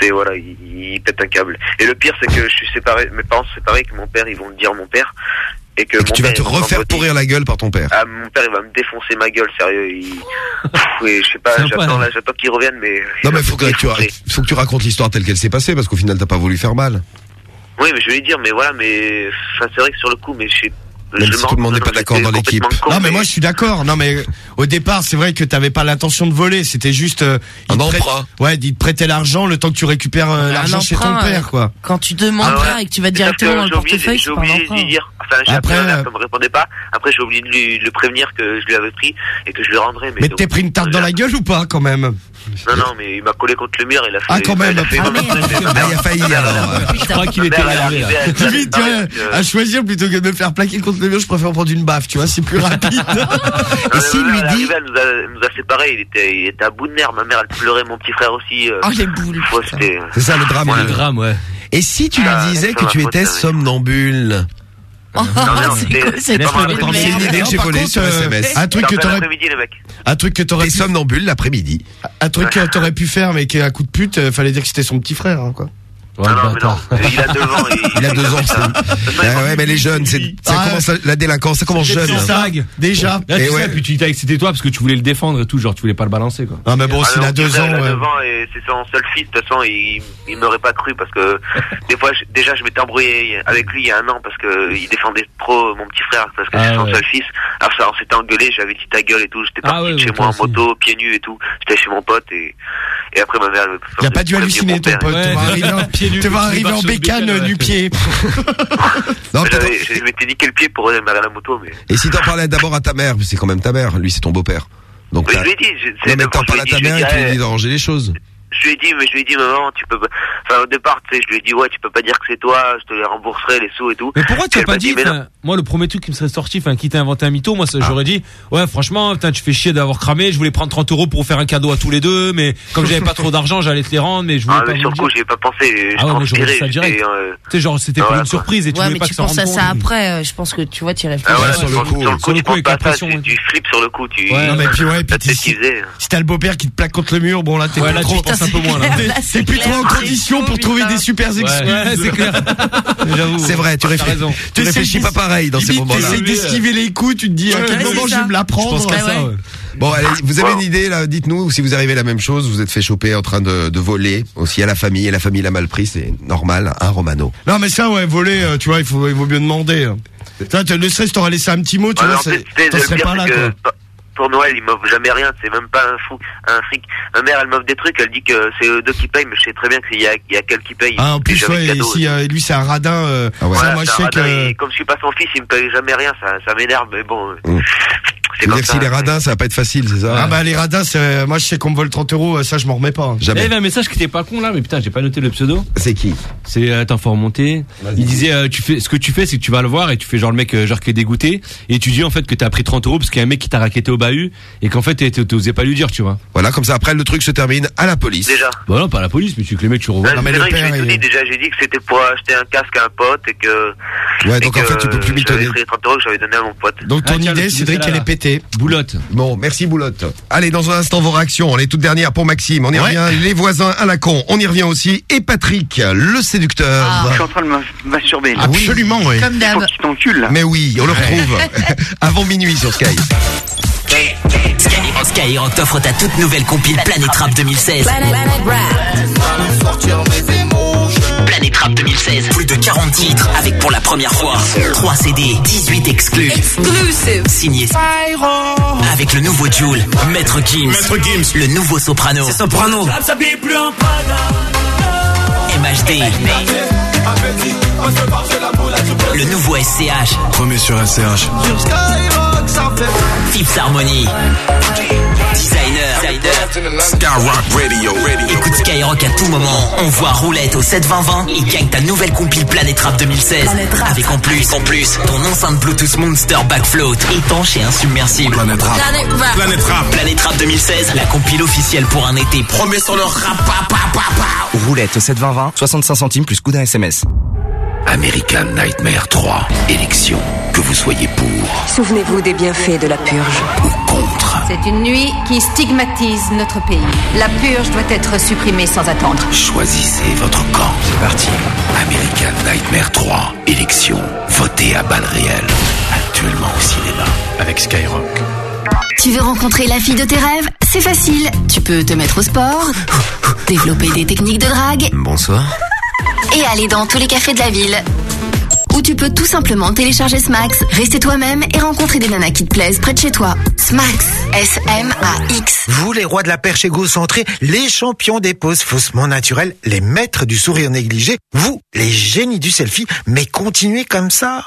C'est voilà, il, il, pète un câble. Et le pire, c'est que je suis séparé, mes parents sont séparés, que mon père, ils vont le dire à mon père. Que, tu vas te refaire pourrir la gueule par ton père. Ah, mon père, il va me défoncer ma gueule, sérieux. Oui, je sais pas, j'attends, hein. j'attends qu'il revienne, mais. Non, mais faut que, tu faut que tu racontes l'histoire telle qu'elle s'est passée, parce qu'au final, t'as pas voulu faire mal. Oui, mais je vais lui dire, mais voilà, mais. C'est vrai que sur le coup, mais je sais même si tout le monde n'est pas d'accord dans l'équipe. Non mais moi je suis d'accord. Non mais au départ c'est vrai que t'avais pas l'intention de voler. C'était juste euh, un emprunt. Ouais, il te prêtait l'argent le temps que tu récupères euh, l'argent chez ton père euh, quoi. Quand tu demandes ah ouais. et que tu vas directement dans le portefeuille, j'ai oublié de lui dire. Enfin j'ai après, euh, appelé, ça me répondait pas. Après j'ai oublié de lui le prévenir que je lui avais pris et que je le rendrais. Mais, mais t'es pris une tarte dans la gueule ou pas quand même? Non non mais il m'a collé contre le mur et il a ah, fait. Ah quand même. Il a ah, failli alors. Je crois qu'il était énervé. Hein. Lui a hein, euh, choisir plutôt que de me faire plaquer contre je préfère prendre une baffe, tu vois, c'est plus rapide. Et s'il lui dit. Elle nous a, nous a séparés, il était, il était à bout de nerfs, ma mère elle pleurait, mon petit frère aussi. Oh les boules. C'est ça le drame. Le drame, ouais. Et si tu lui disais que tu étais somnambule c'est Un truc que t'aurais un truc que t'aurais somnambule l'après-midi. Un truc que t'aurais pu faire avec un coup de pute, fallait dire que c'était son petit frère quoi. Ouais, non, non, mais il a deux ans. Il, a deux ans. Ah ouais, mais les jeunes, c'est ah. ça commence la, délinquance, hein. ça commence jeune. Sag, déjà. Là, tu et ouais. puis tu t'es excité toi parce que tu voulais le défendre et tout, genre tu voulais pas le balancer quoi. Ah mais bon, s'il a deux ans. Il a deux ans et c'est son seul fils. De toute façon, il, il m'aurait pas cru parce que des fois, déjà, je m'étais embrouillé avec lui il y a un an parce que il défendait trop mon petit frère parce que ah c'est son seul fils. Alors ça, on s'était engueulé, j'avais dit ta gueule et tout. J'étais ah parti chez moi en moto, pieds nus et tout. J'étais chez mon pote et et après ma mère. Il a pas dû halluciner ton pote pieds nus. Tu vas arriver en bécane du pied. non, peut-être. Je m'étais dit quel pied pour aller à la moto, mais. Et si t'en parlais d'abord à ta mère, c'est quand même ta mère, lui c'est ton beau-père. Donc, oui, je lui ai dit, c'est t'en parles à ta mère et tu lui dis d'arranger les choses je lui ai dit, mais je lui ai dit, maman, tu peux pas. Enfin, au départ, tu sais, je lui ai dit, ouais, tu peux pas dire que c'est toi, je te les rembourserai, les sous et tout. Mais pourquoi tu as pas dit, Moi, le premier truc qui me serait sorti, enfin, qui t'a inventé un mytho, moi, ah. j'aurais dit, ouais, franchement, putain, tu fais chier d'avoir cramé, je voulais prendre 30 euros pour faire un cadeau à tous les deux, mais comme j'avais pas trop d'argent, j'allais te les rendre, mais je voulais ah. Mais sur le coup, j'y ai pas pensé. Ah mais j'aurais dit ça direct. Euh, tu sais, genre, c'était pas une surprise et tu voulais mais pas tu penses ça à ça après, euh, je pense que tu vois, tu ah, réfléchis. sur le coup, sur le coup, tu flippes sur le coup, tu. Ouais, mais puis ouais, si t'as le beau-père qui te plaque contre le mur, bon, là, t'es un peu moins plus trop en condition pour trouver des super excuses. C'est vrai, tu réfléchis. Tu réfléchis pas pareil dans ces moments-là. T'essayes d'esquiver les coups, tu te dis à ah, quel moment je vais me la prendre. Bon, allez, vous avez une idée là Dites-nous si vous arrivez la même chose. Vous êtes fait choper en train de, voler aussi à la famille et la famille l'a mal pris. C'est normal, hein, Romano? Non, mais ça, ouais, voler, euh, tu vois, il faut, il vaut mieux demander. Hein. Ça, ne serait-ce laissé un petit mot, tu vois, t'en serais pas là. Quoi pour Noël, il m'offre jamais rien, c'est même pas un fou, un fric. Ma mère, elle m'offre des trucs, elle dit que c'est eux deux qui payent, mais je sais très bien qu'il y a, il y a qu'elle qui paye. Ah, en plus, ouais, cadeau. ici, euh, lui, c'est un radin. euh, ça, Voilà, moi, je sais un radin, que. et comme je suis pas son fils, il me paye jamais rien, ça, ça m'énerve, mais bon. euh, Dire, si les radins, ça va pas être facile, c'est ça Ah bah les radins, c'est- moi je sais qu'on me vole 30 euros, ça je m'en remets pas. hein. Il y avait un message qui était pas con là, mais putain, j'ai pas noté le pseudo. C'est qui C'est euh, attends, faut remonter. Il disait euh, tu fais ce que tu fais, c'est que tu vas le voir et tu fais genre le mec euh, genre qui est dégoûté et tu dis en fait que t'as pris 30 euros parce qu'il y a un mec qui t'a raquetté au bahut et qu'en fait t'osais pas lui dire, tu vois. Voilà, comme ça après le truc se termine à la police. Déjà. Bah non, pas à la police, mais tu que les mecs tu revois. Ouais, c'est vrai que je lui ai tout dit, déjà, j'ai dit que c'était pour acheter un casque à un pote et que. Ouais, et donc en fait, tu peux plus J'avais les 30 euros que j'avais donné à mon pote. Donc ton idée, Cédric, elle est Boulotte. Bon, merci Boulotte. Allez, dans un instant, vos réactions. Les toutes dernières pour Maxime. On y revient. Les voisins à la con. On y revient aussi. Et Patrick, le séducteur. Je suis en train de me masturber. là. Absolument, oui. Comme d'hab. Mais oui, on le retrouve avant minuit sur Sky. Skyrock, Skyrock t'offre ta toute nouvelle compile Planète Rap 2016. Planète Rap 2016, plus de 40 titres avec pour la première fois 3 CD, 18 exclus. Exclusive. Signé avec le nouveau Joule, Maître Gims, le nouveau Soprano, Soprano, MHD, le nouveau SCH, Premier sur SCH. Fifth Harmony, Skyrock Radio. Écoute Skyrock à tout moment. On voit roulette au 72020 et gagne ta nouvelle compile Planète Rap 2016. Avec en plus, en plus, ton enceinte Bluetooth Monster Backfloat étanche et insubmersible. Planète Rap. Planète Rap. Planète Rap. Planète Rap 2016, la compile officielle pour un été. Promets sur le rap. pa, pa, pa, pa. Roulette au 72020, 65 centimes plus coup d'un SMS. American Nightmare 3. Élection. Que vous soyez pour Souvenez-vous des bienfaits de la purge. C'est une nuit qui stigmatise notre pays. La purge doit être supprimée sans attendre. Choisissez votre camp. C'est parti. American Nightmare 3. Élection. Votez à balles réelles. Actuellement au cinéma. Avec Skyrock. Tu veux rencontrer la fille de tes rêves? C'est facile. Tu peux te mettre au sport, développer des techniques de drague Bonsoir. et aller dans tous les cafés de la ville. Ou tu peux tout simplement télécharger Smax, rester toi-même et rencontrer des nanas qui te plaisent près de chez toi. Smax, S-M-A-X. Vous, les rois de la perche égocentrée, les champions des poses faussement naturelles, les maîtres du sourire négligé, vous, les génies du selfie, mais continuez comme ça.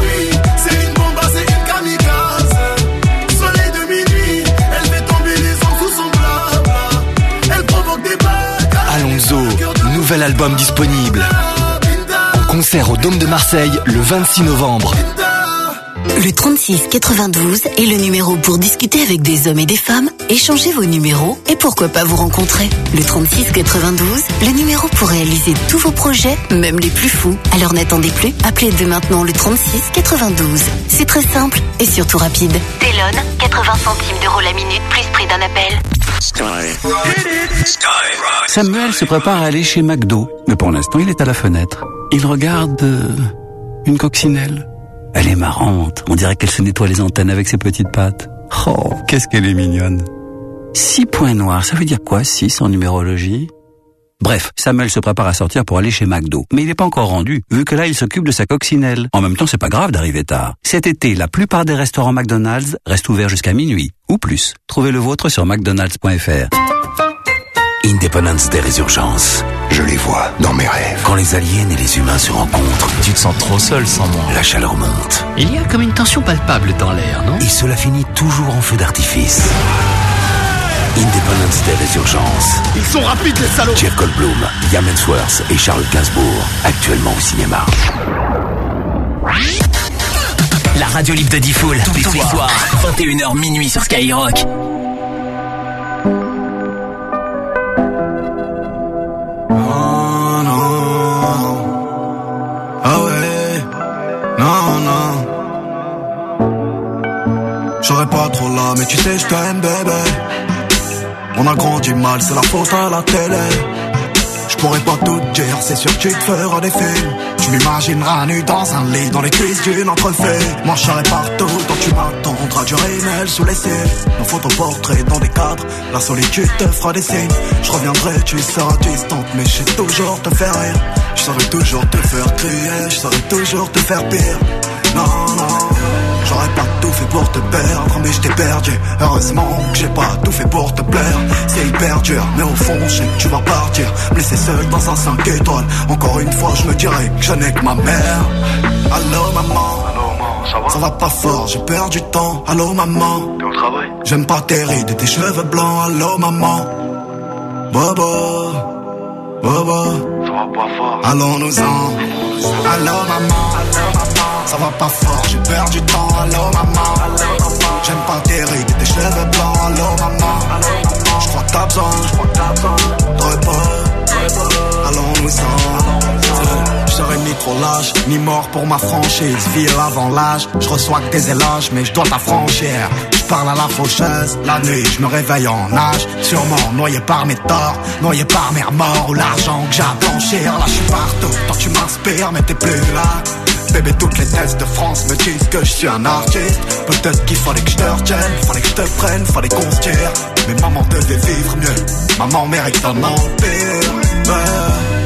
nouvel album disponible. En concert au Dôme de Marseille le 26 novembre. Le 36 92 est le numéro pour discuter avec des hommes et des femmes, échanger vos numéros et pourquoi pas vous rencontrer. Le 36 92, le numéro pour réaliser tous vos projets, même les plus fous. Alors n'attendez plus, appelez dès maintenant le 36 92. C'est très simple et surtout rapide. Telon, 80 centimes d'euros la minute plus prix d'un appel. Samuel se prépare à aller chez McDo, mais pour l'instant il est à la fenêtre. Il regarde euh, une coccinelle. Elle est marrante, on dirait qu'elle se nettoie les antennes avec ses petites pattes. Oh, qu'est-ce qu'elle est mignonne. Six points noirs, ça veut dire quoi, six en numérologie? Bref, Samuel se prépare à sortir pour aller chez McDo. Mais il n'est pas encore rendu, vu que là il s'occupe de sa coccinelle. En même temps, c'est pas grave d'arriver tard. Cet été, la plupart des restaurants McDonald's restent ouverts jusqu'à minuit, ou plus. Trouvez le vôtre sur mcdonalds.fr. Independence Day Résurgence. Je les vois dans mes rêves. Quand les aliens et les humains se rencontrent, tu te sens trop seul sans moi. La chaleur monte. Il y a comme une tension palpable dans l'air, non? Et cela finit toujours en feu d'artifice. Independence Day Résurgence. Ils sont rapides, les salauds. Jeff Goldblum, Liam Hemsworth et Charles Gainsbourg. Actuellement au cinéma. La radio libre de Diffoul, tous les soirs, 21h minuit sur Skyrock. Oh non. Ah ouais. Non, non. J'aurais pas trop là, mais tu sais, je t'aime, bébé. On a grandi mal, c'est la faute à la télé. Je pourrais pas tout dire, c'est sûr que tu te feras des films. Tu m'imagineras nu dans un lit, dans les cuisses d'une entrefait. Moi je partout, toi tu m'attendras du rémel sous les cils. Nos photoportraits dans des cadres, la solitude te fera des signes. Je reviendrai, tu seras distante, mais je sais toujours te faire rire. Je saurai toujours te faire crier, je saurai toujours te faire pire. Non, non, j'aurais pas tout fait pour te perdre, mais je t'ai perdu. Heureusement que j'ai pas tout fait pour te plaire. C'est hyper dur, mais au fond, je sais que tu vas partir. Laisser seul dans un 5 étoiles. Encore une fois, je me dirais que je n'ai que ma mère. Allô, maman. ça va? Ça va pas fort, j'ai perdu du temps. Allô, maman. T'es au travail? J'aime pas tes rides et tes cheveux blancs. Allô, maman. Bobo. Bobo. Ça va pas fort. Allons-nous-en. Allô, maman. Ça va pas fort, j'ai perdu du temps. Allô, maman. J'aime pas tes rides tes cheveux blancs. Allô, maman. Je crois que t'as besoin. De repos. Allons-nous-en. Je serai ni trop lâche, ni mort pour ma franchise. Ville avant l'âge, je reçois que des éloges, mais je dois t'affranchir. Parle à la faucheuse, la nuit, je me réveille en âge. Sûrement noyé par mes torts, noyé par mes remords ou l'argent que j'ai à. Là, je suis partout, toi tu m'inspires, mais t'es plus là. Bébé, toutes les tests de France me disent que je suis un artiste. Peut-être qu'il fallait que je te retienne, fallait que je te prenne, fallait qu'on se tire. Mais maman devait vivre mieux, maman mérite un empire.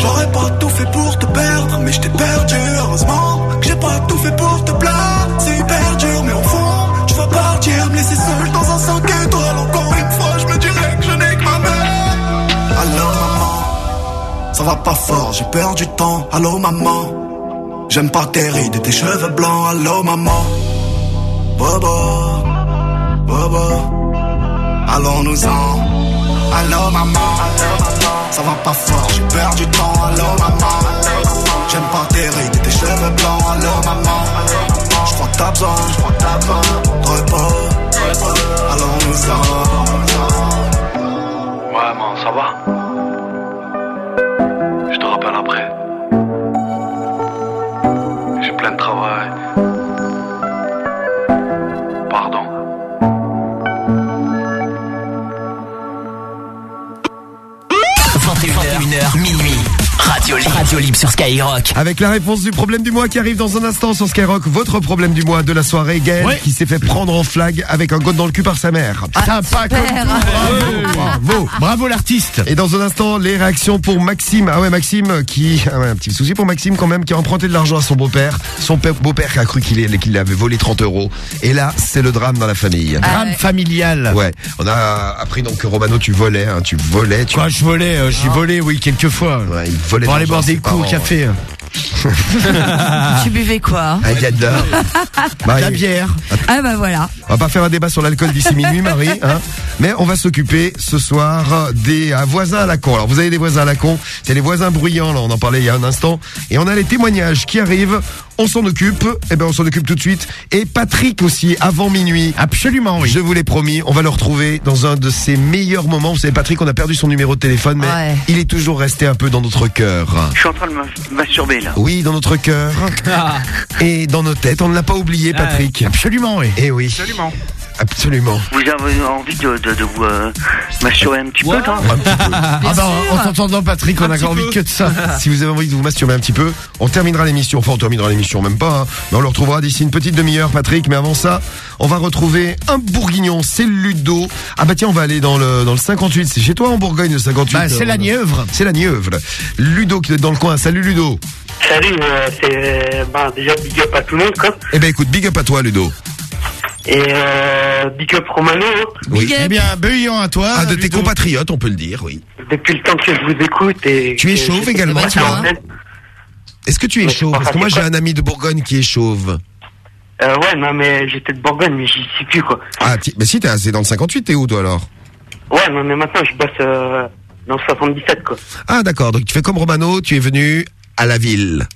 J'aurais pas tout fait pour te perdre, mais je t'ai perdu. Heureusement que j'ai pas tout fait pour te plaire. C'est hyper dur, mais au fond, tu vas partir, me laisser seul dans un 5 étoiles. Encore une fois, je me dirais que je n'ai que ma mère. Allô, maman, ça va pas fort, j'ai perdu du temps. Allô, maman, j'aime pas tes rides et tes cheveux blancs. Allô, maman, Bobo, Bobo, allons-nous-en. Allô, maman, ça va pas fort, j'ai perdu du temps. Allô, maman, j'aime pas tes rides et tes cheveux blancs. Allô, maman, je crois que t'as besoin, de repos. Allons-nous-en. Ouais, ça va? Je te rappelle après. J'ai plein de travail. Radio Libre. Radio Libre sur Skyrock. Avec la réponse du problème du mois qui arrive dans un instant sur Skyrock, votre problème du mois de la soirée, Gaël, Ouais. qui s'est fait prendre en flag avec un god dans le cul par sa mère. Sympa comme tout. Bravo, bravo, bravo l'artiste. Et dans un instant, les réactions pour Maxime. Ah ouais, Maxime qui, ah ouais, un petit souci pour Maxime quand même, qui a emprunté de l'argent à son beau-père. Son père- beau-père qui a cru qu'il qu'il avait volé 30 euros. Et là, c'est le drame dans la famille. Drame familial. Ouais, on a appris donc que Romano, tu volais, hein, tu volais. Tu... Quoi, je volais, euh, j'ai volé, oui, quelques fois. Ouais, il volait l'argent boire à des coups au café. Tu buvais quoi Un Yadda. Bah, La bière. Ah bah voilà. On va pas faire un débat sur l'alcool d'ici minuit, Marie, hein. Mais on va s'occuper ce soir des euh, voisins à la con. Alors vous avez des voisins à la con, c'est les voisins bruyants, là, on en parlait il y a un instant. Et on a les témoignages qui arrivent. On s'en occupe. Eh ben, on s'en occupe tout de suite. Et Patrick aussi, avant minuit. Absolument, oui. Je vous l'ai promis, on va le retrouver dans un de ses meilleurs moments. Vous savez, Patrick, on a perdu son numéro de téléphone, mais Ouais. il est toujours resté un peu dans notre cœur. Je suis en train de me masturber là. Oui, dans notre cœur. Et dans nos têtes. On ne l'a pas oublié, Patrick. Absolument, oui. Eh oui. Absolument. Absolument. Vous avez envie de, de, de vous euh, masturber un petit peu, toi Ah bah, en t'entendant Patrick, on a envie peu. que de ça. Si vous avez envie de vous masturber un petit peu, on terminera l'émission. Enfin, on terminera l'émission même pas. hein. Mais on le retrouvera d'ici une petite demi-heure, Patrick. Mais avant ça, on va retrouver un bourguignon. C'est Ludo. Ah bah tiens, on va aller dans le dans le 58. C'est chez toi en Bourgogne le 58. Bah, c'est euh, la Nièvre. C'est la Nièvre. Ludo qui est dans le coin. Salut Ludo. Salut, euh, c'est bah, déjà big up à tout le monde quoi. Eh ben écoute, big up à toi Ludo. Et euh, big up Romano. hein. Oui. Eh bien, beuillant à toi. Ah, de tes compatriotes, on peut le dire, oui. Depuis le temps que je vous écoute et Tu es chauve également, toi Est-ce que tu es chauve Parce que moi j'ai un ami de Bourgogne qui est chauve. Euh, ouais, non mais j'étais de Bourgogne mais j'y suis plus quoi. Ah, mais si t'es c'est dans le 58, t'es où toi alors? Ouais, non mais maintenant je bosse euh, dans 77 quoi. Ah d'accord, donc tu fais comme Romano, tu es venu à la ville.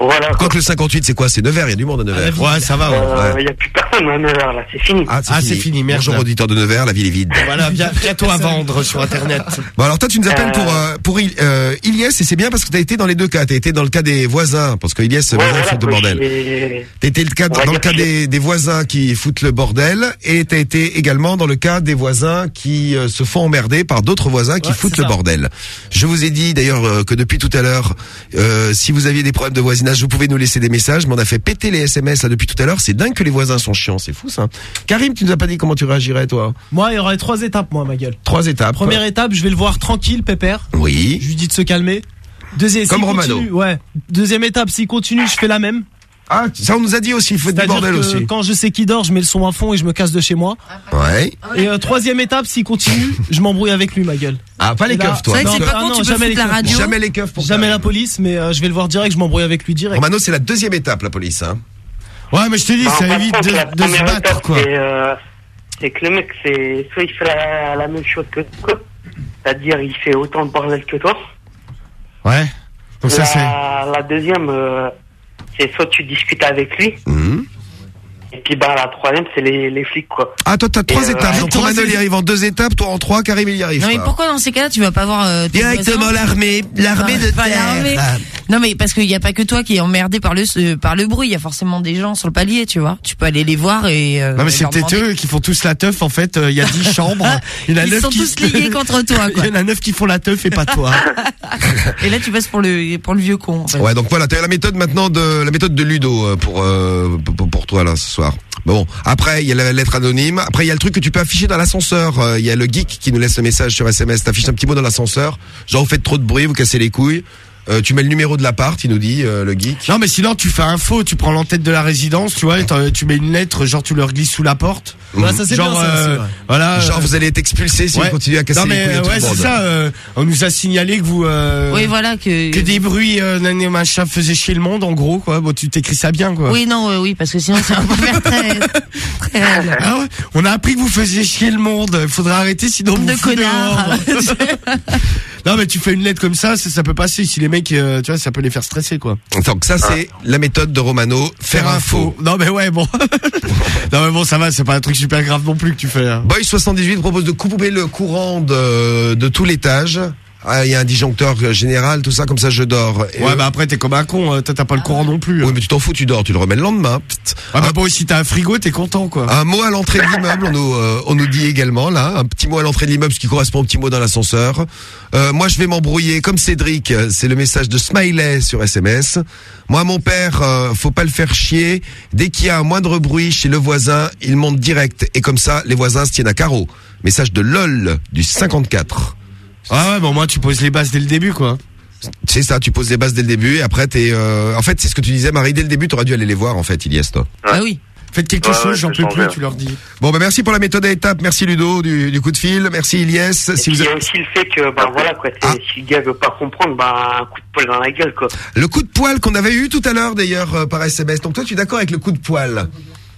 Voilà. Quand le 58 c'est quoi? C'est Nevers, il y a du monde à Nevers. Ouais, ça va. Euh, ouais. Il y a plus personne à 9h là, c'est fini. Ah, c'est Ah, fini. fini, merde. Bonjour auditeur de Nevers, la ville est vide. Voilà, bien- bientôt à vendre sur internet. Bon alors toi tu nous appelles Euh. pour euh, pour euh, Ilyes et c'est bien parce que t'as été dans les deux cas. T'as été dans le cas des voisins parce que c'est Ouais, voisin voilà, fout de quoi, bordel. T'as été le cas, dans le cas que des, des voisins qui foutent le bordel et t'as été également dans le cas des voisins qui euh, se font emmerder par d'autres voisins qui Ouais, foutent le bordel. Je vous ai dit d'ailleurs euh, que depuis tout à l'heure, euh, si vous aviez des problèmes de voisinage, vous pouvez nous laisser des messages. Mais on a fait péter les SMS là depuis tout à l'heure. C'est dingue que les voisins sont chiants, c'est fou ça. Karim, tu nous as pas dit comment tu réagirais toi Moi, il y aurait trois étapes, moi, ma gueule. Trois étapes. Première étape, je vais le voir tranquille, pépère. Oui. Je lui dis de se calmer. Deuxième, Comme Romano. continue, ouais. Deuxième étape, s'il continue, je fais la même. Ah, ça on nous a dit aussi, il faut du bordel que aussi. quand je sais qu'il dort, je mets le son à fond et je me casse de chez moi. Ouais. Et euh, troisième étape, s'il continue, je m'embrouille avec lui, ma gueule. Ah, pas les keufs, toi. C'est vrai que c'est Non. pas Ah con, non, tu peux jamais foutre les la keufs. radio. Jamais les keufs pour Jamais la police, mais euh, je vais le voir direct, je m'embrouille avec lui direct. Romano, c'est la deuxième étape, la police. Hein. Ouais, mais je te dis, Bah, en ça fin de évite compte, de, la de se première battre, étape, quoi. C'est euh, c'est que le mec, c'est soit il fait la, la même chose que toi, c'est-à-dire il fait autant de bordel que toi. Ouais. Donc ça, c'est. la, la deuxième, euh, c'est soit tu discutes avec lui, Mhm. et puis bah la troisième, c'est les, les flics quoi. Ah, toi, t'as trois euh, étapes. Donc, il c'est- y arrive en deux étapes. Toi, en trois. Karim, il y arrive Non mais pourquoi dans ces cas-là tu vas pas voir euh, Directement l'armée, l'armée Ah, de terre. Non mais parce qu'il y a pas que toi qui est emmerdé par le euh, par le bruit, il y a forcément des gens sur le palier, tu vois. Tu peux aller les voir et euh, Non mais c'est peut-être eux qui font tous la teuf en fait. euh, Il y a 10 chambres. Il y en a Ils sont qui tous liés contre toi, quoi. Il y en a 9 qui font la teuf et pas toi. Et là tu passes pour le pour le vieux con. En fait. Ouais, donc voilà, t'as la méthode maintenant de la méthode de Ludo euh, pour euh, pour, pour toi là ce soir. Bon, après il y a la lettre anonyme. Après il y a le truc que tu peux afficher dans l'ascenseur. Euh, Il y a le geek qui nous laisse le message sur SMS. T'affiches un petit mot dans l'ascenseur. Genre vous faites trop de bruit, vous cassez les couilles. Euh, tu mets le numéro de l'appart, il nous dit euh, le geek. Non mais sinon tu fais un faux, tu prends l'entête de la résidence, tu vois, et tu mets une lettre, genre tu leur glisses sous la porte. Bah, ça, c'est genre, bien, ça, euh, voilà. Genre euh, vous allez être expulsé si ouais. vous continuez à casser non, les mais, couilles à tout ouais, c'est ça. euh, on nous a signalé que vous. Euh, Oui voilà que. Que des bruits, euh, nané, machin, faisaient chier le monde, en gros, quoi. Bon, tu t'écris ça bien, quoi. Oui non oui, oui parce que sinon ça va pas faire très très. Ah ouais, on a appris que vous faisiez chier le monde. Il faudrait arrêter, sinon vous de fout connards. non, mais tu fais une lettre comme ça, ça, ça peut passer. Si les mecs, euh, tu vois, ça peut les faire stresser, quoi. Donc ça c'est la méthode de Romano, faire un faux. Non, mais ouais, bon. non, mais bon, ça va, c'est pas un truc super grave non plus que tu fais. hein. Boy 78 propose de couper le courant de, de tout l'étage. Ah, il y a un disjoncteur euh, général, tout ça, comme ça je dors. Et Ouais, eux- bah après, t'es comme un con, euh, toi, t'as pas le courant non plus. Oui, mais tu t'en fous, tu dors, tu le remets le lendemain. Ah, bah bon, si t'as un frigo, t'es content, quoi. Un mot à l'entrée de l'immeuble, on nous, euh, on nous dit également là, un petit mot à l'entrée de l'immeuble, ce qui correspond au petit mot dans l'ascenseur. Euh, moi, je vais m'embrouiller comme Cédric. euh, C'est le message de Smiley sur SMS. Moi, mon père, euh, faut pas le faire chier. Dès qu'il y a un moindre bruit chez le voisin, il monte direct et comme ça, les voisins se tiennent à carreau. Message de LOL du 54. Ah ouais, bon, moi, tu poses les bases dès le début, quoi. C'est ça, tu poses les bases dès le début et après t'es. Euh... En fait, c'est ce que tu disais, Marie. Dès le début, t'aurais dû aller les voir, en fait, Ilias, toi. Ah oui. Faites quelque Ouais, chose, ouais, j'en je peux plus, bien. tu leur dis. Bon, bah merci pour la méthode à étapes. Merci Ludo du, du coup de fil. Merci Ilias. Si Il vous y a aussi le fait que, bah voilà, quoi, Ah. si le gars veut pas comprendre, bah un coup de poing dans la gueule, quoi. Le coup de poil qu'on avait eu tout à l'heure d'ailleurs euh, par SMS. Donc toi, tu es d'accord avec le coup de poil?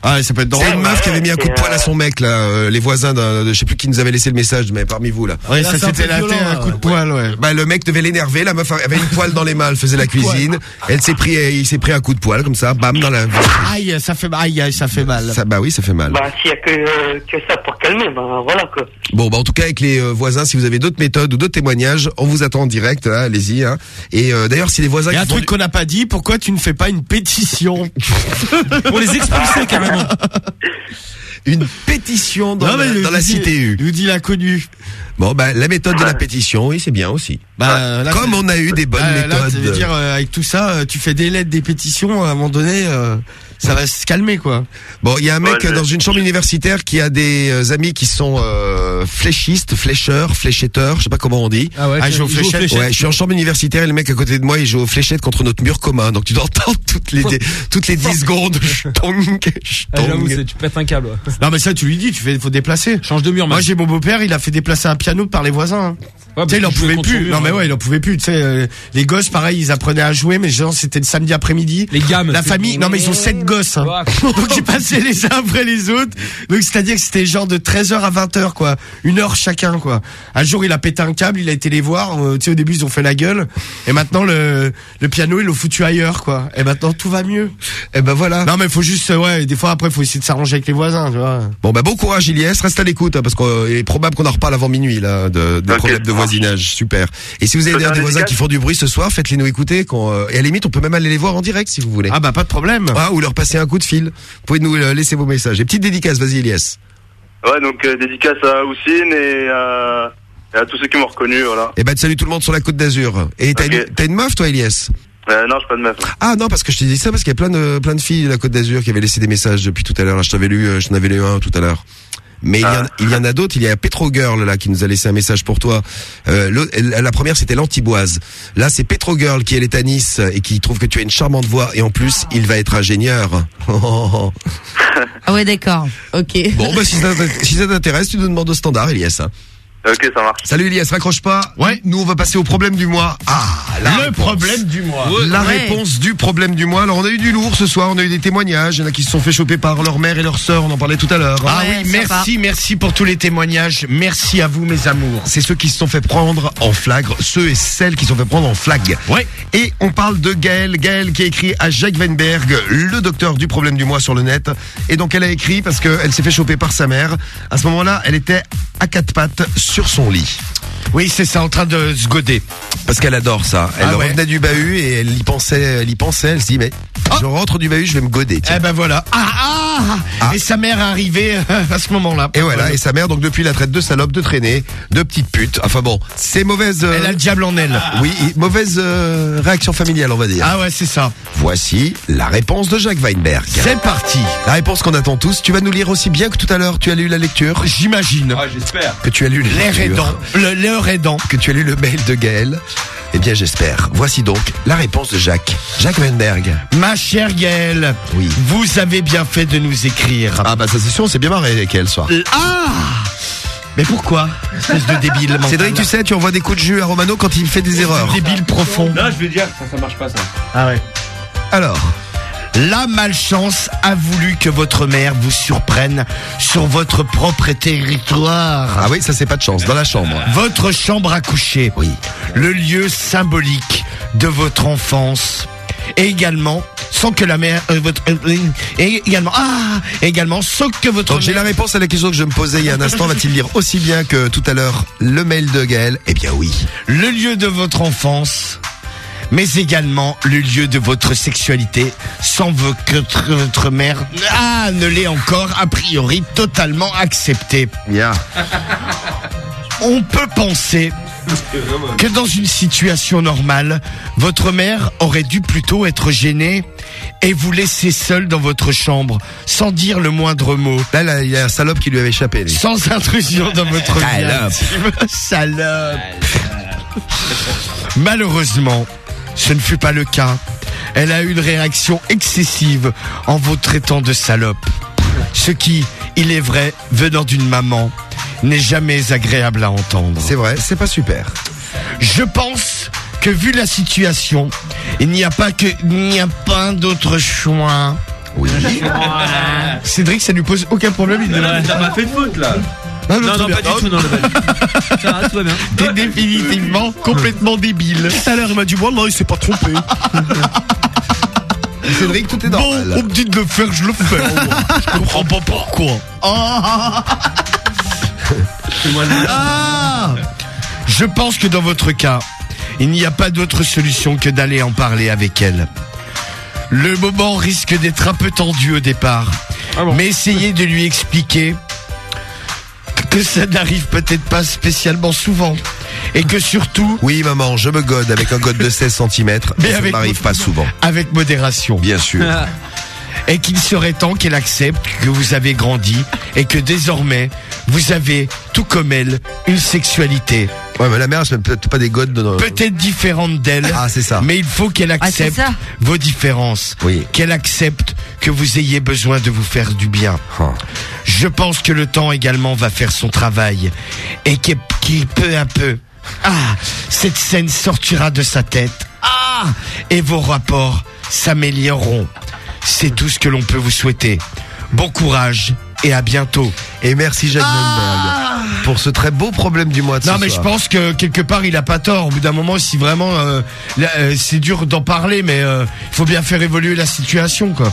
Ah, ça peut être C'est une meuf qui avait mis un coup de poil à euh, son mec là, euh, les voisins d'un, de, je sais plus qui nous avait laissé le message, mais parmi vous là. Ouais, ça s'était laté un coup de poil, ouais. Bah le mec devait l'énerver, la meuf avait une poêle dans les mains, elle faisait la cuisine, elle s'est pris, il s'est pris un coup de poil comme ça, bam dans la. Aïe, ça fait, aïe, aïe, ça fait mal. Ça, bah oui, ça fait mal. Bah s'il y a que, que ça pour calmer, bah voilà, quoi. Bon, bah en tout cas avec les euh, voisins, si vous avez d'autres méthodes ou d'autres témoignages, on vous attend en direct, là, allez-y. Hein. Et euh, d'ailleurs, si les voisins Il y a un qui font truc qu'on n'a pas dit, pourquoi tu ne fais pas une pétition? Pour les expulser carrément. une pétition dans, Non, mais la, nous dans la dit- cité U. Nous dit l'inconnu. Bon, bah la méthode de la pétition, oui, c'est bien aussi. Bah, là, Comme on a eu des bonnes Bah, là, méthodes. ça veut dire, euh, avec tout ça, euh, tu fais des lettres, des pétitions, à un moment donné, euh, ça va se calmer quoi. Bon, il y a un mec dans une chambre universitaire qui a des euh, amis qui sont euh, fléchistes, flécheurs, fléchetteurs, je sais pas comment on dit. Ah ouais, ah, je joue aux fléchettes. Fléchette. Ouais, je suis en chambre universitaire et le mec à côté de moi, il joue aux fléchettes contre notre mur commun. Donc tu dois entendre toutes les toutes les 10 secondes. Tong, ah, tu pètes un câble. Non mais ça tu lui dis, tu fais faut déplacer. Change de mur. Moi j'ai mon beau-père, il a fait déplacer un piano par les voisins. Hein. Tu sais, il en pouvait plus. Non mais ouais, il en pouvait plus, tu sais euh, les gosses pareil, ils apprenaient à jouer mais genre c'était le samedi après-midi. Les gammes. La famille, non mais ils ont 7 gosse. Hein. Donc ils passaient les uns après les autres. Donc c'est-à-dire que c'était genre de 13h à 20h quoi, une heure chacun quoi. Un jour il a pété un câble, il a été les voir, euh, tu sais au début ils ont fait la gueule et maintenant le le piano ils l'ont foutu ailleurs quoi. Et maintenant tout va mieux. Et ben voilà. Non mais il faut juste euh, ouais, des fois après il faut essayer de s'arranger avec les voisins, tu vois. Bon ben bon courage Iliès, reste à l'écoute hein, parce qu'il euh, est probable qu'on en reparle avant minuit là de, de problèmes de voisinage, super. Et si vous avez des voisins qui font du bruit ce soir, faites-les nous écouter et à la limite on peut même aller les voir en direct si vous voulez. Ah bah pas de problème. Ah, ou passer un coup de fil. Vous pouvez nous euh, laisser vos messages. Et petite dédicace, vas-y Iliès. Ouais, donc euh, dédicace à Houssine et, à- et à tous ceux qui m'ont reconnu, voilà. Et ben salut tout le monde sur la côte d'Azur. Et t'as Ok. une, meuf toi Iliès Euh, non, j'ai pas de meuf. Ah non parce que je te dis ça parce qu'il y a plein de plein de filles de la Côte d'Azur qui avaient laissé des messages depuis tout à l'heure. Je t'avais lu, euh, je t'en avais lu un tout à l'heure. Mais il, y en, il y en a d'autres. Il y a Petro Girl là qui nous a laissé un message pour toi. Euh, elle- la première c'était l'antiboise. Là c'est Petro Girl qui elle est à Nice et qui trouve que tu as une charmante voix et en plus il va être ingénieur. Ah ouais, d'accord. Ok. bon bah si ça, t'int- si ça t'intéresse tu nous demandes au standard Elias. hein. Ok, ça marche. Salut Elias, raccroche pas. Ouais. Nous on va passer au problème du mois. Ah la Le réponse. problème du mois. La réponse du problème du mois. Alors on a eu du lourd ce soir, on a eu des témoignages, il y en a qui se sont fait choper par leur mère et leur sœur, on en parlait tout à l'heure. Ah oui, merci, merci pour tous les témoignages. Merci à vous, mes amours. C'est ceux qui se sont fait prendre en flagre, ceux et celles qui se sont fait prendre en flag. Ouais. Et on parle de Gaëlle, Gaëlle qui a écrit à Jacques Weinberg, le docteur du problème du mois sur le net. Et donc elle a écrit parce qu'elle s'est fait choper par sa mère. À ce moment-là, elle était à quatre pattes sur son lit. Oui, c'est ça, en train de se goder. Parce qu'elle adore ça. Elle Ah ouais. revenait du bahut et elle y pensait, elle y pensait, elle se dit mais je rentre du bahut, je vais me goder. tiens. Eh ben voilà. Ah, ah, Et sa mère est arrivée euh, à ce moment-là. Et voilà, et sa mère donc depuis la traite de salope, de traînée, de petite pute. Enfin bon, c'est mauvaise. euh, Elle a le diable en elle. Oui, mauvaise euh, réaction familiale, on va dire. Ah ouais, c'est ça. Voici la réponse de Jacques Weinberg. C'est parti. La réponse qu'on attend tous. Tu vas nous lire aussi bien que tout à l'heure. Tu as lu la lecture. J'imagine. Ah, j'espère. Que tu as lu les L'air lectures. aidant. Le- L'heure aidant. Que tu as lu le mail de Gaël. Eh bien, j'espère. Voici donc la réponse de Jacques. Jacques Weinberg. Ma chère Gaëlle, Oui. vous avez bien fait de nous écrire. Ah bah ça c'est sûr, on s'est bien marré avec elle soir. Ah Mais pourquoi Espèce de débile. mental. Cédric, tu sais, tu envoies des coups de jus à Romano quand il fait des erreurs. Débile profond. Non, je veux dire, ça, ça marche pas ça. Ah ouais. Alors, La malchance a voulu que votre mère vous surprenne sur votre propre territoire. ah oui, ça c'est pas de chance. Dans la chambre. Votre chambre à coucher. Oui. Le lieu symbolique de votre enfance. Et également, sans que la mère, euh, votre, euh, et également, ah, également, sans que votre Donc j'ai la réponse à la question que je me posais il y a un instant. Va-t-il lire aussi bien que tout à l'heure le mail de Gaël Eh bien oui. le lieu de votre enfance, mais également le lieu de votre sexualité, sans que votre, mère ah, ne l'ait encore a priori totalement accepté. Bien. On peut penser que dans une situation normale, votre mère aurait dû plutôt être gênée et vous laisser seul dans votre chambre, sans dire le moindre mot. Là, là, il y a un salope qui lui avait échappé. lui. Sans intrusion dans votre vie Salope. Salope. Malheureusement, ce ne fut pas le cas. Elle a eu une réaction excessive en vous traitant de salope. Ce qui, il est vrai, venant d'une maman, n'est jamais agréable à entendre. C'est vrai, c'est pas super. Je pense que vu la situation, il n'y a pas que, il n'y a pas d'autre choix. Oui. Cédric, ça lui pose aucun problème. Il T'as pas fait de faute là. Non, Non, non, pas du tout, non, le. Ça va, tout va bien. T'es définitivement complètement débile. Tout à l'heure, il m'a dit, voilà, il s'est pas trompé. Cédric, tout est Bon, normal. on me dit de le faire, je le fais. Je comprends pas pourquoi. Ah Je pense que dans votre cas, il n'y a pas d'autre solution que d'aller en parler avec elle. Le moment risque d'être un peu tendu au départ, mais essayez de lui expliquer que ça n'arrive peut-être pas spécialement souvent et que surtout Oui, maman, je me gode avec un gode de 16 cm. Mais ça n'arrive pas souvent. avec modération. Bien sûr. et qu'il serait temps qu'elle accepte que vous avez grandi et que désormais vous avez, tout comme elle, une sexualité Ouais, mais la mère, c'est peut-être pas des godes de. peut-être différente d'elle. Ah, c'est ça. Mais il faut qu'elle Ah, accepte vos différences. Oui. Qu'elle accepte que vous ayez besoin de vous faire du bien. Ah. Je pense que le temps également va faire son travail et qu'il peu à peu, ah, cette scène sortira de sa tête. Ah, et vos rapports s'amélioreront. C'est tout ce que l'on peut vous souhaiter. Bon courage et à bientôt. Et merci Jacques Weinberg pour ce très beau problème du mois de Non ce mais soir. je pense que quelque part il a pas tort. Au bout d'un moment, si vraiment euh, euh, c'est dur d'en parler, mais euh, il faut bien faire évoluer la situation quoi.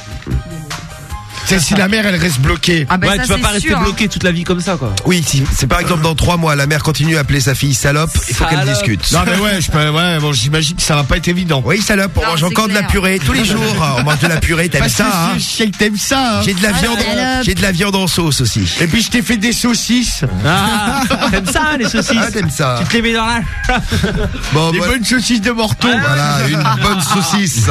C'est si la mère elle reste bloquée. Ah bah ouais, ça, tu vas pas rester sûr, hein. bloqué toute la vie comme ça, quoi. Oui, si c'est par exemple dans trois mois, la mère continue à appeler sa fille salope, il faut qu'elle discute. Non mais ouais, je peux, ouais, bon, j'imagine que ça va pas être évident. Oui, salope, on Non, mange encore de la purée tous les jours. On mange de la purée, t'aimes Parce ça, hein je sais que t'aimes ça. hein. J'ai de la Ah, viande, j'ai de la viande en sauce aussi. Et puis je t'ai fait des saucisses. Ah, t'aimes ça, les saucisses Ah, t'aimes ça. Tu te les mets dans la... Bon, Des bonnes saucisses de morteau. voilà, une bonne saucisse.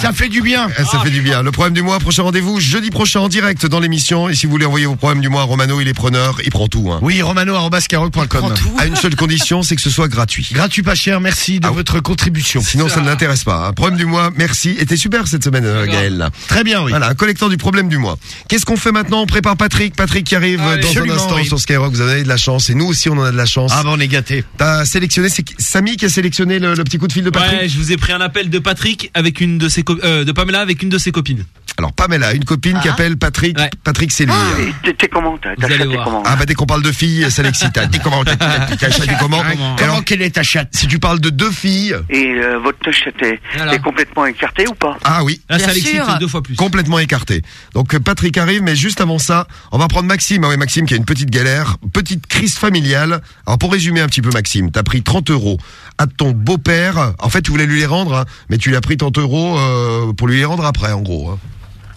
Ça fait du bien. Ça fait du bien. Le problème du mois, prochain rendez-vous jeudi prochain en direct dans l'émission. Et si vous voulez envoyer vos problèmes du mois à Romano, il est preneur, il prend tout. Hein. Oui, romano@skyrock.com. À une seule condition, c'est que ce soit gratuit. Gratuit pas cher, merci de Ah votre contribution. Sinon, ça ne l'intéresse pas. Un problème du mois, merci. Et t'es super cette semaine, euh, Gaël. Très bien, oui. Voilà, un collecteur du problème du mois. Qu'est-ce qu'on fait maintenant? On prépare Patrick. Patrick qui arrive euh, Allez. dans un instant oui. sur Skyrock. Vous avez de la chance. Et nous aussi, on en a de la chance. Ah bah on est gâtés. T'as sélectionné, c'est Samy qui a sélectionné le, le petit coup de fil de Patrick? Ouais, je vous ai pris un appel de Patrick avec une de ses euh, de Pamela avec une de ses copines. Alors, Pamela, une copine qui Ah. Appelle Patrick. Ouais. Patrick, c'est lui. hein. Et T'es comment comment Ah bah dès qu'on parle de filles, ça l'excite. T'es comment T'es comment Comment alors, quelle est ta chatte Si tu parles de deux filles, Et euh, votre touche était Voilà. est complètement écartée ou pas? Ah oui, Là, ça l'excite deux fois plus. complètement écarté. Donc euh, Patrick arrive, mais juste avant ça, on va prendre Maxime. Ah ouais, Maxime qui a une petite galère, petite crise familiale. Alors pour résumer un petit peu, Maxime, t'as pris 30 euros à ton beau-père. En fait, tu voulais lui les rendre, hein, mais tu lui as pris 30 euros euh, pour lui les rendre après, en gros. Hein.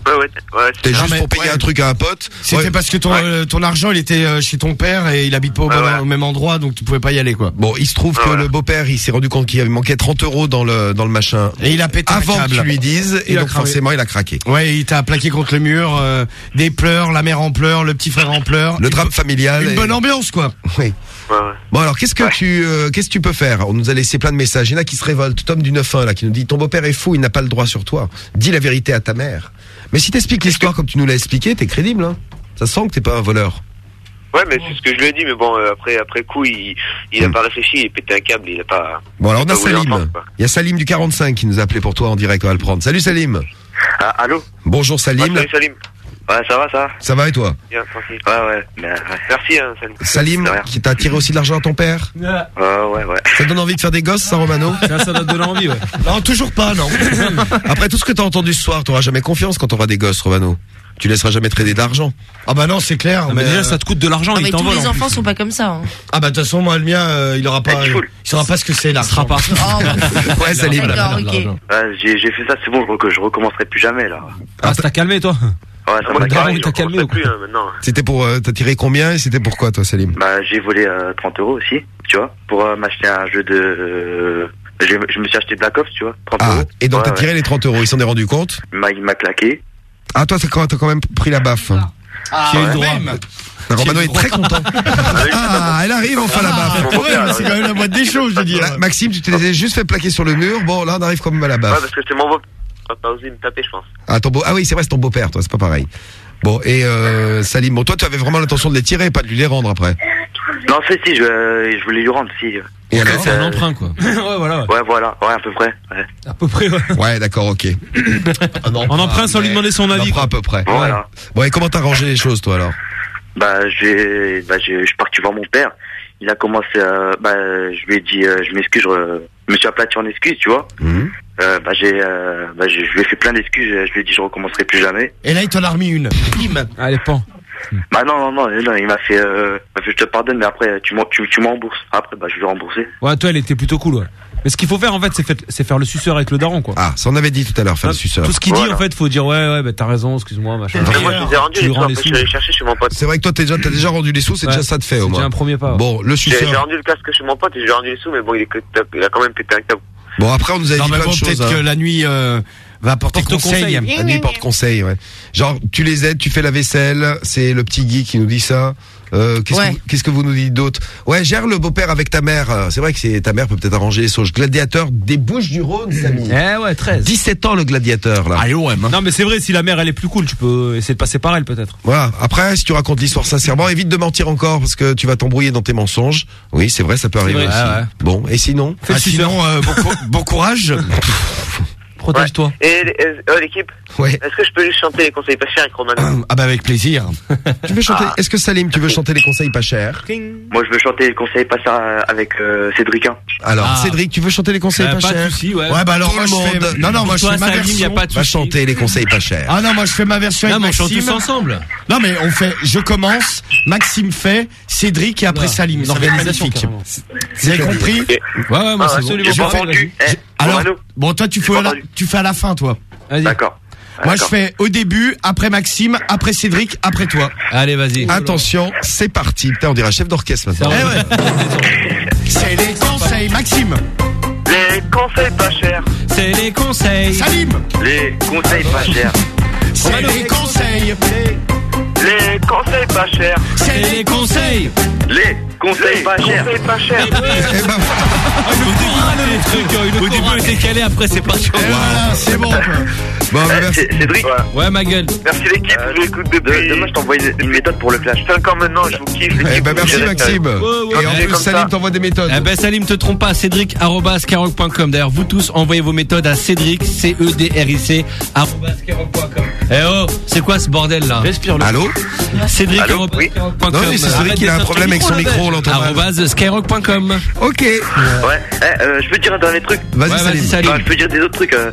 Ouais, ouais, ouais. ça. juste pour payer ouais. un truc à un pote. C'était Ouais. parce que ton, euh, ton argent il était euh, chez ton père et il habite pas au, Ouais, bon- ouais. au même endroit donc tu pouvais pas y aller quoi. Bon, il se trouve que le beau-père, il s'est rendu compte qu'il manquait 30 euros dans le dans le machin. Et il a pété avant que tu lui dises, et Il donc cramé. forcément, il a craqué. Ouais, il t'a plaqué contre le mur, euh, des pleurs, la mère en pleurs, le petit frère en pleurs. Le drame familial. Une et- bonne ambiance quoi. Oui. Ouais, ouais. Bon alors qu'est-ce que tu euh, qu'est-ce que tu peux faire? On nous a laissé plein de messages. Il y en a qui se révoltent. Tom du 9-1 là qui nous dit ton beau-père est fou, il n'a pas le droit sur toi. Dis la vérité à ta mère. Mais si t'expliques l'histoire comme tu nous l'as expliqué, t'es crédible. Hein Ça sent que t'es pas un voleur. Ouais, mais c'est ce que je lui ai dit, mais bon, euh, après, après coup, il, il a pas réfléchi, il a pété un câble, il a pas. Bon alors on a Salim. Il y a Salim du 45 qui nous a appelé pour toi en direct. On va le prendre. Salut Salim. Ah, allô? Bonjour Salim. Ouais, salut Salim. Ouais, ça va, ça va Ça va et toi Bien, tranquille. Ouais, ouais. Merci, hein, Salim. Salim De qui t'a tiré aussi de l'argent à ton père Ouais, ouais, ouais. Ça te donne envie de faire des gosses, ça Romano Ça, ça doit te donner envie, ouais. Non, toujours pas, non. Après tout ce que t'as entendu ce soir, t'auras jamais confiance quand t'auras des gosses, Romano. Tu laisseras jamais trader d'argent. Ah bah non, c'est clair. mais déjà, ça te coûte de l'argent, il mais tous les en enfants plus. sont pas comme ça. hein. Ah bah de toute façon moi le mien euh, il aura pas tu fous. il saura pas ce que c'est là. sera pas. Oh, bah, Ouais, Salim. D'accord, ok. J'ai j'ai fait ça, c'est bon, je, rec- je recommencerai plus jamais là. Ah, ça t'a calmé, toi Ouais, ça le carré, il t'a calmé ou quoi hein. C'était pour euh, t'as tiré combien et c'était pourquoi toi Salim Bah, j'ai volé euh, 30 euros aussi, tu vois, pour euh, m'acheter un jeu de. euh, je me suis acheté Black Ops, tu vois, 30 Ah, euros. et donc Ouais, t'as ouais. tiré les 30 euros, il s'en est rendu compte m'a- Il m'a claqué. Ah toi t'as quand, même pris la baffe. hein. Qui a eu le droit. Ah, Romano est très content. Ah, elle arrive enfin la baffe. Mon beau-père, Ouais, c'est quand même la boîte des choses, je veux dire. Là, Maxime, tu t'es juste fait plaquer sur le mur. Bon, là, on arrive quand même à la Ouais, baffe. parce que c'est mon pas osé me taper, je pense. Ah, ton beau... ah oui, c'est vrai, c'est ton beau-père, toi, c'est pas pareil. Bon, et euh, Salim, bon, toi, tu avais vraiment l'intention de les tirer, pas de lui les rendre après? Non, si, si, je, euh, je voulais lui rendre, si. Et alors C'est un emprunt, quoi. ouais, voilà. Ouais, voilà, ouais, à peu près. Ouais. À peu près, ouais. Ouais, d'accord, ok. En emprunt sans lui demander son On avis. à peu près. Voilà. Bon, et comment t'as rangé les choses, toi, alors? Bah, j'ai, bah, j'ai- je suis parti voir mon père. Il a commencé à, bah, je lui ai dit, euh, je m'excuse, je, me suis aplati en excuses, tu vois. Mhm. Euh, bah, j'ai, euh, bah, je lui ai fait plein d'excuses. Je lui ai dit, je recommencerai plus jamais. Et là il t'en a remis une. Bim. Allez, pan. Bah, non, non, non, non, il m'a fait, euh, il m'a fait, je te pardonne, mais après, tu m'en, tu, tu m'en rembourses. Après, bah, je vais rembourser. Ouais, toi, elle était plutôt cool, ouais. Mais ce qu'il faut faire, en fait, c'est c'est faire le suceur avec le daron, quoi. Ah, ça on avait dit tout à l'heure, faire le Hein, suceur. Tout ce qu'il dit, en fait, faut dire, ouais, ouais, bah, t'as raison, excuse-moi, machin. Moi, je les ai rendus, Tu les je suis allé chercher chez mon pote. C'est vrai que toi, t'as déjà, t'as déjà rendu les sous, c'est Ouais. déjà ça de fait, C'est au moins. un premier pas. ouais. Bon, le J'ai j'ai suceur. rendu le casque chez mon pote et j'ai rendu les sous, mais bon, il, est que- il a quand même pété un câble. Bon, après, on nous a dit bon de choses. peut-être que hein. la nuit euh, va apporter conseil. La nuit porte conseil, ouais. Genre, tu les aides, tu fais la vaisselle, c'est le petit Guy qui nous dit ça. Euh, qu'est-ce, Ouais. que, qu'est-ce que vous nous dites d'autre Ouais, gère le beau-père avec ta mère. Euh, C'est vrai que c'est ta mère peut peut-être arranger les sauges. Gladiateur des Bouches du Rhône, Samy. Eh ouais, 13. 17 ans le gladiateur là. Allez, OM. Non, mais c'est vrai, si la mère elle est plus cool, tu peux essayer de passer par elle peut-être. Voilà. Après, si tu racontes l'histoire sincèrement, évite de mentir encore parce que tu vas t'embrouiller dans tes mensonges. Oui, c'est vrai, ça peut arriver vrai. aussi. Ouais, ouais. Bon, et sinon Ah, sinon, euh, bon, cou- bon courage. Protège-toi. Et euh, euh, l'équipe, Ouais. est-ce que je peux juste chanter les conseils pas chers avec Romano Ah bah avec plaisir. Tu veux chanter Ah. Est-ce que Salim, tu veux chanter les conseils pas chers Moi, je veux chanter le conseil pas ça avec euh, Cédric. hein. Alors, Ah. Cédric, tu veux chanter les conseils Euh, pas, pas de chers souci, ouais. Ouais, bah alors Tout moi je fais. Non, non, moi je fais ma Salim, version. y a pas de Va chanter les conseils pas chers. Ah non, moi je fais ma version Non, avec mais on chante tous ensemble. Non mais on fait, je commence, Maxime fait, Cédric et après Non, Salim. une organisation. Vous avez compris Ouais, ouais, moi Ah, c'est absolument pas. Eh, Alors, bon toi tu fais, tu fais à la fin toi. Vas-y. D'accord. Moi je fais au début, après Maxime, après Cédric, après toi. Allez, vas-y. Attention, c'est parti. Putain, on dirait chef d'orchestre maintenant. Eh ouais. C'est les conseils, Maxime. Les conseils pas chers. C'est les conseils. Salim. Les conseils pas chers. C'est les conseils. Les conseils pas chers. C'est les conseils. Les conseils pas chers. Conseils pas chers. Eh ben, Au début, les trucs, euh, au début, on était calé, après, c'est pas chaud. Et voilà, c'est bon. quoi. bon, bah, Eh, merci. Cé- Cédric, Ouais, ma gueule. Merci l'équipe, Euh, je l'écoute de- depuis. demain je t'envoie une, une méthode pour le flash. 5 ans maintenant, je vous kiffe. Eh ben, merci ça. Maxime. ouais. Et en plus, Salim t'envoie des méthodes. Eh ben Salim, te trompe pas, Cédric. D'ailleurs, vous tous envoyez vos méthodes à Cédric C E D R I C arobase. Eh oh, c'est quoi ce bordel là? Respire. Allô Cédric Allô Oui. Non, mais c'est Cédric qui a un problème avec son micro, on l'entend skyrock.com. Ok. Ouais, eh, euh, je peux dire un dernier truc Vas-y, Ouais, Salim. vas-y, Salim. Enfin, je peux dire des autres trucs. euh.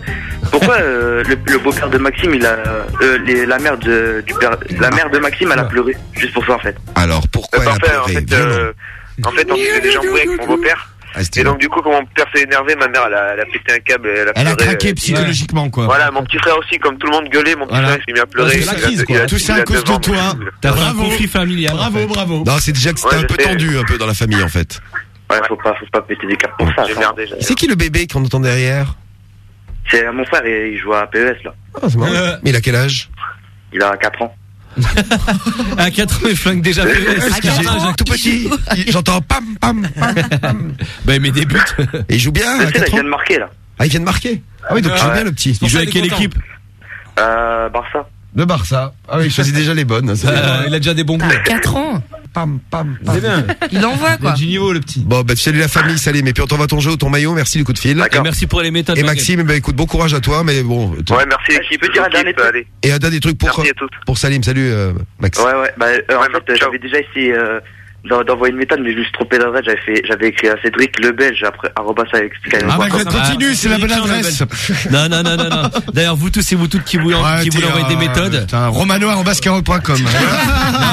Pourquoi euh, le, le beau-père de Maxime, il a, euh, les- la mère de du père, la mère de Maxime, elle a pleuré juste pour ça en fait. Alors, pourquoi Euh, elle a en pleuré? fait, euh, en fait, on s'est déjà embrouillé avec mon beau-père. Ah, Et donc, du coup, quand mon père s'est énervé, ma mère, elle a, elle a pété un câble, elle a Elle a craqué euh, psychologiquement quoi. Voilà, mon petit frère aussi, comme tout le monde gueulait, mon petit Voilà. frère il s'est mis à pleurer. La crise, quoi. Tout ça à cause de toi. T'as un Bravo. conflit familial. Bravo, bravo. Non, c'est déjà que c'était un peu tendu un peu dans la famille en fait. Ouais, faut pas, faut pas péter des câbles pour ça. C'est qui le bébé qu'on entend derrière C'est mon frère il joue à PES là. Ah, c'est marrant. Euh. Mais il a quel âge? Il a 4 ans. À 4 ans, il flingue déjà. Quatre ans, tout petit, il- j'entends pam pam pam pam. Bah, mais des buts. Et il joue bien Tu à sais, là, 4 il vient de marquer là. Ah, il vient de marquer. Ah oui, donc il joue bien le petit. Il joue avec quelle équipe? Euh, Barça. Le Barça. Ah oui, il choisit déjà les bonnes. Euh, Il a déjà des bons coups. 4 ans. Pam pam C'est bien. Il envoie Il a quoi. du niveau, le petit. Bon, bah tu salues la famille, Salim. Et puis on t'envoie ton jeu ou ton maillot. Merci du coup de fil. Et merci pour les méthodes. Et ma Maxime, bah écoute, bon courage à toi, mais bon. t- Ouais, merci l'équipe. Je peux dire un dernier truc allez. Et un dernier truc pour Merci à tous. pour Salim. Salut euh, Max. Ouais, ouais. Bah, euh, en fait, j'avais déjà essayé euh, d'envoyer une méthode, mais je me suis trompé d'adresse. J'avais fait, j'avais écrit à Cédric le Belge après arrobas avec. Ah bah va. continue, c'est la bonne adresse. Non, non, non, non, non. D'ailleurs, vous tous et vous toutes qui voulez, Ouais, qui voulez envoyer des euh, méthodes. putain, Romano@skyrock.com.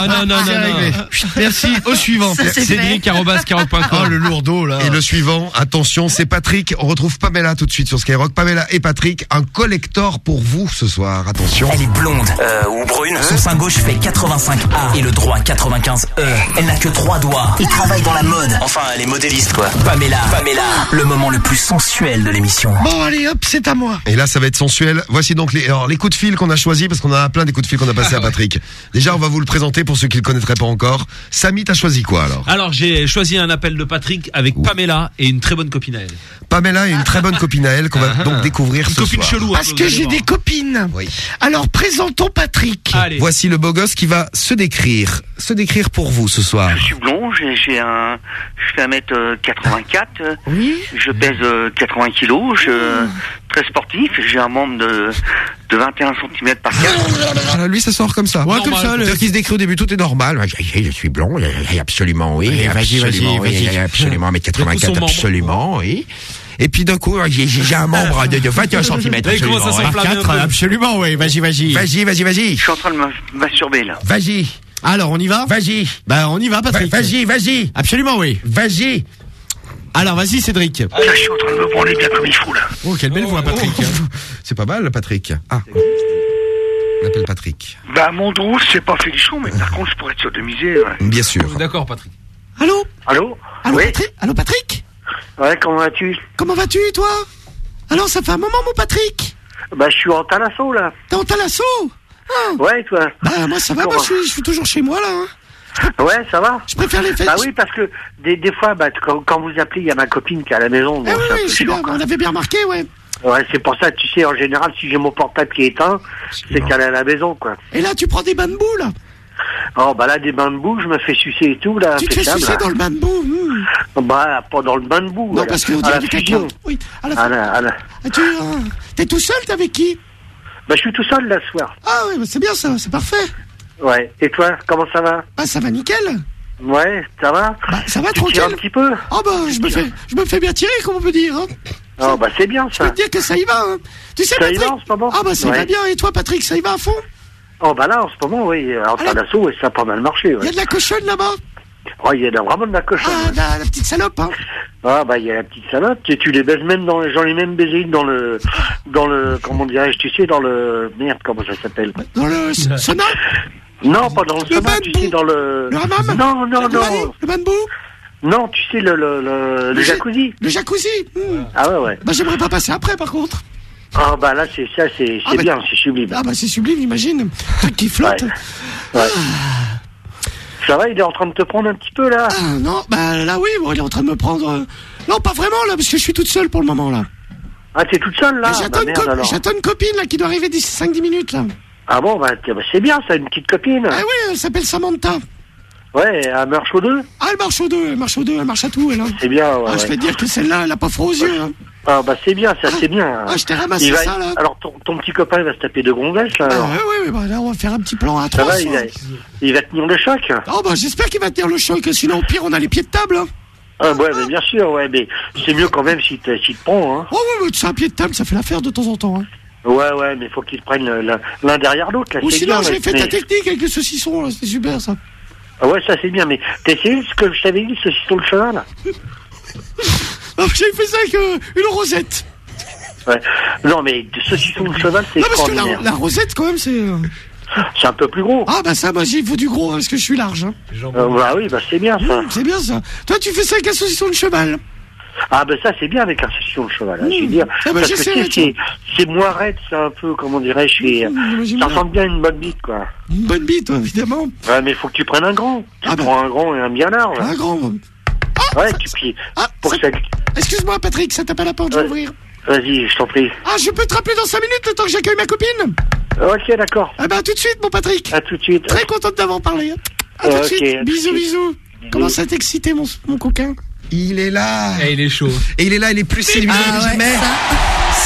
Non, non, non, non. Merci, au suivant. Cédric Oh, le lourdeau, là. Et le suivant, attention, c'est Patrick. On retrouve Pamela tout de suite sur Skyrock. Pamela et Patrick, un collector pour vous ce soir. Attention. Elle est blonde euh, ou brune. Son sein gauche fait 85A et le droit 95E. Elle n'a que trois doigts et travaille dans la mode. Enfin, elle est modéliste quoi. Pamela, Pamela, le moment le plus sensuel de l'émission. Bon, allez, hop, c'est à moi. Et là, ça va être sensuel. Voici donc les, alors, les coups de fil qu'on a choisis parce qu'on a plein des coups de fil qu'on a passé à Patrick. Déjà, on va vous le présenter pour ceux qui le connaîtraient pas encore. Samy, t'as choisi quoi alors? Alors, j'ai choisi un appel de Patrick avec Pamela et une très bonne copine à elle. Pamela est une très bonne copine à elle qu'on va donc découvrir Une ce copine soir. chelou. hein, Parce que j'ai des copines. Oui. Alors, présentons Patrick. Allez. Voici le beau gosse qui va se décrire, se décrire pour vous ce soir. Je suis blond, j'ai j'ai un, je fais 1m84, euh, Oui. je pèse euh, 80 kilos, je très sportif, j'ai un membre de, de 21 cm par 4. Ah, Lui, ça sort comme ça. Ouais, comme ça, le- C'est-à-dire qu'il se décrit au début, tout est normal. Je, je suis blond, absolument, oui. Oui, vas-y, absolument, vas-y, oui, vas-y. Absolument, mais Le coup, son 84, membre. absolument, oui. Et puis d'un coup, j'ai j'ai un membre de, de 21 cm. il commence à absolument, un Quatre, peu. absolument, oui. Vas-y, vas-y. Vas-y, vas-y, vas-y. Je suis en train de me masturber là. Vas-y, Alors, on y va? Vas-y. Bah, on y va, Patrick. Vas-y, vas-y. Absolument, oui. Vas-y. Alors, vas-y, Cédric. Là, je suis en train de me branler bien comme il faut là. Oh, quelle belle voix, Patrick. C'est pas mal, Patrick. Ah. On appelle Patrick. Bah, mon drôle, c'est pas Félichon, mais par contre, je pourrais être sûr de miser. Ouais. Bien sûr. D'accord, Patrick. Allô? Allô? Allô, Oui? Patrick? Allô, Patrick? Ouais, comment vas-tu Comment vas-tu, toi? Alors, ça fait un moment, mon Patrick Bah, je suis en Talasso, là. T'es en Talasso? Ouais, toi Bah, moi, ça va, moi, je suis, je suis toujours chez moi, là. hein. Ouais, ça va. Je préfère les fêtes. Bah oui, parce que des, des fois, bah, quand, quand vous appelez, il y a ma copine qui est à la maison. Ah donc oui, un oui, chiant, bien, on avait bien remarqué, ouais. Ouais, c'est pour ça, tu sais, en général, si j'ai mon portable qui est éteint, c'est qu'elle est à la maison, quoi. Et là, tu prends des bains de boue, là. Oh, bah là, des bains de boue, je me fais sucer et tout, là. Tu te fais sucer là. dans le bain de boue. hmm. Bah, pas dans le bain de boue. Non, parce qu'on à la fusion. Oui, à la À la- à la- Ah, tu, euh, T'es tout seul, t'es avec qui? Bah, je suis tout seul, là, ce soir. Ah oui, bah, c'est bien ça, c'est parfait. Ouais. Et toi, comment ça va? Ah, ça va nickel. Ouais, ça va? Bah, ça va Tu tranquille. un petit peu? Ah bah, je me fais, je me fais bien tirer, comme on peut dire. Hein. Oh, bah, c'est bien, Je peux ça. te dire que ça y va. Hein. Tu sais, Ça y Patrick? va en ce moment? Ah bah, ça y va Ouais. bien. Et toi, Patrick, ça y va à fond? Oh, bah là, en ce moment, oui, en Talasso, ouais, ça a pas mal marché, Il y a de la cochonne là-bas? Oh, il y a de- vraiment de la cochonne. Ah, la, la petite salope, hein. Ah bah il y a la petite salope, tu, tu les baises même dans j'en ai même baisé une dans le dans le comment dirais-je tu sais dans le merde comment ça s'appelle? Dans le sauna? Non pas dans le, Le sauna, tu sais dans le Le hammam? Non non Le non. Le boue non tu sais le le le, le ja- jacuzzi. Le jacuzzi? Hmm. ah ouais ouais. Bah, j'aimerais pas passer après, par contre. Ah bah là c'est ça c'est Ah, bah- bien c'est sublime Ah bah, c'est sublime, j'imagine. Truc qui flotte. Ouais. Ouais. ça va il est en train de te prendre un petit peu là? Ah, non, bah là, oui, bon, il est en train de me prendre... euh, Non, pas vraiment, là, parce que je suis toute seule pour le moment, là. ah t'es toute seule là? Mais J'attends bah, une, merde, co- alors. j'attends une copine, là, qui doit arriver d'ici 5-10 minutes, là. ah bon bah, tiens, bah, c'est bien ça une petite copine Ah oui, elle s'appelle Samantha. ouais elle marche aux deux Ah, elle marche aux deux, elle marche aux deux, elle marche à tout, elle. hein. c'est bien ouais, Ah, je ouais. vais te dire que celle-là, elle a pas froid aux yeux. Hein. Ah bah c'est bien, ça c'est bien. ah, je t'ai ramassé va- ça, là. Alors ton, ton petit copain il va se taper de gonzesse là. Ah, alors. ouais, ouais, bah, là, on va faire un petit plan à Ça trois. va, ce il, a- il va tenir le choc. Oh, bah, j'espère qu'il va tenir le choc, sinon, au pire, on a les pieds de table. Hein. Ah ouais, mais bien sûr, ouais, mais c'est mieux quand même s'il te, s'il te prend, hein. Oh, ouais, tu sais, un pied de table, ça fait l'affaire de temps en temps. Hein. Ouais, ouais, mais faut qu'ils te prennent l'un l'un derrière l'autre, là, Ou c'est sinon, j'ai mais- fait mais- ta technique avec le saucisson, là, c'était super, ça. Ah ouais, ça c'est bien, mais t'as essayé ce que je t'avais dit, ce sur le cheval Ah, j'ai fait ça avec euh, une rosette. Ouais. Non, mais de saucisson de cheval, c'est Non, parce que la, extraordinaire. la rosette, quand même, c'est... euh, C'est un peu plus gros. Ah, bah, ça, moi, il faut du gros, hein, parce que je suis large. Hein. Euh, bah oui, bah c'est bien ça. Mmh, c'est bien, ça. Toi, tu fais ça avec un saucisson de cheval. Ah ben ça c'est bien avec un saucisson de cheval, hein, je veux Mmh. dire. Ah bah, parce que j'essaierai, tu sais, c'est, c'est moins raide, c'est un peu, comment dirais-je, c'est- Mmh, ça ressemble bien à une bonne bite, quoi. Une bonne bite, évidemment. Ouais, mais faut que tu prennes un grand. Tu Ah bah. prends un grand et un bien large. Un grand. Ouais, tu puis, pour que ça... Excuse-moi, Patrick, ça tape à la porte, je vais ouvrir. Vas-y, je t'en prie. Ah, je peux te rappeler dans 5 minutes, le temps que j'accueille ma copine Ok, d'accord. Ah bah, à tout de suite, mon Patrick. À tout de suite. Très contente d'avoir parlé. hein. À tout de Ok, suite. Bisous, suite. bisous. Comment ça t'excité, mon, mon coquin? Il est là. Et il est chaud. Et il est là, il est plus séduisant Ah que ouais, jamais.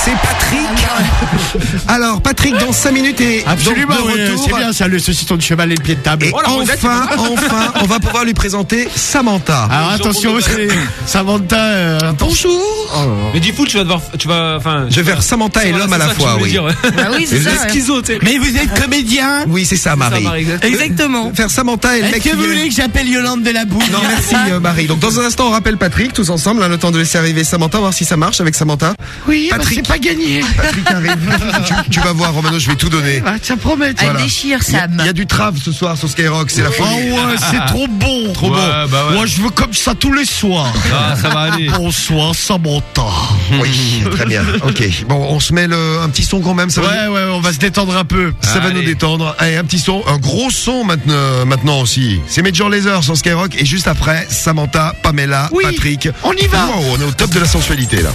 C'est Patrick. Alors, Patrick, dans 5 minutes et Absolument, donc, de oui, retour. c'est bien ça, le saucisson de cheval et le pied de table. Et enfin, enfin, on va pouvoir lui présenter Samantha. Alors attention, c'est Samantha. euh, Bonjour. Mais du coup, tu vas devoir, tu vas, enfin. Je vais faire Samantha et l'homme à la ça fois, oui. Ah oui, c'est ça. Schizo. Mais vous êtes comédien? Oui, c'est ça, Marie. Marie, exactement. Exactement. Faire Samantha et le Est-ce mec que qui vous voulez que j'appelle Yolande de la Boue Non, merci euh, Marie. Donc dans un instant, on rappelle Patrick, tous ensemble, hein, le temps de laisser arriver Samantha, voir si ça marche avec Samantha. Oui, bah, Patrick. Pas gagné. Patrick arrive. tu, tu vas voir, Romano, je vais tout donner. Ah, ça promet. Elle Voilà. déchire, Il y a- Sam. il y, a du trave ce soir sur Skyrock, c'est la Oh folie. ouais, c'est trop bon. Trop bon. Ouais, bah ouais. Moi, je veux comme ça tous les soirs. Ah, ça va aller. Bonsoir, Samantha. Oui, très bien. Ok. Bon, on se met le, un petit son quand même. Ça va, Ouais, ouais, on va se détendre un peu. ça va Allez. nous détendre. Allez, un petit son, un gros son maintenant, maintenant aussi. C'est Major Laser sur Skyrock et juste après, Samantha, Pamela, Oui, Patrick. on y va. Wow, on est au top de la sensualité là.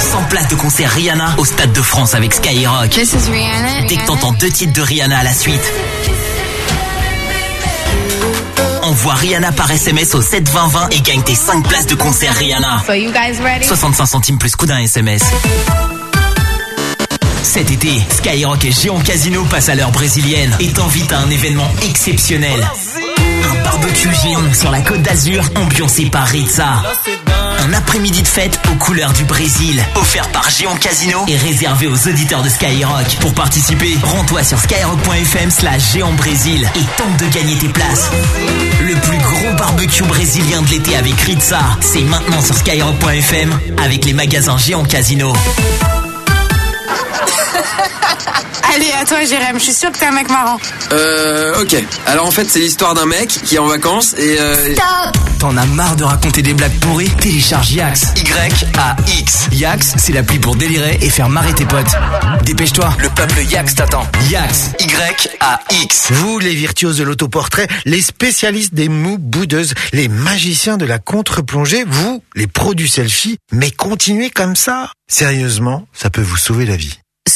100 places de concert Rihanna au Stade de France avec Skyrock. This is Rihanna. Dès que t'entends deux titres de Rihanna à la suite, envoie Rihanna par SMS au 72020 et gagne tes 5 places de concert Rihanna. So you guys ready? 65 centimes plus coût d'un SMS. Cet été, Skyrock et Géant Casino passent à l'heure brésilienne et t'invitent à un événement exceptionnel. Un barbecue géant sur la côte d'Azur, ambiancé par Ritza. Un après-midi de fête aux couleurs du Brésil, offert par Géant Casino et réservé aux auditeurs de Skyrock. Pour participer, rends-toi sur skyrock.fm slash géant Brésil et tente de gagner tes places. Le plus gros barbecue brésilien de l'été avec Ritza, c'est maintenant sur skyrock.fm avec les magasins Géant Casino. Allez, à toi, Jérém. Je suis sûre que t'es un mec marrant. Euh, ok. Alors en fait, c'est l'histoire d'un mec qui est en vacances et euh... T'en as marre de raconter des blagues pourries? Télécharge Yax. Y-A-X. Yax, c'est l'appli pour délirer et faire marrer tes potes. Dépêche-toi, le peuple Yax t'attend. Yax. Y-A-X. Vous, les virtuoses de l'autoportrait, les spécialistes des mous boudeuses, les magiciens de la contre-plongée, vous, les pros du selfie, mais continuez comme ça. Sérieusement, ça peut vous sauver la vie.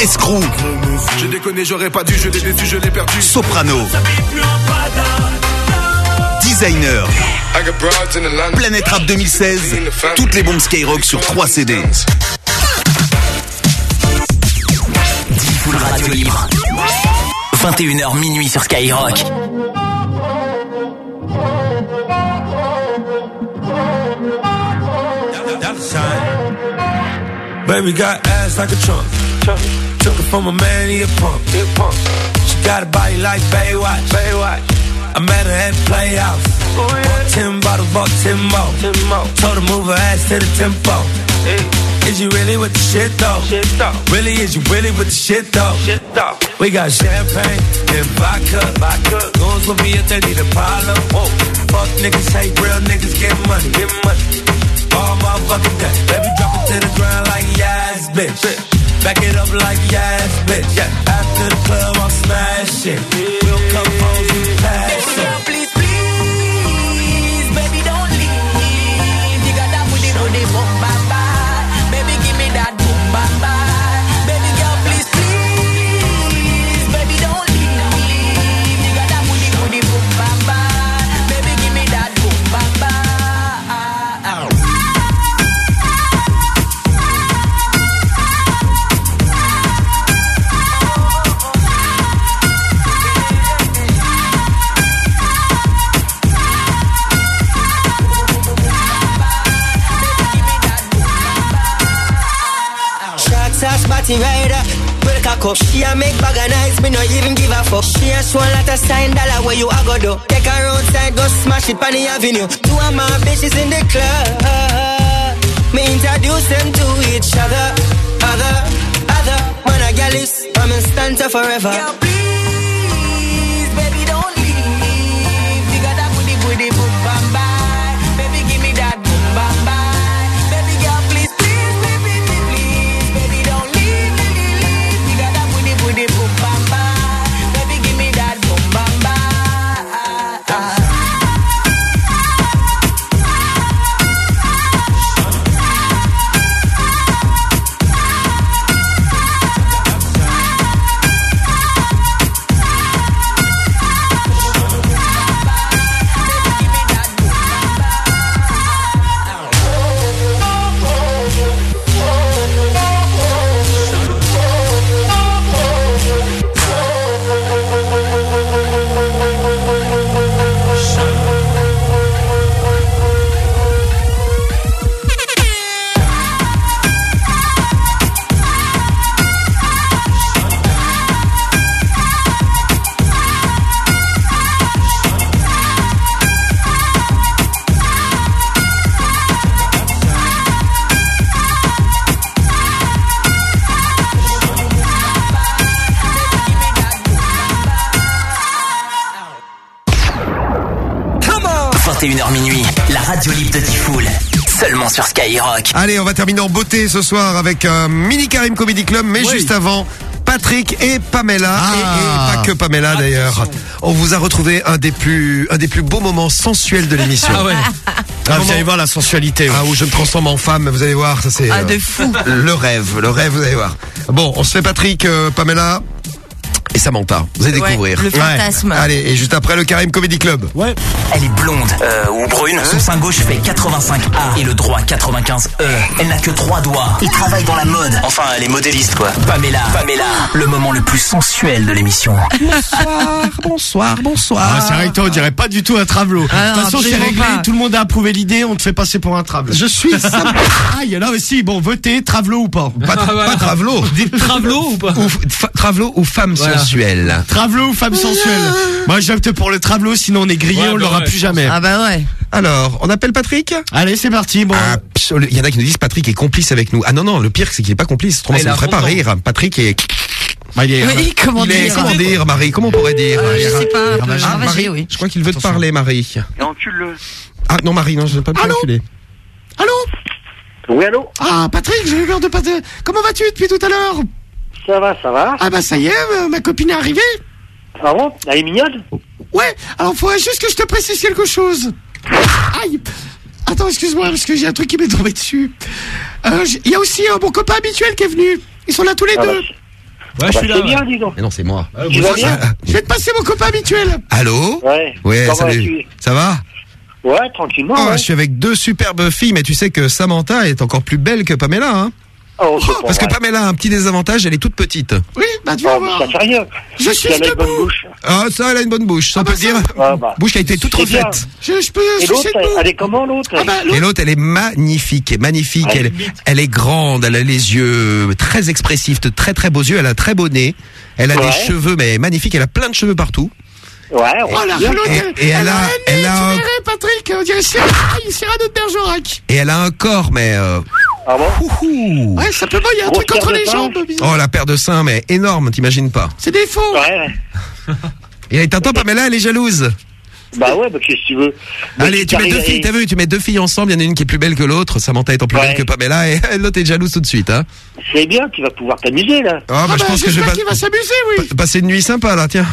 Escrew, Je déconne, j'aurais pas dû, je l'ai déçu, je l'ai perdu. Soprano, Designer. Planète Rap 2016, toutes les bombes Skyrock sur 3 CD. Radio Libre. 21h minuit sur Skyrock. Baby got ass like a trunk. Took it from a man, he a punk. She got a body like Baywatch. Baywatch. I met her at Playhouse. Bought ten bottles, bought ten more. Told her move her ass to the tempo. Is you really with the shit though? Really, is you really with the shit though? Shit though. We got champagne and vodka. vodka. Goons with me if they need a problem. Whoa. Fuck niggas, hate real niggas, get money. Get money. All motherfucking day. Baby, drop it to the ground like yes, bitch. Back it up like yes, bitch. Yeah. After the club, I'm smashing. We'll come home, A spotty rider. Well, cock up. She a make bag of nice, me no even give a fuck. She a show a sign dollar where you a go do. Take her outside, go smash it on the avenue. Two of my bitches in the club. Me introduce them to each other. Other, other. Man, a gal is, I'm in stanza forever. Girl, 21h minuit, la radio libre de Tifoul. Seulement sur Skyrock. Allez, on va terminer en beauté ce soir avec un mini Karim Comedy Club, mais juste avant. Patrick et Pamela et, et pas que Pamela d'ailleurs. On vous a retrouvé un des plus un des plus beaux moments sensuels de l'émission. Ah ouais. Ah, vous allez voir la sensualité. Ah où je me transforme en femme, vous allez voir, ça c'est Ah, de euh, fou. le rêve, le rêve, vous allez voir. Bon, on se fait Patrick, euh, Pamela. Et Samantha. Vous allez Ouais, découvrir. le fantasme. Allez, et juste après le Karim Comedy Club. Ouais. Elle est blonde euh, ou brune. Son sein gauche fait 85A et le droit 95E. Elle n'a que trois doigts. Il travaille dans la mode. Enfin, elle est modéliste quoi. Pamela, Pamela, le moment le plus sensuel de l'émission. Bonsoir, bonsoir, bonsoir. Ah, c'est vrai que toi, on dirait pas du tout un travelo. De Ah non, toute façon, c'est réglé, pas. tout le monde a approuvé l'idée, on te fait passer pour un travelo. Je suis Sam- Aïe, là, mais si, bon, votez, travelo ou pas. Pas, pas Travelo. Travelo ou pas? Ou fa- Travelo ou femme Voilà. Sensuelle. Travelo ou femme sensuelle Moi, j'opte pour le travelo, sinon on est grillé, Ouais, on bah l'aura ouais, plus jamais. Ah bah ouais. Alors, on appelle Patrick? Allez, c'est parti, bon. Absolu- Il y en a qui nous disent Patrick est complice avec nous. Ah non, non, le pire c'est qu'il est pas complice. Autrement, Ah, il ça a ne ferait pas fond rire. Patrick est... Bah, il est Oui, comment il est- dire? comment dire, Marie? Comment on pourrait dire? Euh, je sais pas, un peu Ah, ravagé, Marie, oui. Je crois qu'il veut te parler, Marie. Et encule-le. Ah non, Marie, non, je ne veux pas me faire enculer. Allô? Oui, allô? Ah, Patrick, j'ai eu l'heure de pas te... Comment vas-tu depuis tout à l'heure? Ça va, ça va Ah bah ça y est, euh, ma copine est arrivée. Ah bon Elle est mignonne Ouais, alors faudrait juste que je te précise quelque chose. Aïe Attends, excuse-moi, parce que j'ai un truc qui m'est tombé dessus. Euh, Il y a aussi euh, mon copain habituel qui est venu. Ils sont là tous les Ah bah, deux. Ah bah, c'est bien, dis donc. Mais non, c'est moi. Tu vas bien Je vais te passer mon copain habituel. Allô Ouais. Ouais, Comment salut. Ça va Ouais, tranquillement. Oh, ouais. Je suis avec deux superbes filles, mais tu sais que Samantha est encore plus belle que Pamela, hein Oh, Parce que. Pamela a un petit désavantage, elle est toute petite. Oui, bah tu vas Oh, voir. ça fait rien. Je suis Elle a une bonne bouche. Ah, ça, elle a une bonne bouche, ça on peut le dire. Ah, bah. Bouche qui a été toute refaite. Je, je peux, Et je l'autre, elle, elle est comment l'autre Ah bah, Et l'autre- elle est magnifique, magnifique. Ah, Elle, est grande, elle a les yeux très expressifs, de très très beaux yeux. Elle a un très beau nez. Elle a Ouais. des cheveux, mais magnifiques. Elle a plein de cheveux partout. Ouais, Oh la bien. l'autre, Et- elle, a- un nez, elle a un- tu verrais, Patrick, on dirait ah, Cyrano de Bergerac. Et elle a un corps, mais euh, Ah bon. Ouais, simplement, il y a un Grosse truc entre les jambes. Oh, la paire de seins, mais énorme, t'imagines pas. C'est des faux. Ouais, ouais. Et t'entends, Pamela, elle est jalouse. Bah ouais, bah qu'est-ce que tu veux Mais Allez, tu mets deux filles, t'as vu, tu mets deux filles ensemble, il y en a une qui est plus belle que l'autre, Samantha étant plus Ouais. belle que Pamela, et l'autre est jalouse tout de suite, hein. C'est bien, tu vas pouvoir t'amuser là. Ah, bah, Ah je bah, pense que je vais pas- qu'il va s'amuser, oui. pa- passer une nuit sympa, là, tiens.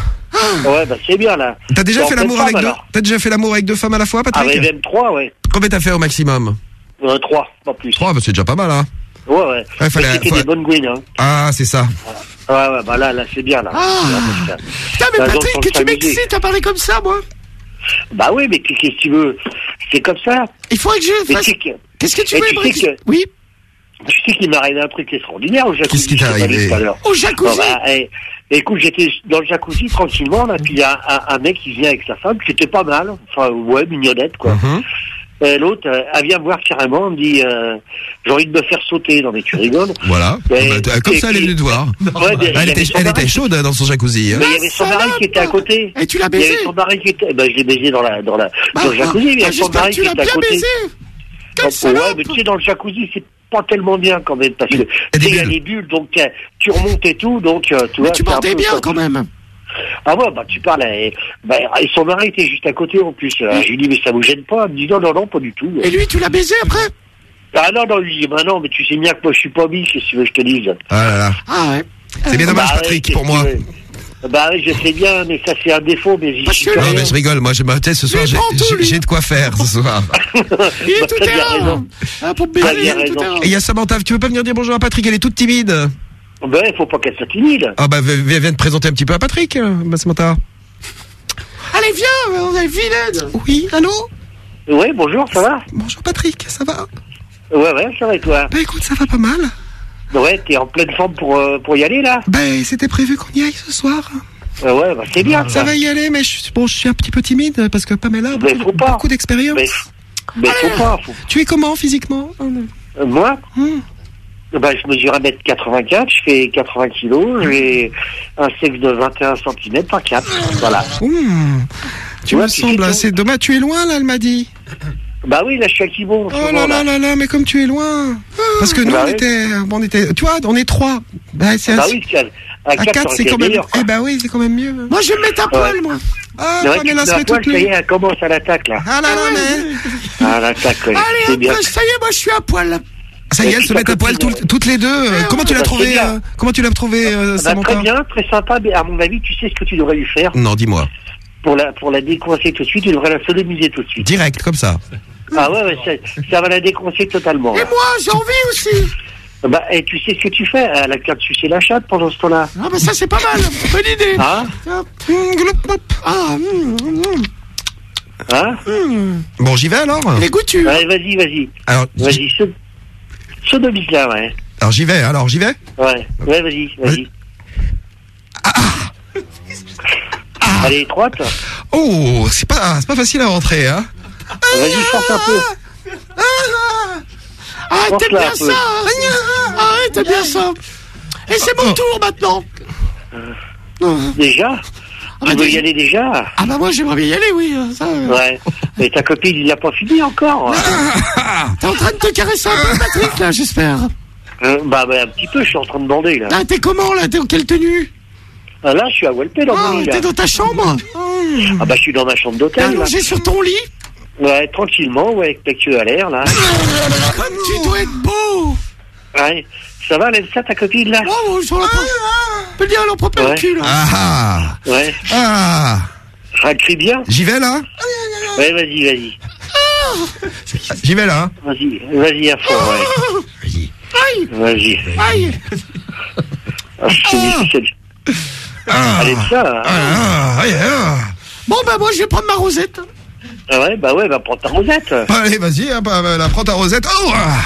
Ouais, bah c'est bien là. T'as déjà T'es en fait l'amour avec deux, alors t'as déjà fait l'amour avec deux femmes à la fois, Ah, Patrick? mais même 3, ouais. Combien t'as fait au maximum? Euh, 3, pas plus. Trois, bah, c'est déjà pas mal, hein. Ouais, ouais. Ouais, fallait- c'était faut- des bonnes gouines, hein. Ah, c'est ça. Ouais, ouais, bah là, là, c'est bien, là. Ah. Là, Putain, mais Patrick, que tu m'excites à parler comme ça, moi. Bah oui, mais qu'est-ce que tu veux? C'est comme ça. Il faudrait que je fasse. Qu'est-ce que tu veux, tu Brice sais que- Oui. Tu sais qu'il m'est arrivé un truc extraordinaire au jacuzzi. Qu'est-ce qui t'est arrivé. Au jacuzzi Bon, bah, eh, écoute, j'étais dans le jacuzzi tranquillement, là, puis il y a un, un mec qui vient avec sa femme, qui était pas mal, enfin, ouais, mignonnette, quoi. Mhm. L'autre, euh, elle vient me voir carrément, elle me dit, euh, j'ai envie de me faire sauter. Non, mais tu rigoles. Voilà. Ouais, Bah, comme et ça, elle est venue te voir. Ouais, Elle était, elle chaude hein, dans son jacuzzi. hein. Mais il y avait son mari qui était à côté. Et tu l'as Il y baisé avait son mari qui était, ben, je l'ai baisé dans la, dans la, Bah, dans le jacuzzi, mais il y avait son mari qui tu l'as était à côté. baisé. Donc, ouais, mais tu sais, dans le jacuzzi, c'est pas tellement bien quand même, parce que, il y a des bulles, donc, euh, tu remontes et tout, donc, tu vois. Tu bien, quand même. Ah ouais, bah, tu parles, et, bah, et son mari était juste à côté, en plus. Euh, Je lui dis, mais ça vous gêne pas? Elle me dit, non, non, non, pas du tout. Et lui, tu l'as baisé après? Ah non, non, lui, bah non, mais tu sais bien que moi, je suis pas biche, si tu veux que je te dise. Ah là là. Ah ouais. C'est bien dommage, Bah, Patrick, pour moi. Bah oui, je sais bien, mais ça, c'est un défaut, mais j'y suis Non, rien. mais je rigole. Moi, me tu sais, ce soir, j'ai- tout, j'ai j'ai de quoi faire ce soir. Il est Bah, tout. Ah, pour T'as baiser, bien il est tout raison. terrain. Et il y a Samantha, tu veux pas venir dire bonjour à Patrick Elle est toute timide. Ben, il faut pas qu'elle soit timide. Ah bah, viens te présenter un petit peu à Patrick, euh, Samantha. Allez, viens, on est vilaine. Oui, allô? Oui, bonjour, ça va? Bonjour Patrick, ça va? Ouais, ouais, ça va et toi? Bah écoute, ça va pas mal. Ouais, t'es en pleine forme pour, euh, pour y aller, là? Bah c'était prévu qu'on y aille ce soir. Euh, Ouais, bah c'est bien, Ça va y aller, mais je, suis- bon, je suis un petit peu timide parce que Pamela a Mais beaucoup, faut pas. beaucoup d'expérience. Mais, mais faut pas, faut... Tu es comment physiquement? Euh, moi? Hmm. Bah, Je mesure 1m84, je fais 80 kilos, j'ai un sexe de 21 cm par 4. Voilà. Hmm. Tu Ouais, me sembles assez dommage. Tu es loin là, elle m'a dit. Bah oui, là, je suis à ce Oh là moment, là là là, mais comme tu es loin. Parce que nous, Bah on oui. était, on était, tu vois, on est trois. Bah, c'est Bah un- oui, parce qu'à- à à 4, quatre, c'est quand même. Eh bah oui, c'est quand même mieux. Moi, je vais me mettre à poil, moi. Ah, que Pamela se met toute ça y est, nue. elle commence à l'attaque, là. Ah là là, mais. À l'attaque, ouais. Allez, bien. ça y est, moi, je suis à poil. Ça y est, elles se ta mettent à poil tout- toutes les deux. Euh, Comment tu l'as bah, trouvé euh, Comment tu l'as trouvé, euh, Bah, Samantha très bien, très sympa, mais à mon avis, tu sais ce que tu devrais lui faire Non, dis-moi. pour la, pour la décoincer tout de suite, tu devrais la sodomiser tout de suite. Direct, comme ça. Ah ouais, ouais ça, ça va la décoincer totalement. Et là. moi, j'ai envie aussi. Bah, et tu sais ce que tu fais Elle a qu'à te sucer la chatte pendant ce temps-là. Ah bah ça c'est pas mal, bonne idée. Hein Ah, hum, hum, Hein hum. Bon, j'y vais alors Les goûtus. Ouais, vas-y, vas-y. Alors, Vas-y, sodomise là, ouais. alors j'y vais, alors j'y vais? Ouais, ouais, vas-y, vas-y. Elle est étroite Oh, c'est pas, c'est pas facile à rentrer, hein. Vas-y, force un peu. Ah, t'aimes Force-la bien ça Ah t'aimes bien ça. Et c'est mon tour maintenant. Déjà? Bah, Tu veux y aller déjà Ah bah moi j'aimerais bien y aller, oui. euh, Ça, euh. Ouais. Mais ta copine, il l'a pas fini encore. T'es en train de te caresser un peu, Patrick, là, j'espère. Euh, bah, bah, un petit peu, je suis en train de bander, là. Ah, t'es comment, là T'es en quelle tenue? Ah, là, je suis à Walpé dans Ah, mon lit, t'es dans ta chambre? Ah, bah, je suis dans ma chambre d'hôtel, allongé sur ton lit? Ouais, tranquillement, ouais, avec tes à l'air, là. Comme tu dois être beau Ouais. Ça va, aime ça, ta copine, là Oh, je la On peut dire, elle en prend plein le cul, là. Ah Ouais. Ah Elle crie bien J'y vais là Ouais, vas-y, vas-y. J'y vais là hein Vas-y, vas-y à fond, ouais. Aïe Vas-y. Aïe Ah, c'est- Elle aime ça, hein. Ah, aïe, ah. Bon, bah moi je vais prendre ma rosette. Ah ouais, bah ouais, bah prends ta rosette. Allez, vas-y, hein, bah, bah, là, prends ta rosette. Oh ah.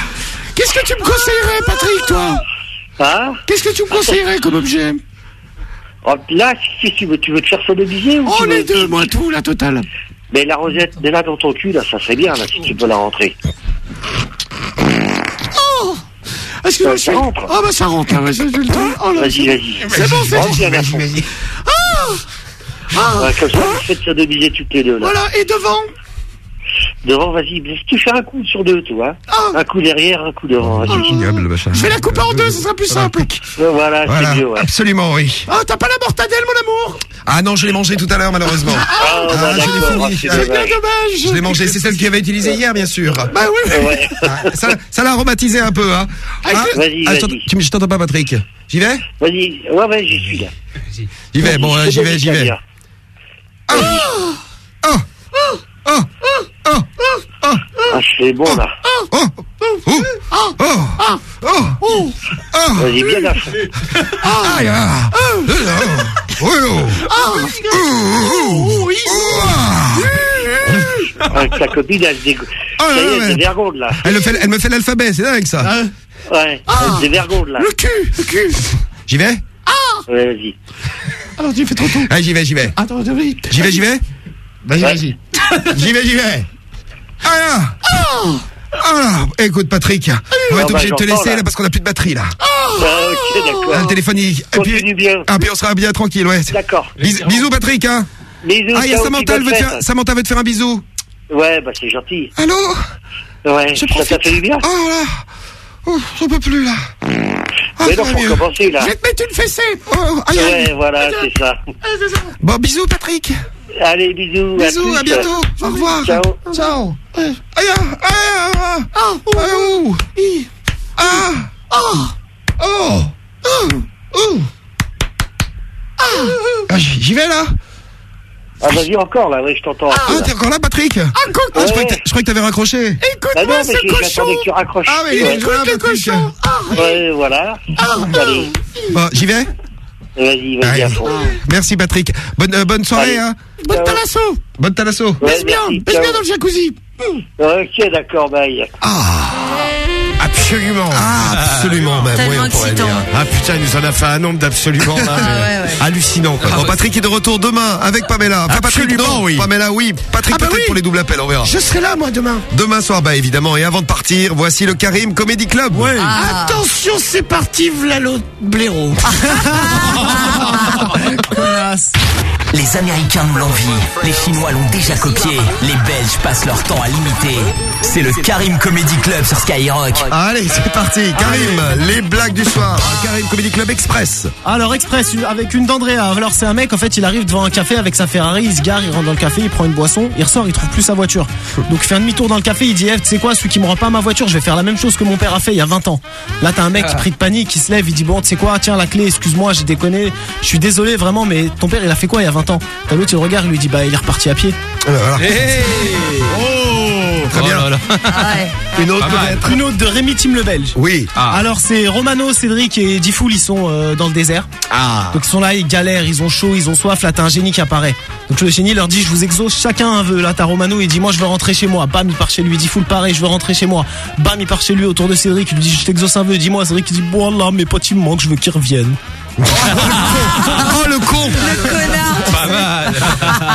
Qu'est-ce que tu me conseillerais, Patrick, toi Hein Qu'est-ce que tu me conseillerais comme objet Oh, Là, si tu veux, tu veux te faire sodomiser ou Oh, les veux... deux, moi, tout, la totale. Mais la rosette, mais là dans ton cul, là, ça serait bien, là, si tu peux la rentrer. Oh Euh, je ça rentre. Oh, bah ça rentre, je le temps. Oh, là, Vas-y, c'est- vas-y. C'est bon, c'est bon. à fond. Ah Ah Ouais, comme ça, vous faites sodomiser toutes les deux, là. Voilà, et devant Devant, vas-y, mais tu fais un coup sur deux, tu vois. Ah. Un coup derrière, un coup devant. Je vais la couper en deux, ce sera plus simple. Euh, Voilà, Voilà, c'est mieux, ouais. absolument, oui. Oh, t'as pas la mortadelle, mon amour? Ah non, je l'ai mangé tout à l'heure, malheureusement. Ah, bah, Ah, je l'ai c'est dommage. Je l'ai mangé, c'est celle qui avait utilisé hier, bien sûr. Bah oui. Ouais. Ah, ça ça l'a aromatisé un peu, hein. Ah, Vas-y, ah, je vas-y. t'entends- tu je t'entends pas, Patrick. J'y vais? Vas-y, ouais, ouais, j'y suis, là. J'y vais, bon, euh, j'y vais, j'y vais. Oh Oh Oh Oh Oh Ah, c'est bon, là. Oh Oh Oh Oh Oh Oh Vas-y, bien à fond. Aïe ah Oh Oh Oh Oh Oui. Ah, ta copine, elle se dégo... Oh, Ça y là, est, là, elle dévergonde, là. Elle me fait, elle me fait l'alphabet, c'est dingue ça. Ouais, Ah. elle se dévergonde, là. Le cul, le cul. J'y vais Ouais, vas-y. Alors, tu fais trop tôt. Allez, j'y vais, j'y vais. Attends. J'y vais, j'y vais Vas-y, Ouais. vas-y. J'y vais, j'y vais. Ah Ah Écoute, Patrick, on va être Ah, bah, obligé de te laisser là. là parce qu'on a plus de batterie là. Ah, ok, d'accord. Ah, puis, bien. ah, puis on sera bien tranquille, ouais. D'accord. Bis- bisous, Patrick, hein. Bisous, Ah, il y a Samantha, elle veut te faire. Samantha veut te faire un bisou. Ouais, bah, c'est gentil. Allô Ouais, Je ça t'a fait du bien Oh là Oh, j'en peux plus là. Ah, Mais non, pour mieux. commencer, là. Je vais te mettre une fessée. Oh, aïe, aïe. Ouais, voilà, c'est ça. Bon, bisous, Patrick. Allez, bisous. Bisous, à bientôt. Au revoir. Ciao. Ciao. Aïe, aïe, aïe, aïe. Ah, oh, Ah. Ah. Oh. Oh. Oh. Ah, j'y vais là. Ah, vas-y, encore, là, ouais, je t'entends. Ah, t'es encore là, Patrick Ah, Ah, je croyais que t'avais raccroché. Ah écoute-moi, mais ce cochon. j'attendais que tu raccroches. Ah, mais il est ouais. Écoute le Patrick. cochon. Ah, Ouais, voilà. Allez, Bon, j'y vais vas-y, vas-y, Allez. à fond. Merci, Patrick. Bonne, euh, bonne soirée, Allez. hein. bonne talasso. Bonne talasso. Ouais, Baisse bien, merci, baisse ciao. bien dans le jacuzzi. Ok, d'accord, bye. Absolument. Ah, absolument, même. Tellement oui, on pourrait excitant. dire. Ah putain, il nous en a fait un nombre d'absolument là, mais ouais, ouais. hallucinant quoi. Bon, Patrick est de retour demain avec Pamela. Enfin, Patrick, Absolument, non. oui. Pamela, oui. Patrick, Ah, bah peut-être oui. pour les doubles appels, on verra. Je serai là moi demain. Demain soir, bah évidemment. Et avant de partir, voici le Karim Comedy Club. Ouais. Ah. Attention, c'est parti, v'là l'autre blaireau. Les Américains nous l'envient, les Chinois l'ont déjà copié, les Belges passent leur temps à l'imiter. C'est le Karim Comedy Club sur Skyrock. Allez, c'est parti. Karim, les blagues du soir. Karim Comedy Club Express. Alors Express une- avec une d'Andrea. Alors c'est un mec en fait il arrive devant un café avec sa Ferrari, il se gare, il rentre dans le café, il prend une boisson, il ressort, il trouve plus sa voiture. Donc il fait un demi-tour dans le café, il dit eh, tu sais quoi, celui qui me rend pas ma voiture, je vais faire la même chose que mon père a fait il y a 20 ans. Là t'as un mec qui pris de panique, qui se lève, il dit bon tu sais quoi, tiens la clé, excuse-moi, j'ai déconné, je suis désolé vraiment, mais ton père il a fait quoi il y a 20 ans T'as l'autre il le regarde, il lui dit bah il est reparti à pied. Euh, voilà. Oh très Oh bien. là là. Une autre peut-être. Une autre de Rémi Tim le Belge. Oui. Alors c'est Romano, Cédric et Difool, ils sont euh, dans le désert. Ah. Donc ils sont là, ils galèrent, ils ont chaud, ils ont soif. Là t'as un génie qui apparaît. Donc le génie leur dit je vous exauce chacun un vœu. Là t'as Romano, il dit moi je veux rentrer chez moi. Bam il part chez lui. Difool pareil, je veux rentrer chez moi. Bam il part chez lui autour de Cédric. Il lui dit je t'exauce un vœu. Dis-moi Cédric il dit bon là mes potes ils me manquent, je veux qu'ils reviennent. Oh le con Pas mal.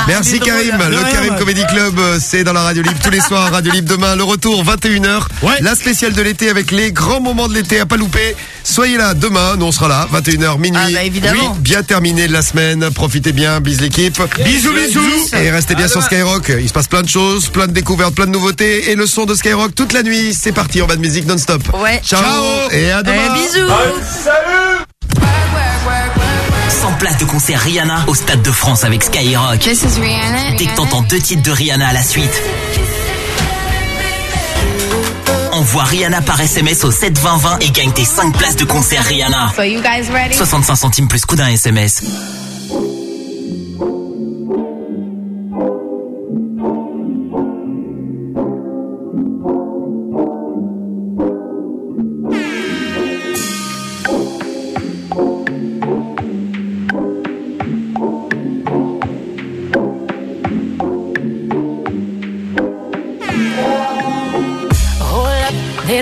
Merci Karim, le Ouais, Karim ouais. Comedy Club, euh, c'est dans la Radio Libre tous les soirs, Radio Libre demain, le retour 21h, la spéciale de l'été avec les grands moments de l'été à pas louper. Soyez là demain, nous on sera là, 21h minuit. Ah, bah, évidemment. Oui, bien terminé de la semaine, profitez bien, bise l'équipe. Bisous bisous Et restez bien sur Skyrock, il se passe plein de choses, plein de découvertes, plein de nouveautés et le son de Skyrock toute la nuit, c'est parti en bas de musique non-stop. Ouais. Ciao, et à demain. Eh, bisous. 100 places de concert Rihanna au Stade de France avec Skyrock. This is Rihanna. Dès que t'entends deux titres de Rihanna à la suite, envoie Rihanna par SMS au 72020 et gagne tes 5 places de concert Rihanna. So you guys ready? 65 centimes plus coût d'un SMS.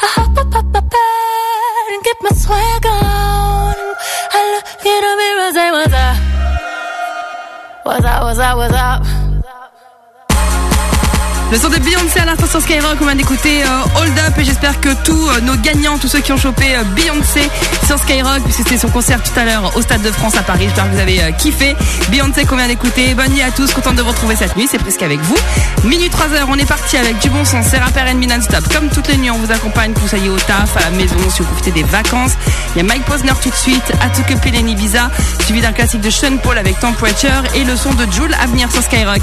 I hop up up my bed and get my swag on. I look in the mirror, say what's up. What's up, what's up, what's up? Le son de Beyoncé à l'instant sur Skyrock, on vient d'écouter euh, Hold Up et j'espère que tous euh, nos gagnants, tous ceux qui ont chopé euh, Beyoncé sur Skyrock, puisque c'était son concert tout à l'heure au Stade de France à Paris, j'espère que vous avez kiffé. Beyoncé qu'on vient d'écouter, bonne nuit à tous, contente de vous retrouver cette nuit, c'est presque avec vous. Minuit 3 heures, on est parti avec du bon son, c'est Rapper NB non-stop. Comme toutes les nuits, on vous accompagne, que vous soyez au taf, à la maison, si vous profitez des vacances. Il y a Mike Posner tout de suite, Atuke Peleni Ibiza, suivi d'un classique de Sean Paul avec Temperature et le son de Jules à venir sur Skyrock.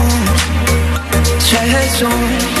chest on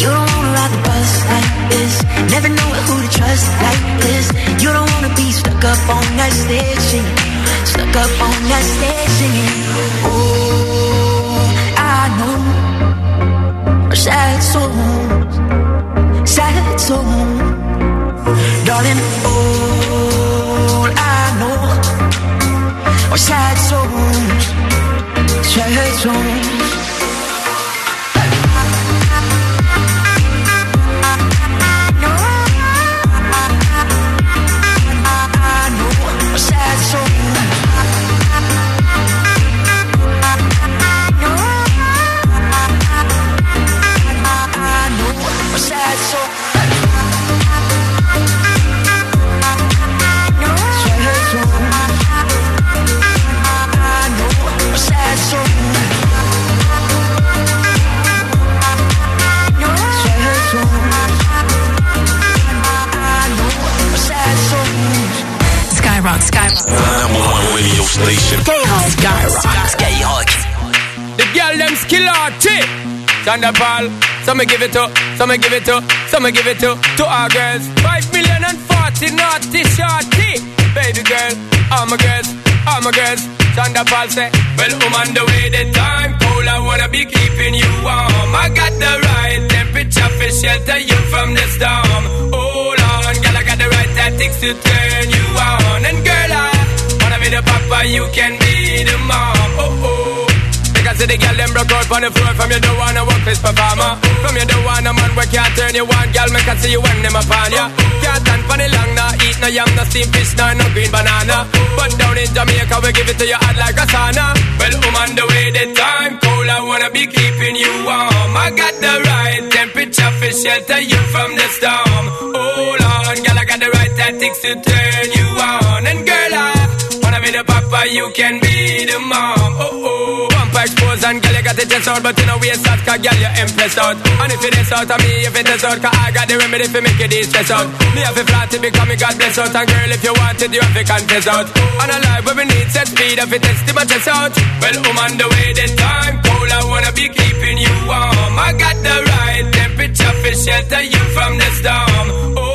You don't wanna ride the bus like this, never know who to trust like this. You don't wanna be stuck up on that stage stuck up on that stage. Oh, I know sad souls, sad souls, darling. All I know are sad souls, sad souls. Skyrock. Number one radio. Skyrock, Skyrock. The girl them skill arty. Thunderball. Some give it to, some give it to, some give it to, to our girls. Five million and forty naughty shorty. Baby girl, all my girls, all my girls. Thunderball say, well, I'm on the way, the time cold. I wanna be keeping you warm. I got the right temperature for shelter you from the storm. I right tactics to turn you on. And girl, I wanna be the papa, you can be the mom. Oh oh. Because the girl them broke out on the floor From you don't wanna work this performer. From you don't wanna man where can't turn you on. Girl, me can see you when them upon ya. Can't stand for the long, nah Eat no yam, no steamed fish, nah, no green banana. But down in Jamaica, we give it to you hot like a sauna. Well, I'm the way, the time cold I wanna be keeping you warm. I got the right temperature for shelter you from the storm. Hold on, girl, I got the right tactics to turn you on. And girl, I wanna be the papa, you can be the mom. Oh, oh. Bumper expose and girl, you got the chest out But you know we ain't start, cause girl, you impressed out. And if it is out of me, if it is out Cause I got the remedy for make it stress out. Me have a flat to become me God bless out. And girl, if you want it, you have to confess out. And a life where we need set speed If it is to my chest out. Well, I'm on the way, the time cold I wanna be keeping you warm. I got the right temperature for shelter you from the storm oh,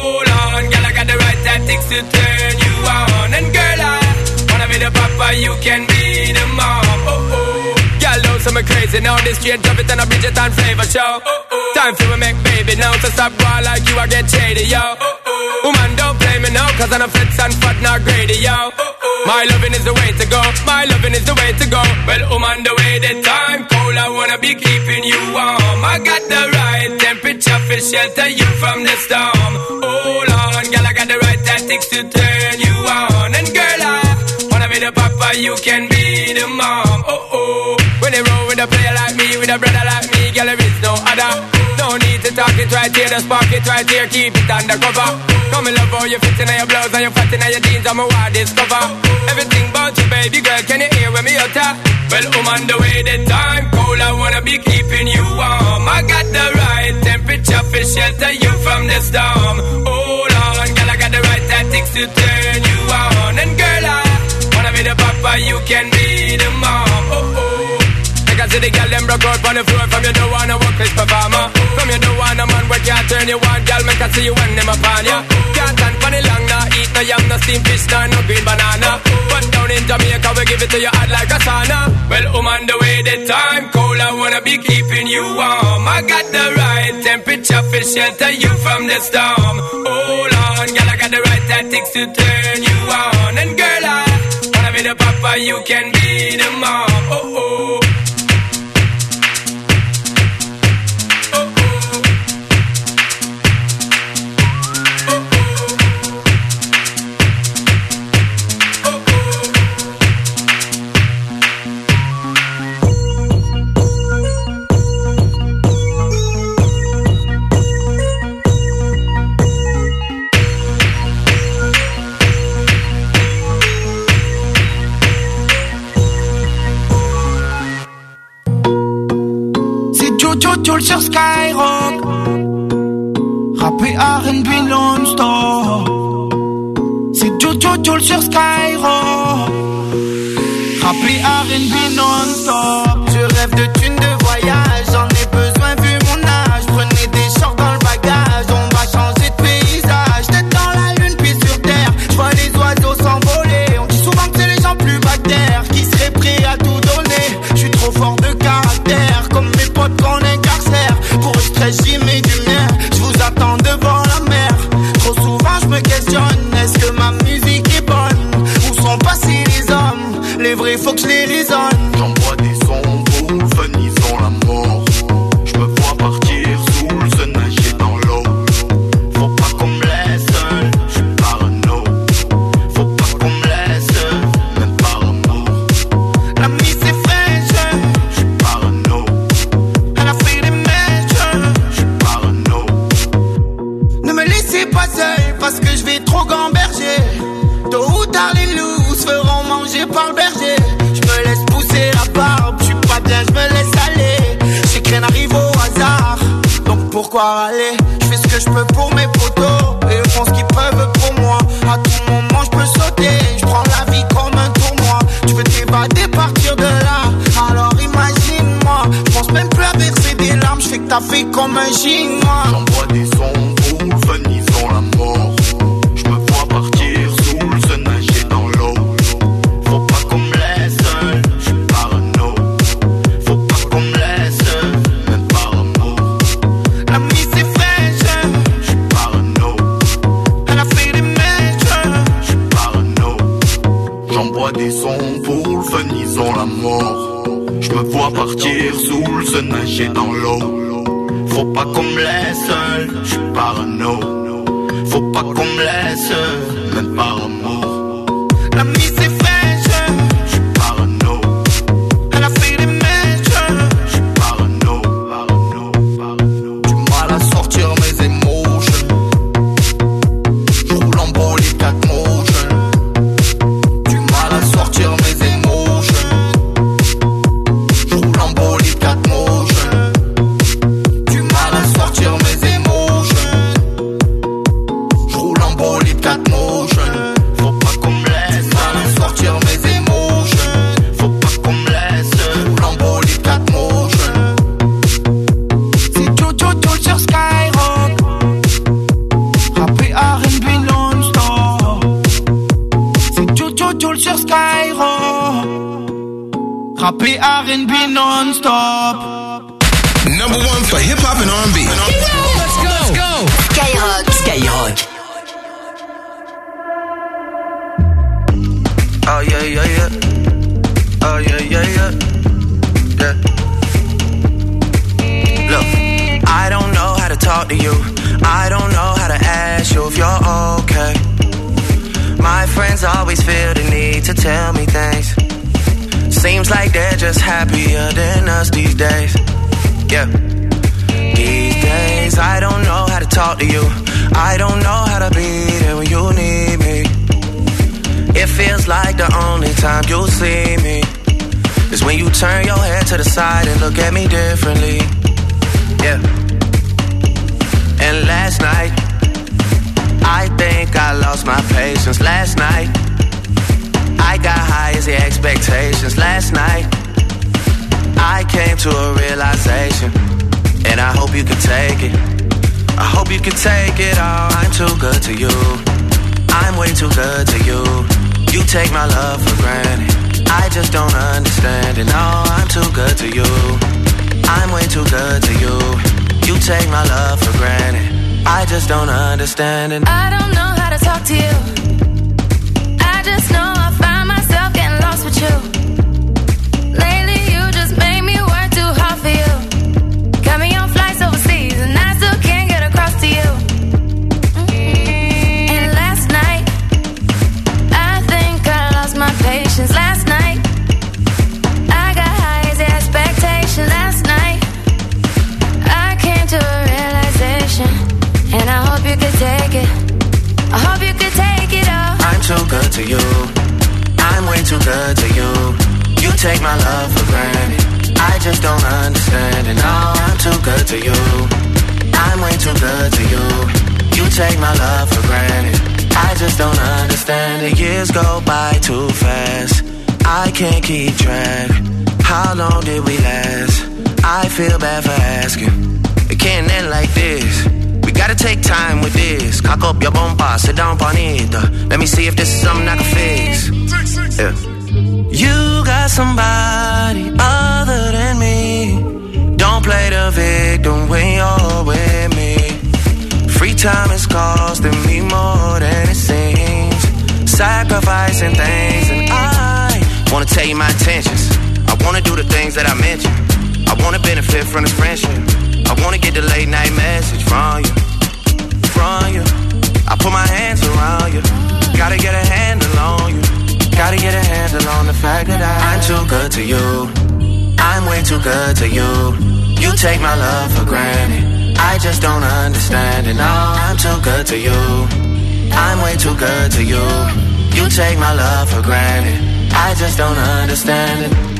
to turn you on. And girl, I wanna be the papa, you can be the mom. Oh oh. Know some crazy now. This straight drop it on a Bridget and flavor show. Time for me make baby now. So stop boy like you, I get shady, yo. Woman, don't play me now, cause I'm a fits and fat, not greedy, yo. My loving is the way to go. My loving is the way to go. Well, woman, the way the time cold, I wanna be keeping you warm. I got the right temperature for shelter you from the storm. Hold on, girl, I got the right tactics to turn you on. And girl, I wanna be the papa, you can be the mom. Oh oh. When they roll with a player like me, with a brother like me, girl, there is no other. No need to talk it right here, just spark it right here, keep it undercover. Come and love how you fit in your blouse and you fat in your jeans, I'm a wild discover. Everything about you, baby girl, can you hear when me utter? Well, I'm on the way, the time cold, I wanna be keeping you warm. I got the right temperature for shelter you from the storm. Hold on, girl, I got the right tactics to turn you on. And girl, I wanna be the papa, you can be the mom. I see the girl them broke out on the floor. From you don't wanna work this performer From you don't want a man where can't turn you on. Girl, make I see you when them upon ya. Can't stand for the long, nah Eat no yam, no steamed fish, nah, no green banana. But down in Jamaica, we give it to you hot like a sauna. Well, I'm on the way, the time cold I wanna be keeping you warm. I got the right temperature for shelter you from the storm. Hold on, girl, I got the right tactics to turn you on. And girl, I wanna be the papa, you can be the mom. Oh, oh sur Skyrock. Rappé R&B non-stop. C'est Jojo Joel sur Skyrock. Rappé R&B non-stop. standing take my love for granted. I just don't understand it.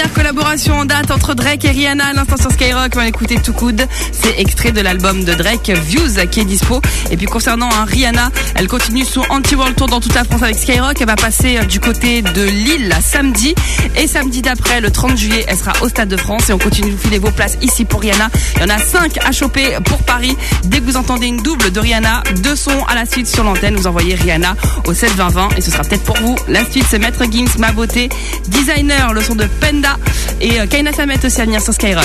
première collaboration en date entre Drake et Rihanna à l'instant sur Skyrock. On va l'écouter tout coude. C'est extrait de l'album de Drake, Views, qui est dispo. Et puis concernant hein, Rihanna, elle continue son anti-world tour dans toute la France avec Skyrock. Elle va passer euh, du côté de Lille samedi. Et samedi d'après, le 30 juillet, elle sera au Stade de France. Et on continue de vous filer vos places ici pour Rihanna. Il y en a 5 à choper pour Paris. Dès que vous entendez une double de Rihanna, deux sons à la suite sur l'antenne, vous envoyez Rihanna au 7 20 20 et ce sera peut-être pour vous. La suite c'est Maître Gims, ma beauté, designer, le son de Penda. Et euh, Kaina Samet aussi à venir sur Skyrock.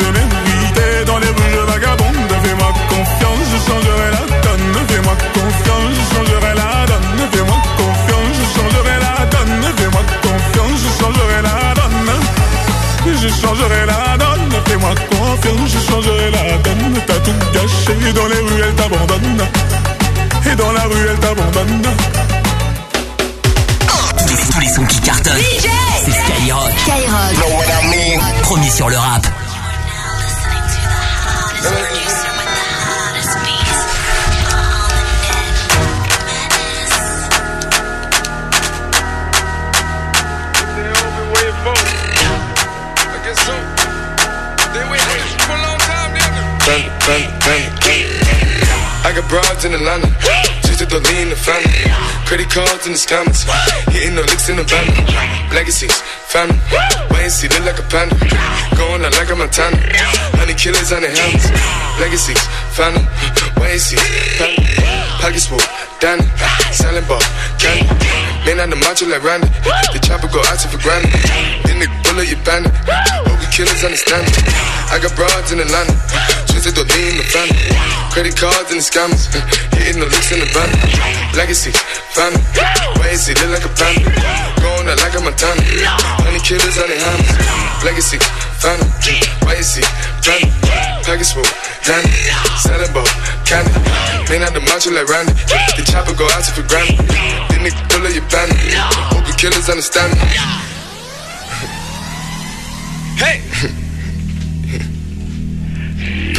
Je mérité dans les rues, je vagabonde. Fais-moi confiance, je changerai la donne. Fais-moi confiance, je changerai la donne. Fais-moi confiance, je changerai la donne. Fais-moi confiance, je changerai la donne. Je changerai la donne. Fais-moi confiance, je changerai la donne. T'as tout gâché dans les rues, elle t'abandonne. Et dans la rue, elle t'abandonne. Tous les, tous les sons qui cartonnent. C'est Skyrock. Skyrock. Premier sur le rap. Broads in Atlanta. Just to the lean the family. Credit cards in the scammers. Hitting the licks in the van. Legacies, and see, look like a panda. Going out like a Montana. Honey killers on the helmets. Legacies. Wait and see, family. Pockets full, Danny. Selling ball, candy. Man on the macho like Randy. The chopper go out for granted. Then the bullet, you bandit. Hope killers understand me. I got broads in Atlanta. Twisted the lean the family. Credit cards and the scammers. Hitting the licks in the van. Legacy, family. Wait and see, look like a panda. Going out like a Montana. Honey killers on their hands. Legacy, family. Wait and see, family. Package full, Danny. Selling ball, candy. Man out the macho like Randy. The chopper go out to for granted. Then they pull up your bandit. Hope you killers understand me. Hey!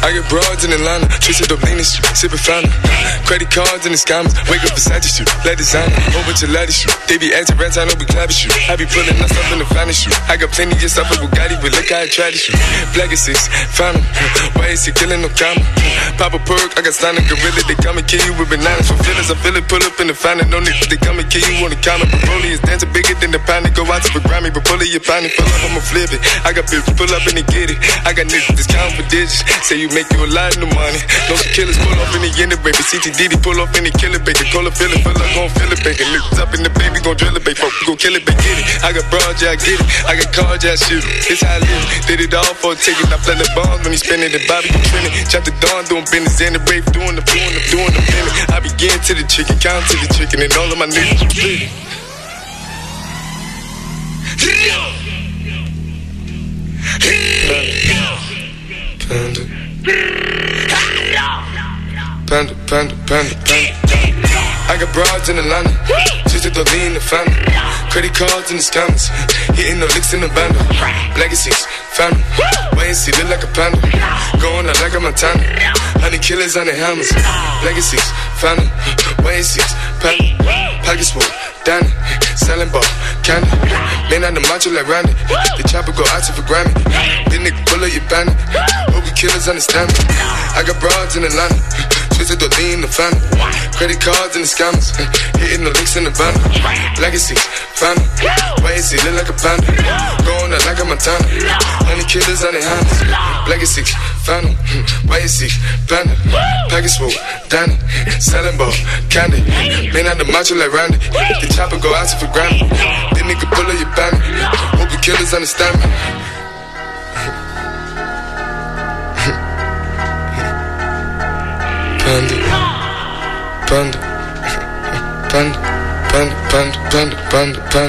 I get broads in Atlanta, lean and shit, sipping fountain. Credit cards and the scammers, wake up beside you, let designer, bunch of lattice shoot. They be acting rats, I know we clapping shoot. I be pulling us up in the finest shoot. I got plenty of stuff with Bugatti, but look how I try to shoot. Black is six, 'em. Why is he killing no comma? Pop a perk, I got a gorilla, they come and kill you with bananas. For feelings, I feel it, pull up in the fountain, no niggas, they come and kill you on the counter. Broly is dancing bigger than the pound, go out to the Grammy, but pull it, you pound it, pull up, I'ma flip it. I got bitches, pull up and get it. I got niggas, discount for digits, say you make you a lot of money. Some killers pull off in the end, baby. CTDD pull off in the killer, baby. Call a feeling, feel like gon' feel it, baby. Niggas up in the baby, gon' drill it, baby. Fuck, gon' kill it, baby. Get it. I got broads, yeah, I get it. I got cars, yeah, I shoot it. This how I live. Did it all for a ticket. I play the bombs when he spinning the Bobby, trending. Chop the dawn, doing business, and the brave, doing the doing the doing the minute. I begin to the chicken, count to the chicken, and all of my niggas split. Panda. Panda, panda, panda, panda. I got broads in Atlanta, just to the lean the family. Credit cards and the scammers, hitting the licks in the bundle. Legacies, family, see, look like a panda. Going out like a Montana, honey killers on the helmets. Legacies, family, and see, panda. Pockets full, Danny, selling ball, candy. Man on the macho like Randy, the chopper go out for Grammy. Then they pull up your bandit, hope you killers understand me. I got broads in Atlanta. Visit the lean, the family. Credit cards and the scammers. Hitting the links in the banner. Legacy, family. Is look like a panda? Going out like a Montana. Many killers on their hands. Legacy, Phantom, Biasy, Panda, Package Swoop, Danny, Selling Ball, Candy. Man out the macho like Randy. The chopper go out for granted. This nigga pull up your banner. Hope the killers understand me. Panda, panda, panda, panda, panda, panda, panda, panda.